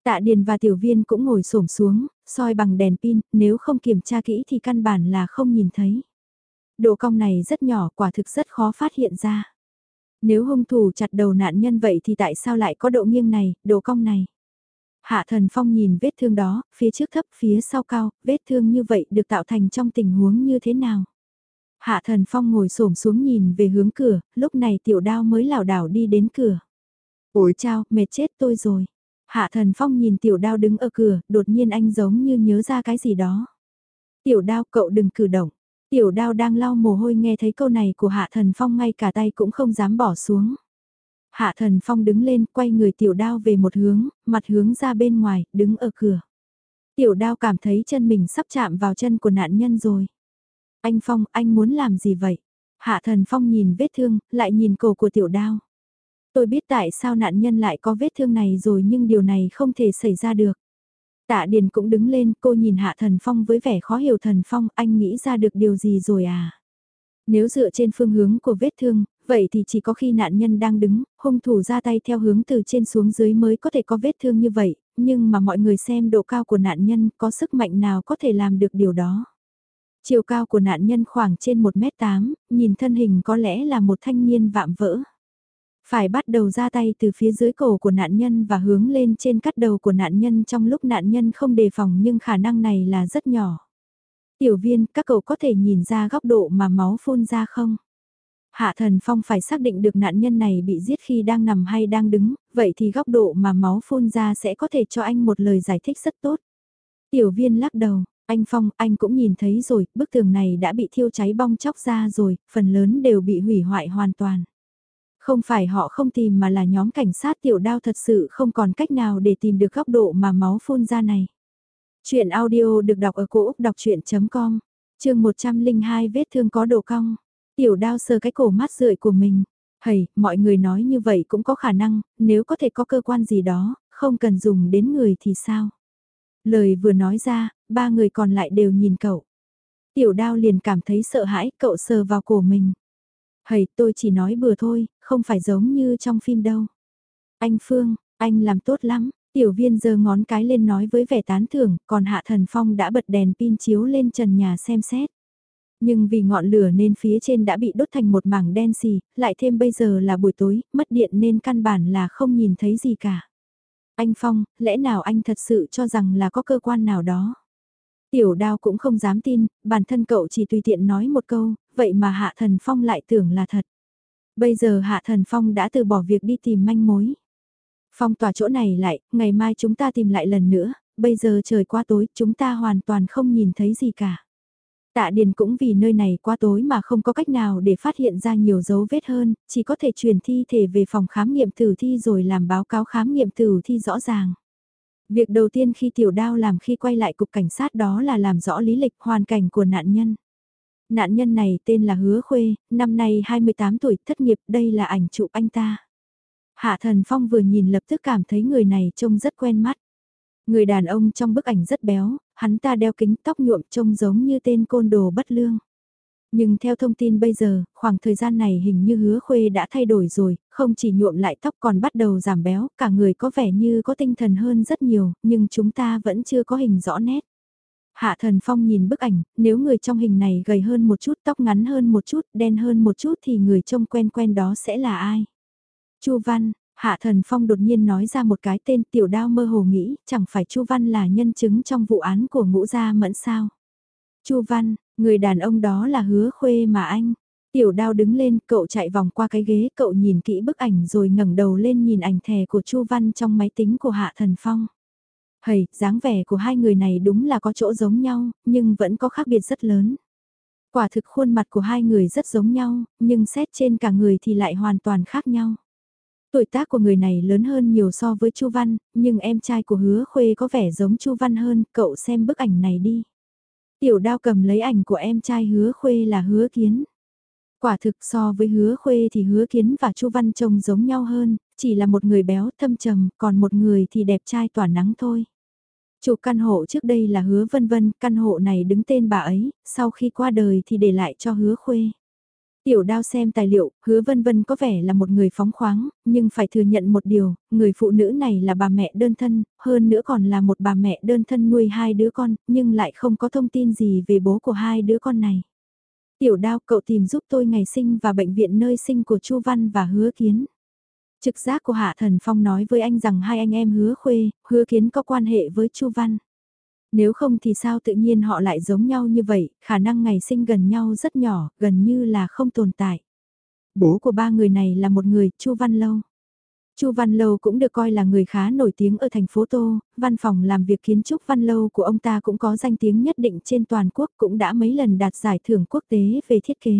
Tạ Điền và Tiểu Viên cũng ngồi xổm xuống, soi bằng đèn pin, nếu không kiểm tra kỹ thì căn bản là không nhìn thấy. Độ cong này rất nhỏ, quả thực rất khó phát hiện ra. Nếu hung thủ chặt đầu nạn nhân vậy thì tại sao lại có độ nghiêng này, độ cong này? Hạ thần phong nhìn vết thương đó, phía trước thấp, phía sau cao, vết thương như vậy được tạo thành trong tình huống như thế nào? Hạ thần phong ngồi xổm xuống nhìn về hướng cửa, lúc này tiểu đao mới lảo đảo đi đến cửa. Ôi chao, mệt chết tôi rồi. Hạ thần phong nhìn tiểu đao đứng ở cửa, đột nhiên anh giống như nhớ ra cái gì đó. Tiểu đao cậu đừng cử động. Tiểu đao đang lau mồ hôi nghe thấy câu này của hạ thần phong ngay cả tay cũng không dám bỏ xuống. Hạ thần phong đứng lên quay người tiểu đao về một hướng, mặt hướng ra bên ngoài, đứng ở cửa. Tiểu đao cảm thấy chân mình sắp chạm vào chân của nạn nhân rồi. Anh Phong, anh muốn làm gì vậy? Hạ thần Phong nhìn vết thương, lại nhìn cổ của tiểu đao. Tôi biết tại sao nạn nhân lại có vết thương này rồi nhưng điều này không thể xảy ra được. Tạ Điền cũng đứng lên, cô nhìn Hạ Thần Phong với vẻ khó hiểu Thần Phong, anh nghĩ ra được điều gì rồi à? Nếu dựa trên phương hướng của vết thương, vậy thì chỉ có khi nạn nhân đang đứng, hung thủ ra tay theo hướng từ trên xuống dưới mới có thể có vết thương như vậy, nhưng mà mọi người xem độ cao của nạn nhân có sức mạnh nào có thể làm được điều đó. Chiều cao của nạn nhân khoảng trên 1m8, nhìn thân hình có lẽ là một thanh niên vạm vỡ. Phải bắt đầu ra tay từ phía dưới cổ của nạn nhân và hướng lên trên cắt đầu của nạn nhân trong lúc nạn nhân không đề phòng nhưng khả năng này là rất nhỏ. Tiểu viên, các cậu có thể nhìn ra góc độ mà máu phun ra không? Hạ thần phong phải xác định được nạn nhân này bị giết khi đang nằm hay đang đứng, vậy thì góc độ mà máu phun ra sẽ có thể cho anh một lời giải thích rất tốt. Tiểu viên lắc đầu, anh Phong, anh cũng nhìn thấy rồi, bức tường này đã bị thiêu cháy bong chóc ra rồi, phần lớn đều bị hủy hoại hoàn toàn. Không phải họ không tìm mà là nhóm cảnh sát tiểu đao thật sự không còn cách nào để tìm được góc độ mà máu phun ra này. Chuyện audio được đọc ở cổ Úc đọc chuyện.com, chương 102 vết thương có độ cong. Tiểu đao sờ cái cổ mắt rượi của mình. Hầy, mọi người nói như vậy cũng có khả năng, nếu có thể có cơ quan gì đó, không cần dùng đến người thì sao? Lời vừa nói ra, ba người còn lại đều nhìn cậu. Tiểu đao liền cảm thấy sợ hãi, cậu sờ vào cổ mình. Hầy, tôi chỉ nói bừa thôi, không phải giống như trong phim đâu. Anh Phương, anh làm tốt lắm, tiểu viên giơ ngón cái lên nói với vẻ tán thưởng, còn Hạ Thần Phong đã bật đèn pin chiếu lên trần nhà xem xét. Nhưng vì ngọn lửa nên phía trên đã bị đốt thành một mảng đen xì, lại thêm bây giờ là buổi tối, mất điện nên căn bản là không nhìn thấy gì cả. Anh Phong, lẽ nào anh thật sự cho rằng là có cơ quan nào đó? Tiểu đao cũng không dám tin, bản thân cậu chỉ tùy tiện nói một câu, vậy mà Hạ Thần Phong lại tưởng là thật. Bây giờ Hạ Thần Phong đã từ bỏ việc đi tìm manh mối. Phong tỏa chỗ này lại, ngày mai chúng ta tìm lại lần nữa, bây giờ trời qua tối, chúng ta hoàn toàn không nhìn thấy gì cả. Tạ Điền cũng vì nơi này quá tối mà không có cách nào để phát hiện ra nhiều dấu vết hơn, chỉ có thể truyền thi thể về phòng khám nghiệm tử thi rồi làm báo cáo khám nghiệm tử thi rõ ràng. Việc đầu tiên khi tiểu đao làm khi quay lại cục cảnh sát đó là làm rõ lý lịch hoàn cảnh của nạn nhân. Nạn nhân này tên là Hứa Khuê, năm nay 28 tuổi, thất nghiệp, đây là ảnh chụp anh ta. Hạ Thần Phong vừa nhìn lập tức cảm thấy người này trông rất quen mắt. Người đàn ông trong bức ảnh rất béo, hắn ta đeo kính tóc nhuộm trông giống như tên côn đồ bất lương. Nhưng theo thông tin bây giờ, khoảng thời gian này hình như hứa khuê đã thay đổi rồi, không chỉ nhuộm lại tóc còn bắt đầu giảm béo, cả người có vẻ như có tinh thần hơn rất nhiều, nhưng chúng ta vẫn chưa có hình rõ nét. Hạ thần phong nhìn bức ảnh, nếu người trong hình này gầy hơn một chút, tóc ngắn hơn một chút, đen hơn một chút thì người trông quen quen đó sẽ là ai? Chu Văn, Hạ Thần Phong đột nhiên nói ra một cái tên tiểu đao mơ hồ nghĩ, chẳng phải Chu Văn là nhân chứng trong vụ án của ngũ gia mẫn sao. Chu Văn, người đàn ông đó là hứa khuê mà anh. Tiểu đao đứng lên, cậu chạy vòng qua cái ghế, cậu nhìn kỹ bức ảnh rồi ngẩng đầu lên nhìn ảnh thẻ của Chu Văn trong máy tính của Hạ Thần Phong. Hầy, dáng vẻ của hai người này đúng là có chỗ giống nhau, nhưng vẫn có khác biệt rất lớn. Quả thực khuôn mặt của hai người rất giống nhau, nhưng xét trên cả người thì lại hoàn toàn khác nhau. Tuổi tác của người này lớn hơn nhiều so với Chu Văn, nhưng em trai của Hứa Khuê có vẻ giống Chu Văn hơn, cậu xem bức ảnh này đi. Tiểu đao cầm lấy ảnh của em trai Hứa Khuê là Hứa Kiến. Quả thực so với Hứa Khuê thì Hứa Kiến và Chu Văn trông giống nhau hơn, chỉ là một người béo thâm trầm, còn một người thì đẹp trai tỏa nắng thôi. Chủ căn hộ trước đây là Hứa Vân Vân, căn hộ này đứng tên bà ấy, sau khi qua đời thì để lại cho Hứa Khuê. Tiểu đao xem tài liệu, hứa vân vân có vẻ là một người phóng khoáng, nhưng phải thừa nhận một điều, người phụ nữ này là bà mẹ đơn thân, hơn nữa còn là một bà mẹ đơn thân nuôi hai đứa con, nhưng lại không có thông tin gì về bố của hai đứa con này. Tiểu đao cậu tìm giúp tôi ngày sinh và bệnh viện nơi sinh của Chu Văn và hứa kiến. Trực giác của Hạ Thần Phong nói với anh rằng hai anh em hứa khuê, hứa kiến có quan hệ với Chu Văn. Nếu không thì sao tự nhiên họ lại giống nhau như vậy, khả năng ngày sinh gần nhau rất nhỏ, gần như là không tồn tại. Bố của ba người này là một người, Chu Văn Lâu. Chu Văn Lâu cũng được coi là người khá nổi tiếng ở thành phố Tô, văn phòng làm việc kiến trúc Văn Lâu của ông ta cũng có danh tiếng nhất định trên toàn quốc cũng đã mấy lần đạt giải thưởng quốc tế về thiết kế.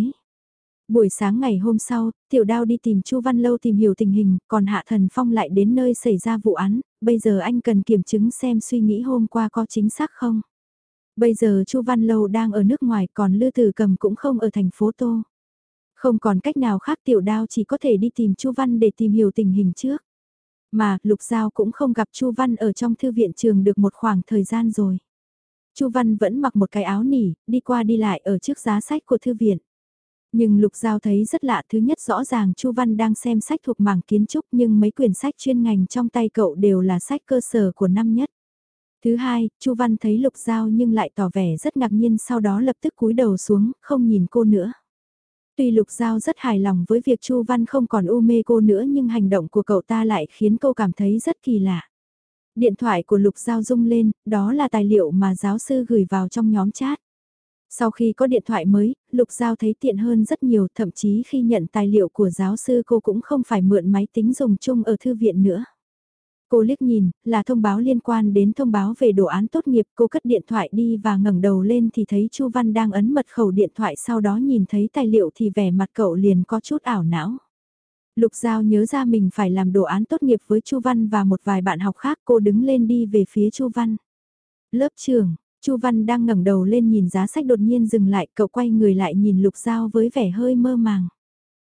Buổi sáng ngày hôm sau, Tiểu Đao đi tìm Chu Văn Lâu tìm hiểu tình hình, còn Hạ Thần Phong lại đến nơi xảy ra vụ án, bây giờ anh cần kiểm chứng xem suy nghĩ hôm qua có chính xác không. Bây giờ Chu Văn Lâu đang ở nước ngoài còn Lư Tử Cầm cũng không ở thành phố Tô. Không còn cách nào khác tiểu đao chỉ có thể đi tìm Chu Văn để tìm hiểu tình hình trước. Mà, Lục Giao cũng không gặp Chu Văn ở trong thư viện trường được một khoảng thời gian rồi. Chu Văn vẫn mặc một cái áo nỉ, đi qua đi lại ở trước giá sách của thư viện. Nhưng Lục Giao thấy rất lạ thứ nhất rõ ràng Chu Văn đang xem sách thuộc mảng kiến trúc nhưng mấy quyển sách chuyên ngành trong tay cậu đều là sách cơ sở của năm nhất. Thứ hai, Chu Văn thấy Lục Giao nhưng lại tỏ vẻ rất ngạc nhiên sau đó lập tức cúi đầu xuống, không nhìn cô nữa. Tuy Lục Giao rất hài lòng với việc Chu Văn không còn u mê cô nữa nhưng hành động của cậu ta lại khiến cô cảm thấy rất kỳ lạ. Điện thoại của Lục Giao rung lên, đó là tài liệu mà giáo sư gửi vào trong nhóm chat. Sau khi có điện thoại mới, Lục Giao thấy tiện hơn rất nhiều, thậm chí khi nhận tài liệu của giáo sư cô cũng không phải mượn máy tính dùng chung ở thư viện nữa. Cô liếc nhìn, là thông báo liên quan đến thông báo về đồ án tốt nghiệp, cô cất điện thoại đi và ngẩng đầu lên thì thấy Chu Văn đang ấn mật khẩu điện thoại sau đó nhìn thấy tài liệu thì vẻ mặt cậu liền có chút ảo não. Lục Giao nhớ ra mình phải làm đồ án tốt nghiệp với Chu Văn và một vài bạn học khác, cô đứng lên đi về phía Chu Văn. Lớp trưởng, Chu Văn đang ngẩng đầu lên nhìn giá sách đột nhiên dừng lại, cậu quay người lại nhìn Lục Giao với vẻ hơi mơ màng.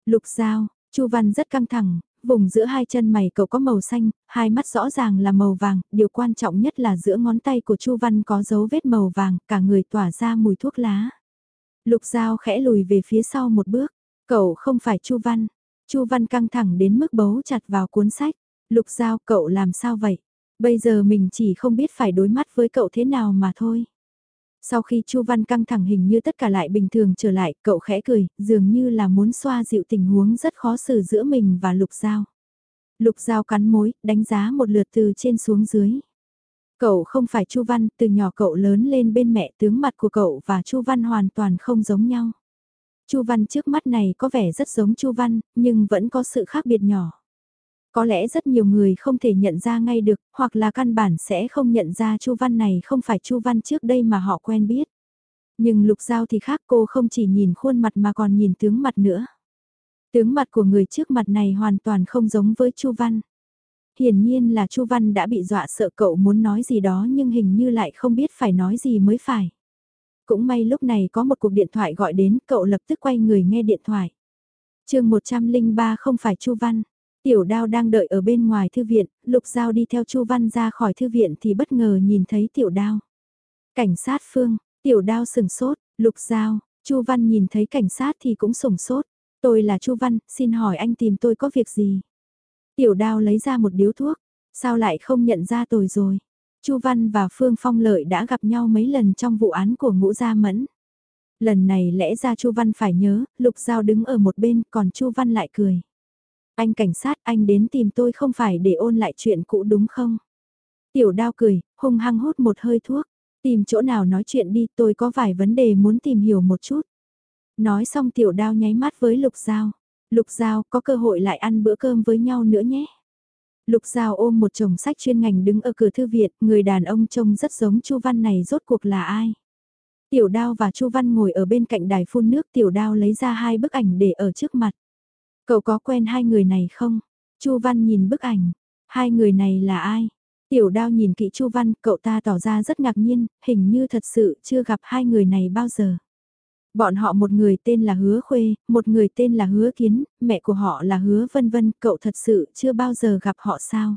Lục Giao, Chu Văn rất căng thẳng, vùng giữa hai chân mày cậu có màu xanh, hai mắt rõ ràng là màu vàng, điều quan trọng nhất là giữa ngón tay của Chu Văn có dấu vết màu vàng, cả người tỏa ra mùi thuốc lá. Lục Giao khẽ lùi về phía sau một bước, cậu không phải Chu Văn. Chu Văn căng thẳng đến mức bấu chặt vào cuốn sách. Lục Giao cậu làm sao vậy? Bây giờ mình chỉ không biết phải đối mắt với cậu thế nào mà thôi. Sau khi Chu Văn căng thẳng hình như tất cả lại bình thường trở lại, cậu khẽ cười, dường như là muốn xoa dịu tình huống rất khó xử giữa mình và Lục Giao. Lục Giao cắn mối, đánh giá một lượt từ trên xuống dưới. Cậu không phải Chu Văn, từ nhỏ cậu lớn lên bên mẹ tướng mặt của cậu và Chu Văn hoàn toàn không giống nhau. Chu Văn trước mắt này có vẻ rất giống Chu Văn, nhưng vẫn có sự khác biệt nhỏ. Có lẽ rất nhiều người không thể nhận ra ngay được, hoặc là căn bản sẽ không nhận ra Chu Văn này không phải Chu Văn trước đây mà họ quen biết. Nhưng Lục Giao thì khác cô không chỉ nhìn khuôn mặt mà còn nhìn tướng mặt nữa. Tướng mặt của người trước mặt này hoàn toàn không giống với Chu Văn. Hiển nhiên là Chu Văn đã bị dọa sợ cậu muốn nói gì đó nhưng hình như lại không biết phải nói gì mới phải. Cũng may lúc này có một cuộc điện thoại gọi đến, cậu lập tức quay người nghe điện thoại. chương 103 không phải Chu Văn. Tiểu đao đang đợi ở bên ngoài thư viện, lục giao đi theo Chu Văn ra khỏi thư viện thì bất ngờ nhìn thấy tiểu đao. Cảnh sát phương, tiểu đao sừng sốt, lục giao, Chu Văn nhìn thấy cảnh sát thì cũng sừng sốt. Tôi là Chu Văn, xin hỏi anh tìm tôi có việc gì? Tiểu đao lấy ra một điếu thuốc, sao lại không nhận ra tôi rồi? Chu Văn và Phương Phong Lợi đã gặp nhau mấy lần trong vụ án của Ngũ Gia Mẫn. Lần này lẽ ra Chu Văn phải nhớ, Lục Giao đứng ở một bên còn Chu Văn lại cười. Anh cảnh sát anh đến tìm tôi không phải để ôn lại chuyện cũ đúng không? Tiểu đao cười, hung hăng hút một hơi thuốc. Tìm chỗ nào nói chuyện đi tôi có vài vấn đề muốn tìm hiểu một chút. Nói xong tiểu đao nháy mắt với Lục Giao. Lục Giao có cơ hội lại ăn bữa cơm với nhau nữa nhé. Lục Giao ôm một chồng sách chuyên ngành đứng ở cửa thư viện, người đàn ông trông rất giống Chu Văn này rốt cuộc là ai? Tiểu Đao và Chu Văn ngồi ở bên cạnh đài phun nước, Tiểu Đao lấy ra hai bức ảnh để ở trước mặt. Cậu có quen hai người này không? Chu Văn nhìn bức ảnh, hai người này là ai? Tiểu Đao nhìn kỹ Chu Văn, cậu ta tỏ ra rất ngạc nhiên, hình như thật sự chưa gặp hai người này bao giờ. Bọn họ một người tên là Hứa Khuê, một người tên là Hứa Kiến, mẹ của họ là Hứa Vân Vân, cậu thật sự chưa bao giờ gặp họ sao?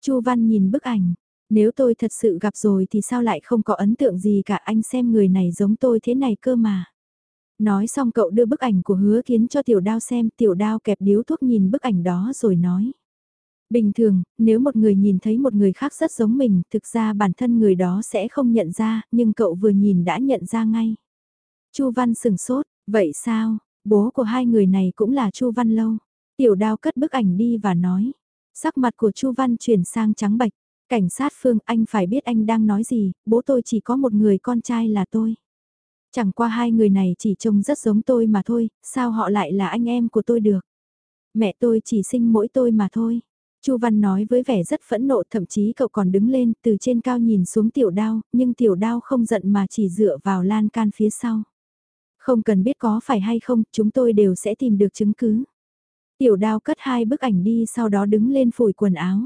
Chu Văn nhìn bức ảnh, nếu tôi thật sự gặp rồi thì sao lại không có ấn tượng gì cả anh xem người này giống tôi thế này cơ mà. Nói xong cậu đưa bức ảnh của hứa kiến cho tiểu đao xem, tiểu đao kẹp điếu thuốc nhìn bức ảnh đó rồi nói. Bình thường, nếu một người nhìn thấy một người khác rất giống mình, thực ra bản thân người đó sẽ không nhận ra, nhưng cậu vừa nhìn đã nhận ra ngay. Chu Văn sừng sốt, vậy sao, bố của hai người này cũng là Chu Văn Lâu. Tiểu đao cất bức ảnh đi và nói. Sắc mặt của Chu Văn chuyển sang trắng bạch. Cảnh sát Phương anh phải biết anh đang nói gì, bố tôi chỉ có một người con trai là tôi. Chẳng qua hai người này chỉ trông rất giống tôi mà thôi, sao họ lại là anh em của tôi được. Mẹ tôi chỉ sinh mỗi tôi mà thôi. Chu Văn nói với vẻ rất phẫn nộ thậm chí cậu còn đứng lên từ trên cao nhìn xuống tiểu đao, nhưng tiểu đao không giận mà chỉ dựa vào lan can phía sau. Không cần biết có phải hay không, chúng tôi đều sẽ tìm được chứng cứ. Tiểu đao cất hai bức ảnh đi sau đó đứng lên phủi quần áo.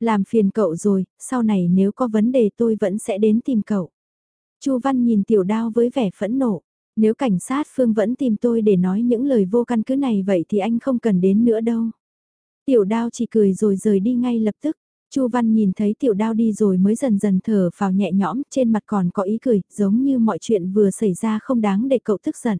Làm phiền cậu rồi, sau này nếu có vấn đề tôi vẫn sẽ đến tìm cậu. Chu Văn nhìn tiểu đao với vẻ phẫn nộ. Nếu cảnh sát Phương vẫn tìm tôi để nói những lời vô căn cứ này vậy thì anh không cần đến nữa đâu. Tiểu đao chỉ cười rồi rời đi ngay lập tức. Chu Văn nhìn thấy tiểu đao đi rồi mới dần dần thở vào nhẹ nhõm, trên mặt còn có ý cười, giống như mọi chuyện vừa xảy ra không đáng để cậu tức giận.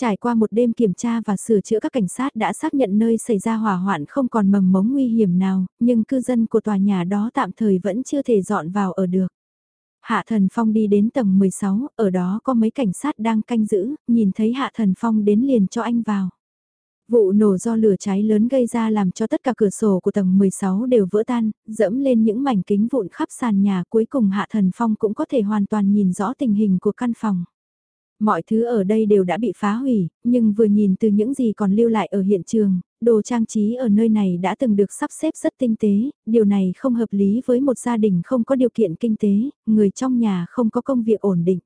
Trải qua một đêm kiểm tra và sửa chữa các cảnh sát đã xác nhận nơi xảy ra hỏa hoạn không còn mầm mống nguy hiểm nào, nhưng cư dân của tòa nhà đó tạm thời vẫn chưa thể dọn vào ở được. Hạ Thần Phong đi đến tầng 16, ở đó có mấy cảnh sát đang canh giữ, nhìn thấy Hạ Thần Phong đến liền cho anh vào. Vụ nổ do lửa cháy lớn gây ra làm cho tất cả cửa sổ của tầng 16 đều vỡ tan, dẫm lên những mảnh kính vụn khắp sàn nhà cuối cùng Hạ Thần Phong cũng có thể hoàn toàn nhìn rõ tình hình của căn phòng. Mọi thứ ở đây đều đã bị phá hủy, nhưng vừa nhìn từ những gì còn lưu lại ở hiện trường, đồ trang trí ở nơi này đã từng được sắp xếp rất tinh tế, điều này không hợp lý với một gia đình không có điều kiện kinh tế, người trong nhà không có công việc ổn định.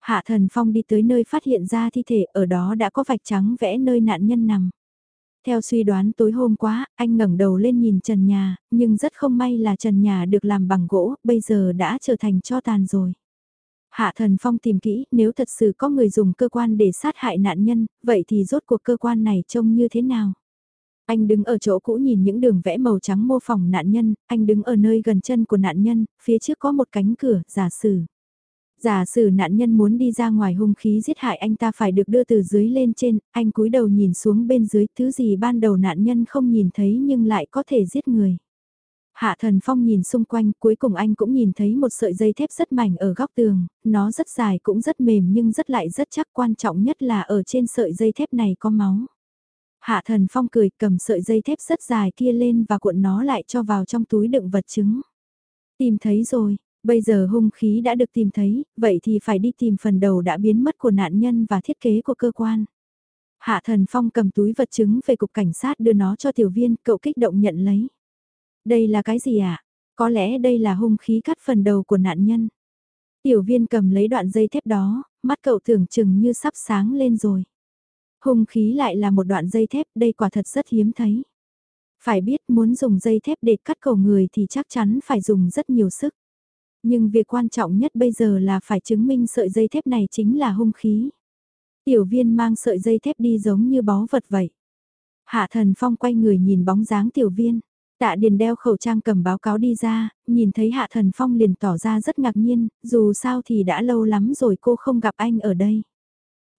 Hạ Thần Phong đi tới nơi phát hiện ra thi thể ở đó đã có vạch trắng vẽ nơi nạn nhân nằm. Theo suy đoán tối hôm qua, anh ngẩng đầu lên nhìn trần nhà, nhưng rất không may là trần nhà được làm bằng gỗ, bây giờ đã trở thành cho tàn rồi. Hạ Thần Phong tìm kỹ, nếu thật sự có người dùng cơ quan để sát hại nạn nhân, vậy thì rốt cuộc cơ quan này trông như thế nào? Anh đứng ở chỗ cũ nhìn những đường vẽ màu trắng mô phỏng nạn nhân, anh đứng ở nơi gần chân của nạn nhân, phía trước có một cánh cửa, giả sử. Giả sử nạn nhân muốn đi ra ngoài hung khí giết hại anh ta phải được đưa từ dưới lên trên, anh cúi đầu nhìn xuống bên dưới, thứ gì ban đầu nạn nhân không nhìn thấy nhưng lại có thể giết người. Hạ thần phong nhìn xung quanh, cuối cùng anh cũng nhìn thấy một sợi dây thép rất mảnh ở góc tường, nó rất dài cũng rất mềm nhưng rất lại rất chắc quan trọng nhất là ở trên sợi dây thép này có máu. Hạ thần phong cười cầm sợi dây thép rất dài kia lên và cuộn nó lại cho vào trong túi đựng vật chứng. Tìm thấy rồi, bây giờ hung khí đã được tìm thấy, vậy thì phải đi tìm phần đầu đã biến mất của nạn nhân và thiết kế của cơ quan. Hạ thần phong cầm túi vật chứng về cục cảnh sát đưa nó cho tiểu viên, cậu kích động nhận lấy. Đây là cái gì ạ? À? Có lẽ đây là hung khí cắt phần đầu của nạn nhân. Tiểu viên cầm lấy đoạn dây thép đó, mắt cậu tưởng chừng như sắp sáng lên rồi. Hung khí lại là một đoạn dây thép, đây quả thật rất hiếm thấy. Phải biết muốn dùng dây thép để cắt cổ người thì chắc chắn phải dùng rất nhiều sức. Nhưng việc quan trọng nhất bây giờ là phải chứng minh sợi dây thép này chính là hung khí. Tiểu viên mang sợi dây thép đi giống như bó vật vậy. Hạ thần phong quay người nhìn bóng dáng tiểu viên. Tạ Điền đeo khẩu trang cầm báo cáo đi ra, nhìn thấy Hạ Thần Phong liền tỏ ra rất ngạc nhiên, dù sao thì đã lâu lắm rồi cô không gặp anh ở đây.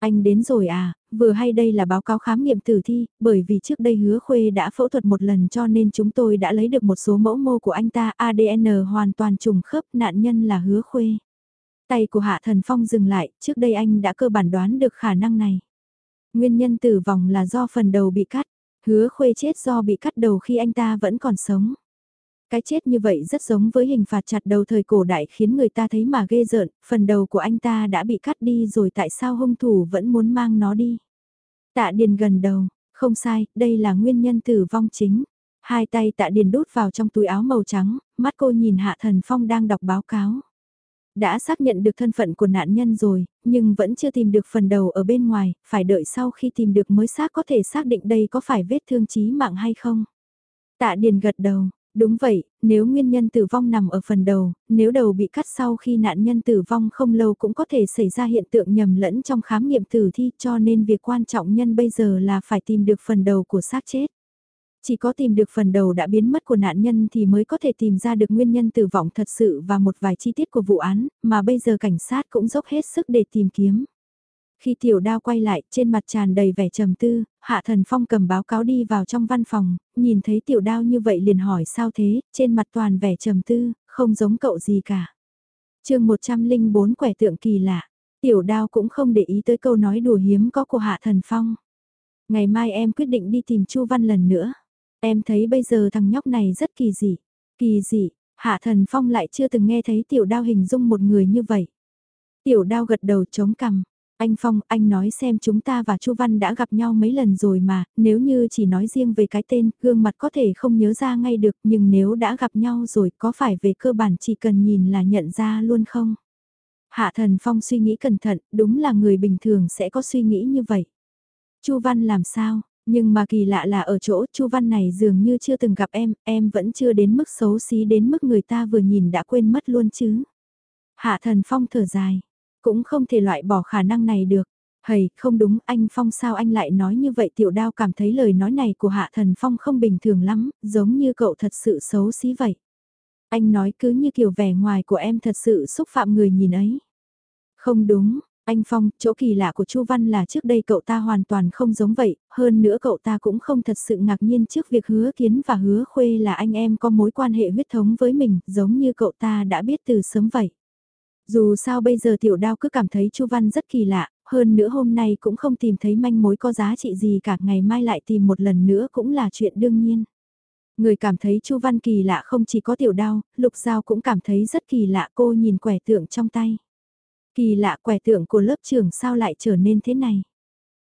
Anh đến rồi à, vừa hay đây là báo cáo khám nghiệm tử thi, bởi vì trước đây hứa khuê đã phẫu thuật một lần cho nên chúng tôi đã lấy được một số mẫu mô của anh ta ADN hoàn toàn trùng khớp nạn nhân là hứa khuê. Tay của Hạ Thần Phong dừng lại, trước đây anh đã cơ bản đoán được khả năng này. Nguyên nhân tử vong là do phần đầu bị cắt. Hứa khuê chết do bị cắt đầu khi anh ta vẫn còn sống. Cái chết như vậy rất giống với hình phạt chặt đầu thời cổ đại khiến người ta thấy mà ghê rợn, phần đầu của anh ta đã bị cắt đi rồi tại sao hung thủ vẫn muốn mang nó đi. Tạ Điền gần đầu, không sai, đây là nguyên nhân tử vong chính. Hai tay tạ Điền đút vào trong túi áo màu trắng, mắt cô nhìn Hạ Thần Phong đang đọc báo cáo đã xác nhận được thân phận của nạn nhân rồi, nhưng vẫn chưa tìm được phần đầu ở bên ngoài, phải đợi sau khi tìm được mới xác có thể xác định đây có phải vết thương chí mạng hay không. Tạ Điền gật đầu, đúng vậy, nếu nguyên nhân tử vong nằm ở phần đầu, nếu đầu bị cắt sau khi nạn nhân tử vong không lâu cũng có thể xảy ra hiện tượng nhầm lẫn trong khám nghiệm tử thi cho nên việc quan trọng nhân bây giờ là phải tìm được phần đầu của xác chết. Chỉ có tìm được phần đầu đã biến mất của nạn nhân thì mới có thể tìm ra được nguyên nhân tử vong thật sự và một vài chi tiết của vụ án, mà bây giờ cảnh sát cũng dốc hết sức để tìm kiếm. Khi tiểu đao quay lại, trên mặt tràn đầy vẻ trầm tư, Hạ Thần Phong cầm báo cáo đi vào trong văn phòng, nhìn thấy tiểu đao như vậy liền hỏi sao thế, trên mặt toàn vẻ trầm tư, không giống cậu gì cả. chương 104 quẻ tượng kỳ lạ, tiểu đao cũng không để ý tới câu nói đùa hiếm có của Hạ Thần Phong. Ngày mai em quyết định đi tìm Chu Văn lần nữa. Em thấy bây giờ thằng nhóc này rất kỳ dị. Kỳ dị, Hạ Thần Phong lại chưa từng nghe thấy tiểu đao hình dung một người như vậy. Tiểu đao gật đầu chống cằm. Anh Phong, anh nói xem chúng ta và Chu Văn đã gặp nhau mấy lần rồi mà, nếu như chỉ nói riêng về cái tên, gương mặt có thể không nhớ ra ngay được, nhưng nếu đã gặp nhau rồi có phải về cơ bản chỉ cần nhìn là nhận ra luôn không? Hạ Thần Phong suy nghĩ cẩn thận, đúng là người bình thường sẽ có suy nghĩ như vậy. Chu Văn làm sao? Nhưng mà kỳ lạ là ở chỗ Chu Văn này dường như chưa từng gặp em, em vẫn chưa đến mức xấu xí đến mức người ta vừa nhìn đã quên mất luôn chứ. Hạ thần phong thở dài, cũng không thể loại bỏ khả năng này được. Hầy, không đúng, anh Phong sao anh lại nói như vậy tiểu đao cảm thấy lời nói này của Hạ Thần Phong không bình thường lắm, giống như cậu thật sự xấu xí vậy. Anh nói cứ như kiểu vẻ ngoài của em thật sự xúc phạm người nhìn ấy. Không đúng, anh Phong, chỗ kỳ lạ của Chu Văn là trước đây cậu ta hoàn toàn không giống vậy, hơn nữa cậu ta cũng không thật sự ngạc nhiên trước việc hứa kiến và hứa khuê là anh em có mối quan hệ huyết thống với mình, giống như cậu ta đã biết từ sớm vậy. Dù sao bây giờ tiểu đao cứ cảm thấy Chu Văn rất kỳ lạ, hơn nữa hôm nay cũng không tìm thấy manh mối có giá trị gì cả, ngày mai lại tìm một lần nữa cũng là chuyện đương nhiên. Người cảm thấy Chu Văn kỳ lạ không chỉ có tiểu đao, Lục Giao cũng cảm thấy rất kỳ lạ cô nhìn quẻ tượng trong tay. Kỳ lạ quẻ tượng của lớp trưởng sao lại trở nên thế này.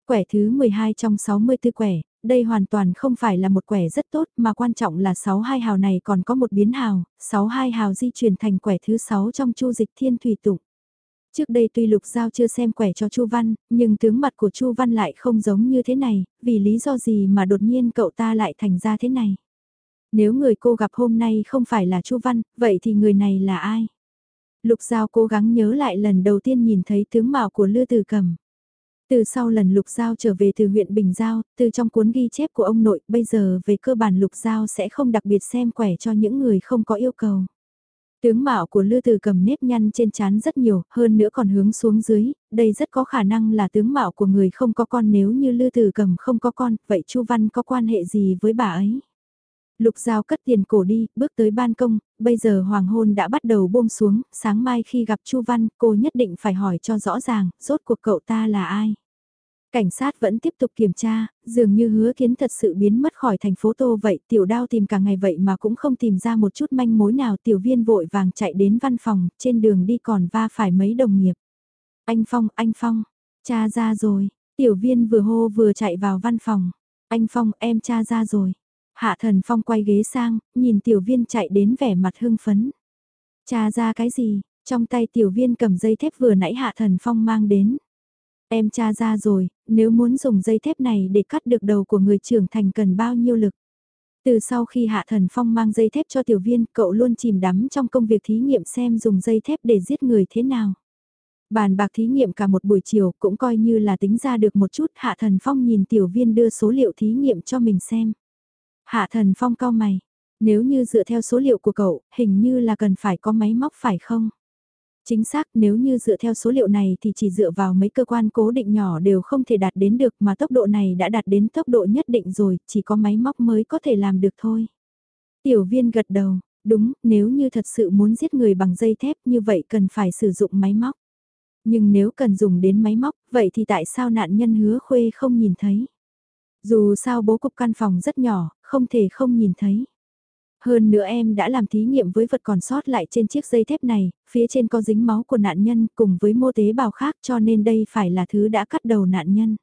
Quẻ thứ 12 trong 64 quẻ, đây hoàn toàn không phải là một quẻ rất tốt mà quan trọng là 62 hào này còn có một biến hào, 62 hào di chuyển thành quẻ thứ 6 trong chu dịch thiên thủy tụng. Trước đây tuy Lục Giao chưa xem quẻ cho Chu Văn, nhưng tướng mặt của Chu Văn lại không giống như thế này, vì lý do gì mà đột nhiên cậu ta lại thành ra thế này. Nếu người cô gặp hôm nay không phải là Chu Văn, vậy thì người này là ai? Lục Giao cố gắng nhớ lại lần đầu tiên nhìn thấy tướng mạo của Lư Từ Cầm. Từ sau lần Lục Giao trở về từ huyện Bình Giao, từ trong cuốn ghi chép của ông nội, bây giờ về cơ bản Lục Giao sẽ không đặc biệt xem quẻ cho những người không có yêu cầu. Tướng mạo của Lư Từ cầm nếp nhăn trên trán rất nhiều, hơn nữa còn hướng xuống dưới, đây rất có khả năng là tướng mạo của người không có con nếu như Lư Từ cầm không có con, vậy Chu Văn có quan hệ gì với bà ấy? Lục Giao cất tiền cổ đi, bước tới ban công, bây giờ hoàng hôn đã bắt đầu buông xuống, sáng mai khi gặp Chu Văn, cô nhất định phải hỏi cho rõ ràng, rốt cuộc cậu ta là ai? Cảnh sát vẫn tiếp tục kiểm tra, dường như hứa kiến thật sự biến mất khỏi thành phố Tô vậy, tiểu đao tìm cả ngày vậy mà cũng không tìm ra một chút manh mối nào tiểu viên vội vàng chạy đến văn phòng, trên đường đi còn va phải mấy đồng nghiệp. Anh Phong, anh Phong, cha ra rồi, tiểu viên vừa hô vừa chạy vào văn phòng. Anh Phong, em cha ra rồi. Hạ thần Phong quay ghế sang, nhìn tiểu viên chạy đến vẻ mặt hưng phấn. Cha ra cái gì, trong tay tiểu viên cầm dây thép vừa nãy Hạ thần Phong mang đến. Em cha ra rồi, nếu muốn dùng dây thép này để cắt được đầu của người trưởng thành cần bao nhiêu lực. Từ sau khi Hạ Thần Phong mang dây thép cho tiểu viên, cậu luôn chìm đắm trong công việc thí nghiệm xem dùng dây thép để giết người thế nào. Bàn bạc thí nghiệm cả một buổi chiều cũng coi như là tính ra được một chút Hạ Thần Phong nhìn tiểu viên đưa số liệu thí nghiệm cho mình xem. Hạ Thần Phong cao mày, nếu như dựa theo số liệu của cậu, hình như là cần phải có máy móc phải không? Chính xác nếu như dựa theo số liệu này thì chỉ dựa vào mấy cơ quan cố định nhỏ đều không thể đạt đến được mà tốc độ này đã đạt đến tốc độ nhất định rồi, chỉ có máy móc mới có thể làm được thôi. Tiểu viên gật đầu, đúng, nếu như thật sự muốn giết người bằng dây thép như vậy cần phải sử dụng máy móc. Nhưng nếu cần dùng đến máy móc, vậy thì tại sao nạn nhân hứa khuê không nhìn thấy? Dù sao bố cục căn phòng rất nhỏ, không thể không nhìn thấy. Hơn nữa em đã làm thí nghiệm với vật còn sót lại trên chiếc dây thép này, phía trên có dính máu của nạn nhân cùng với mô tế bào khác cho nên đây phải là thứ đã cắt đầu nạn nhân.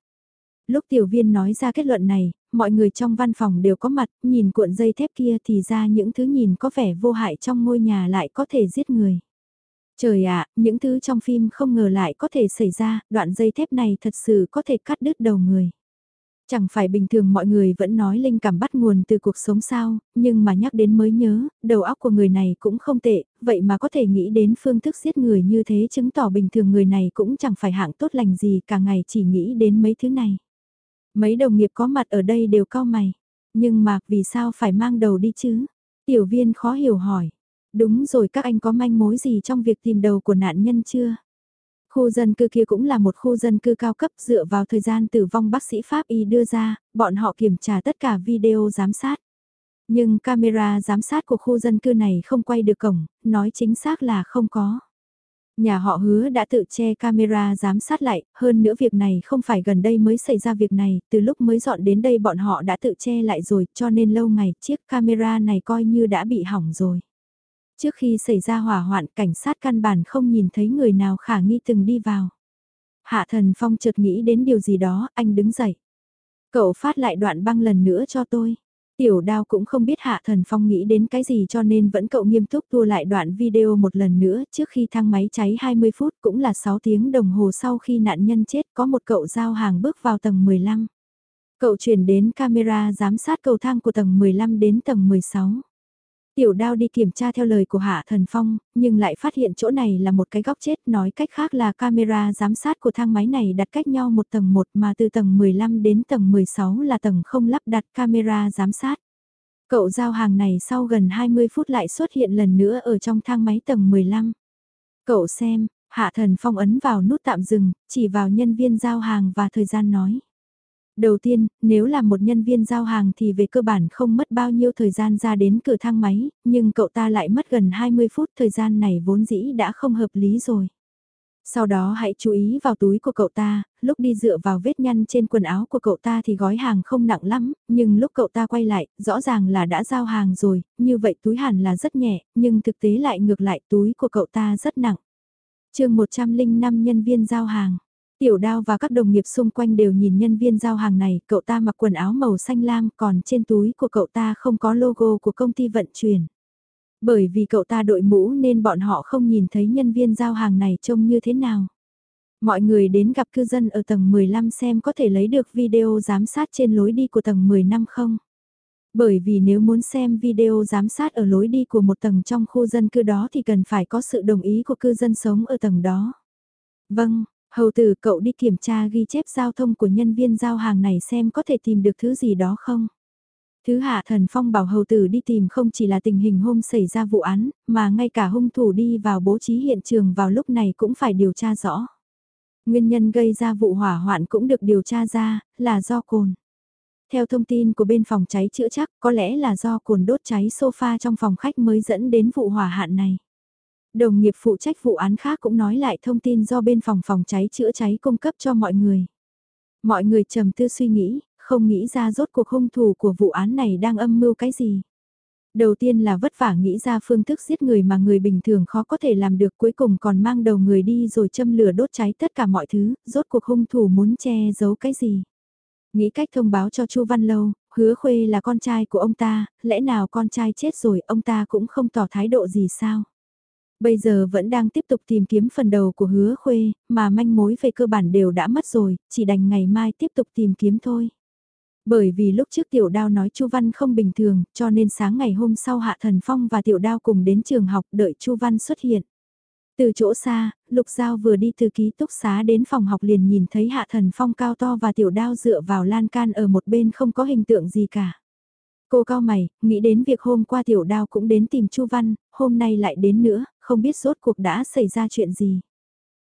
Lúc tiểu viên nói ra kết luận này, mọi người trong văn phòng đều có mặt, nhìn cuộn dây thép kia thì ra những thứ nhìn có vẻ vô hại trong ngôi nhà lại có thể giết người. Trời ạ, những thứ trong phim không ngờ lại có thể xảy ra, đoạn dây thép này thật sự có thể cắt đứt đầu người. Chẳng phải bình thường mọi người vẫn nói linh cảm bắt nguồn từ cuộc sống sao, nhưng mà nhắc đến mới nhớ, đầu óc của người này cũng không tệ, vậy mà có thể nghĩ đến phương thức giết người như thế chứng tỏ bình thường người này cũng chẳng phải hạng tốt lành gì cả ngày chỉ nghĩ đến mấy thứ này. Mấy đồng nghiệp có mặt ở đây đều cao mày, nhưng mà vì sao phải mang đầu đi chứ? Tiểu viên khó hiểu hỏi, đúng rồi các anh có manh mối gì trong việc tìm đầu của nạn nhân chưa? Khu dân cư kia cũng là một khu dân cư cao cấp dựa vào thời gian tử vong bác sĩ Pháp Y đưa ra, bọn họ kiểm tra tất cả video giám sát. Nhưng camera giám sát của khu dân cư này không quay được cổng, nói chính xác là không có. Nhà họ hứa đã tự che camera giám sát lại, hơn nữa việc này không phải gần đây mới xảy ra việc này, từ lúc mới dọn đến đây bọn họ đã tự che lại rồi, cho nên lâu ngày chiếc camera này coi như đã bị hỏng rồi. Trước khi xảy ra hỏa hoạn cảnh sát căn bản không nhìn thấy người nào khả nghi từng đi vào. Hạ thần phong chợt nghĩ đến điều gì đó, anh đứng dậy. Cậu phát lại đoạn băng lần nữa cho tôi. Tiểu đao cũng không biết Hạ Thần Phong nghĩ đến cái gì cho nên vẫn cậu nghiêm túc tua lại đoạn video một lần nữa trước khi thang máy cháy 20 phút cũng là 6 tiếng đồng hồ sau khi nạn nhân chết có một cậu giao hàng bước vào tầng 15. Cậu chuyển đến camera giám sát cầu thang của tầng 15 đến tầng 16. Tiểu đao đi kiểm tra theo lời của Hạ Thần Phong, nhưng lại phát hiện chỗ này là một cái góc chết, nói cách khác là camera giám sát của thang máy này đặt cách nhau một tầng 1 mà từ tầng 15 đến tầng 16 là tầng không lắp đặt camera giám sát. Cậu giao hàng này sau gần 20 phút lại xuất hiện lần nữa ở trong thang máy tầng 15. Cậu xem, Hạ Thần Phong ấn vào nút tạm dừng, chỉ vào nhân viên giao hàng và thời gian nói. Đầu tiên, nếu là một nhân viên giao hàng thì về cơ bản không mất bao nhiêu thời gian ra đến cửa thang máy, nhưng cậu ta lại mất gần 20 phút thời gian này vốn dĩ đã không hợp lý rồi. Sau đó hãy chú ý vào túi của cậu ta, lúc đi dựa vào vết nhăn trên quần áo của cậu ta thì gói hàng không nặng lắm, nhưng lúc cậu ta quay lại, rõ ràng là đã giao hàng rồi, như vậy túi hẳn là rất nhẹ, nhưng thực tế lại ngược lại túi của cậu ta rất nặng. chương 105 nhân viên giao hàng. Tiểu đao và các đồng nghiệp xung quanh đều nhìn nhân viên giao hàng này, cậu ta mặc quần áo màu xanh lam còn trên túi của cậu ta không có logo của công ty vận chuyển. Bởi vì cậu ta đội mũ nên bọn họ không nhìn thấy nhân viên giao hàng này trông như thế nào. Mọi người đến gặp cư dân ở tầng 15 xem có thể lấy được video giám sát trên lối đi của tầng 15 không. Bởi vì nếu muốn xem video giám sát ở lối đi của một tầng trong khu dân cư đó thì cần phải có sự đồng ý của cư dân sống ở tầng đó. Vâng, hầu tử cậu đi kiểm tra ghi chép giao thông của nhân viên giao hàng này xem có thể tìm được thứ gì đó không. Thứ hạ thần phong bảo hầu tử đi tìm không chỉ là tình hình hôm xảy ra vụ án, mà ngay cả hung thủ đi vào bố trí hiện trường vào lúc này cũng phải điều tra rõ. Nguyên nhân gây ra vụ hỏa hoạn cũng được điều tra ra, là do cồn. Theo thông tin của bên phòng cháy chữa chắc, có lẽ là do cồn đốt cháy sofa trong phòng khách mới dẫn đến vụ hỏa hạn này. Đồng nghiệp phụ trách vụ án khác cũng nói lại thông tin do bên phòng phòng cháy chữa cháy cung cấp cho mọi người. Mọi người trầm tư suy nghĩ, không nghĩ ra rốt cuộc hung thủ của vụ án này đang âm mưu cái gì. Đầu tiên là vất vả nghĩ ra phương thức giết người mà người bình thường khó có thể làm được cuối cùng còn mang đầu người đi rồi châm lửa đốt cháy tất cả mọi thứ, rốt cuộc hung thủ muốn che giấu cái gì. Nghĩ cách thông báo cho Chu Văn Lâu, hứa khuê là con trai của ông ta, lẽ nào con trai chết rồi ông ta cũng không tỏ thái độ gì sao. Bây giờ vẫn đang tiếp tục tìm kiếm phần đầu của hứa khuê, mà manh mối về cơ bản đều đã mất rồi, chỉ đành ngày mai tiếp tục tìm kiếm thôi. Bởi vì lúc trước Tiểu Đao nói Chu Văn không bình thường, cho nên sáng ngày hôm sau Hạ Thần Phong và Tiểu Đao cùng đến trường học đợi Chu Văn xuất hiện. Từ chỗ xa, Lục Giao vừa đi từ ký túc xá đến phòng học liền nhìn thấy Hạ Thần Phong cao to và Tiểu Đao dựa vào lan can ở một bên không có hình tượng gì cả. Cô cao mày, nghĩ đến việc hôm qua Tiểu Đao cũng đến tìm Chu Văn, hôm nay lại đến nữa, không biết rốt cuộc đã xảy ra chuyện gì.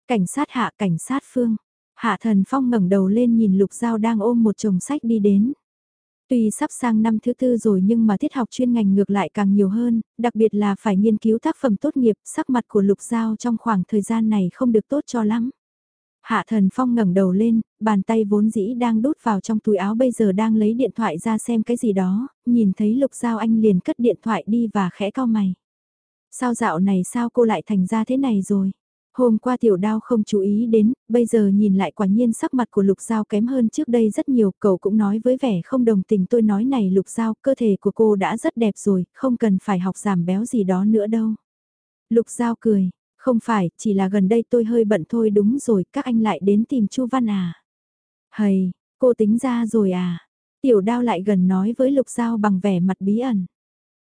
Cảnh sát hạ cảnh sát phương, Hạ Thần Phong ngẩng đầu lên nhìn Lục Giao đang ôm một chồng sách đi đến. Tuy sắp sang năm thứ tư rồi nhưng mà tiết học chuyên ngành ngược lại càng nhiều hơn, đặc biệt là phải nghiên cứu tác phẩm tốt nghiệp, sắc mặt của Lục Giao trong khoảng thời gian này không được tốt cho lắm. Hạ Thần Phong ngẩng đầu lên, bàn tay vốn dĩ đang đút vào trong túi áo bây giờ đang lấy điện thoại ra xem cái gì đó, nhìn thấy Lục Giao anh liền cất điện thoại đi và khẽ cao mày. Sao dạo này sao cô lại thành ra thế này rồi? Hôm qua tiểu đao không chú ý đến, bây giờ nhìn lại quả nhiên sắc mặt của lục giao kém hơn trước đây rất nhiều, cậu cũng nói với vẻ không đồng tình tôi nói này lục giao, cơ thể của cô đã rất đẹp rồi, không cần phải học giảm béo gì đó nữa đâu. Lục giao cười, không phải, chỉ là gần đây tôi hơi bận thôi đúng rồi, các anh lại đến tìm Chu Văn à. Hầy, cô tính ra rồi à. Tiểu đao lại gần nói với Lục Giao bằng vẻ mặt bí ẩn.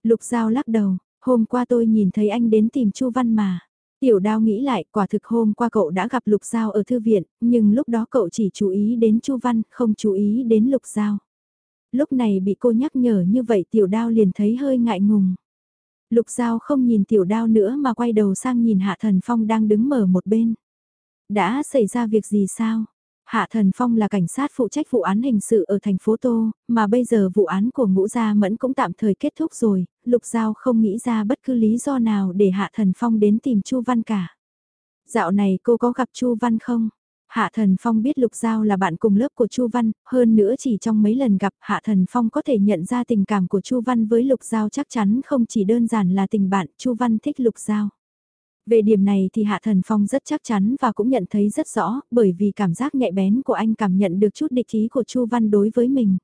Lục Giao lắc đầu, hôm qua tôi nhìn thấy anh đến tìm Chu Văn mà. Tiểu đao nghĩ lại, quả thực hôm qua cậu đã gặp Lục Giao ở thư viện, nhưng lúc đó cậu chỉ chú ý đến Chu Văn, không chú ý đến Lục Giao. Lúc này bị cô nhắc nhở như vậy tiểu đao liền thấy hơi ngại ngùng. Lục Giao không nhìn tiểu đao nữa mà quay đầu sang nhìn Hạ Thần Phong đang đứng mở một bên. Đã xảy ra việc gì sao? Hạ Thần Phong là cảnh sát phụ trách vụ án hình sự ở thành phố Tô, mà bây giờ vụ án của Ngũ Gia Mẫn cũng tạm thời kết thúc rồi, Lục Giao không nghĩ ra bất cứ lý do nào để Hạ Thần Phong đến tìm Chu Văn cả. Dạo này cô có gặp Chu Văn không? Hạ Thần Phong biết Lục Giao là bạn cùng lớp của Chu Văn, hơn nữa chỉ trong mấy lần gặp Hạ Thần Phong có thể nhận ra tình cảm của Chu Văn với Lục Giao chắc chắn không chỉ đơn giản là tình bạn, Chu Văn thích Lục Giao. Về điểm này thì Hạ Thần Phong rất chắc chắn và cũng nhận thấy rất rõ, bởi vì cảm giác nhạy bén của anh cảm nhận được chút địch ý của Chu Văn đối với mình.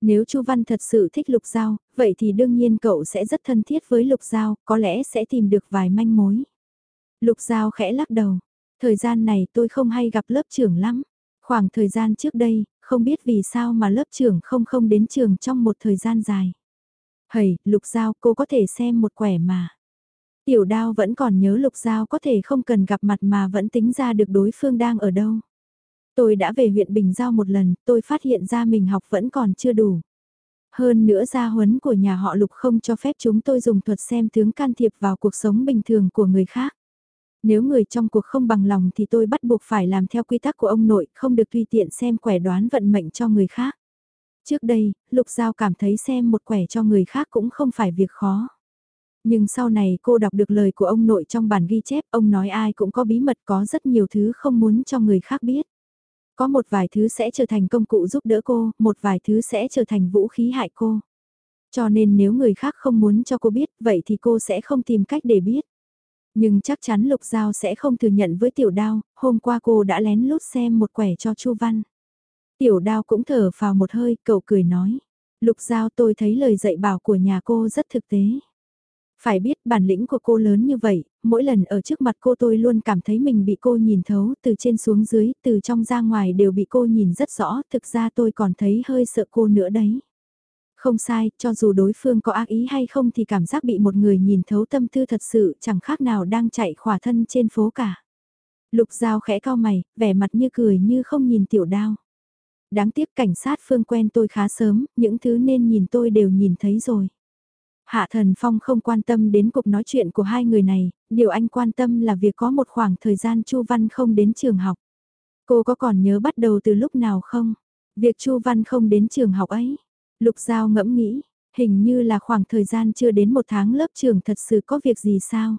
Nếu Chu Văn thật sự thích Lục Giao, vậy thì đương nhiên cậu sẽ rất thân thiết với Lục Giao, có lẽ sẽ tìm được vài manh mối. Lục Giao khẽ lắc đầu, thời gian này tôi không hay gặp lớp trưởng lắm. Khoảng thời gian trước đây, không biết vì sao mà lớp trưởng không không đến trường trong một thời gian dài. Hầy, Lục Giao cô có thể xem một quẻ mà. Tiểu đao vẫn còn nhớ Lục Giao có thể không cần gặp mặt mà vẫn tính ra được đối phương đang ở đâu. Tôi đã về huyện Bình Giao một lần, tôi phát hiện ra mình học vẫn còn chưa đủ. Hơn nữa gia huấn của nhà họ Lục không cho phép chúng tôi dùng thuật xem tướng can thiệp vào cuộc sống bình thường của người khác. Nếu người trong cuộc không bằng lòng thì tôi bắt buộc phải làm theo quy tắc của ông nội, không được tùy tiện xem quẻ đoán vận mệnh cho người khác. Trước đây, Lục Giao cảm thấy xem một quẻ cho người khác cũng không phải việc khó. Nhưng sau này cô đọc được lời của ông nội trong bản ghi chép, ông nói ai cũng có bí mật có rất nhiều thứ không muốn cho người khác biết. Có một vài thứ sẽ trở thành công cụ giúp đỡ cô, một vài thứ sẽ trở thành vũ khí hại cô. Cho nên nếu người khác không muốn cho cô biết, vậy thì cô sẽ không tìm cách để biết. Nhưng chắc chắn Lục Giao sẽ không thừa nhận với Tiểu Đao, hôm qua cô đã lén lút xem một quẻ cho Chu Văn. Tiểu Đao cũng thở vào một hơi, cậu cười nói. Lục Giao tôi thấy lời dạy bảo của nhà cô rất thực tế. Phải biết bản lĩnh của cô lớn như vậy, mỗi lần ở trước mặt cô tôi luôn cảm thấy mình bị cô nhìn thấu, từ trên xuống dưới, từ trong ra ngoài đều bị cô nhìn rất rõ, thực ra tôi còn thấy hơi sợ cô nữa đấy. Không sai, cho dù đối phương có ác ý hay không thì cảm giác bị một người nhìn thấu tâm tư thật sự chẳng khác nào đang chạy khỏa thân trên phố cả. Lục Giao khẽ cao mày, vẻ mặt như cười như không nhìn tiểu đao. Đáng tiếc cảnh sát phương quen tôi khá sớm, những thứ nên nhìn tôi đều nhìn thấy rồi. Hạ Thần Phong không quan tâm đến cuộc nói chuyện của hai người này, điều anh quan tâm là việc có một khoảng thời gian Chu Văn không đến trường học. Cô có còn nhớ bắt đầu từ lúc nào không? Việc Chu Văn không đến trường học ấy. Lục Giao ngẫm nghĩ, hình như là khoảng thời gian chưa đến một tháng lớp trường thật sự có việc gì sao?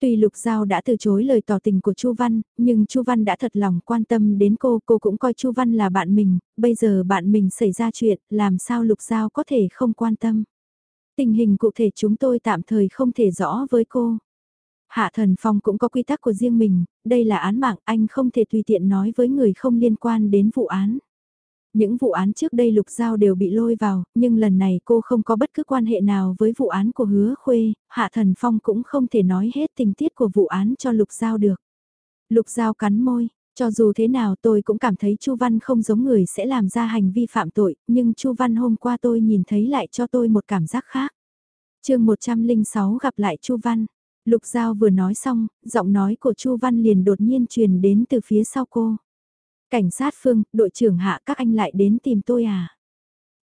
Tuy Lục Giao đã từ chối lời tỏ tình của Chu Văn, nhưng Chu Văn đã thật lòng quan tâm đến cô, cô cũng coi Chu Văn là bạn mình, bây giờ bạn mình xảy ra chuyện, làm sao Lục Giao có thể không quan tâm? Tình hình cụ thể chúng tôi tạm thời không thể rõ với cô. Hạ Thần Phong cũng có quy tắc của riêng mình, đây là án mạng anh không thể tùy tiện nói với người không liên quan đến vụ án. Những vụ án trước đây Lục Giao đều bị lôi vào, nhưng lần này cô không có bất cứ quan hệ nào với vụ án của Hứa Khuê, Hạ Thần Phong cũng không thể nói hết tình tiết của vụ án cho Lục Giao được. Lục Giao cắn môi, cho dù thế nào tôi cũng cảm thấy Chu Văn không giống người sẽ làm ra hành vi phạm tội, nhưng Chu Văn hôm qua tôi nhìn thấy lại cho tôi một cảm giác khác. chương 106 gặp lại Chu Văn. Lục Giao vừa nói xong, giọng nói của Chu Văn liền đột nhiên truyền đến từ phía sau cô. Cảnh sát Phương, đội trưởng hạ các anh lại đến tìm tôi à?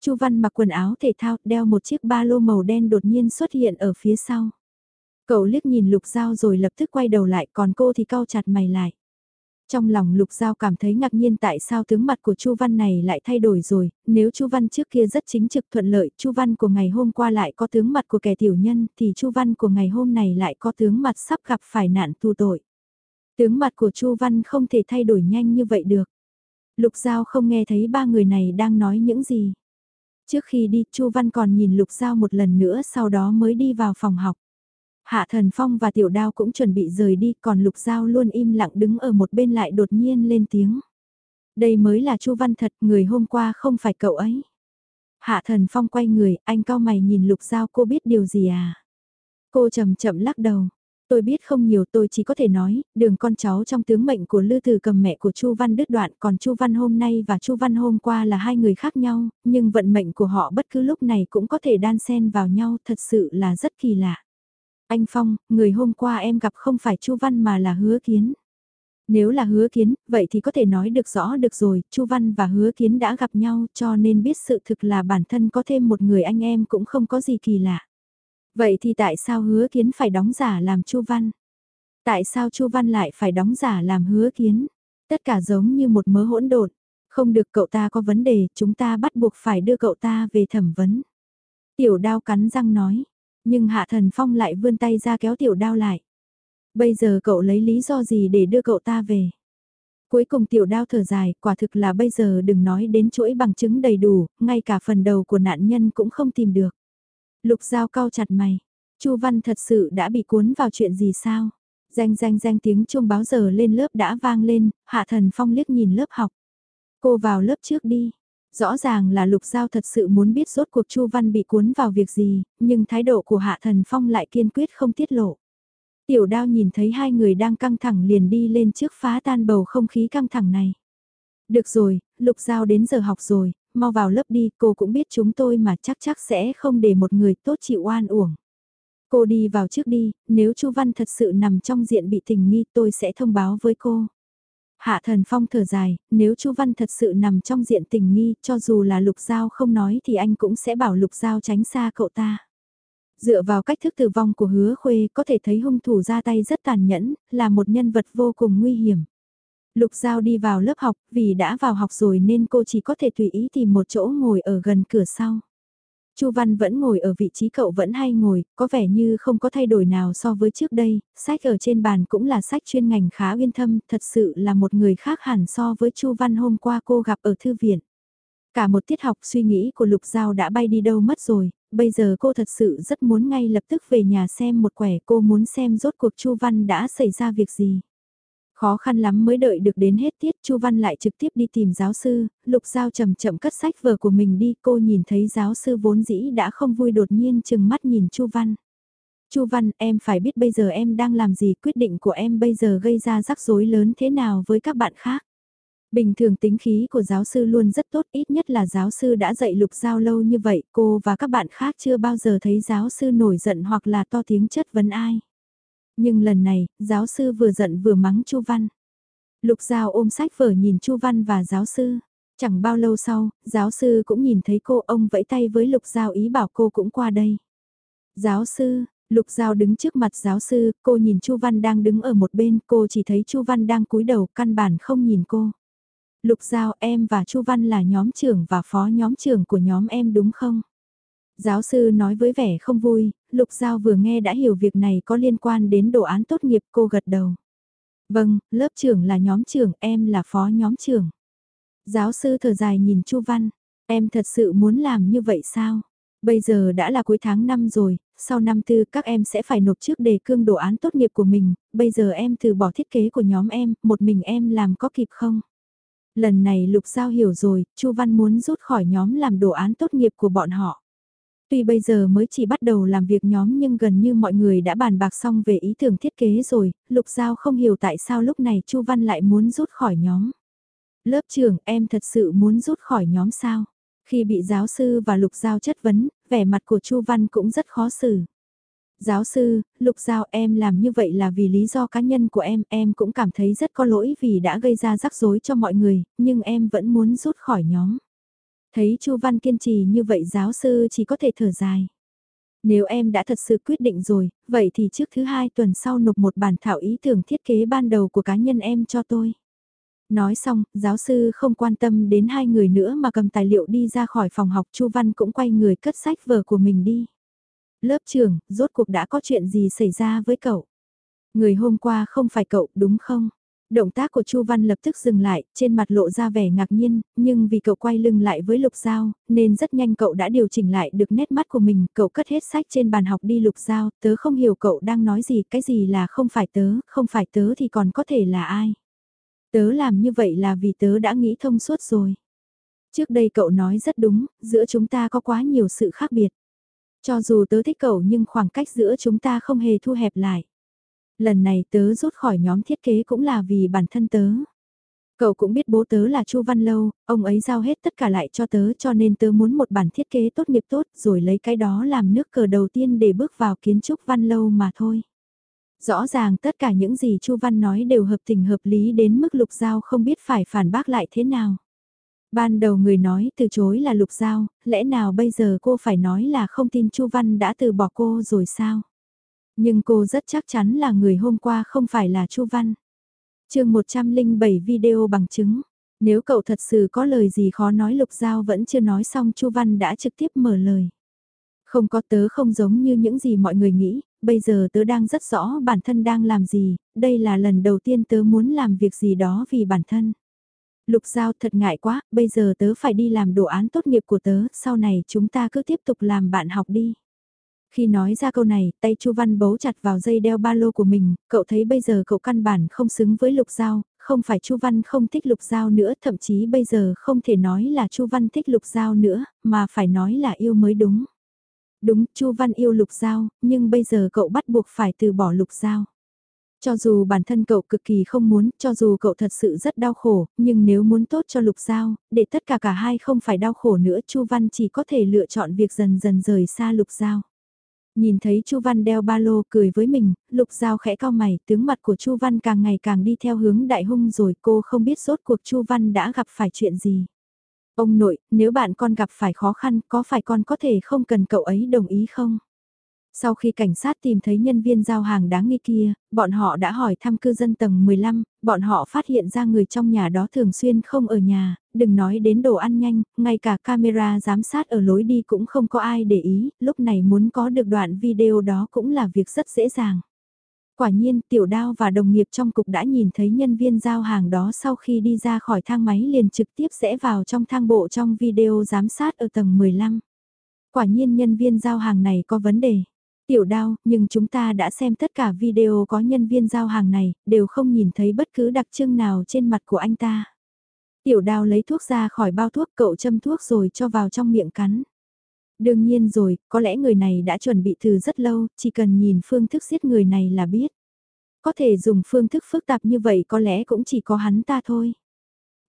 Chu Văn mặc quần áo thể thao, đeo một chiếc ba lô màu đen đột nhiên xuất hiện ở phía sau. Cậu liếc nhìn Lục Giao rồi lập tức quay đầu lại, còn cô thì cau chặt mày lại. Trong lòng Lục Giao cảm thấy ngạc nhiên tại sao tướng mặt của Chu Văn này lại thay đổi rồi, nếu Chu Văn trước kia rất chính trực thuận lợi, Chu Văn của ngày hôm qua lại có tướng mặt của kẻ tiểu nhân, thì Chu Văn của ngày hôm này lại có tướng mặt sắp gặp phải nạn tù tội. Tướng mặt của Chu Văn không thể thay đổi nhanh như vậy được. Lục Giao không nghe thấy ba người này đang nói những gì. Trước khi đi, Chu Văn còn nhìn Lục Giao một lần nữa sau đó mới đi vào phòng học. Hạ Thần Phong và Tiểu Đao cũng chuẩn bị rời đi, còn Lục Giao luôn im lặng đứng ở một bên lại đột nhiên lên tiếng. Đây mới là Chu Văn thật, người hôm qua không phải cậu ấy. Hạ Thần Phong quay người, anh cao mày nhìn Lục Giao cô biết điều gì à? Cô chậm chậm lắc đầu, Tôi biết không nhiều tôi chỉ có thể nói, đường con cháu trong tướng mệnh của Lư Tử cầm mẹ của Chu Văn đứt đoạn còn Chu Văn hôm nay và Chu Văn hôm qua là hai người khác nhau, nhưng vận mệnh của họ bất cứ lúc này cũng có thể đan xen vào nhau thật sự là rất kỳ lạ. Anh Phong, người hôm qua em gặp không phải Chu Văn mà là Hứa Kiến. Nếu là Hứa Kiến, vậy thì có thể nói được rõ được rồi, Chu Văn và Hứa Kiến đã gặp nhau cho nên biết sự thực là bản thân có thêm một người anh em cũng không có gì kỳ lạ. Vậy thì tại sao hứa kiến phải đóng giả làm Chu Văn? Tại sao Chu Văn lại phải đóng giả làm hứa kiến? Tất cả giống như một mớ hỗn độn. Không được cậu ta có vấn đề, chúng ta bắt buộc phải đưa cậu ta về thẩm vấn. Tiểu đao cắn răng nói, nhưng Hạ Thần Phong lại vươn tay ra kéo tiểu đao lại. Bây giờ cậu lấy lý do gì để đưa cậu ta về? Cuối cùng tiểu đao thở dài, quả thực là bây giờ đừng nói đến chuỗi bằng chứng đầy đủ, ngay cả phần đầu của nạn nhân cũng không tìm được. Lục Giao cao chặt mày. Chu Văn thật sự đã bị cuốn vào chuyện gì sao? Danh danh danh tiếng chuông báo giờ lên lớp đã vang lên, Hạ Thần Phong liếc nhìn lớp học. Cô vào lớp trước đi. Rõ ràng là Lục Giao thật sự muốn biết rốt cuộc Chu Văn bị cuốn vào việc gì, nhưng thái độ của Hạ Thần Phong lại kiên quyết không tiết lộ. Tiểu đao nhìn thấy hai người đang căng thẳng liền đi lên trước phá tan bầu không khí căng thẳng này. Được rồi, Lục Giao đến giờ học rồi, mau vào lớp đi, cô cũng biết chúng tôi mà chắc chắc sẽ không để một người tốt chịu oan uổng. Cô đi vào trước đi, nếu Chu Văn thật sự nằm trong diện bị tình nghi tôi sẽ thông báo với cô. Hạ Thần Phong thở dài, nếu Chu Văn thật sự nằm trong diện tình nghi, cho dù là Lục Giao không nói thì anh cũng sẽ bảo Lục Giao tránh xa cậu ta. Dựa vào cách thức tử vong của hứa khuê có thể thấy hung thủ ra tay rất tàn nhẫn, là một nhân vật vô cùng nguy hiểm. Lục Giao đi vào lớp học, vì đã vào học rồi nên cô chỉ có thể tùy ý tìm một chỗ ngồi ở gần cửa sau. Chu Văn vẫn ngồi ở vị trí cậu vẫn hay ngồi, có vẻ như không có thay đổi nào so với trước đây, sách ở trên bàn cũng là sách chuyên ngành khá uyên thâm, thật sự là một người khác hẳn so với Chu Văn hôm qua cô gặp ở thư viện. Cả một tiết học suy nghĩ của Lục Giao đã bay đi đâu mất rồi, bây giờ cô thật sự rất muốn ngay lập tức về nhà xem một quẻ cô muốn xem rốt cuộc Chu Văn đã xảy ra việc gì. Khó khăn lắm mới đợi được đến hết tiết Chu Văn lại trực tiếp đi tìm giáo sư, Lục Giao chậm chậm cất sách vở của mình đi cô nhìn thấy giáo sư vốn dĩ đã không vui đột nhiên chừng mắt nhìn Chu Văn. Chu Văn em phải biết bây giờ em đang làm gì quyết định của em bây giờ gây ra rắc rối lớn thế nào với các bạn khác. Bình thường tính khí của giáo sư luôn rất tốt, ít nhất là giáo sư đã dạy lục giao lâu như vậy, cô và các bạn khác chưa bao giờ thấy giáo sư nổi giận hoặc là to tiếng chất vấn ai. Nhưng lần này, giáo sư vừa giận vừa mắng Chu Văn. Lục Giao ôm sách vở nhìn Chu Văn và giáo sư. Chẳng bao lâu sau, giáo sư cũng nhìn thấy cô ông vẫy tay với Lục Giao ý bảo cô cũng qua đây. Giáo sư, Lục Giao đứng trước mặt giáo sư, cô nhìn Chu Văn đang đứng ở một bên, cô chỉ thấy Chu Văn đang cúi đầu, căn bản không nhìn cô. Lục Giao em và Chu Văn là nhóm trưởng và phó nhóm trưởng của nhóm em đúng không? Giáo sư nói với vẻ không vui, Lục Giao vừa nghe đã hiểu việc này có liên quan đến đồ án tốt nghiệp cô gật đầu. Vâng, lớp trưởng là nhóm trưởng, em là phó nhóm trưởng. Giáo sư thở dài nhìn Chu Văn, em thật sự muốn làm như vậy sao? Bây giờ đã là cuối tháng 5 rồi, sau năm tư các em sẽ phải nộp trước đề cương đồ án tốt nghiệp của mình, bây giờ em từ bỏ thiết kế của nhóm em, một mình em làm có kịp không? Lần này Lục Giao hiểu rồi, Chu Văn muốn rút khỏi nhóm làm đồ án tốt nghiệp của bọn họ. Tuy bây giờ mới chỉ bắt đầu làm việc nhóm nhưng gần như mọi người đã bàn bạc xong về ý tưởng thiết kế rồi, Lục Giao không hiểu tại sao lúc này Chu Văn lại muốn rút khỏi nhóm. Lớp trưởng em thật sự muốn rút khỏi nhóm sao? Khi bị giáo sư và Lục Giao chất vấn, vẻ mặt của Chu Văn cũng rất khó xử. Giáo sư, Lục Giao em làm như vậy là vì lý do cá nhân của em, em cũng cảm thấy rất có lỗi vì đã gây ra rắc rối cho mọi người, nhưng em vẫn muốn rút khỏi nhóm. Thấy Chu Văn kiên trì như vậy giáo sư chỉ có thể thở dài. Nếu em đã thật sự quyết định rồi, vậy thì trước thứ hai tuần sau nộp một bản thảo ý tưởng thiết kế ban đầu của cá nhân em cho tôi. Nói xong, giáo sư không quan tâm đến hai người nữa mà cầm tài liệu đi ra khỏi phòng học Chu Văn cũng quay người cất sách vở của mình đi. Lớp trưởng, rốt cuộc đã có chuyện gì xảy ra với cậu? Người hôm qua không phải cậu đúng không? Động tác của Chu Văn lập tức dừng lại, trên mặt lộ ra vẻ ngạc nhiên, nhưng vì cậu quay lưng lại với Lục Giao, nên rất nhanh cậu đã điều chỉnh lại được nét mắt của mình, cậu cất hết sách trên bàn học đi Lục Giao, tớ không hiểu cậu đang nói gì, cái gì là không phải tớ, không phải tớ thì còn có thể là ai. Tớ làm như vậy là vì tớ đã nghĩ thông suốt rồi. Trước đây cậu nói rất đúng, giữa chúng ta có quá nhiều sự khác biệt. Cho dù tớ thích cậu nhưng khoảng cách giữa chúng ta không hề thu hẹp lại. Lần này tớ rút khỏi nhóm thiết kế cũng là vì bản thân tớ. Cậu cũng biết bố tớ là Chu Văn Lâu, ông ấy giao hết tất cả lại cho tớ cho nên tớ muốn một bản thiết kế tốt nghiệp tốt rồi lấy cái đó làm nước cờ đầu tiên để bước vào kiến trúc Văn Lâu mà thôi. Rõ ràng tất cả những gì Chu Văn nói đều hợp tình hợp lý đến mức Lục Giao không biết phải phản bác lại thế nào. Ban đầu người nói từ chối là Lục Giao, lẽ nào bây giờ cô phải nói là không tin Chu Văn đã từ bỏ cô rồi sao? Nhưng cô rất chắc chắn là người hôm qua không phải là Chu Văn. chương 107 video bằng chứng. Nếu cậu thật sự có lời gì khó nói Lục Giao vẫn chưa nói xong Chu Văn đã trực tiếp mở lời. Không có tớ không giống như những gì mọi người nghĩ, bây giờ tớ đang rất rõ bản thân đang làm gì, đây là lần đầu tiên tớ muốn làm việc gì đó vì bản thân. Lục Giao thật ngại quá, bây giờ tớ phải đi làm đồ án tốt nghiệp của tớ, sau này chúng ta cứ tiếp tục làm bạn học đi. Khi nói ra câu này, tay Chu Văn bấu chặt vào dây đeo ba lô của mình, cậu thấy bây giờ cậu căn bản không xứng với Lục Giao, không phải Chu Văn không thích Lục Giao nữa, thậm chí bây giờ không thể nói là Chu Văn thích Lục Giao nữa, mà phải nói là yêu mới đúng. Đúng, Chu Văn yêu Lục Giao, nhưng bây giờ cậu bắt buộc phải từ bỏ Lục Giao. Cho dù bản thân cậu cực kỳ không muốn, cho dù cậu thật sự rất đau khổ, nhưng nếu muốn tốt cho Lục Giao, để tất cả cả hai không phải đau khổ nữa, Chu Văn chỉ có thể lựa chọn việc dần dần rời xa Lục Giao. Nhìn thấy Chu Văn đeo ba lô cười với mình, Lục Giao khẽ cao mày, tướng mặt của Chu Văn càng ngày càng đi theo hướng đại hung rồi cô không biết rốt cuộc Chu Văn đã gặp phải chuyện gì. Ông nội, nếu bạn con gặp phải khó khăn, có phải con có thể không cần cậu ấy đồng ý không? Sau khi cảnh sát tìm thấy nhân viên giao hàng đáng nghi kia, bọn họ đã hỏi thăm cư dân tầng 15, bọn họ phát hiện ra người trong nhà đó thường xuyên không ở nhà, đừng nói đến đồ ăn nhanh, ngay cả camera giám sát ở lối đi cũng không có ai để ý, lúc này muốn có được đoạn video đó cũng là việc rất dễ dàng. Quả nhiên tiểu đao và đồng nghiệp trong cục đã nhìn thấy nhân viên giao hàng đó sau khi đi ra khỏi thang máy liền trực tiếp sẽ vào trong thang bộ trong video giám sát ở tầng 15. Quả nhiên nhân viên giao hàng này có vấn đề. Tiểu đao, nhưng chúng ta đã xem tất cả video có nhân viên giao hàng này, đều không nhìn thấy bất cứ đặc trưng nào trên mặt của anh ta. Tiểu đao lấy thuốc ra khỏi bao thuốc cậu châm thuốc rồi cho vào trong miệng cắn. Đương nhiên rồi, có lẽ người này đã chuẩn bị từ rất lâu, chỉ cần nhìn phương thức giết người này là biết. Có thể dùng phương thức phức tạp như vậy có lẽ cũng chỉ có hắn ta thôi.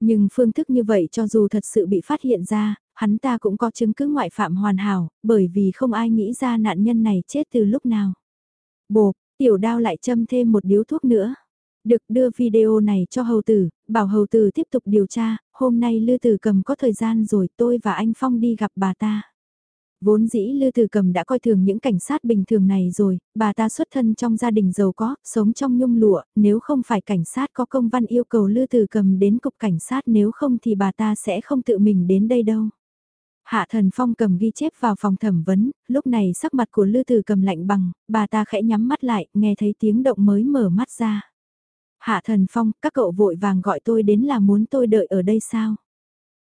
Nhưng phương thức như vậy cho dù thật sự bị phát hiện ra, hắn ta cũng có chứng cứ ngoại phạm hoàn hảo, bởi vì không ai nghĩ ra nạn nhân này chết từ lúc nào. Bộp, tiểu đao lại châm thêm một điếu thuốc nữa. Được đưa video này cho hầu tử, bảo hầu tử tiếp tục điều tra, hôm nay Lư Tử cầm có thời gian rồi tôi và anh Phong đi gặp bà ta. Vốn dĩ Lư Tử Cầm đã coi thường những cảnh sát bình thường này rồi, bà ta xuất thân trong gia đình giàu có, sống trong nhung lụa, nếu không phải cảnh sát có công văn yêu cầu Lư Tử Cầm đến cục cảnh sát nếu không thì bà ta sẽ không tự mình đến đây đâu. Hạ Thần Phong cầm ghi chép vào phòng thẩm vấn, lúc này sắc mặt của Lư Tử cầm lạnh bằng, bà ta khẽ nhắm mắt lại, nghe thấy tiếng động mới mở mắt ra. Hạ Thần Phong, các cậu vội vàng gọi tôi đến là muốn tôi đợi ở đây sao?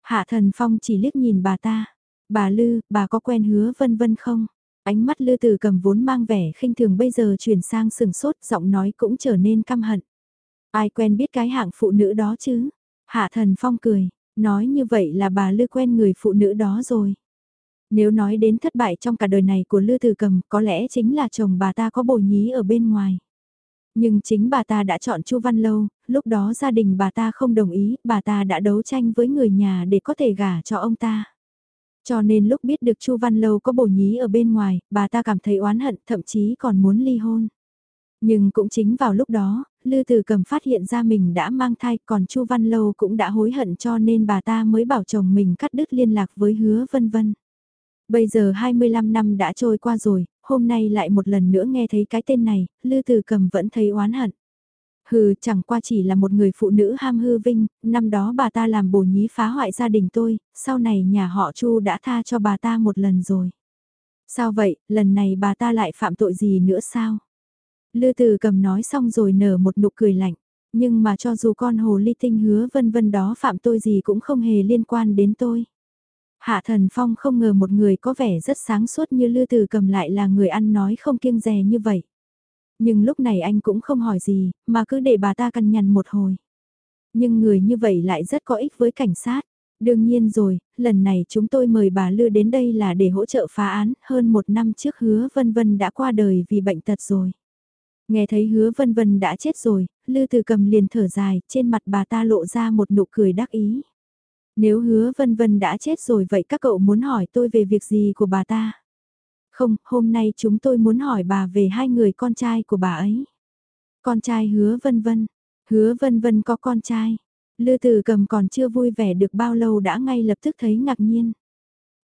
Hạ Thần Phong chỉ liếc nhìn bà ta. Bà Lư, bà có quen hứa vân vân không? Ánh mắt Lư Tử cầm vốn mang vẻ khinh thường bây giờ chuyển sang sừng sốt, giọng nói cũng trở nên căm hận. Ai quen biết cái hạng phụ nữ đó chứ? Hạ Thần Phong cười, Nói như vậy là bà Lư quen người phụ nữ đó rồi. Nếu nói đến thất bại trong cả đời này của Lư Từ Cầm có lẽ chính là chồng bà ta có bồ nhí ở bên ngoài. Nhưng chính bà ta đã chọn Chu Văn Lâu, lúc đó gia đình bà ta không đồng ý, bà ta đã đấu tranh với người nhà để có thể gả cho ông ta. Cho nên lúc biết được Chu Văn Lâu có bổ nhí ở bên ngoài, bà ta cảm thấy oán hận, thậm chí còn muốn ly hôn. Nhưng cũng chính vào lúc đó, Lư Tử Cầm phát hiện ra mình đã mang thai còn Chu Văn Lâu cũng đã hối hận cho nên bà ta mới bảo chồng mình cắt đứt liên lạc với hứa vân vân. Bây giờ 25 năm đã trôi qua rồi, hôm nay lại một lần nữa nghe thấy cái tên này, Lư Tử Cầm vẫn thấy oán hận. Hừ, chẳng qua chỉ là một người phụ nữ ham hư vinh, năm đó bà ta làm bổ nhí phá hoại gia đình tôi, sau này nhà họ Chu đã tha cho bà ta một lần rồi. Sao vậy, lần này bà ta lại phạm tội gì nữa sao? Lư Từ cầm nói xong rồi nở một nụ cười lạnh. Nhưng mà cho dù con hồ ly tinh hứa vân vân đó phạm tôi gì cũng không hề liên quan đến tôi. Hạ thần phong không ngờ một người có vẻ rất sáng suốt như Lư Từ cầm lại là người ăn nói không kiêng dè như vậy. Nhưng lúc này anh cũng không hỏi gì, mà cứ để bà ta cằn nhằn một hồi. Nhưng người như vậy lại rất có ích với cảnh sát. Đương nhiên rồi, lần này chúng tôi mời bà Lư đến đây là để hỗ trợ phá án, hơn một năm trước hứa vân vân đã qua đời vì bệnh tật rồi. Nghe thấy hứa vân vân đã chết rồi, Lư Từ cầm liền thở dài, trên mặt bà ta lộ ra một nụ cười đắc ý. Nếu hứa vân vân đã chết rồi vậy các cậu muốn hỏi tôi về việc gì của bà ta? Không, hôm nay chúng tôi muốn hỏi bà về hai người con trai của bà ấy. Con trai hứa vân vân, hứa vân vân có con trai. Lư Từ cầm còn chưa vui vẻ được bao lâu đã ngay lập tức thấy ngạc nhiên.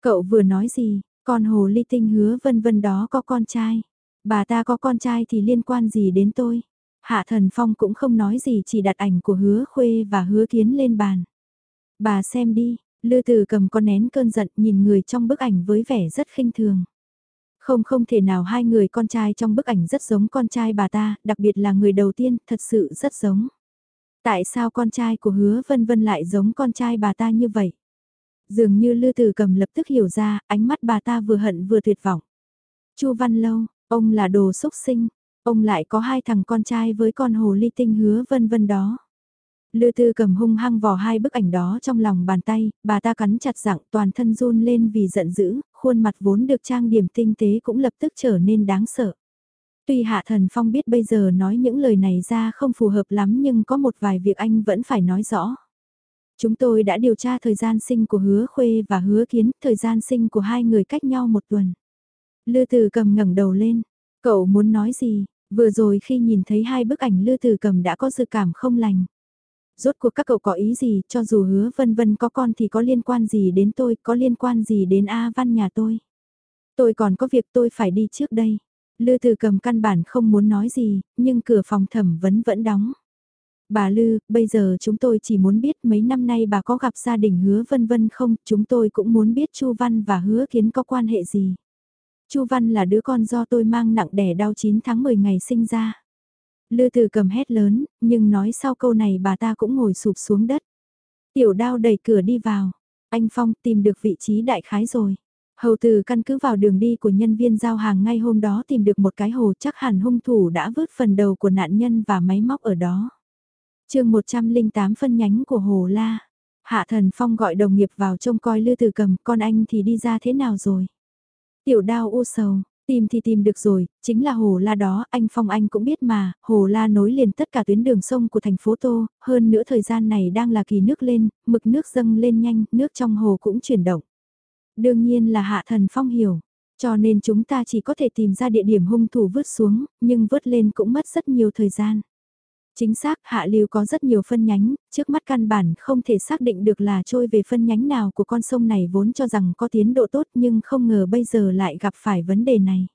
Cậu vừa nói gì, con hồ ly tinh hứa vân vân đó có con trai. Bà ta có con trai thì liên quan gì đến tôi? Hạ Thần Phong cũng không nói gì chỉ đặt ảnh của hứa khuê và hứa kiến lên bàn. Bà xem đi, Lư Từ cầm con nén cơn giận nhìn người trong bức ảnh với vẻ rất khinh thường. Không không thể nào hai người con trai trong bức ảnh rất giống con trai bà ta, đặc biệt là người đầu tiên, thật sự rất giống. Tại sao con trai của hứa vân vân lại giống con trai bà ta như vậy? Dường như Lư Từ cầm lập tức hiểu ra, ánh mắt bà ta vừa hận vừa tuyệt vọng. Chu Văn Lâu, Ông là đồ xúc sinh, ông lại có hai thằng con trai với con hồ ly tinh hứa vân vân đó. Lư tư cầm hung hăng vò hai bức ảnh đó trong lòng bàn tay, bà ta cắn chặt rặng toàn thân run lên vì giận dữ, khuôn mặt vốn được trang điểm tinh tế cũng lập tức trở nên đáng sợ. Tuy Hạ Thần Phong biết bây giờ nói những lời này ra không phù hợp lắm nhưng có một vài việc anh vẫn phải nói rõ. Chúng tôi đã điều tra thời gian sinh của hứa khuê và hứa kiến, thời gian sinh của hai người cách nhau một tuần. Lư Từ cầm ngẩng đầu lên, cậu muốn nói gì, vừa rồi khi nhìn thấy hai bức ảnh Lư Từ cầm đã có dự cảm không lành. Rốt cuộc các cậu có ý gì, cho dù hứa vân vân có con thì có liên quan gì đến tôi, có liên quan gì đến A Văn nhà tôi. Tôi còn có việc tôi phải đi trước đây. Lư Từ cầm căn bản không muốn nói gì, nhưng cửa phòng thẩm vấn vẫn đóng. Bà Lư, bây giờ chúng tôi chỉ muốn biết mấy năm nay bà có gặp gia đình hứa vân vân không, chúng tôi cũng muốn biết Chu Văn và hứa kiến có quan hệ gì. Chu Văn là đứa con do tôi mang nặng đẻ đau 9 tháng 10 ngày sinh ra. Lư từ cầm hét lớn, nhưng nói sau câu này bà ta cũng ngồi sụp xuống đất. Tiểu đao đẩy cửa đi vào. Anh Phong tìm được vị trí đại khái rồi. Hầu từ căn cứ vào đường đi của nhân viên giao hàng ngay hôm đó tìm được một cái hồ chắc hẳn hung thủ đã vứt phần đầu của nạn nhân và máy móc ở đó. chương 108 phân nhánh của Hồ La. Hạ thần Phong gọi đồng nghiệp vào trông coi lư từ cầm con anh thì đi ra thế nào rồi. Tiểu đao u sầu, Tìm thì tìm được rồi, chính là Hồ La đó, anh Phong Anh cũng biết mà, Hồ La nối liền tất cả tuyến đường sông của thành phố Tô, hơn nữa thời gian này đang là kỳ nước lên, mực nước dâng lên nhanh, nước trong hồ cũng chuyển động. Đương nhiên là Hạ Thần Phong hiểu, cho nên chúng ta chỉ có thể tìm ra địa điểm hung thủ vứt xuống, nhưng vớt lên cũng mất rất nhiều thời gian. Chính xác, hạ lưu có rất nhiều phân nhánh, trước mắt căn bản không thể xác định được là trôi về phân nhánh nào của con sông này vốn cho rằng có tiến độ tốt nhưng không ngờ bây giờ lại gặp phải vấn đề này.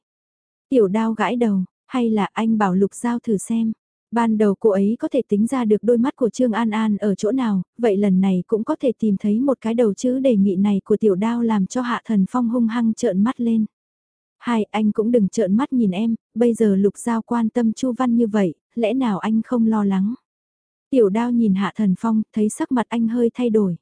Tiểu đao gãi đầu, hay là anh bảo lục giao thử xem. Ban đầu cô ấy có thể tính ra được đôi mắt của Trương An An ở chỗ nào, vậy lần này cũng có thể tìm thấy một cái đầu chữ đề nghị này của tiểu đao làm cho hạ thần phong hung hăng trợn mắt lên. Hai, anh cũng đừng trợn mắt nhìn em, bây giờ lục giao quan tâm Chu Văn như vậy, lẽ nào anh không lo lắng? Tiểu đao nhìn Hạ Thần Phong, thấy sắc mặt anh hơi thay đổi.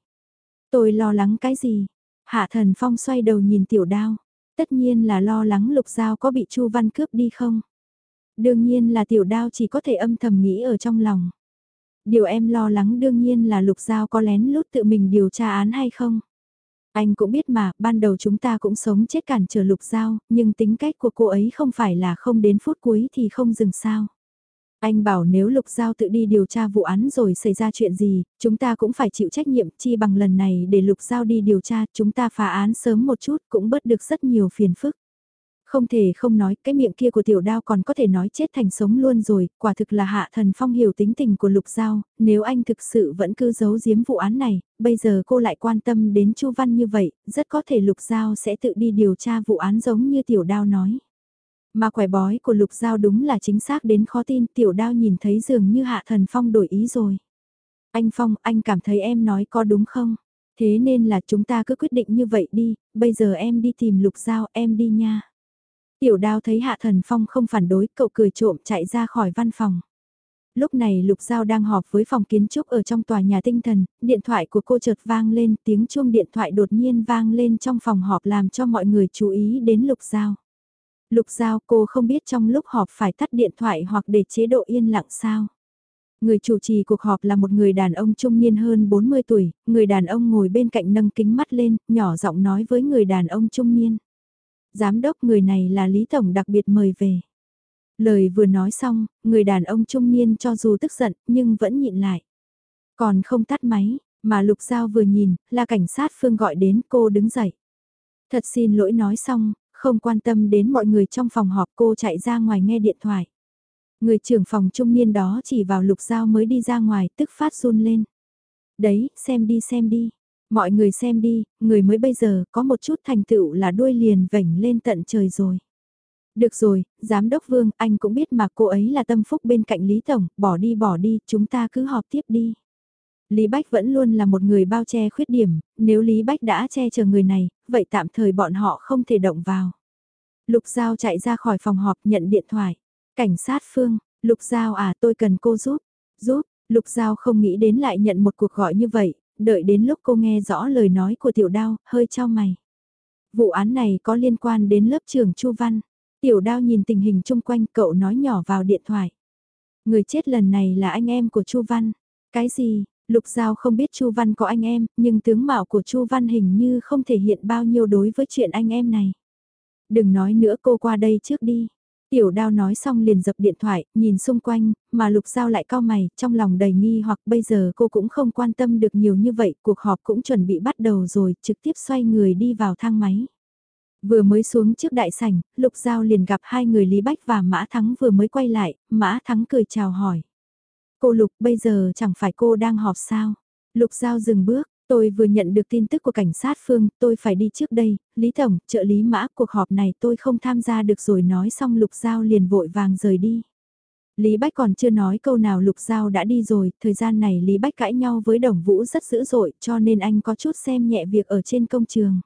Tôi lo lắng cái gì? Hạ Thần Phong xoay đầu nhìn tiểu đao. Tất nhiên là lo lắng lục giao có bị Chu Văn cướp đi không? Đương nhiên là tiểu đao chỉ có thể âm thầm nghĩ ở trong lòng. Điều em lo lắng đương nhiên là lục giao có lén lút tự mình điều tra án hay không? Anh cũng biết mà, ban đầu chúng ta cũng sống chết cản trở lục giao, nhưng tính cách của cô ấy không phải là không đến phút cuối thì không dừng sao. Anh bảo nếu Lục Giao tự đi điều tra vụ án rồi xảy ra chuyện gì, chúng ta cũng phải chịu trách nhiệm chi bằng lần này để Lục Giao đi điều tra, chúng ta phá án sớm một chút cũng bớt được rất nhiều phiền phức. Không thể không nói, cái miệng kia của tiểu đao còn có thể nói chết thành sống luôn rồi, quả thực là hạ thần phong hiểu tính tình của Lục Giao, nếu anh thực sự vẫn cứ giấu giếm vụ án này, bây giờ cô lại quan tâm đến Chu Văn như vậy, rất có thể Lục Giao sẽ tự đi điều tra vụ án giống như tiểu đao nói. Mà quẻ bói của lục giao đúng là chính xác đến khó tin tiểu đao nhìn thấy dường như hạ thần phong đổi ý rồi. Anh Phong, anh cảm thấy em nói có đúng không? Thế nên là chúng ta cứ quyết định như vậy đi, bây giờ em đi tìm lục giao, em đi nha. Tiểu đao thấy hạ thần phong không phản đối, cậu cười trộm chạy ra khỏi văn phòng. Lúc này Lục Giao đang họp với phòng kiến trúc ở trong tòa nhà tinh thần, điện thoại của cô chợt vang lên, tiếng chuông điện thoại đột nhiên vang lên trong phòng họp làm cho mọi người chú ý đến Lục Giao. Lục Giao cô không biết trong lúc họp phải tắt điện thoại hoặc để chế độ yên lặng sao. Người chủ trì cuộc họp là một người đàn ông trung niên hơn 40 tuổi, người đàn ông ngồi bên cạnh nâng kính mắt lên, nhỏ giọng nói với người đàn ông trung niên. Giám đốc người này là Lý Tổng đặc biệt mời về. Lời vừa nói xong, người đàn ông trung niên cho dù tức giận nhưng vẫn nhịn lại. Còn không tắt máy, mà Lục Giao vừa nhìn, là cảnh sát Phương gọi đến cô đứng dậy. Thật xin lỗi nói xong, không quan tâm đến mọi người trong phòng họp cô chạy ra ngoài nghe điện thoại. Người trưởng phòng trung niên đó chỉ vào lục dao mới đi ra ngoài tức phát run lên. Đấy, xem đi xem đi. Mọi người xem đi, người mới bây giờ có một chút thành tựu là đuôi liền vảnh lên tận trời rồi. Được rồi, giám đốc Vương, anh cũng biết mà cô ấy là tâm phúc bên cạnh Lý Tổng, bỏ đi bỏ đi, chúng ta cứ họp tiếp đi. Lý Bách vẫn luôn là một người bao che khuyết điểm, nếu Lý Bách đã che chở người này, vậy tạm thời bọn họ không thể động vào. Lục Giao chạy ra khỏi phòng họp nhận điện thoại. Cảnh sát Phương, Lục Giao à tôi cần cô giúp. Giúp, Lục Giao không nghĩ đến lại nhận một cuộc gọi như vậy, đợi đến lúc cô nghe rõ lời nói của tiểu đao, hơi cho mày. Vụ án này có liên quan đến lớp trường Chu Văn. Tiểu đao nhìn tình hình chung quanh cậu nói nhỏ vào điện thoại. Người chết lần này là anh em của Chu Văn. Cái gì, Lục Giao không biết Chu Văn có anh em, nhưng tướng mạo của Chu Văn hình như không thể hiện bao nhiêu đối với chuyện anh em này. Đừng nói nữa cô qua đây trước đi. Tiểu đao nói xong liền dập điện thoại, nhìn xung quanh, mà lục giao lại cao mày, trong lòng đầy nghi hoặc bây giờ cô cũng không quan tâm được nhiều như vậy, cuộc họp cũng chuẩn bị bắt đầu rồi, trực tiếp xoay người đi vào thang máy. Vừa mới xuống trước đại sảnh, lục giao liền gặp hai người Lý Bách và Mã Thắng vừa mới quay lại, Mã Thắng cười chào hỏi. Cô Lục bây giờ chẳng phải cô đang họp sao? Lục giao dừng bước, Tôi vừa nhận được tin tức của cảnh sát phương, tôi phải đi trước đây, Lý Tổng, trợ lý mã, cuộc họp này tôi không tham gia được rồi nói xong Lục Giao liền vội vàng rời đi. Lý Bách còn chưa nói câu nào Lục Giao đã đi rồi, thời gian này Lý Bách cãi nhau với Đồng Vũ rất dữ dội cho nên anh có chút xem nhẹ việc ở trên công trường.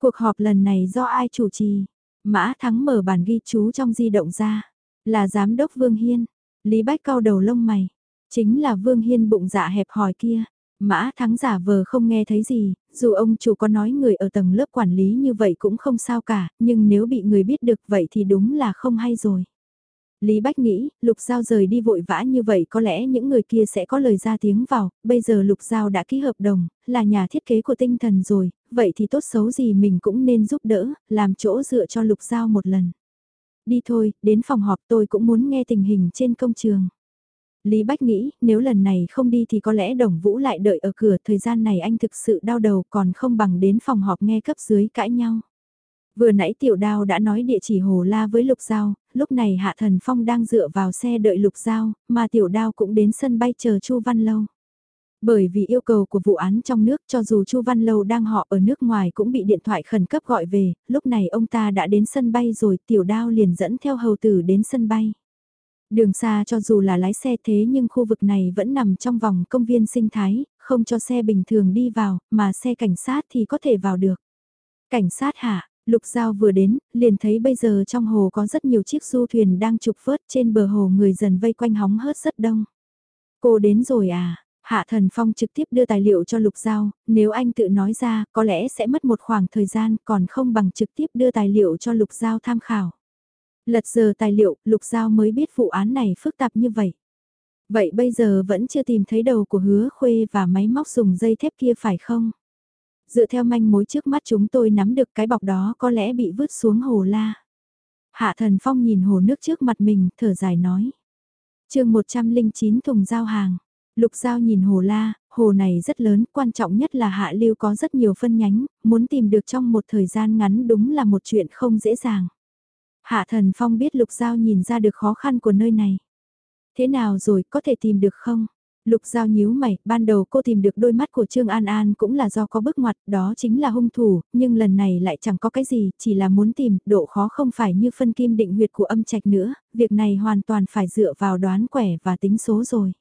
Cuộc họp lần này do ai chủ trì? Mã Thắng mở bản ghi chú trong di động ra, là Giám đốc Vương Hiên. Lý Bách cau đầu lông mày, chính là Vương Hiên bụng dạ hẹp hòi kia. Mã thắng giả vờ không nghe thấy gì, dù ông chủ có nói người ở tầng lớp quản lý như vậy cũng không sao cả, nhưng nếu bị người biết được vậy thì đúng là không hay rồi. Lý Bách nghĩ, Lục Giao rời đi vội vã như vậy có lẽ những người kia sẽ có lời ra tiếng vào, bây giờ Lục Giao đã ký hợp đồng, là nhà thiết kế của tinh thần rồi, vậy thì tốt xấu gì mình cũng nên giúp đỡ, làm chỗ dựa cho Lục Giao một lần. Đi thôi, đến phòng họp tôi cũng muốn nghe tình hình trên công trường. Lý Bách nghĩ, nếu lần này không đi thì có lẽ Đồng Vũ lại đợi ở cửa, thời gian này anh thực sự đau đầu còn không bằng đến phòng họp nghe cấp dưới cãi nhau. Vừa nãy tiểu đao đã nói địa chỉ Hồ La với Lục Giao, lúc này Hạ Thần Phong đang dựa vào xe đợi Lục Giao, mà tiểu đao cũng đến sân bay chờ Chu Văn Lâu. Bởi vì yêu cầu của vụ án trong nước cho dù Chu Văn Lâu đang họ ở nước ngoài cũng bị điện thoại khẩn cấp gọi về, lúc này ông ta đã đến sân bay rồi tiểu đao liền dẫn theo hầu tử đến sân bay. Đường xa cho dù là lái xe thế nhưng khu vực này vẫn nằm trong vòng công viên sinh thái, không cho xe bình thường đi vào, mà xe cảnh sát thì có thể vào được. Cảnh sát hạ, Lục Giao vừa đến, liền thấy bây giờ trong hồ có rất nhiều chiếc du thuyền đang trục vớt trên bờ hồ người dần vây quanh hóng hớt rất đông. Cô đến rồi à? Hạ Thần Phong trực tiếp đưa tài liệu cho Lục Giao, nếu anh tự nói ra có lẽ sẽ mất một khoảng thời gian còn không bằng trực tiếp đưa tài liệu cho Lục Giao tham khảo. Lật giờ tài liệu, Lục Giao mới biết vụ án này phức tạp như vậy. Vậy bây giờ vẫn chưa tìm thấy đầu của hứa khuê và máy móc dùng dây thép kia phải không? Dựa theo manh mối trước mắt chúng tôi nắm được cái bọc đó có lẽ bị vứt xuống hồ la. Hạ thần phong nhìn hồ nước trước mặt mình, thở dài nói. chương 109 thùng giao hàng. Lục giao nhìn hồ la, hồ này rất lớn, quan trọng nhất là hạ lưu có rất nhiều phân nhánh, muốn tìm được trong một thời gian ngắn đúng là một chuyện không dễ dàng. Hạ Thần Phong biết Lục Giao nhìn ra được khó khăn của nơi này. Thế nào rồi, có thể tìm được không? Lục Giao nhíu mày, ban đầu cô tìm được đôi mắt của Trương An An cũng là do có bước ngoặt, đó chính là hung thủ, nhưng lần này lại chẳng có cái gì, chỉ là muốn tìm, độ khó không phải như phân kim định huyệt của âm trạch nữa, việc này hoàn toàn phải dựa vào đoán quẻ và tính số rồi.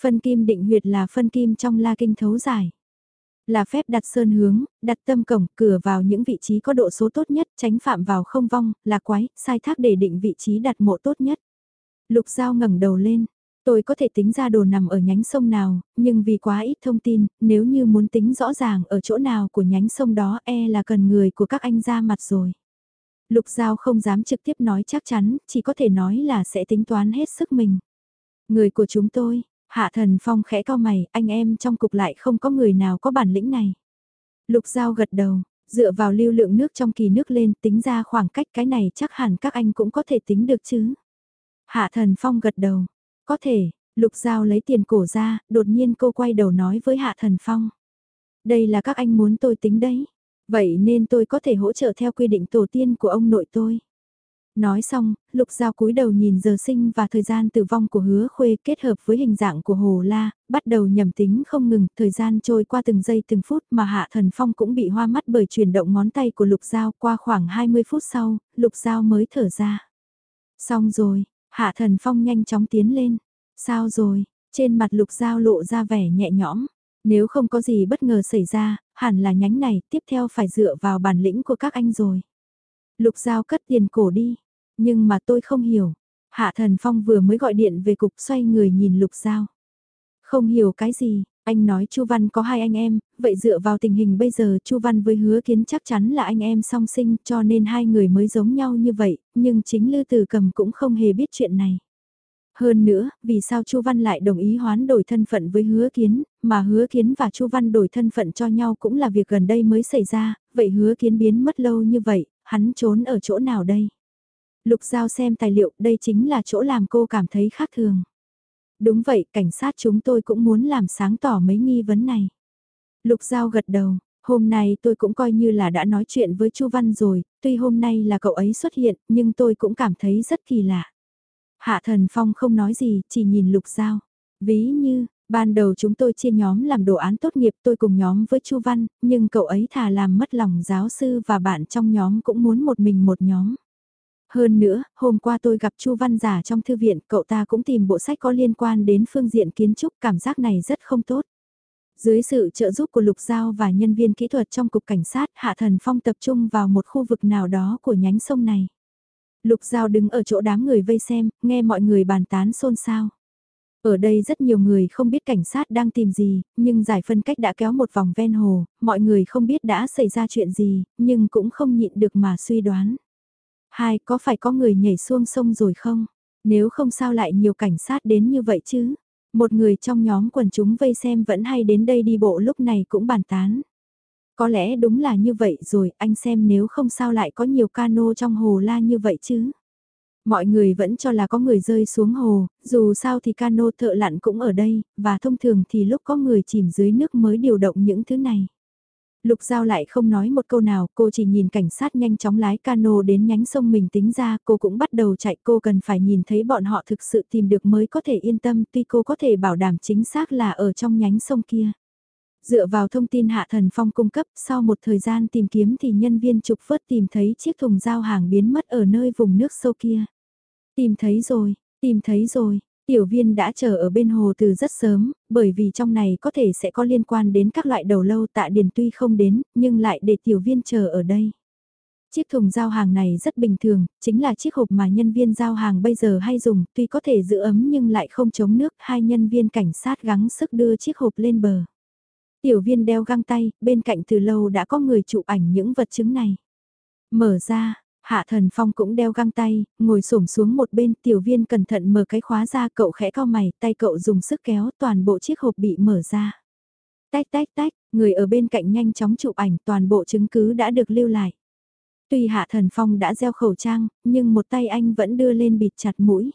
Phân kim định huyệt là phân kim trong la kinh thấu giải. Là phép đặt sơn hướng, đặt tâm cổng, cửa vào những vị trí có độ số tốt nhất, tránh phạm vào không vong, là quái, sai thác để định vị trí đặt mộ tốt nhất. Lục Giao ngẩng đầu lên, tôi có thể tính ra đồ nằm ở nhánh sông nào, nhưng vì quá ít thông tin, nếu như muốn tính rõ ràng ở chỗ nào của nhánh sông đó e là cần người của các anh ra mặt rồi. Lục Giao không dám trực tiếp nói chắc chắn, chỉ có thể nói là sẽ tính toán hết sức mình. Người của chúng tôi, Hạ thần phong khẽ cao mày, anh em trong cục lại không có người nào có bản lĩnh này. Lục Giao gật đầu, dựa vào lưu lượng nước trong kỳ nước lên tính ra khoảng cách cái này chắc hẳn các anh cũng có thể tính được chứ. Hạ thần phong gật đầu, có thể, Lục Giao lấy tiền cổ ra, đột nhiên cô quay đầu nói với Hạ thần phong. Đây là các anh muốn tôi tính đấy, vậy nên tôi có thể hỗ trợ theo quy định tổ tiên của ông nội tôi. Nói xong, lục giao cúi đầu nhìn giờ sinh và thời gian tử vong của hứa khuê kết hợp với hình dạng của hồ la, bắt đầu nhầm tính không ngừng, thời gian trôi qua từng giây từng phút mà hạ thần phong cũng bị hoa mắt bởi chuyển động ngón tay của lục giao qua khoảng 20 phút sau, lục giao mới thở ra. Xong rồi, hạ thần phong nhanh chóng tiến lên. Sao rồi, trên mặt lục giao lộ ra vẻ nhẹ nhõm. Nếu không có gì bất ngờ xảy ra, hẳn là nhánh này tiếp theo phải dựa vào bản lĩnh của các anh rồi. Lục giao cất tiền cổ đi. Nhưng mà tôi không hiểu. Hạ Thần Phong vừa mới gọi điện về cục xoay người nhìn Lục Giao. Không hiểu cái gì, anh nói Chu Văn có hai anh em, vậy dựa vào tình hình bây giờ Chu Văn với hứa kiến chắc chắn là anh em song sinh cho nên hai người mới giống nhau như vậy, nhưng chính Lư Tử Cầm cũng không hề biết chuyện này. Hơn nữa, vì sao Chu Văn lại đồng ý hoán đổi thân phận với Hứa Kiến, mà Hứa Kiến và Chu Văn đổi thân phận cho nhau cũng là việc gần đây mới xảy ra, vậy Hứa Kiến biến mất lâu như vậy, hắn trốn ở chỗ nào đây? Lục Giao xem tài liệu, đây chính là chỗ làm cô cảm thấy khác thường. Đúng vậy, cảnh sát chúng tôi cũng muốn làm sáng tỏ mấy nghi vấn này. Lục Giao gật đầu, hôm nay tôi cũng coi như là đã nói chuyện với Chu Văn rồi, tuy hôm nay là cậu ấy xuất hiện, nhưng tôi cũng cảm thấy rất kỳ lạ. Hạ Thần Phong không nói gì, chỉ nhìn Lục Giao. Ví như, ban đầu chúng tôi chia nhóm làm đồ án tốt nghiệp tôi cùng nhóm với Chu Văn, nhưng cậu ấy thà làm mất lòng giáo sư và bạn trong nhóm cũng muốn một mình một nhóm. Hơn nữa, hôm qua tôi gặp Chu Văn Giả trong thư viện, cậu ta cũng tìm bộ sách có liên quan đến phương diện kiến trúc, cảm giác này rất không tốt. Dưới sự trợ giúp của Lục Giao và nhân viên kỹ thuật trong cục cảnh sát, Hạ Thần Phong tập trung vào một khu vực nào đó của nhánh sông này. Lục Giao đứng ở chỗ đám người vây xem, nghe mọi người bàn tán xôn xao. Ở đây rất nhiều người không biết cảnh sát đang tìm gì, nhưng giải phân cách đã kéo một vòng ven hồ, mọi người không biết đã xảy ra chuyện gì, nhưng cũng không nhịn được mà suy đoán. Hai, có phải có người nhảy xuông sông rồi không? Nếu không sao lại nhiều cảnh sát đến như vậy chứ? Một người trong nhóm quần chúng vây xem vẫn hay đến đây đi bộ lúc này cũng bàn tán. Có lẽ đúng là như vậy rồi, anh xem nếu không sao lại có nhiều cano trong hồ la như vậy chứ. Mọi người vẫn cho là có người rơi xuống hồ, dù sao thì cano thợ lặn cũng ở đây, và thông thường thì lúc có người chìm dưới nước mới điều động những thứ này. Lục Giao lại không nói một câu nào, cô chỉ nhìn cảnh sát nhanh chóng lái cano đến nhánh sông mình tính ra, cô cũng bắt đầu chạy, cô cần phải nhìn thấy bọn họ thực sự tìm được mới có thể yên tâm, tuy cô có thể bảo đảm chính xác là ở trong nhánh sông kia. Dựa vào thông tin Hạ Thần Phong cung cấp, sau một thời gian tìm kiếm thì nhân viên trục vớt tìm thấy chiếc thùng giao hàng biến mất ở nơi vùng nước sâu kia. Tìm thấy rồi, tìm thấy rồi, Tiểu viên đã chờ ở bên hồ từ rất sớm, bởi vì trong này có thể sẽ có liên quan đến các loại đầu lâu tạ điền tuy không đến, nhưng lại để tiểu viên chờ ở đây. Chiếc thùng giao hàng này rất bình thường, chính là chiếc hộp mà nhân viên giao hàng bây giờ hay dùng, tuy có thể giữ ấm nhưng lại không chống nước, hai nhân viên cảnh sát gắng sức đưa chiếc hộp lên bờ. Tiểu viên đeo găng tay, bên cạnh từ lâu đã có người chụp ảnh những vật chứng này. Mở ra, Hạ thần phong cũng đeo găng tay, ngồi xổm xuống một bên tiểu viên cẩn thận mở cái khóa ra cậu khẽ cao mày, tay cậu dùng sức kéo toàn bộ chiếc hộp bị mở ra. Tách tách tách, người ở bên cạnh nhanh chóng chụp ảnh toàn bộ chứng cứ đã được lưu lại. Tuy hạ thần phong đã đeo khẩu trang, nhưng một tay anh vẫn đưa lên bịt chặt mũi.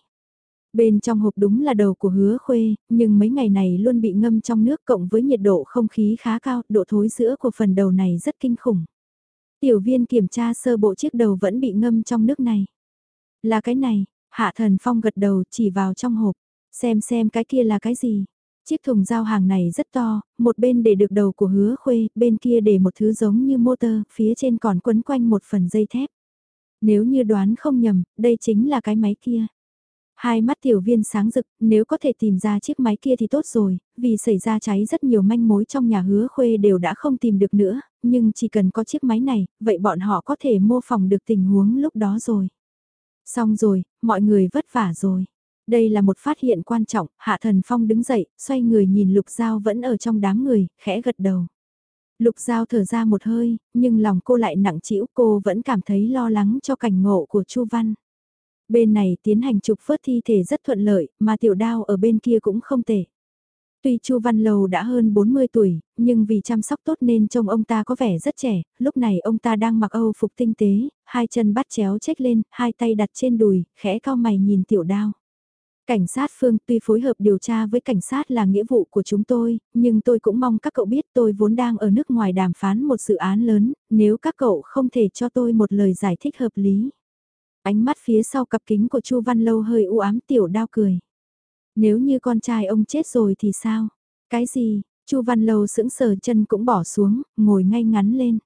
Bên trong hộp đúng là đầu của hứa khuê, nhưng mấy ngày này luôn bị ngâm trong nước cộng với nhiệt độ không khí khá cao, độ thối giữa của phần đầu này rất kinh khủng. Tiểu viên kiểm tra sơ bộ chiếc đầu vẫn bị ngâm trong nước này. Là cái này, hạ thần phong gật đầu chỉ vào trong hộp, xem xem cái kia là cái gì. Chiếc thùng giao hàng này rất to, một bên để được đầu của hứa khuê, bên kia để một thứ giống như motor, phía trên còn quấn quanh một phần dây thép. Nếu như đoán không nhầm, đây chính là cái máy kia. Hai mắt tiểu viên sáng rực, nếu có thể tìm ra chiếc máy kia thì tốt rồi, vì xảy ra cháy rất nhiều manh mối trong nhà hứa khuê đều đã không tìm được nữa, nhưng chỉ cần có chiếc máy này, vậy bọn họ có thể mô phỏng được tình huống lúc đó rồi. Xong rồi, mọi người vất vả rồi. Đây là một phát hiện quan trọng, Hạ Thần Phong đứng dậy, xoay người nhìn Lục Giao vẫn ở trong đám người, khẽ gật đầu. Lục Giao thở ra một hơi, nhưng lòng cô lại nặng trĩu cô vẫn cảm thấy lo lắng cho cảnh ngộ của Chu Văn. Bên này tiến hành trục phớt thi thể rất thuận lợi, mà tiểu đao ở bên kia cũng không tệ. Tuy Chu Văn Lầu đã hơn 40 tuổi, nhưng vì chăm sóc tốt nên trông ông ta có vẻ rất trẻ, lúc này ông ta đang mặc âu phục tinh tế, hai chân bắt chéo chếch lên, hai tay đặt trên đùi, khẽ cao mày nhìn tiểu đao. Cảnh sát Phương tuy phối hợp điều tra với cảnh sát là nghĩa vụ của chúng tôi, nhưng tôi cũng mong các cậu biết tôi vốn đang ở nước ngoài đàm phán một dự án lớn, nếu các cậu không thể cho tôi một lời giải thích hợp lý. Ánh mắt phía sau cặp kính của Chu Văn Lâu hơi u ám tiểu đao cười. Nếu như con trai ông chết rồi thì sao? Cái gì? Chu Văn Lâu sững sờ chân cũng bỏ xuống, ngồi ngay ngắn lên.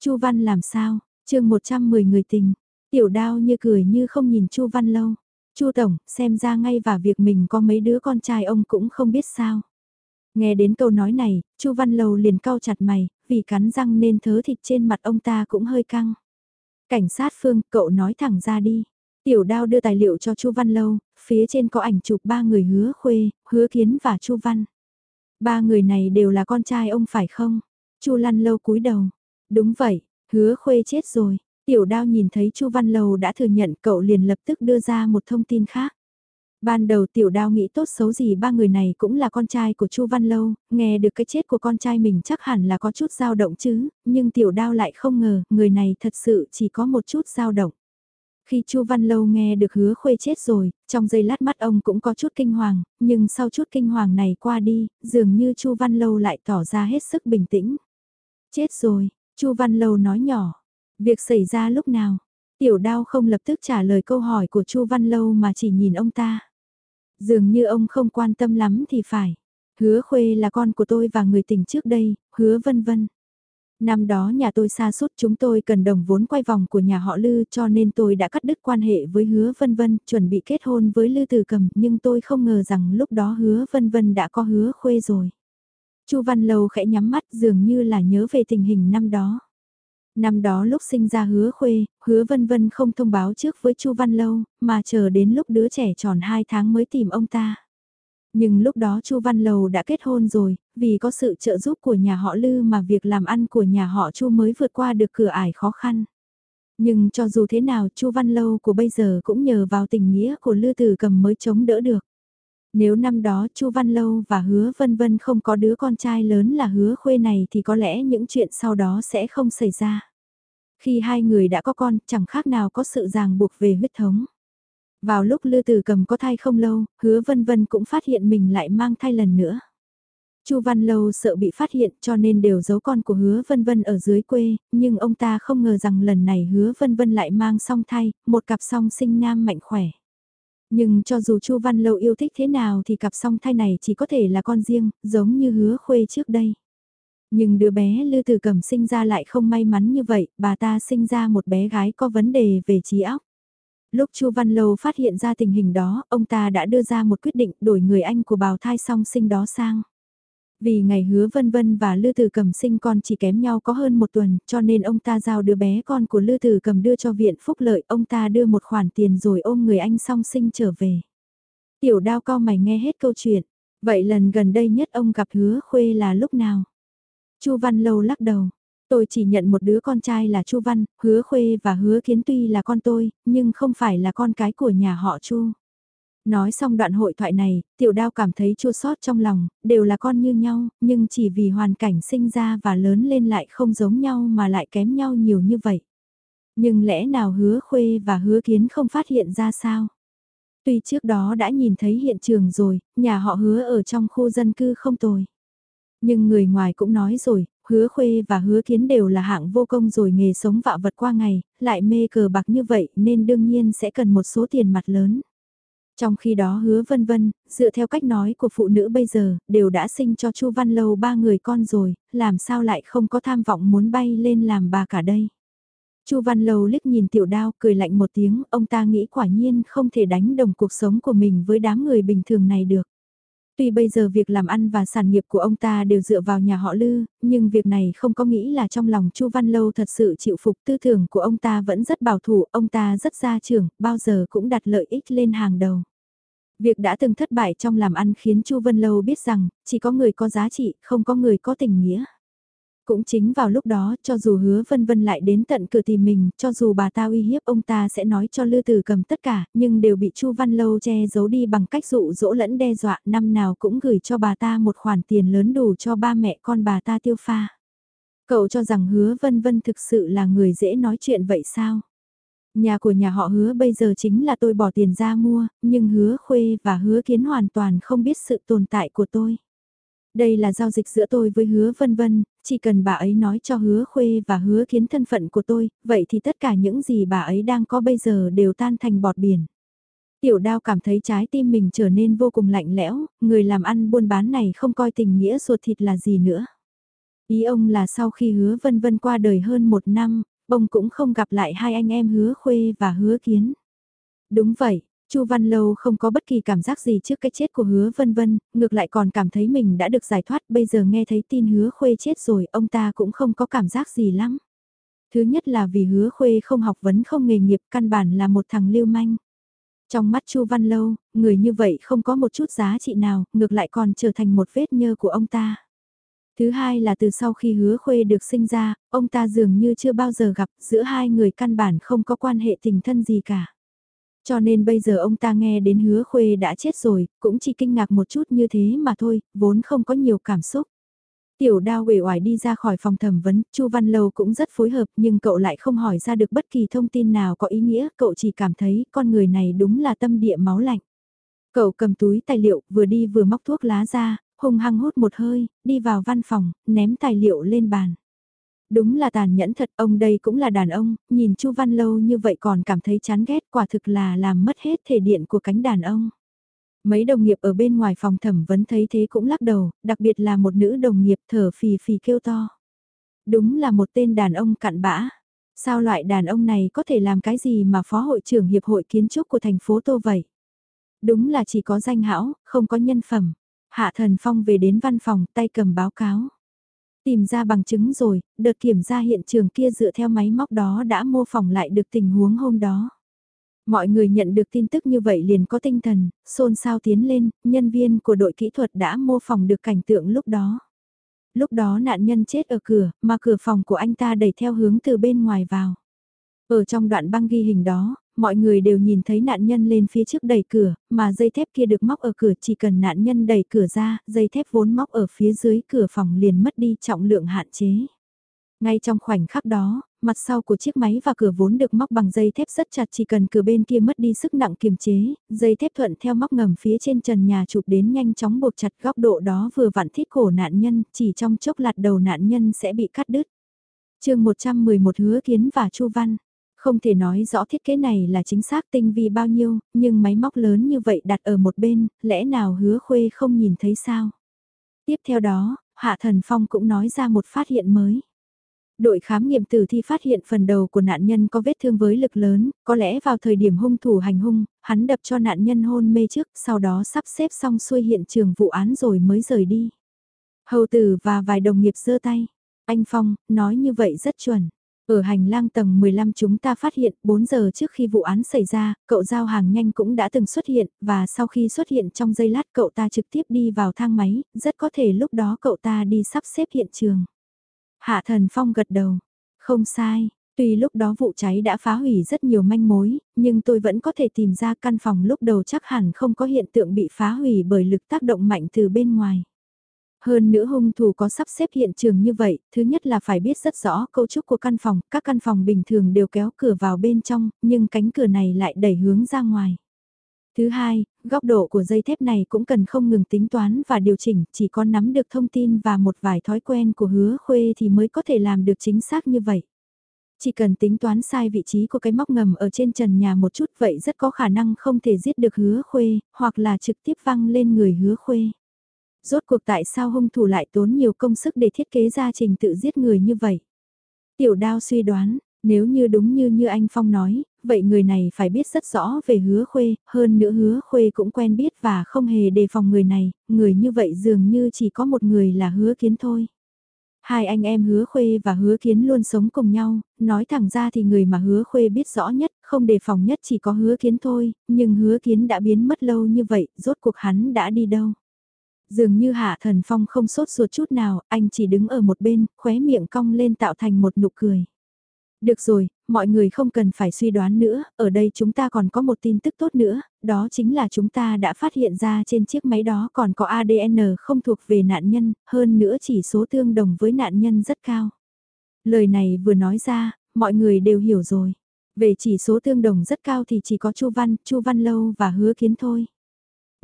Chu Văn làm sao? chương 110 người tình. Tiểu đao như cười như không nhìn Chu Văn Lâu. Chu Tổng, xem ra ngay và việc mình có mấy đứa con trai ông cũng không biết sao. Nghe đến câu nói này, Chu Văn Lâu liền cau chặt mày, vì cắn răng nên thớ thịt trên mặt ông ta cũng hơi căng. Cảnh sát Phương, cậu nói thẳng ra đi. Tiểu đao đưa tài liệu cho Chu Văn Lâu, phía trên có ảnh chụp ba người hứa khuê, hứa kiến và Chu Văn. Ba người này đều là con trai ông phải không? Chu Lăn Lâu cúi đầu. Đúng vậy, hứa khuê chết rồi. Tiểu đao nhìn thấy Chu Văn Lâu đã thừa nhận cậu liền lập tức đưa ra một thông tin khác. Ban đầu tiểu đao nghĩ tốt xấu gì ba người này cũng là con trai của Chu Văn Lâu, nghe được cái chết của con trai mình chắc hẳn là có chút dao động chứ, nhưng tiểu đao lại không ngờ người này thật sự chỉ có một chút dao động. Khi Chu Văn Lâu nghe được hứa khuê chết rồi, trong giây lát mắt ông cũng có chút kinh hoàng, nhưng sau chút kinh hoàng này qua đi, dường như Chu Văn Lâu lại tỏ ra hết sức bình tĩnh. Chết rồi, Chu Văn Lâu nói nhỏ. Việc xảy ra lúc nào? Tiểu đao không lập tức trả lời câu hỏi của Chu Văn Lâu mà chỉ nhìn ông ta. Dường như ông không quan tâm lắm thì phải. Hứa Khuê là con của tôi và người tình trước đây, hứa vân vân. Năm đó nhà tôi xa suốt chúng tôi cần đồng vốn quay vòng của nhà họ Lư cho nên tôi đã cắt đứt quan hệ với hứa vân vân, chuẩn bị kết hôn với Lư Từ Cầm nhưng tôi không ngờ rằng lúc đó hứa vân vân đã có hứa khuê rồi. Chu Văn Lâu khẽ nhắm mắt dường như là nhớ về tình hình năm đó. Năm đó lúc sinh ra hứa khuê, hứa vân vân không thông báo trước với Chu Văn Lâu, mà chờ đến lúc đứa trẻ tròn 2 tháng mới tìm ông ta. Nhưng lúc đó Chu Văn Lầu đã kết hôn rồi, vì có sự trợ giúp của nhà họ Lư mà việc làm ăn của nhà họ Chu mới vượt qua được cửa ải khó khăn. Nhưng cho dù thế nào Chu Văn Lâu của bây giờ cũng nhờ vào tình nghĩa của Lư Tử Cầm mới chống đỡ được. Nếu năm đó Chu Văn Lâu và Hứa Vân Vân không có đứa con trai lớn là Hứa Khuê này thì có lẽ những chuyện sau đó sẽ không xảy ra. Khi hai người đã có con chẳng khác nào có sự ràng buộc về huyết thống. Vào lúc Lư Tử Cầm có thai không lâu, Hứa Vân Vân cũng phát hiện mình lại mang thai lần nữa. Chu Văn Lâu sợ bị phát hiện cho nên đều giấu con của Hứa Vân Vân ở dưới quê, nhưng ông ta không ngờ rằng lần này Hứa Vân Vân lại mang song thai, một cặp song sinh nam mạnh khỏe. Nhưng cho dù Chu Văn Lâu yêu thích thế nào thì cặp song thai này chỉ có thể là con riêng, giống như Hứa Khuê trước đây. Nhưng đứa bé Lư Tử Cầm sinh ra lại không may mắn như vậy, bà ta sinh ra một bé gái có vấn đề về trí óc. Lúc Chu Văn Lâu phát hiện ra tình hình đó, ông ta đã đưa ra một quyết định đổi người anh của bào thai song sinh đó sang. Vì ngày hứa Vân Vân và Lư Tử Cầm sinh con chỉ kém nhau có hơn một tuần, cho nên ông ta giao đứa bé con của Lư Tử Cầm đưa cho viện phúc lợi, ông ta đưa một khoản tiền rồi ôm người anh song sinh trở về. Tiểu đao cao mày nghe hết câu chuyện, vậy lần gần đây nhất ông gặp hứa khuê là lúc nào? Chu Văn Lâu lắc đầu, Tôi chỉ nhận một đứa con trai là Chu Văn, Hứa Khuê và Hứa Kiến tuy là con tôi, nhưng không phải là con cái của nhà họ Chu. Nói xong đoạn hội thoại này, tiểu đao cảm thấy chua sót trong lòng, đều là con như nhau, nhưng chỉ vì hoàn cảnh sinh ra và lớn lên lại không giống nhau mà lại kém nhau nhiều như vậy. Nhưng lẽ nào hứa khuê và hứa kiến không phát hiện ra sao? Tuy trước đó đã nhìn thấy hiện trường rồi, nhà họ hứa ở trong khu dân cư không tồi. Nhưng người ngoài cũng nói rồi, hứa khuê và hứa kiến đều là hạng vô công rồi nghề sống vạ vật qua ngày, lại mê cờ bạc như vậy nên đương nhiên sẽ cần một số tiền mặt lớn. Trong khi đó hứa vân vân, dựa theo cách nói của phụ nữ bây giờ, đều đã sinh cho Chu Văn Lâu ba người con rồi, làm sao lại không có tham vọng muốn bay lên làm bà cả đây. Chu Văn Lâu liếc nhìn tiểu đao cười lạnh một tiếng, ông ta nghĩ quả nhiên không thể đánh đồng cuộc sống của mình với đám người bình thường này được. Tuy bây giờ việc làm ăn và sản nghiệp của ông ta đều dựa vào nhà họ Lư, nhưng việc này không có nghĩ là trong lòng Chu Văn Lâu thật sự chịu phục tư tưởng của ông ta vẫn rất bảo thủ, ông ta rất gia trưởng, bao giờ cũng đặt lợi ích lên hàng đầu. Việc đã từng thất bại trong làm ăn khiến Chu Văn Lâu biết rằng, chỉ có người có giá trị, không có người có tình nghĩa. Cũng chính vào lúc đó, cho dù hứa vân vân lại đến tận cửa tìm mình, cho dù bà ta uy hiếp ông ta sẽ nói cho Lư Tử cầm tất cả, nhưng đều bị Chu Văn Lâu che giấu đi bằng cách dụ dỗ lẫn đe dọa, năm nào cũng gửi cho bà ta một khoản tiền lớn đủ cho ba mẹ con bà ta tiêu pha. Cậu cho rằng hứa vân vân thực sự là người dễ nói chuyện vậy sao? Nhà của nhà họ hứa bây giờ chính là tôi bỏ tiền ra mua, nhưng hứa khuê và hứa kiến hoàn toàn không biết sự tồn tại của tôi. Đây là giao dịch giữa tôi với hứa vân vân, chỉ cần bà ấy nói cho hứa khuê và hứa kiến thân phận của tôi, vậy thì tất cả những gì bà ấy đang có bây giờ đều tan thành bọt biển. Tiểu đao cảm thấy trái tim mình trở nên vô cùng lạnh lẽo, người làm ăn buôn bán này không coi tình nghĩa ruột thịt là gì nữa. Ý ông là sau khi hứa vân vân qua đời hơn một năm, ông cũng không gặp lại hai anh em hứa khuê và hứa kiến. Đúng vậy, Chu Văn Lâu không có bất kỳ cảm giác gì trước cái chết của hứa vân vân, ngược lại còn cảm thấy mình đã được giải thoát bây giờ nghe thấy tin hứa khuê chết rồi ông ta cũng không có cảm giác gì lắm. Thứ nhất là vì hứa khuê không học vấn không nghề nghiệp căn bản là một thằng lưu manh. Trong mắt Chu Văn Lâu, người như vậy không có một chút giá trị nào, ngược lại còn trở thành một vết nhơ của ông ta. Thứ hai là từ sau khi hứa khuê được sinh ra, ông ta dường như chưa bao giờ gặp, giữa hai người căn bản không có quan hệ tình thân gì cả. Cho nên bây giờ ông ta nghe đến hứa khuê đã chết rồi, cũng chỉ kinh ngạc một chút như thế mà thôi, vốn không có nhiều cảm xúc. Tiểu đao uể oải đi ra khỏi phòng thẩm vấn, Chu Văn Lâu cũng rất phối hợp nhưng cậu lại không hỏi ra được bất kỳ thông tin nào có ý nghĩa, cậu chỉ cảm thấy con người này đúng là tâm địa máu lạnh. Cậu cầm túi tài liệu, vừa đi vừa móc thuốc lá ra, hung hăng hút một hơi, đi vào văn phòng, ném tài liệu lên bàn. Đúng là tàn nhẫn thật, ông đây cũng là đàn ông, nhìn Chu Văn Lâu như vậy còn cảm thấy chán ghét quả thực là làm mất hết thể điện của cánh đàn ông. Mấy đồng nghiệp ở bên ngoài phòng thẩm vấn thấy thế cũng lắc đầu, đặc biệt là một nữ đồng nghiệp thở phì phì kêu to. Đúng là một tên đàn ông cặn bã. Sao loại đàn ông này có thể làm cái gì mà phó hội trưởng hiệp hội kiến trúc của thành phố Tô vậy? Đúng là chỉ có danh hão, không có nhân phẩm. Hạ Thần Phong về đến văn phòng, tay cầm báo cáo. Tìm ra bằng chứng rồi, đợt kiểm tra hiện trường kia dựa theo máy móc đó đã mô phỏng lại được tình huống hôm đó. Mọi người nhận được tin tức như vậy liền có tinh thần, xôn xao tiến lên, nhân viên của đội kỹ thuật đã mô phỏng được cảnh tượng lúc đó. Lúc đó nạn nhân chết ở cửa, mà cửa phòng của anh ta đẩy theo hướng từ bên ngoài vào. Ở trong đoạn băng ghi hình đó, mọi người đều nhìn thấy nạn nhân lên phía trước đẩy cửa, mà dây thép kia được móc ở cửa chỉ cần nạn nhân đẩy cửa ra, dây thép vốn móc ở phía dưới cửa phòng liền mất đi trọng lượng hạn chế. Ngay trong khoảnh khắc đó, mặt sau của chiếc máy và cửa vốn được móc bằng dây thép rất chặt chỉ cần cửa bên kia mất đi sức nặng kiềm chế, dây thép thuận theo móc ngầm phía trên trần nhà chụp đến nhanh chóng buộc chặt góc độ đó vừa vặn thiết cổ nạn nhân, chỉ trong chốc lạt đầu nạn nhân sẽ bị cắt đứt. chương 111 hứa kiến và chu văn. Không thể nói rõ thiết kế này là chính xác tinh vi bao nhiêu, nhưng máy móc lớn như vậy đặt ở một bên, lẽ nào hứa khuê không nhìn thấy sao? Tiếp theo đó, Hạ Thần Phong cũng nói ra một phát hiện mới. Đội khám nghiệm tử thi phát hiện phần đầu của nạn nhân có vết thương với lực lớn, có lẽ vào thời điểm hung thủ hành hung, hắn đập cho nạn nhân hôn mê trước, sau đó sắp xếp xong xuôi hiện trường vụ án rồi mới rời đi. Hầu tử và vài đồng nghiệp giơ tay. Anh Phong, nói như vậy rất chuẩn. Ở hành lang tầng 15 chúng ta phát hiện 4 giờ trước khi vụ án xảy ra, cậu giao hàng nhanh cũng đã từng xuất hiện, và sau khi xuất hiện trong giây lát cậu ta trực tiếp đi vào thang máy, rất có thể lúc đó cậu ta đi sắp xếp hiện trường. Hạ Thần Phong gật đầu. Không sai, tuy lúc đó vụ cháy đã phá hủy rất nhiều manh mối, nhưng tôi vẫn có thể tìm ra căn phòng lúc đầu chắc hẳn không có hiện tượng bị phá hủy bởi lực tác động mạnh từ bên ngoài. Hơn nữa hung thủ có sắp xếp hiện trường như vậy, thứ nhất là phải biết rất rõ cấu trúc của căn phòng, các căn phòng bình thường đều kéo cửa vào bên trong, nhưng cánh cửa này lại đẩy hướng ra ngoài. Thứ hai, góc độ của dây thép này cũng cần không ngừng tính toán và điều chỉnh, chỉ có nắm được thông tin và một vài thói quen của hứa khuê thì mới có thể làm được chính xác như vậy. Chỉ cần tính toán sai vị trí của cái móc ngầm ở trên trần nhà một chút vậy rất có khả năng không thể giết được hứa khuê, hoặc là trực tiếp văng lên người hứa khuê. Rốt cuộc tại sao hung thủ lại tốn nhiều công sức để thiết kế ra trình tự giết người như vậy? Tiểu đao suy đoán, nếu như đúng như như anh Phong nói, vậy người này phải biết rất rõ về hứa khuê, hơn nữa hứa khuê cũng quen biết và không hề đề phòng người này, người như vậy dường như chỉ có một người là hứa kiến thôi. Hai anh em hứa khuê và hứa kiến luôn sống cùng nhau, nói thẳng ra thì người mà hứa khuê biết rõ nhất, không đề phòng nhất chỉ có hứa kiến thôi, nhưng hứa kiến đã biến mất lâu như vậy, rốt cuộc hắn đã đi đâu. Dường như hạ thần phong không sốt ruột chút nào, anh chỉ đứng ở một bên, khóe miệng cong lên tạo thành một nụ cười. Được rồi, mọi người không cần phải suy đoán nữa, ở đây chúng ta còn có một tin tức tốt nữa, đó chính là chúng ta đã phát hiện ra trên chiếc máy đó còn có ADN không thuộc về nạn nhân, hơn nữa chỉ số tương đồng với nạn nhân rất cao. Lời này vừa nói ra, mọi người đều hiểu rồi. Về chỉ số tương đồng rất cao thì chỉ có Chu Văn, Chu Văn Lâu và Hứa Kiến thôi.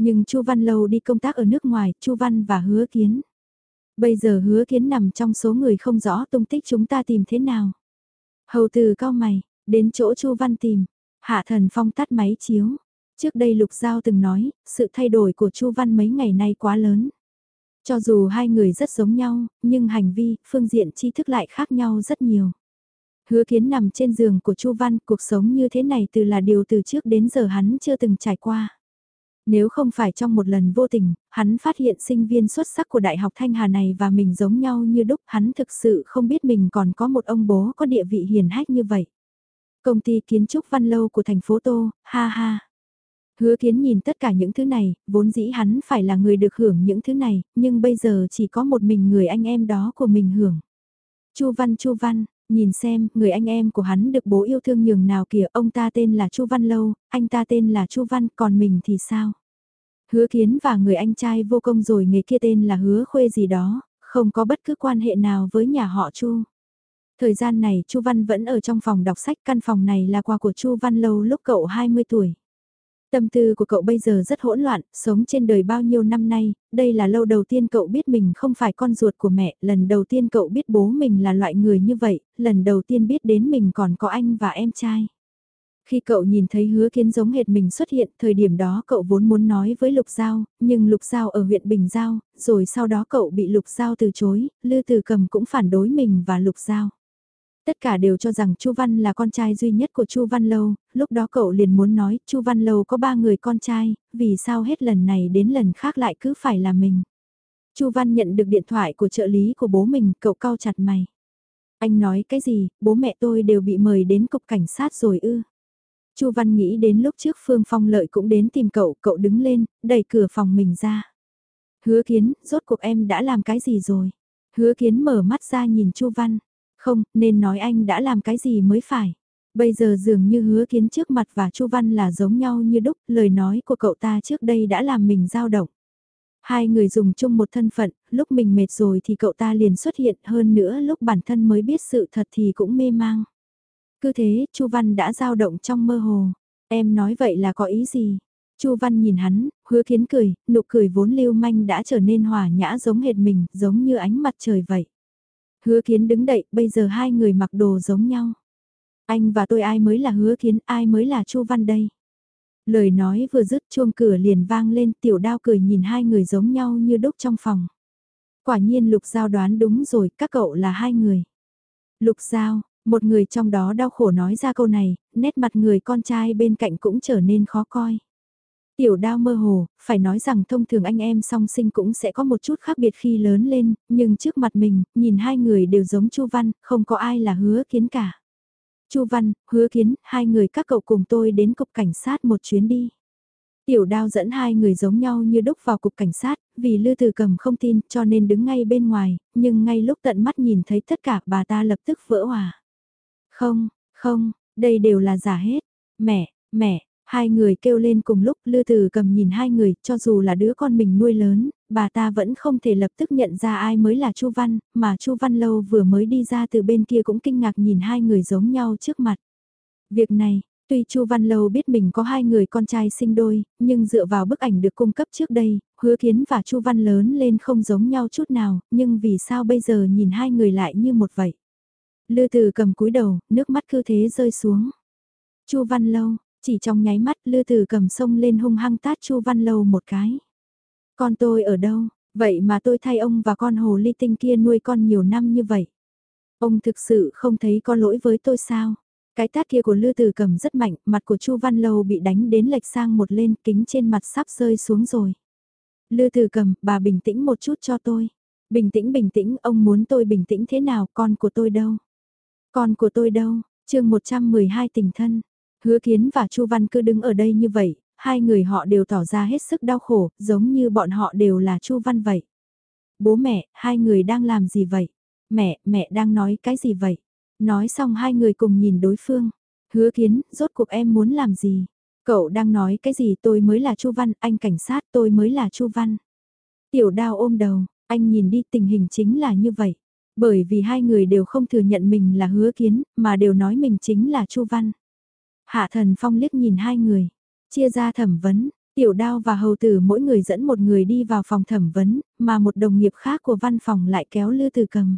Nhưng Chu Văn Lâu đi công tác ở nước ngoài, Chu Văn và Hứa Kiến. Bây giờ Hứa Kiến nằm trong số người không rõ tung tích chúng ta tìm thế nào. Hầu từ cao mày, đến chỗ Chu Văn tìm, Hạ Thần Phong tắt máy chiếu. Trước đây Lục Giao từng nói, sự thay đổi của Chu Văn mấy ngày nay quá lớn. Cho dù hai người rất giống nhau, nhưng hành vi, phương diện tri thức lại khác nhau rất nhiều. Hứa kiến nằm trên giường của Chu Văn, cuộc sống như thế này từ là điều từ trước đến giờ hắn chưa từng trải qua. Nếu không phải trong một lần vô tình, hắn phát hiện sinh viên xuất sắc của Đại học Thanh Hà này và mình giống nhau như đúc, hắn thực sự không biết mình còn có một ông bố có địa vị hiền hách như vậy. Công ty kiến trúc văn lâu của thành phố Tô, ha ha. Hứa kiến nhìn tất cả những thứ này, vốn dĩ hắn phải là người được hưởng những thứ này, nhưng bây giờ chỉ có một mình người anh em đó của mình hưởng. Chu Văn Chu Văn, nhìn xem, người anh em của hắn được bố yêu thương nhường nào kìa, ông ta tên là Chu Văn Lâu, anh ta tên là Chu Văn, còn mình thì sao? Hứa kiến và người anh trai vô công rồi người kia tên là hứa khuê gì đó, không có bất cứ quan hệ nào với nhà họ Chu. Thời gian này Chu Văn vẫn ở trong phòng đọc sách, căn phòng này là quà của Chu Văn Lâu lúc cậu 20 tuổi. Tâm tư của cậu bây giờ rất hỗn loạn, sống trên đời bao nhiêu năm nay, đây là lâu đầu tiên cậu biết mình không phải con ruột của mẹ, lần đầu tiên cậu biết bố mình là loại người như vậy, lần đầu tiên biết đến mình còn có anh và em trai. Khi cậu nhìn thấy hứa kiến giống hệt mình xuất hiện, thời điểm đó cậu vốn muốn nói với Lục Giao, nhưng Lục Giao ở huyện Bình Giao, rồi sau đó cậu bị Lục Giao từ chối, Lư Từ Cầm cũng phản đối mình và Lục Giao. Tất cả đều cho rằng Chu Văn là con trai duy nhất của Chu Văn Lâu, lúc đó cậu liền muốn nói Chu Văn Lâu có ba người con trai, vì sao hết lần này đến lần khác lại cứ phải là mình. Chu Văn nhận được điện thoại của trợ lý của bố mình, cậu cau chặt mày. Anh nói cái gì, bố mẹ tôi đều bị mời đến cục cảnh sát rồi ư. Chu Văn nghĩ đến lúc trước Phương Phong Lợi cũng đến tìm cậu, cậu đứng lên, đẩy cửa phòng mình ra. Hứa kiến, rốt cuộc em đã làm cái gì rồi? Hứa kiến mở mắt ra nhìn Chu Văn. Không, nên nói anh đã làm cái gì mới phải. Bây giờ dường như hứa kiến trước mặt và Chu Văn là giống nhau như đúc, lời nói của cậu ta trước đây đã làm mình dao động. Hai người dùng chung một thân phận, lúc mình mệt rồi thì cậu ta liền xuất hiện hơn nữa lúc bản thân mới biết sự thật thì cũng mê mang. Cứ thế, Chu Văn đã dao động trong mơ hồ. Em nói vậy là có ý gì? Chu Văn nhìn hắn, hứa kiến cười, nụ cười vốn lưu manh đã trở nên hòa nhã giống hệt mình, giống như ánh mặt trời vậy. Hứa kiến đứng đậy, bây giờ hai người mặc đồ giống nhau. Anh và tôi ai mới là hứa kiến, ai mới là Chu Văn đây? Lời nói vừa dứt chuông cửa liền vang lên tiểu đao cười nhìn hai người giống nhau như đúc trong phòng. Quả nhiên Lục Giao đoán đúng rồi, các cậu là hai người. Lục Giao, một người trong đó đau khổ nói ra câu này, nét mặt người con trai bên cạnh cũng trở nên khó coi. Tiểu đao mơ hồ, phải nói rằng thông thường anh em song sinh cũng sẽ có một chút khác biệt khi lớn lên, nhưng trước mặt mình, nhìn hai người đều giống Chu Văn, không có ai là hứa kiến cả. Chu Văn, hứa kiến, hai người các cậu cùng tôi đến cục cảnh sát một chuyến đi. Tiểu đao dẫn hai người giống nhau như đúc vào cục cảnh sát, vì Lư Từ cầm không tin cho nên đứng ngay bên ngoài, nhưng ngay lúc tận mắt nhìn thấy tất cả bà ta lập tức vỡ hòa. Không, không, đây đều là giả hết. Mẹ, mẹ, hai người kêu lên cùng lúc Lư Từ cầm nhìn hai người, cho dù là đứa con mình nuôi lớn, bà ta vẫn không thể lập tức nhận ra ai mới là Chu Văn, mà Chu Văn Lâu vừa mới đi ra từ bên kia cũng kinh ngạc nhìn hai người giống nhau trước mặt. Việc này, Tuy Chu Văn Lâu biết mình có hai người con trai sinh đôi, nhưng dựa vào bức ảnh được cung cấp trước đây, hứa kiến và Chu Văn lớn lên không giống nhau chút nào, nhưng vì sao bây giờ nhìn hai người lại như một vậy? Lư Từ cầm cúi đầu, nước mắt cứ thế rơi xuống. Chu Văn Lâu, chỉ trong nháy mắt Lư Từ cầm sông lên hung hăng tát Chu Văn Lâu một cái. Con tôi ở đâu, vậy mà tôi thay ông và con hồ ly tinh kia nuôi con nhiều năm như vậy. Ông thực sự không thấy có lỗi với tôi sao? Cái tát kia của Lư Từ cầm rất mạnh, mặt của Chu Văn Lâu bị đánh đến lệch sang một lên, kính trên mặt sắp rơi xuống rồi. Lư Từ cầm, bà bình tĩnh một chút cho tôi. Bình tĩnh bình tĩnh, ông muốn tôi bình tĩnh thế nào, con của tôi đâu? Con của tôi đâu? chương 112 tình thân. Hứa Kiến và Chu Văn cứ đứng ở đây như vậy, hai người họ đều tỏ ra hết sức đau khổ, giống như bọn họ đều là Chu Văn vậy. Bố mẹ, hai người đang làm gì vậy? Mẹ, mẹ đang nói cái gì vậy? Nói xong hai người cùng nhìn đối phương. Hứa Kiến, rốt cuộc em muốn làm gì? Cậu đang nói cái gì tôi mới là Chu Văn, anh cảnh sát tôi mới là Chu Văn. Tiểu đao ôm đầu, anh nhìn đi tình hình chính là như vậy. Bởi vì hai người đều không thừa nhận mình là hứa kiến, mà đều nói mình chính là Chu Văn. Hạ thần phong liếc nhìn hai người, chia ra thẩm vấn, tiểu đao và hầu tử mỗi người dẫn một người đi vào phòng thẩm vấn, mà một đồng nghiệp khác của văn phòng lại kéo lư từ cầm.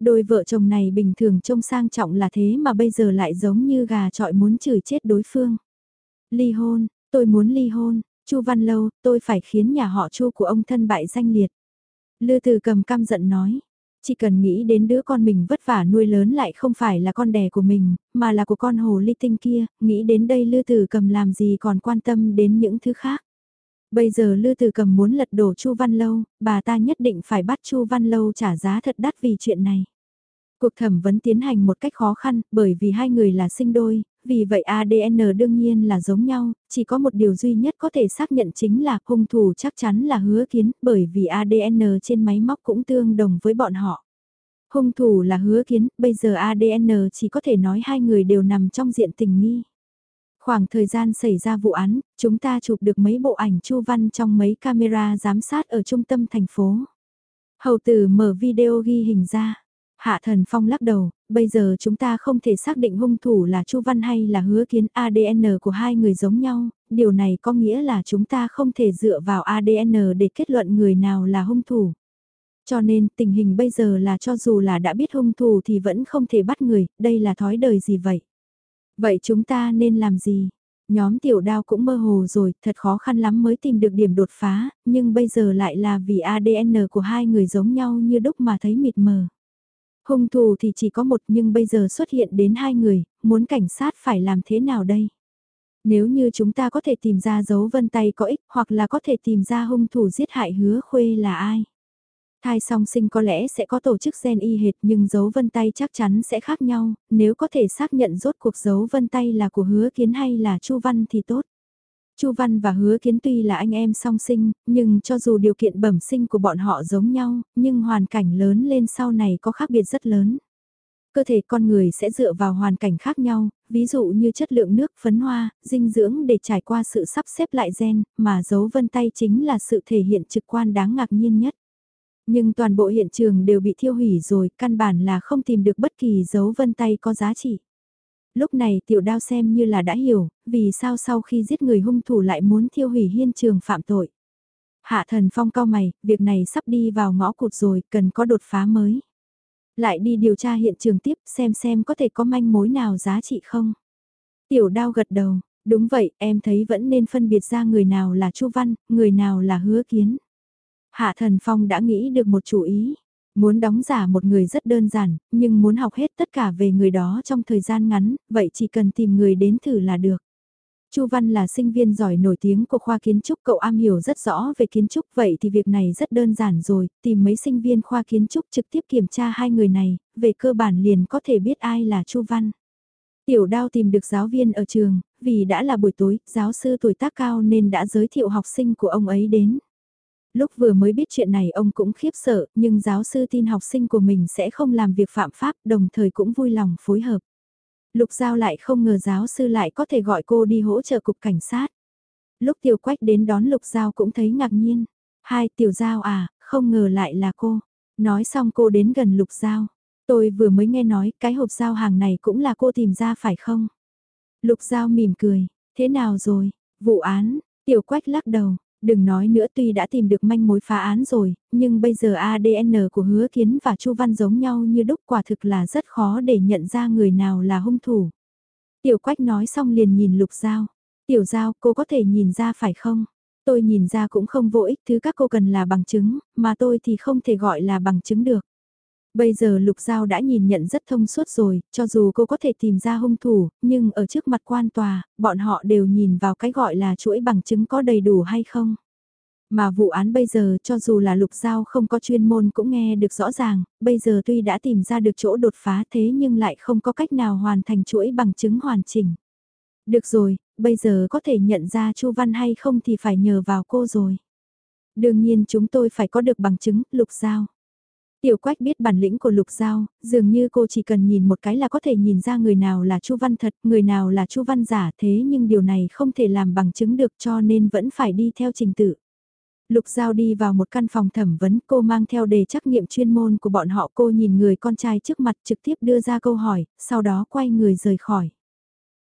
Đôi vợ chồng này bình thường trông sang trọng là thế mà bây giờ lại giống như gà trọi muốn chửi chết đối phương. Ly hôn, tôi muốn ly hôn, Chu Văn Lâu, tôi phải khiến nhà họ Chu của ông thân bại danh liệt. Lư Từ cầm căm giận nói, chỉ cần nghĩ đến đứa con mình vất vả nuôi lớn lại không phải là con đẻ của mình, mà là của con hồ ly tinh kia, nghĩ đến đây Lư Tử Cầm làm gì còn quan tâm đến những thứ khác. Bây giờ Lư Tử Cầm muốn lật đổ Chu Văn Lâu, bà ta nhất định phải bắt Chu Văn Lâu trả giá thật đắt vì chuyện này. Cuộc thẩm vấn tiến hành một cách khó khăn, bởi vì hai người là sinh đôi, vì vậy ADN đương nhiên là giống nhau, chỉ có một điều duy nhất có thể xác nhận chính là hung thủ chắc chắn là hứa kiến, bởi vì ADN trên máy móc cũng tương đồng với bọn họ. Hung thủ là hứa kiến, bây giờ ADN chỉ có thể nói hai người đều nằm trong diện tình nghi. Khoảng thời gian xảy ra vụ án, chúng ta chụp được mấy bộ ảnh chu văn trong mấy camera giám sát ở trung tâm thành phố. Hầu tử mở video ghi hình ra. Hạ thần phong lắc đầu, bây giờ chúng ta không thể xác định hung thủ là Chu Văn hay là hứa kiến ADN của hai người giống nhau, điều này có nghĩa là chúng ta không thể dựa vào ADN để kết luận người nào là hung thủ. Cho nên tình hình bây giờ là cho dù là đã biết hung thủ thì vẫn không thể bắt người, đây là thói đời gì vậy? Vậy chúng ta nên làm gì? Nhóm tiểu đao cũng mơ hồ rồi, thật khó khăn lắm mới tìm được điểm đột phá, nhưng bây giờ lại là vì ADN của hai người giống nhau như đúc mà thấy mịt mờ. Hung thủ thì chỉ có một nhưng bây giờ xuất hiện đến hai người, muốn cảnh sát phải làm thế nào đây? Nếu như chúng ta có thể tìm ra dấu vân tay có ích hoặc là có thể tìm ra hung thủ giết hại hứa khuê là ai? Thai song sinh có lẽ sẽ có tổ chức gen y hệt nhưng dấu vân tay chắc chắn sẽ khác nhau, nếu có thể xác nhận rốt cuộc dấu vân tay là của hứa kiến hay là chu văn thì tốt. Chu Văn và Hứa Kiến tuy là anh em song sinh, nhưng cho dù điều kiện bẩm sinh của bọn họ giống nhau, nhưng hoàn cảnh lớn lên sau này có khác biệt rất lớn. Cơ thể con người sẽ dựa vào hoàn cảnh khác nhau, ví dụ như chất lượng nước, phấn hoa, dinh dưỡng để trải qua sự sắp xếp lại gen, mà dấu vân tay chính là sự thể hiện trực quan đáng ngạc nhiên nhất. Nhưng toàn bộ hiện trường đều bị thiêu hủy rồi, căn bản là không tìm được bất kỳ dấu vân tay có giá trị. Lúc này tiểu đao xem như là đã hiểu, vì sao sau khi giết người hung thủ lại muốn thiêu hủy hiên trường phạm tội. Hạ thần phong cao mày, việc này sắp đi vào ngõ cụt rồi, cần có đột phá mới. Lại đi điều tra hiện trường tiếp xem xem có thể có manh mối nào giá trị không. Tiểu đao gật đầu, đúng vậy, em thấy vẫn nên phân biệt ra người nào là Chu Văn, người nào là hứa kiến. Hạ thần phong đã nghĩ được một chủ ý, Muốn đóng giả một người rất đơn giản, nhưng muốn học hết tất cả về người đó trong thời gian ngắn, vậy chỉ cần tìm người đến thử là được. Chu Văn là sinh viên giỏi nổi tiếng của khoa kiến trúc, cậu am hiểu rất rõ về kiến trúc, vậy thì việc này rất đơn giản rồi, tìm mấy sinh viên khoa kiến trúc trực tiếp kiểm tra hai người này, về cơ bản liền có thể biết ai là Chu Văn. Tiểu đao tìm được giáo viên ở trường, vì đã là buổi tối, giáo sư tuổi tác cao nên đã giới thiệu học sinh của ông ấy đến. Lúc vừa mới biết chuyện này ông cũng khiếp sợ, nhưng giáo sư tin học sinh của mình sẽ không làm việc phạm pháp, đồng thời cũng vui lòng phối hợp. Lục Giao lại không ngờ giáo sư lại có thể gọi cô đi hỗ trợ cục cảnh sát. Lúc Tiểu Quách đến đón Lục Giao cũng thấy ngạc nhiên. Hai Tiểu Giao à, không ngờ lại là cô. Nói xong cô đến gần Lục Giao. Tôi vừa mới nghe nói cái hộp giao hàng này cũng là cô tìm ra phải không? Lục Giao mỉm cười. Thế nào rồi? Vụ án, Tiểu Quách lắc đầu. Đừng nói nữa tuy đã tìm được manh mối phá án rồi, nhưng bây giờ ADN của hứa kiến và Chu Văn giống nhau như đúc quả thực là rất khó để nhận ra người nào là hung thủ. Tiểu Quách nói xong liền nhìn Lục Giao. Tiểu Giao, cô có thể nhìn ra phải không? Tôi nhìn ra cũng không vô ích, thứ các cô cần là bằng chứng, mà tôi thì không thể gọi là bằng chứng được. Bây giờ Lục Giao đã nhìn nhận rất thông suốt rồi, cho dù cô có thể tìm ra hung thủ, nhưng ở trước mặt quan tòa, bọn họ đều nhìn vào cái gọi là chuỗi bằng chứng có đầy đủ hay không. Mà vụ án bây giờ cho dù là Lục Giao không có chuyên môn cũng nghe được rõ ràng, bây giờ tuy đã tìm ra được chỗ đột phá thế nhưng lại không có cách nào hoàn thành chuỗi bằng chứng hoàn chỉnh. Được rồi, bây giờ có thể nhận ra Chu Văn hay không thì phải nhờ vào cô rồi. Đương nhiên chúng tôi phải có được bằng chứng, Lục Giao. Tiểu Quách biết bản lĩnh của Lục Giao, dường như cô chỉ cần nhìn một cái là có thể nhìn ra người nào là Chu Văn thật, người nào là Chu Văn giả thế nhưng điều này không thể làm bằng chứng được cho nên vẫn phải đi theo trình tự. Lục Giao đi vào một căn phòng thẩm vấn cô mang theo đề trắc nghiệm chuyên môn của bọn họ cô nhìn người con trai trước mặt trực tiếp đưa ra câu hỏi, sau đó quay người rời khỏi.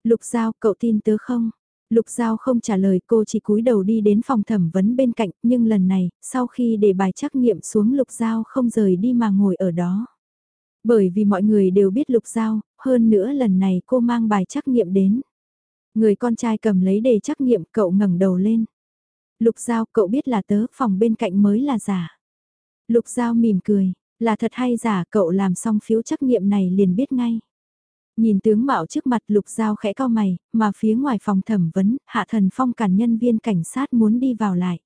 Lục Giao, cậu tin tớ không? Lục Giao không trả lời cô chỉ cúi đầu đi đến phòng thẩm vấn bên cạnh, nhưng lần này, sau khi để bài trắc nghiệm xuống Lục Giao không rời đi mà ngồi ở đó. Bởi vì mọi người đều biết Lục Giao, hơn nữa lần này cô mang bài trắc nghiệm đến. Người con trai cầm lấy đề trắc nghiệm cậu ngẩng đầu lên. Lục Giao cậu biết là tớ phòng bên cạnh mới là giả. Lục Giao mỉm cười, là thật hay giả cậu làm xong phiếu trắc nghiệm này liền biết ngay. Nhìn tướng mạo trước mặt lục giao khẽ cao mày, mà phía ngoài phòng thẩm vấn, hạ thần phong cản nhân viên cảnh sát muốn đi vào lại.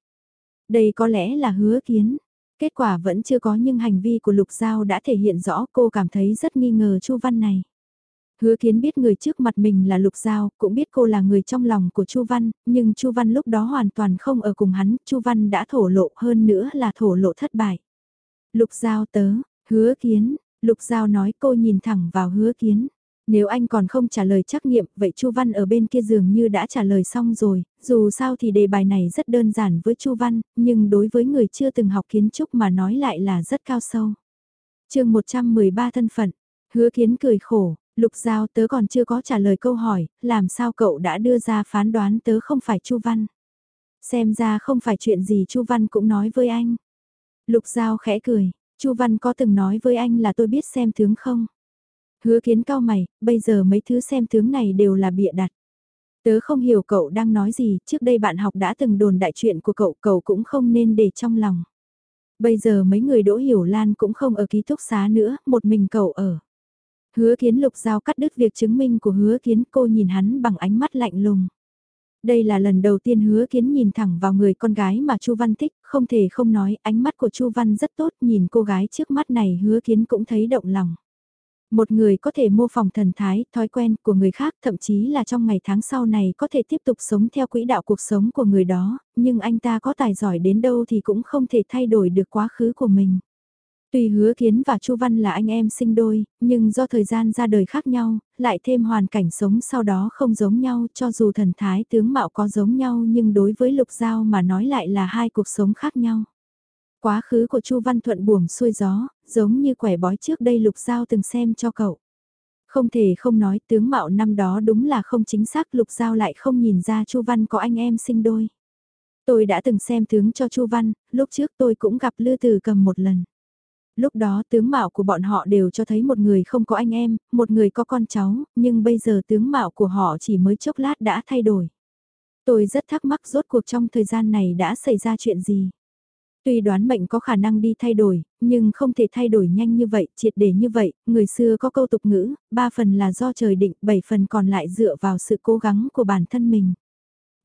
Đây có lẽ là hứa kiến. Kết quả vẫn chưa có nhưng hành vi của lục giao đã thể hiện rõ cô cảm thấy rất nghi ngờ chu văn này. Hứa kiến biết người trước mặt mình là Lục Giao, cũng biết cô là người trong lòng của Chu Văn, nhưng Chu Văn lúc đó hoàn toàn không ở cùng hắn, Chu Văn đã thổ lộ hơn nữa là thổ lộ thất bại. Lục Giao tớ, hứa kiến, Lục Giao nói cô nhìn thẳng vào hứa kiến. Nếu anh còn không trả lời trắc nghiệm, vậy Chu Văn ở bên kia dường như đã trả lời xong rồi, dù sao thì đề bài này rất đơn giản với Chu Văn, nhưng đối với người chưa từng học kiến trúc mà nói lại là rất cao sâu. chương 113 thân phận, hứa kiến cười khổ, lục giao tớ còn chưa có trả lời câu hỏi, làm sao cậu đã đưa ra phán đoán tớ không phải Chu Văn. Xem ra không phải chuyện gì Chu Văn cũng nói với anh. Lục giao khẽ cười, Chu Văn có từng nói với anh là tôi biết xem tướng không? Hứa kiến cao mày, bây giờ mấy thứ xem tướng này đều là bịa đặt. Tớ không hiểu cậu đang nói gì, trước đây bạn học đã từng đồn đại chuyện của cậu, cậu cũng không nên để trong lòng. Bây giờ mấy người Đỗ Hiểu Lan cũng không ở ký túc xá nữa, một mình cậu ở. Hứa kiến lục giao cắt đứt việc chứng minh của hứa kiến cô nhìn hắn bằng ánh mắt lạnh lùng. Đây là lần đầu tiên hứa kiến nhìn thẳng vào người con gái mà Chu Văn thích, không thể không nói ánh mắt của Chu Văn rất tốt nhìn cô gái trước mắt này hứa kiến cũng thấy động lòng. Một người có thể mô phỏng thần thái, thói quen của người khác thậm chí là trong ngày tháng sau này có thể tiếp tục sống theo quỹ đạo cuộc sống của người đó, nhưng anh ta có tài giỏi đến đâu thì cũng không thể thay đổi được quá khứ của mình. Tuy hứa kiến và Chu Văn là anh em sinh đôi, nhưng do thời gian ra đời khác nhau, lại thêm hoàn cảnh sống sau đó không giống nhau cho dù thần thái tướng mạo có giống nhau nhưng đối với lục giao mà nói lại là hai cuộc sống khác nhau. Quá khứ của Chu Văn Thuận buồm xuôi gió, giống như quẻ bói trước đây Lục Giao từng xem cho cậu. Không thể không nói tướng mạo năm đó đúng là không chính xác Lục Giao lại không nhìn ra Chu Văn có anh em sinh đôi. Tôi đã từng xem tướng cho Chu Văn, lúc trước tôi cũng gặp Lư Từ cầm một lần. Lúc đó tướng mạo của bọn họ đều cho thấy một người không có anh em, một người có con cháu, nhưng bây giờ tướng mạo của họ chỉ mới chốc lát đã thay đổi. Tôi rất thắc mắc rốt cuộc trong thời gian này đã xảy ra chuyện gì. Tuy đoán mệnh có khả năng đi thay đổi, nhưng không thể thay đổi nhanh như vậy, triệt để như vậy, người xưa có câu tục ngữ, ba phần là do trời định, bảy phần còn lại dựa vào sự cố gắng của bản thân mình.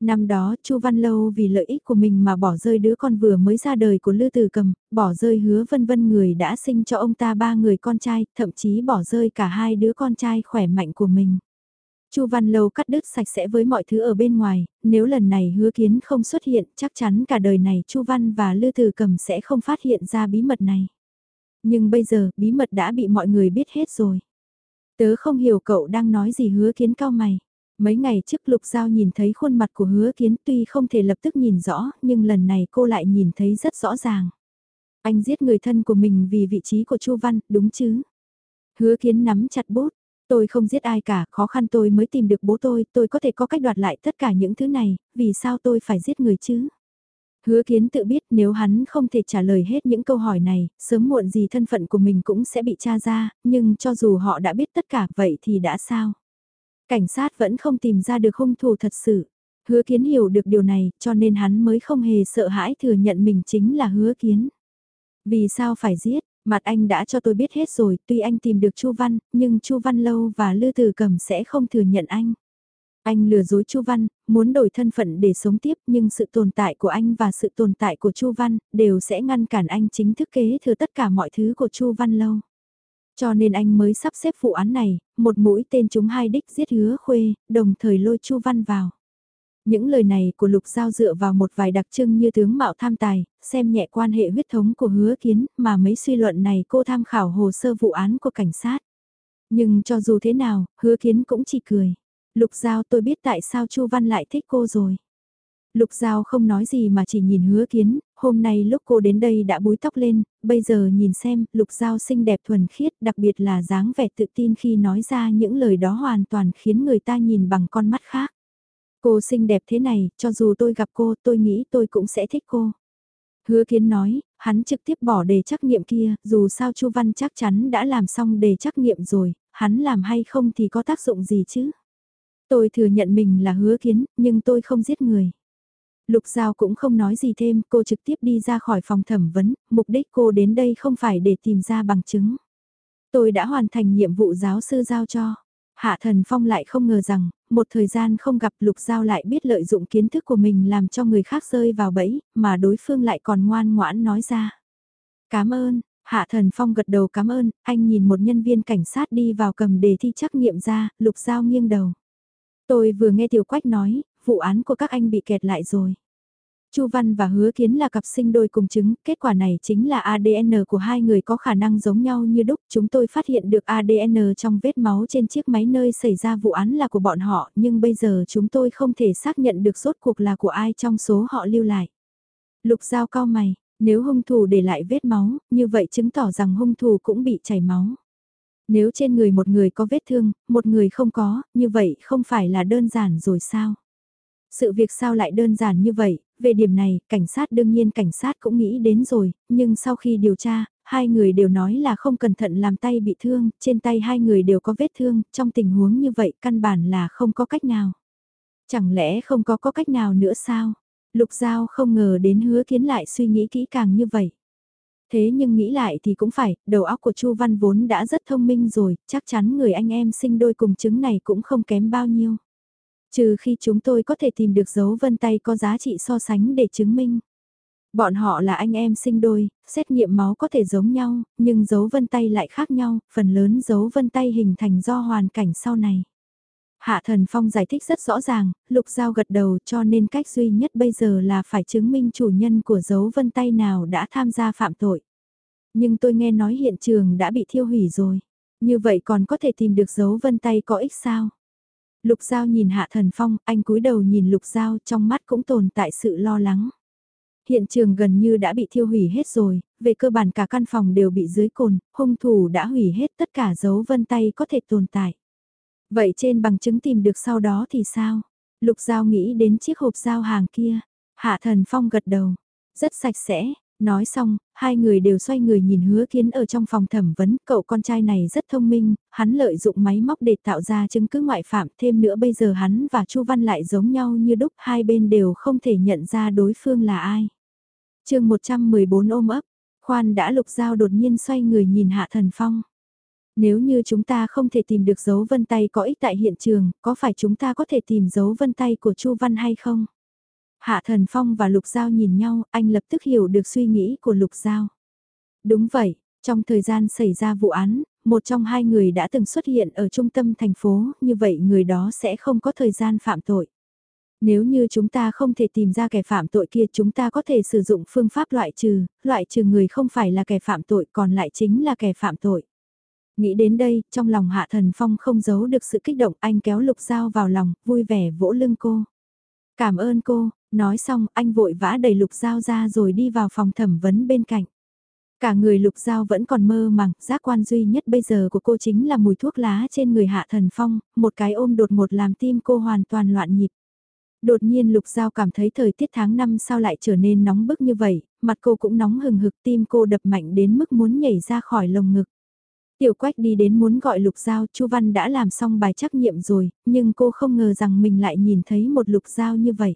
Năm đó, Chu Văn Lâu vì lợi ích của mình mà bỏ rơi đứa con vừa mới ra đời của Lư Tử Cầm, bỏ rơi hứa vân vân người đã sinh cho ông ta ba người con trai, thậm chí bỏ rơi cả hai đứa con trai khỏe mạnh của mình. Chu Văn Lâu cắt đứt sạch sẽ với mọi thứ ở bên ngoài, nếu lần này hứa kiến không xuất hiện chắc chắn cả đời này Chu Văn và Lư Từ Cầm sẽ không phát hiện ra bí mật này. Nhưng bây giờ bí mật đã bị mọi người biết hết rồi. Tớ không hiểu cậu đang nói gì hứa kiến cao mày. Mấy ngày trước Lục Giao nhìn thấy khuôn mặt của hứa kiến tuy không thể lập tức nhìn rõ nhưng lần này cô lại nhìn thấy rất rõ ràng. Anh giết người thân của mình vì vị trí của Chu Văn, đúng chứ? Hứa kiến nắm chặt bút, Tôi không giết ai cả, khó khăn tôi mới tìm được bố tôi, tôi có thể có cách đoạt lại tất cả những thứ này, vì sao tôi phải giết người chứ? Hứa kiến tự biết nếu hắn không thể trả lời hết những câu hỏi này, sớm muộn gì thân phận của mình cũng sẽ bị tra ra, nhưng cho dù họ đã biết tất cả vậy thì đã sao? Cảnh sát vẫn không tìm ra được hung thủ thật sự. Hứa kiến hiểu được điều này cho nên hắn mới không hề sợ hãi thừa nhận mình chính là hứa kiến. Vì sao phải giết? Mặt anh đã cho tôi biết hết rồi, tuy anh tìm được Chu Văn, nhưng Chu Văn Lâu và Lư Tử Cầm sẽ không thừa nhận anh. Anh lừa dối Chu Văn, muốn đổi thân phận để sống tiếp nhưng sự tồn tại của anh và sự tồn tại của Chu Văn đều sẽ ngăn cản anh chính thức kế thừa tất cả mọi thứ của Chu Văn Lâu. Cho nên anh mới sắp xếp vụ án này, một mũi tên chúng hai đích giết hứa khuê, đồng thời lôi Chu Văn vào. Những lời này của Lục Giao dựa vào một vài đặc trưng như tướng mạo tham tài, xem nhẹ quan hệ huyết thống của hứa kiến, mà mấy suy luận này cô tham khảo hồ sơ vụ án của cảnh sát. Nhưng cho dù thế nào, hứa kiến cũng chỉ cười. Lục Giao tôi biết tại sao Chu Văn lại thích cô rồi. Lục Giao không nói gì mà chỉ nhìn hứa kiến, hôm nay lúc cô đến đây đã búi tóc lên, bây giờ nhìn xem, Lục Giao xinh đẹp thuần khiết, đặc biệt là dáng vẻ tự tin khi nói ra những lời đó hoàn toàn khiến người ta nhìn bằng con mắt khác. Cô xinh đẹp thế này, cho dù tôi gặp cô, tôi nghĩ tôi cũng sẽ thích cô. Hứa kiến nói, hắn trực tiếp bỏ đề trắc nghiệm kia, dù sao Chu Văn chắc chắn đã làm xong đề trắc nghiệm rồi, hắn làm hay không thì có tác dụng gì chứ. Tôi thừa nhận mình là hứa kiến, nhưng tôi không giết người. Lục Giao cũng không nói gì thêm, cô trực tiếp đi ra khỏi phòng thẩm vấn, mục đích cô đến đây không phải để tìm ra bằng chứng. Tôi đã hoàn thành nhiệm vụ giáo sư giao cho. Hạ Thần Phong lại không ngờ rằng, một thời gian không gặp Lục Giao lại biết lợi dụng kiến thức của mình làm cho người khác rơi vào bẫy, mà đối phương lại còn ngoan ngoãn nói ra. Cảm ơn, Hạ Thần Phong gật đầu cảm ơn, anh nhìn một nhân viên cảnh sát đi vào cầm đề thi trắc nghiệm ra, Lục Giao nghiêng đầu. Tôi vừa nghe Tiểu Quách nói, vụ án của các anh bị kẹt lại rồi. Chu Văn và Hứa Kiến là cặp sinh đôi cùng chứng, kết quả này chính là ADN của hai người có khả năng giống nhau như đúc. Chúng tôi phát hiện được ADN trong vết máu trên chiếc máy nơi xảy ra vụ án là của bọn họ, nhưng bây giờ chúng tôi không thể xác nhận được rốt cuộc là của ai trong số họ lưu lại. Lục Giao cao mày, nếu hung thủ để lại vết máu, như vậy chứng tỏ rằng hung thủ cũng bị chảy máu. Nếu trên người một người có vết thương, một người không có, như vậy không phải là đơn giản rồi sao? Sự việc sao lại đơn giản như vậy, về điểm này, cảnh sát đương nhiên cảnh sát cũng nghĩ đến rồi, nhưng sau khi điều tra, hai người đều nói là không cẩn thận làm tay bị thương, trên tay hai người đều có vết thương, trong tình huống như vậy căn bản là không có cách nào. Chẳng lẽ không có có cách nào nữa sao? Lục Giao không ngờ đến hứa kiến lại suy nghĩ kỹ càng như vậy. Thế nhưng nghĩ lại thì cũng phải, đầu óc của Chu Văn vốn đã rất thông minh rồi, chắc chắn người anh em sinh đôi cùng chứng này cũng không kém bao nhiêu. Trừ khi chúng tôi có thể tìm được dấu vân tay có giá trị so sánh để chứng minh. Bọn họ là anh em sinh đôi, xét nghiệm máu có thể giống nhau, nhưng dấu vân tay lại khác nhau, phần lớn dấu vân tay hình thành do hoàn cảnh sau này. Hạ Thần Phong giải thích rất rõ ràng, Lục Giao gật đầu cho nên cách duy nhất bây giờ là phải chứng minh chủ nhân của dấu vân tay nào đã tham gia phạm tội. Nhưng tôi nghe nói hiện trường đã bị thiêu hủy rồi. Như vậy còn có thể tìm được dấu vân tay có ích sao? Lục Giao nhìn Hạ Thần Phong, anh cúi đầu nhìn Lục Giao trong mắt cũng tồn tại sự lo lắng. Hiện trường gần như đã bị thiêu hủy hết rồi, về cơ bản cả căn phòng đều bị dưới cồn, hung thủ đã hủy hết tất cả dấu vân tay có thể tồn tại. Vậy trên bằng chứng tìm được sau đó thì sao? Lục Giao nghĩ đến chiếc hộp giao hàng kia. Hạ Thần Phong gật đầu. Rất sạch sẽ, Nói xong, hai người đều xoay người nhìn hứa kiến ở trong phòng thẩm vấn, cậu con trai này rất thông minh, hắn lợi dụng máy móc để tạo ra chứng cứ ngoại phạm, thêm nữa bây giờ hắn và Chu Văn lại giống nhau như đúc, hai bên đều không thể nhận ra đối phương là ai. chương 114 ôm ấp, khoan đã lục dao đột nhiên xoay người nhìn Hạ Thần Phong. Nếu như chúng ta không thể tìm được dấu vân tay có ích tại hiện trường, có phải chúng ta có thể tìm dấu vân tay của Chu Văn hay không? Hạ Thần Phong và Lục Giao nhìn nhau, anh lập tức hiểu được suy nghĩ của Lục Giao. Đúng vậy, trong thời gian xảy ra vụ án, một trong hai người đã từng xuất hiện ở trung tâm thành phố, như vậy người đó sẽ không có thời gian phạm tội. Nếu như chúng ta không thể tìm ra kẻ phạm tội kia chúng ta có thể sử dụng phương pháp loại trừ, loại trừ người không phải là kẻ phạm tội còn lại chính là kẻ phạm tội. Nghĩ đến đây, trong lòng Hạ Thần Phong không giấu được sự kích động anh kéo Lục Giao vào lòng, vui vẻ vỗ lưng cô. Cảm ơn cô, Nói xong, anh vội vã đẩy lục dao ra rồi đi vào phòng thẩm vấn bên cạnh. Cả người lục dao vẫn còn mơ màng, giác quan duy nhất bây giờ của cô chính là mùi thuốc lá trên người hạ thần phong, một cái ôm đột một làm tim cô hoàn toàn loạn nhịp. Đột nhiên lục dao cảm thấy thời tiết tháng năm sao lại trở nên nóng bức như vậy, mặt cô cũng nóng hừng hực tim cô đập mạnh đến mức muốn nhảy ra khỏi lồng ngực. Tiểu quách đi đến muốn gọi lục dao, chu Văn đã làm xong bài trắc nghiệm rồi, nhưng cô không ngờ rằng mình lại nhìn thấy một lục dao như vậy.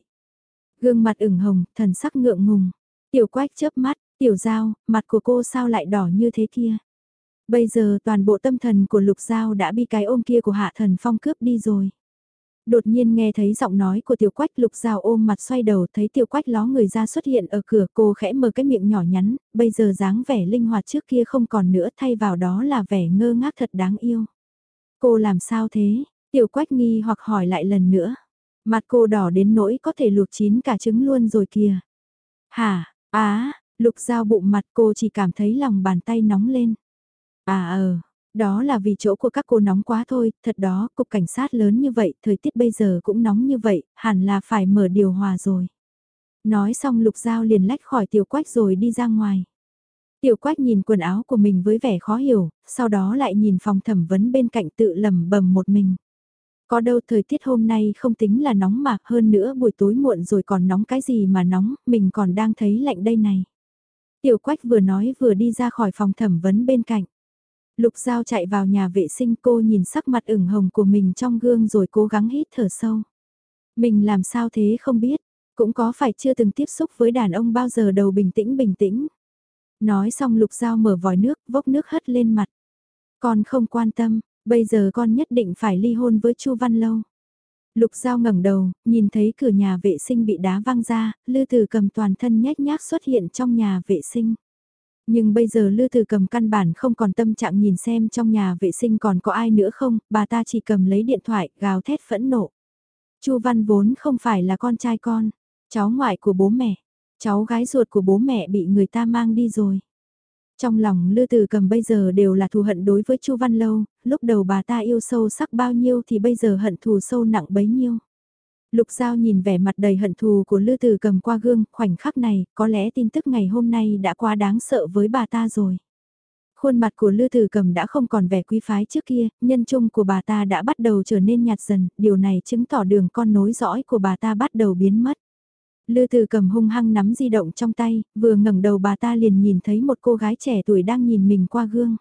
Gương mặt ửng hồng, thần sắc ngượng ngùng. Tiểu quách chớp mắt, tiểu giao, mặt của cô sao lại đỏ như thế kia. Bây giờ toàn bộ tâm thần của lục giao đã bị cái ôm kia của hạ thần phong cướp đi rồi. Đột nhiên nghe thấy giọng nói của tiểu quách lục giao ôm mặt xoay đầu thấy tiểu quách ló người ra xuất hiện ở cửa cô khẽ mở cái miệng nhỏ nhắn, bây giờ dáng vẻ linh hoạt trước kia không còn nữa thay vào đó là vẻ ngơ ngác thật đáng yêu. Cô làm sao thế? Tiểu quách nghi hoặc hỏi lại lần nữa. Mặt cô đỏ đến nỗi có thể luộc chín cả trứng luôn rồi kìa. Hả, á, lục dao bụng mặt cô chỉ cảm thấy lòng bàn tay nóng lên. À ờ, đó là vì chỗ của các cô nóng quá thôi, thật đó, cục cảnh sát lớn như vậy, thời tiết bây giờ cũng nóng như vậy, hẳn là phải mở điều hòa rồi. Nói xong lục dao liền lách khỏi tiểu quách rồi đi ra ngoài. Tiểu quách nhìn quần áo của mình với vẻ khó hiểu, sau đó lại nhìn phòng thẩm vấn bên cạnh tự lầm bầm một mình. Có đâu thời tiết hôm nay không tính là nóng mà, hơn nữa buổi tối muộn rồi còn nóng cái gì mà nóng, mình còn đang thấy lạnh đây này. Tiểu quách vừa nói vừa đi ra khỏi phòng thẩm vấn bên cạnh. Lục Giao chạy vào nhà vệ sinh cô nhìn sắc mặt ửng hồng của mình trong gương rồi cố gắng hít thở sâu. Mình làm sao thế không biết, cũng có phải chưa từng tiếp xúc với đàn ông bao giờ đầu bình tĩnh bình tĩnh. Nói xong Lục Giao mở vòi nước, vốc nước hất lên mặt. Còn không quan tâm, Bây giờ con nhất định phải ly hôn với Chu Văn Lâu. Lục Giao ngẩng đầu, nhìn thấy cửa nhà vệ sinh bị đá văng ra, Lư Tử cầm toàn thân nhếch nhác xuất hiện trong nhà vệ sinh. Nhưng bây giờ Lư Tử cầm căn bản không còn tâm trạng nhìn xem trong nhà vệ sinh còn có ai nữa không, bà ta chỉ cầm lấy điện thoại, gào thét phẫn nộ. Chu Văn vốn không phải là con trai con. Cháu ngoại của bố mẹ, cháu gái ruột của bố mẹ bị người ta mang đi rồi. Trong lòng Lư Tử Cầm bây giờ đều là thù hận đối với Chu Văn Lâu, lúc đầu bà ta yêu sâu sắc bao nhiêu thì bây giờ hận thù sâu nặng bấy nhiêu. Lục Giao nhìn vẻ mặt đầy hận thù của Lư Tử Cầm qua gương, khoảnh khắc này, có lẽ tin tức ngày hôm nay đã quá đáng sợ với bà ta rồi. Khuôn mặt của Lư Tử Cầm đã không còn vẻ quý phái trước kia, nhân trung của bà ta đã bắt đầu trở nên nhạt dần, điều này chứng tỏ đường con nối dõi của bà ta bắt đầu biến mất. Lư từ Cầm hung hăng nắm di động trong tay, vừa ngẩng đầu bà ta liền nhìn thấy một cô gái trẻ tuổi đang nhìn mình qua gương.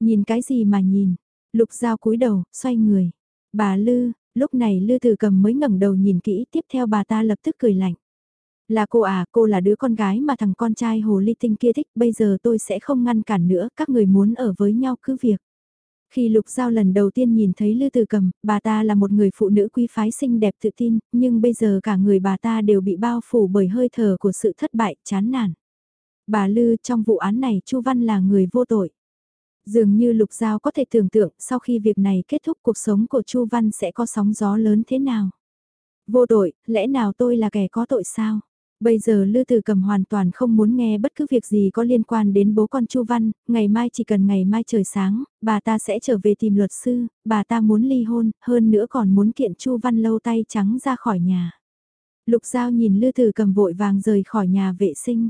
Nhìn cái gì mà nhìn? Lục Giao cúi đầu, xoay người. Bà Lư, lúc này Lư từ Cầm mới ngẩng đầu nhìn kỹ, tiếp theo bà ta lập tức cười lạnh. Là cô à, cô là đứa con gái mà thằng con trai hồ ly tinh kia thích, bây giờ tôi sẽ không ngăn cản nữa, các người muốn ở với nhau cứ việc. Khi Lục Giao lần đầu tiên nhìn thấy Lư Từ Cầm, bà ta là một người phụ nữ quý phái xinh đẹp tự tin, nhưng bây giờ cả người bà ta đều bị bao phủ bởi hơi thở của sự thất bại, chán nản. Bà Lư trong vụ án này Chu Văn là người vô tội. Dường như Lục Giao có thể tưởng tượng sau khi việc này kết thúc cuộc sống của Chu Văn sẽ có sóng gió lớn thế nào. Vô tội, lẽ nào tôi là kẻ có tội sao? Bây giờ Lư Tử Cầm hoàn toàn không muốn nghe bất cứ việc gì có liên quan đến bố con Chu Văn, ngày mai chỉ cần ngày mai trời sáng, bà ta sẽ trở về tìm luật sư, bà ta muốn ly hôn, hơn nữa còn muốn kiện Chu Văn lâu tay trắng ra khỏi nhà. Lục Giao nhìn Lư Tử Cầm vội vàng rời khỏi nhà vệ sinh.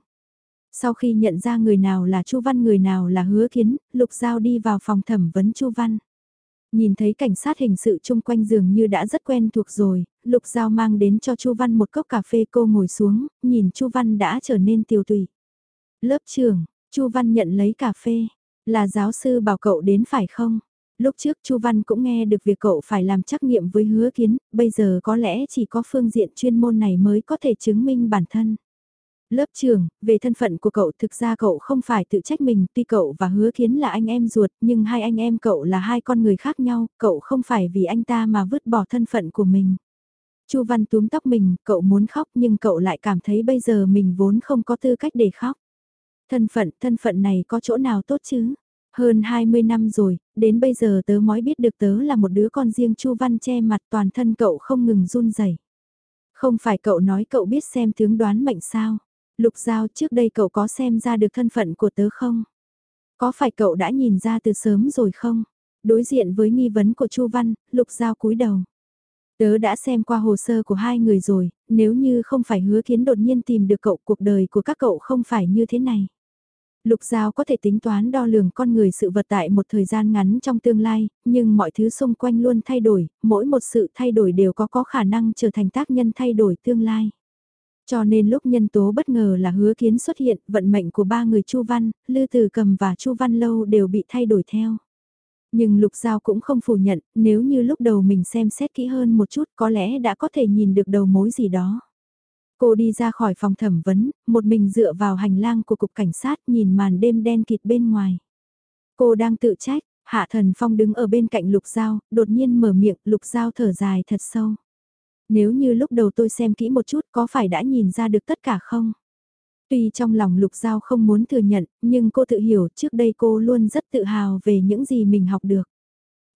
Sau khi nhận ra người nào là Chu Văn người nào là Hứa Kiến, Lục Giao đi vào phòng thẩm vấn Chu Văn. Nhìn thấy cảnh sát hình sự chung quanh giường như đã rất quen thuộc rồi, Lục Giao mang đến cho Chu Văn một cốc cà phê cô ngồi xuống, nhìn Chu Văn đã trở nên tiêu tùy. Lớp trưởng, Chu Văn nhận lấy cà phê, là giáo sư bảo cậu đến phải không? Lúc trước Chu Văn cũng nghe được việc cậu phải làm trắc nghiệm với hứa kiến, bây giờ có lẽ chỉ có phương diện chuyên môn này mới có thể chứng minh bản thân. Lớp trưởng, về thân phận của cậu thực ra cậu không phải tự trách mình, tuy cậu và hứa kiến là anh em ruột, nhưng hai anh em cậu là hai con người khác nhau, cậu không phải vì anh ta mà vứt bỏ thân phận của mình. Chu Văn túm tóc mình, cậu muốn khóc nhưng cậu lại cảm thấy bây giờ mình vốn không có tư cách để khóc. Thân phận, thân phận này có chỗ nào tốt chứ? Hơn 20 năm rồi, đến bây giờ tớ mới biết được tớ là một đứa con riêng Chu Văn che mặt toàn thân cậu không ngừng run rẩy. Không phải cậu nói cậu biết xem tướng đoán mệnh sao? Lục Giao trước đây cậu có xem ra được thân phận của tớ không? Có phải cậu đã nhìn ra từ sớm rồi không? Đối diện với nghi vấn của Chu Văn, Lục Giao cúi đầu. Tớ đã xem qua hồ sơ của hai người rồi, nếu như không phải hứa kiến đột nhiên tìm được cậu cuộc đời của các cậu không phải như thế này. Lục Giao có thể tính toán đo lường con người sự vật tại một thời gian ngắn trong tương lai, nhưng mọi thứ xung quanh luôn thay đổi, mỗi một sự thay đổi đều có có khả năng trở thành tác nhân thay đổi tương lai. Cho nên lúc nhân tố bất ngờ là hứa kiến xuất hiện, vận mệnh của ba người Chu Văn, Lư Từ Cầm và Chu Văn Lâu đều bị thay đổi theo. Nhưng Lục Giao cũng không phủ nhận, nếu như lúc đầu mình xem xét kỹ hơn một chút có lẽ đã có thể nhìn được đầu mối gì đó. Cô đi ra khỏi phòng thẩm vấn, một mình dựa vào hành lang của cục cảnh sát nhìn màn đêm đen kịt bên ngoài. Cô đang tự trách, Hạ Thần Phong đứng ở bên cạnh Lục Giao, đột nhiên mở miệng, Lục Giao thở dài thật sâu. Nếu như lúc đầu tôi xem kỹ một chút có phải đã nhìn ra được tất cả không? Tuy trong lòng Lục Giao không muốn thừa nhận, nhưng cô tự hiểu trước đây cô luôn rất tự hào về những gì mình học được.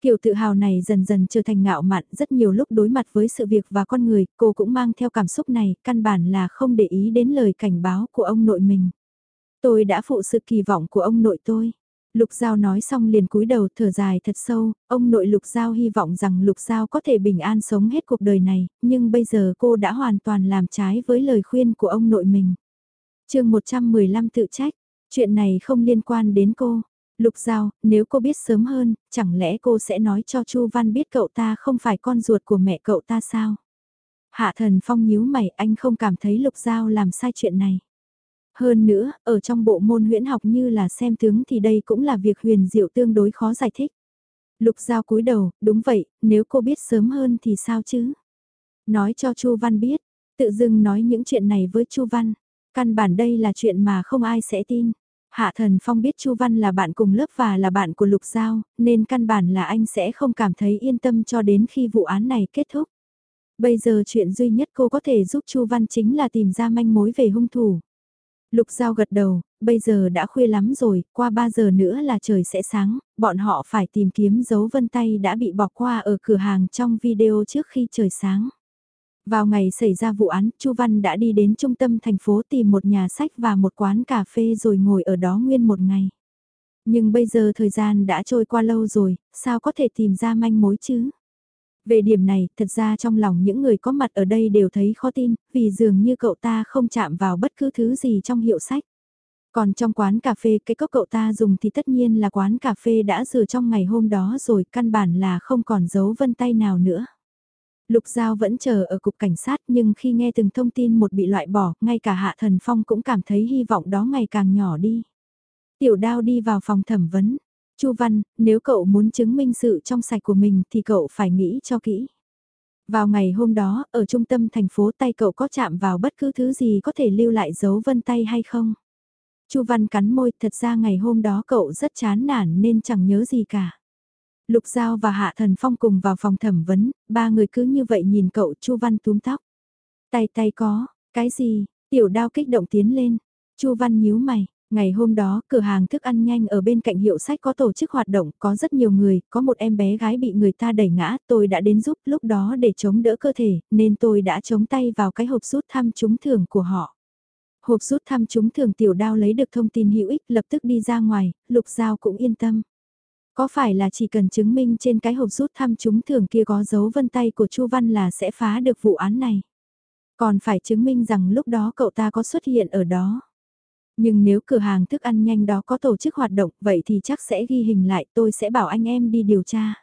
Kiểu tự hào này dần dần trở thành ngạo mạn, rất nhiều lúc đối mặt với sự việc và con người, cô cũng mang theo cảm xúc này, căn bản là không để ý đến lời cảnh báo của ông nội mình. Tôi đã phụ sự kỳ vọng của ông nội tôi. Lục Giao nói xong liền cúi đầu thở dài thật sâu, ông nội Lục Giao hy vọng rằng Lục Giao có thể bình an sống hết cuộc đời này, nhưng bây giờ cô đã hoàn toàn làm trái với lời khuyên của ông nội mình. chương 115 tự trách, chuyện này không liên quan đến cô. Lục Giao, nếu cô biết sớm hơn, chẳng lẽ cô sẽ nói cho Chu Văn biết cậu ta không phải con ruột của mẹ cậu ta sao? Hạ thần phong nhíu mày anh không cảm thấy Lục Giao làm sai chuyện này. Hơn nữa, ở trong bộ môn huyễn học như là xem tướng thì đây cũng là việc huyền diệu tương đối khó giải thích. Lục Giao cúi đầu, đúng vậy, nếu cô biết sớm hơn thì sao chứ? Nói cho Chu Văn biết, tự dưng nói những chuyện này với Chu Văn, căn bản đây là chuyện mà không ai sẽ tin. Hạ Thần Phong biết Chu Văn là bạn cùng lớp và là bạn của Lục Giao, nên căn bản là anh sẽ không cảm thấy yên tâm cho đến khi vụ án này kết thúc. Bây giờ chuyện duy nhất cô có thể giúp Chu Văn chính là tìm ra manh mối về hung thủ. Lục Giao gật đầu, bây giờ đã khuya lắm rồi, qua 3 giờ nữa là trời sẽ sáng, bọn họ phải tìm kiếm dấu vân tay đã bị bỏ qua ở cửa hàng trong video trước khi trời sáng. Vào ngày xảy ra vụ án, Chu Văn đã đi đến trung tâm thành phố tìm một nhà sách và một quán cà phê rồi ngồi ở đó nguyên một ngày. Nhưng bây giờ thời gian đã trôi qua lâu rồi, sao có thể tìm ra manh mối chứ? Về điểm này, thật ra trong lòng những người có mặt ở đây đều thấy khó tin, vì dường như cậu ta không chạm vào bất cứ thứ gì trong hiệu sách. Còn trong quán cà phê cái cốc cậu ta dùng thì tất nhiên là quán cà phê đã rửa trong ngày hôm đó rồi, căn bản là không còn dấu vân tay nào nữa. Lục Giao vẫn chờ ở cục cảnh sát nhưng khi nghe từng thông tin một bị loại bỏ, ngay cả Hạ Thần Phong cũng cảm thấy hy vọng đó ngày càng nhỏ đi. Tiểu đao đi vào phòng thẩm vấn. Chu Văn, nếu cậu muốn chứng minh sự trong sạch của mình thì cậu phải nghĩ cho kỹ. Vào ngày hôm đó, ở trung tâm thành phố tay cậu có chạm vào bất cứ thứ gì có thể lưu lại dấu vân tay hay không? Chu Văn cắn môi, thật ra ngày hôm đó cậu rất chán nản nên chẳng nhớ gì cả. Lục Giao và Hạ Thần Phong cùng vào phòng thẩm vấn, ba người cứ như vậy nhìn cậu Chu Văn túm tóc. Tay tay có, cái gì, tiểu đao kích động tiến lên. Chu Văn nhíu mày, ngày hôm đó cửa hàng thức ăn nhanh ở bên cạnh hiệu sách có tổ chức hoạt động, có rất nhiều người, có một em bé gái bị người ta đẩy ngã, tôi đã đến giúp lúc đó để chống đỡ cơ thể, nên tôi đã chống tay vào cái hộp rút thăm trúng thưởng của họ. Hộp rút thăm trúng thưởng tiểu đao lấy được thông tin hữu ích lập tức đi ra ngoài, lục giao cũng yên tâm. Có phải là chỉ cần chứng minh trên cái hộp rút thăm trúng thưởng kia có dấu vân tay của Chu Văn là sẽ phá được vụ án này? Còn phải chứng minh rằng lúc đó cậu ta có xuất hiện ở đó. Nhưng nếu cửa hàng thức ăn nhanh đó có tổ chức hoạt động, vậy thì chắc sẽ ghi hình lại, tôi sẽ bảo anh em đi điều tra.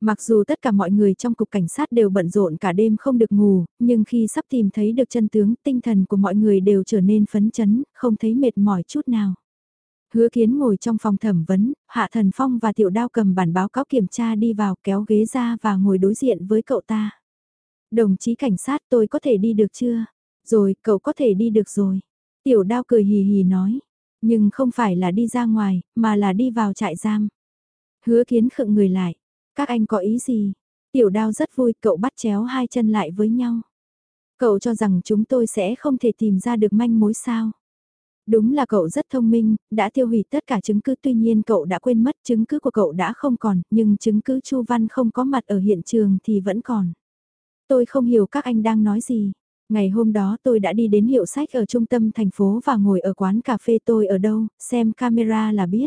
Mặc dù tất cả mọi người trong cục cảnh sát đều bận rộn cả đêm không được ngủ, nhưng khi sắp tìm thấy được chân tướng, tinh thần của mọi người đều trở nên phấn chấn, không thấy mệt mỏi chút nào. Hứa kiến ngồi trong phòng thẩm vấn, Hạ Thần Phong và Tiểu Đao cầm bản báo cáo kiểm tra đi vào kéo ghế ra và ngồi đối diện với cậu ta. Đồng chí cảnh sát tôi có thể đi được chưa? Rồi, cậu có thể đi được rồi. Tiểu Đao cười hì hì nói. Nhưng không phải là đi ra ngoài, mà là đi vào trại giam. Hứa kiến khựng người lại. Các anh có ý gì? Tiểu Đao rất vui, cậu bắt chéo hai chân lại với nhau. Cậu cho rằng chúng tôi sẽ không thể tìm ra được manh mối sao? Đúng là cậu rất thông minh, đã tiêu hủy tất cả chứng cứ tuy nhiên cậu đã quên mất chứng cứ của cậu đã không còn, nhưng chứng cứ Chu Văn không có mặt ở hiện trường thì vẫn còn. Tôi không hiểu các anh đang nói gì. Ngày hôm đó tôi đã đi đến hiệu sách ở trung tâm thành phố và ngồi ở quán cà phê tôi ở đâu, xem camera là biết.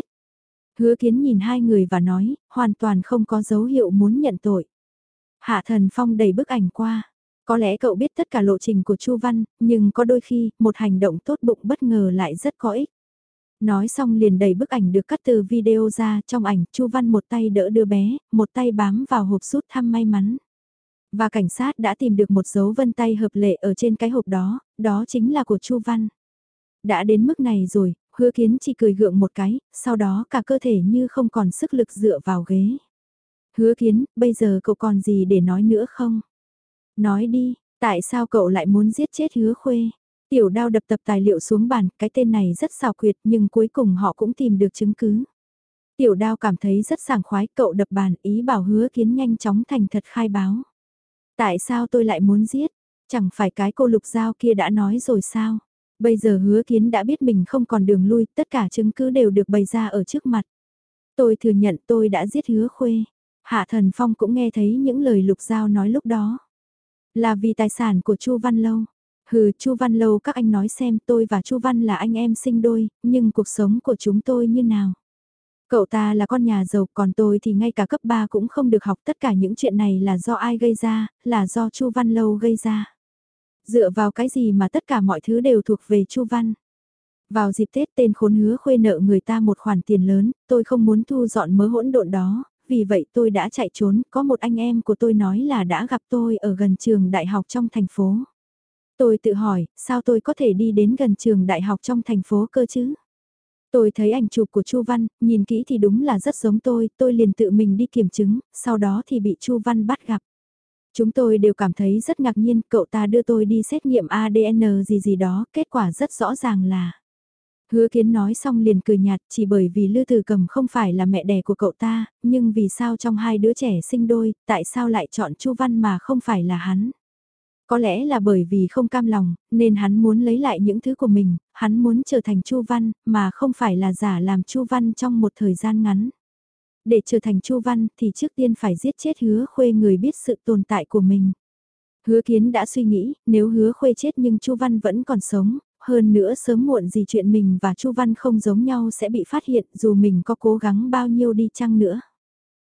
Hứa kiến nhìn hai người và nói, hoàn toàn không có dấu hiệu muốn nhận tội. Hạ thần phong đầy bức ảnh qua. Có lẽ cậu biết tất cả lộ trình của Chu Văn, nhưng có đôi khi, một hành động tốt bụng bất ngờ lại rất có ích. Nói xong liền đẩy bức ảnh được cắt từ video ra, trong ảnh Chu Văn một tay đỡ đứa bé, một tay bám vào hộp sút thăm may mắn. Và cảnh sát đã tìm được một dấu vân tay hợp lệ ở trên cái hộp đó, đó chính là của Chu Văn. Đã đến mức này rồi, hứa kiến chỉ cười gượng một cái, sau đó cả cơ thể như không còn sức lực dựa vào ghế. Hứa kiến, bây giờ cậu còn gì để nói nữa không? Nói đi, tại sao cậu lại muốn giết chết hứa khuê? Tiểu đao đập tập tài liệu xuống bàn, cái tên này rất xào quyệt nhưng cuối cùng họ cũng tìm được chứng cứ. Tiểu đao cảm thấy rất sảng khoái, cậu đập bàn ý bảo hứa kiến nhanh chóng thành thật khai báo. Tại sao tôi lại muốn giết? Chẳng phải cái cô lục giao kia đã nói rồi sao? Bây giờ hứa kiến đã biết mình không còn đường lui, tất cả chứng cứ đều được bày ra ở trước mặt. Tôi thừa nhận tôi đã giết hứa khuê. Hạ thần phong cũng nghe thấy những lời lục giao nói lúc đó. Là vì tài sản của Chu Văn Lâu. Hừ, Chu Văn Lâu các anh nói xem tôi và Chu Văn là anh em sinh đôi, nhưng cuộc sống của chúng tôi như nào? Cậu ta là con nhà giàu, còn tôi thì ngay cả cấp 3 cũng không được học tất cả những chuyện này là do ai gây ra, là do Chu Văn Lâu gây ra. Dựa vào cái gì mà tất cả mọi thứ đều thuộc về Chu Văn? Vào dịp Tết tên khốn hứa khuê nợ người ta một khoản tiền lớn, tôi không muốn thu dọn mớ hỗn độn đó, vì vậy tôi đã chạy trốn, có một anh em của tôi nói là đã gặp tôi ở gần trường đại học trong thành phố. Tôi tự hỏi, sao tôi có thể đi đến gần trường đại học trong thành phố cơ chứ? Tôi thấy ảnh chụp của Chu Văn, nhìn kỹ thì đúng là rất giống tôi, tôi liền tự mình đi kiểm chứng, sau đó thì bị Chu Văn bắt gặp. Chúng tôi đều cảm thấy rất ngạc nhiên, cậu ta đưa tôi đi xét nghiệm ADN gì gì đó, kết quả rất rõ ràng là Hứa kiến nói xong liền cười nhạt chỉ bởi vì Lư từ Cầm không phải là mẹ đẻ của cậu ta, nhưng vì sao trong hai đứa trẻ sinh đôi, tại sao lại chọn Chu Văn mà không phải là hắn? Có lẽ là bởi vì không cam lòng, nên hắn muốn lấy lại những thứ của mình, hắn muốn trở thành Chu Văn, mà không phải là giả làm Chu Văn trong một thời gian ngắn. Để trở thành Chu Văn thì trước tiên phải giết chết hứa khuê người biết sự tồn tại của mình. Hứa kiến đã suy nghĩ, nếu hứa khuê chết nhưng Chu Văn vẫn còn sống, hơn nữa sớm muộn gì chuyện mình và Chu Văn không giống nhau sẽ bị phát hiện dù mình có cố gắng bao nhiêu đi chăng nữa.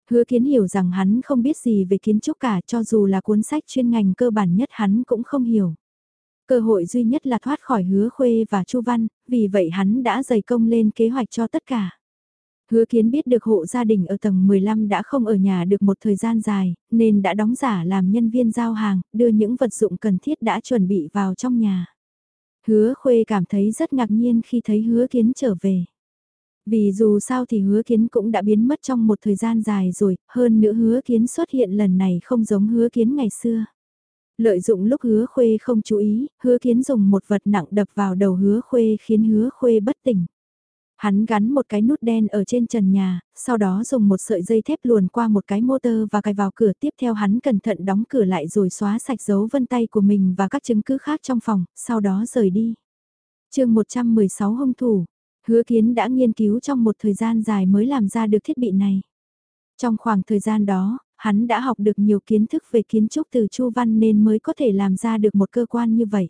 Hứa kiến hiểu rằng hắn không biết gì về kiến trúc cả cho dù là cuốn sách chuyên ngành cơ bản nhất hắn cũng không hiểu. Cơ hội duy nhất là thoát khỏi hứa khuê và Chu Văn, vì vậy hắn đã dày công lên kế hoạch cho tất cả. Hứa kiến biết được hộ gia đình ở tầng 15 đã không ở nhà được một thời gian dài, nên đã đóng giả làm nhân viên giao hàng, đưa những vật dụng cần thiết đã chuẩn bị vào trong nhà. Hứa khuê cảm thấy rất ngạc nhiên khi thấy hứa kiến trở về. Vì dù sao thì hứa kiến cũng đã biến mất trong một thời gian dài rồi, hơn nữa hứa kiến xuất hiện lần này không giống hứa kiến ngày xưa. Lợi dụng lúc hứa khuê không chú ý, hứa kiến dùng một vật nặng đập vào đầu hứa khuê khiến hứa khuê bất tỉnh. Hắn gắn một cái nút đen ở trên trần nhà, sau đó dùng một sợi dây thép luồn qua một cái motor và cài vào cửa tiếp theo hắn cẩn thận đóng cửa lại rồi xóa sạch dấu vân tay của mình và các chứng cứ khác trong phòng, sau đó rời đi. chương 116 hung thủ, hứa kiến đã nghiên cứu trong một thời gian dài mới làm ra được thiết bị này. Trong khoảng thời gian đó, hắn đã học được nhiều kiến thức về kiến trúc từ Chu Văn nên mới có thể làm ra được một cơ quan như vậy.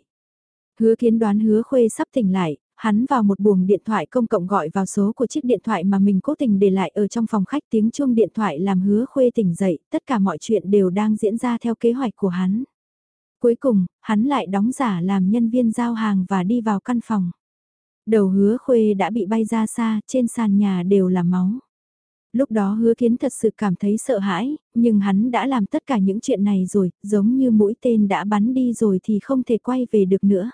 Hứa kiến đoán hứa khuê sắp tỉnh lại, hắn vào một buồng điện thoại công cộng gọi vào số của chiếc điện thoại mà mình cố tình để lại ở trong phòng khách tiếng chuông điện thoại làm hứa khuê tỉnh dậy, tất cả mọi chuyện đều đang diễn ra theo kế hoạch của hắn. Cuối cùng, hắn lại đóng giả làm nhân viên giao hàng và đi vào căn phòng. Đầu hứa khuê đã bị bay ra xa, trên sàn nhà đều là máu. Lúc đó hứa kiến thật sự cảm thấy sợ hãi, nhưng hắn đã làm tất cả những chuyện này rồi, giống như mũi tên đã bắn đi rồi thì không thể quay về được nữa.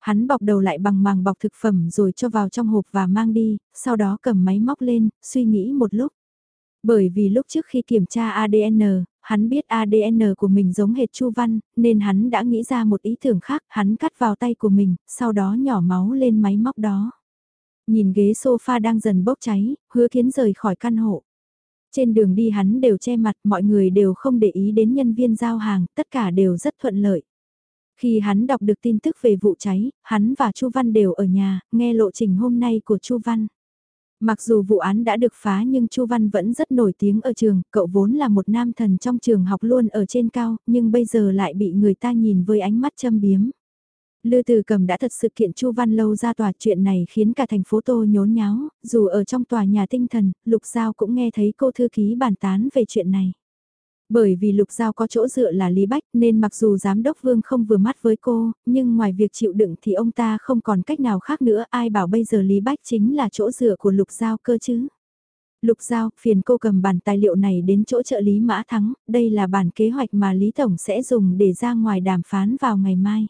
Hắn bọc đầu lại bằng màng bọc thực phẩm rồi cho vào trong hộp và mang đi, sau đó cầm máy móc lên, suy nghĩ một lúc. Bởi vì lúc trước khi kiểm tra ADN, hắn biết ADN của mình giống hệt Chu Văn, nên hắn đã nghĩ ra một ý tưởng khác, hắn cắt vào tay của mình, sau đó nhỏ máu lên máy móc đó. Nhìn ghế sofa đang dần bốc cháy, hứa kiến rời khỏi căn hộ. Trên đường đi hắn đều che mặt, mọi người đều không để ý đến nhân viên giao hàng, tất cả đều rất thuận lợi. Khi hắn đọc được tin tức về vụ cháy, hắn và Chu Văn đều ở nhà, nghe lộ trình hôm nay của Chu Văn. Mặc dù vụ án đã được phá nhưng Chu Văn vẫn rất nổi tiếng ở trường, cậu vốn là một nam thần trong trường học luôn ở trên cao, nhưng bây giờ lại bị người ta nhìn với ánh mắt châm biếm. Lư Từ Cầm đã thật sự kiện Chu Văn Lâu ra tòa chuyện này khiến cả thành phố Tô nhốn nháo, dù ở trong tòa nhà tinh thần, Lục Giao cũng nghe thấy cô thư ký bàn tán về chuyện này. Bởi vì Lục Giao có chỗ dựa là Lý Bách nên mặc dù giám đốc Vương không vừa mắt với cô, nhưng ngoài việc chịu đựng thì ông ta không còn cách nào khác nữa ai bảo bây giờ Lý Bách chính là chỗ dựa của Lục Giao cơ chứ. Lục Giao, phiền cô cầm bản tài liệu này đến chỗ trợ lý Mã Thắng, đây là bản kế hoạch mà Lý Tổng sẽ dùng để ra ngoài đàm phán vào ngày mai.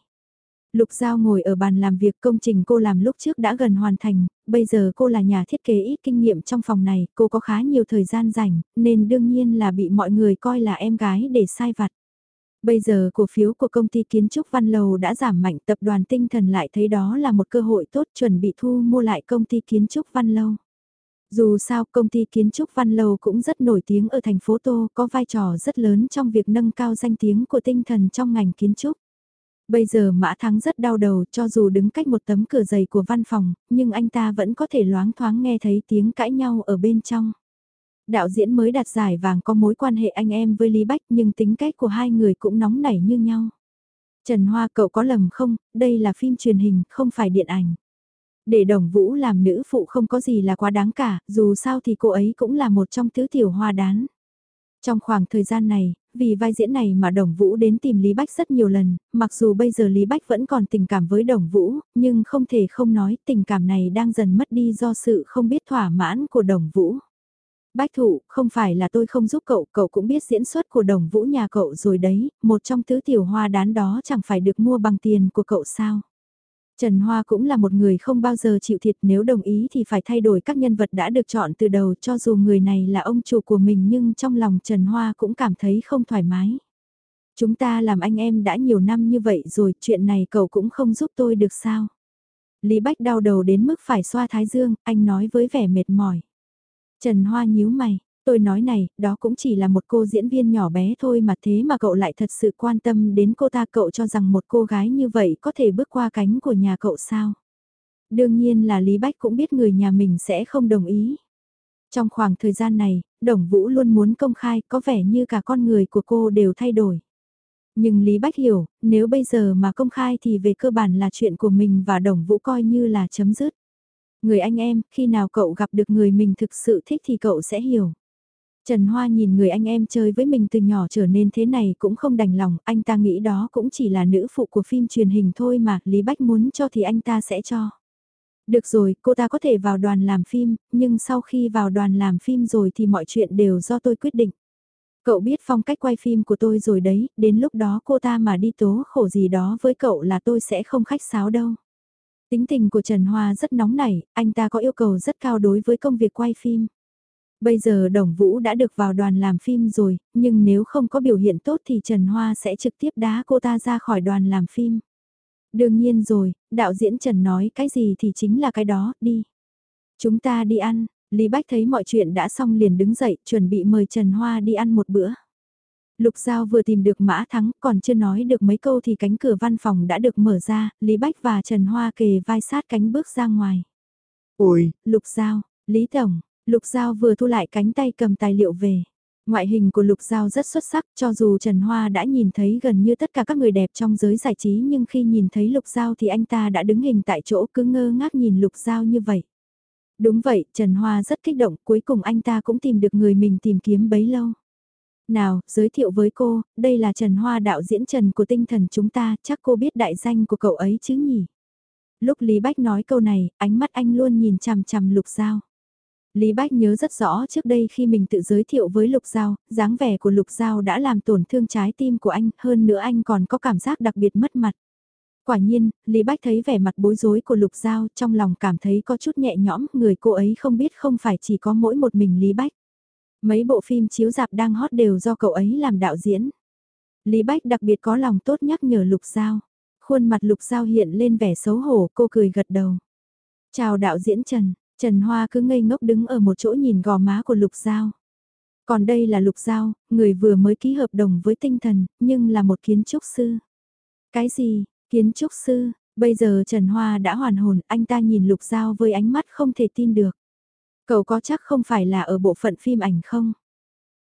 Lục Giao ngồi ở bàn làm việc công trình cô làm lúc trước đã gần hoàn thành, bây giờ cô là nhà thiết kế ít kinh nghiệm trong phòng này, cô có khá nhiều thời gian rảnh, nên đương nhiên là bị mọi người coi là em gái để sai vặt. Bây giờ cổ phiếu của công ty kiến trúc Văn Lầu đã giảm mạnh tập đoàn tinh thần lại thấy đó là một cơ hội tốt chuẩn bị thu mua lại công ty kiến trúc Văn Lâu. Dù sao công ty kiến trúc Văn Lầu cũng rất nổi tiếng ở thành phố Tô có vai trò rất lớn trong việc nâng cao danh tiếng của tinh thần trong ngành kiến trúc. Bây giờ Mã Thắng rất đau đầu cho dù đứng cách một tấm cửa dày của văn phòng, nhưng anh ta vẫn có thể loáng thoáng nghe thấy tiếng cãi nhau ở bên trong. Đạo diễn mới đạt giải vàng có mối quan hệ anh em với Lý Bách nhưng tính cách của hai người cũng nóng nảy như nhau. Trần Hoa cậu có lầm không, đây là phim truyền hình, không phải điện ảnh. Để đồng vũ làm nữ phụ không có gì là quá đáng cả, dù sao thì cô ấy cũng là một trong tứ tiểu hoa đán. Trong khoảng thời gian này, vì vai diễn này mà Đồng Vũ đến tìm Lý Bách rất nhiều lần, mặc dù bây giờ Lý Bách vẫn còn tình cảm với Đồng Vũ, nhưng không thể không nói tình cảm này đang dần mất đi do sự không biết thỏa mãn của Đồng Vũ. Bách thụ, không phải là tôi không giúp cậu, cậu cũng biết diễn xuất của Đồng Vũ nhà cậu rồi đấy, một trong tứ tiểu hoa đán đó chẳng phải được mua bằng tiền của cậu sao. Trần Hoa cũng là một người không bao giờ chịu thiệt nếu đồng ý thì phải thay đổi các nhân vật đã được chọn từ đầu cho dù người này là ông chủ của mình nhưng trong lòng Trần Hoa cũng cảm thấy không thoải mái. Chúng ta làm anh em đã nhiều năm như vậy rồi chuyện này cậu cũng không giúp tôi được sao. Lý Bách đau đầu đến mức phải xoa thái dương, anh nói với vẻ mệt mỏi. Trần Hoa nhíu mày, Tôi nói này, đó cũng chỉ là một cô diễn viên nhỏ bé thôi mà thế mà cậu lại thật sự quan tâm đến cô ta cậu cho rằng một cô gái như vậy có thể bước qua cánh của nhà cậu sao. Đương nhiên là Lý Bách cũng biết người nhà mình sẽ không đồng ý. Trong khoảng thời gian này, Đồng Vũ luôn muốn công khai có vẻ như cả con người của cô đều thay đổi. Nhưng Lý Bách hiểu, nếu bây giờ mà công khai thì về cơ bản là chuyện của mình và Đồng Vũ coi như là chấm dứt. Người anh em, khi nào cậu gặp được người mình thực sự thích thì cậu sẽ hiểu. Trần Hoa nhìn người anh em chơi với mình từ nhỏ trở nên thế này cũng không đành lòng, anh ta nghĩ đó cũng chỉ là nữ phụ của phim truyền hình thôi mà, Lý Bách muốn cho thì anh ta sẽ cho. Được rồi, cô ta có thể vào đoàn làm phim, nhưng sau khi vào đoàn làm phim rồi thì mọi chuyện đều do tôi quyết định. Cậu biết phong cách quay phim của tôi rồi đấy, đến lúc đó cô ta mà đi tố khổ gì đó với cậu là tôi sẽ không khách sáo đâu. Tính tình của Trần Hoa rất nóng nảy, anh ta có yêu cầu rất cao đối với công việc quay phim. Bây giờ Đồng Vũ đã được vào đoàn làm phim rồi, nhưng nếu không có biểu hiện tốt thì Trần Hoa sẽ trực tiếp đá cô ta ra khỏi đoàn làm phim. Đương nhiên rồi, đạo diễn Trần nói cái gì thì chính là cái đó, đi. Chúng ta đi ăn, Lý Bách thấy mọi chuyện đã xong liền đứng dậy, chuẩn bị mời Trần Hoa đi ăn một bữa. Lục Giao vừa tìm được Mã Thắng, còn chưa nói được mấy câu thì cánh cửa văn phòng đã được mở ra, Lý Bách và Trần Hoa kề vai sát cánh bước ra ngoài. Ôi, Lục Giao, Lý Tổng, Lục Giao vừa thu lại cánh tay cầm tài liệu về. Ngoại hình của Lục Giao rất xuất sắc cho dù Trần Hoa đã nhìn thấy gần như tất cả các người đẹp trong giới giải trí nhưng khi nhìn thấy Lục Giao thì anh ta đã đứng hình tại chỗ cứ ngơ ngác nhìn Lục Giao như vậy. Đúng vậy, Trần Hoa rất kích động, cuối cùng anh ta cũng tìm được người mình tìm kiếm bấy lâu. Nào, giới thiệu với cô, đây là Trần Hoa đạo diễn Trần của tinh thần chúng ta, chắc cô biết đại danh của cậu ấy chứ nhỉ? Lúc Lý Bách nói câu này, ánh mắt anh luôn nhìn chằm chằm Lục Giao. Lý Bách nhớ rất rõ trước đây khi mình tự giới thiệu với Lục Giao, dáng vẻ của Lục Giao đã làm tổn thương trái tim của anh, hơn nữa anh còn có cảm giác đặc biệt mất mặt. Quả nhiên, Lý Bách thấy vẻ mặt bối rối của Lục Giao trong lòng cảm thấy có chút nhẹ nhõm, người cô ấy không biết không phải chỉ có mỗi một mình Lý Bách. Mấy bộ phim chiếu dạp đang hot đều do cậu ấy làm đạo diễn. Lý Bách đặc biệt có lòng tốt nhắc nhở Lục Giao. Khuôn mặt Lục Giao hiện lên vẻ xấu hổ, cô cười gật đầu. Chào đạo diễn Trần, Trần Hoa cứ ngây ngốc đứng ở một chỗ nhìn gò má của Lục Giao. Còn đây là Lục Giao, người vừa mới ký hợp đồng với tinh thần, nhưng là một kiến trúc sư. Cái gì, kiến trúc sư, bây giờ Trần Hoa đã hoàn hồn, anh ta nhìn Lục Giao với ánh mắt không thể tin được. Cậu có chắc không phải là ở bộ phận phim ảnh không?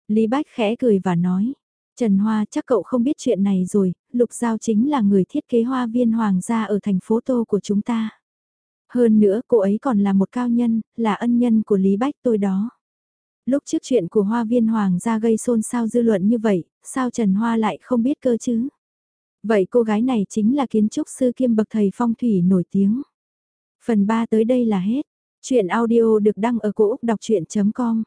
Lý Bách khẽ cười và nói. Trần Hoa chắc cậu không biết chuyện này rồi, Lục Giao chính là người thiết kế hoa viên hoàng gia ở thành phố Tô của chúng ta. Hơn nữa cô ấy còn là một cao nhân, là ân nhân của Lý Bách tôi đó. Lúc trước chuyện của hoa viên hoàng gia gây xôn xao dư luận như vậy, sao Trần Hoa lại không biết cơ chứ? Vậy cô gái này chính là kiến trúc sư kiêm bậc thầy phong thủy nổi tiếng. Phần 3 tới đây là hết. Chuyện audio được đăng ở cổ Úc đọc chuyện.com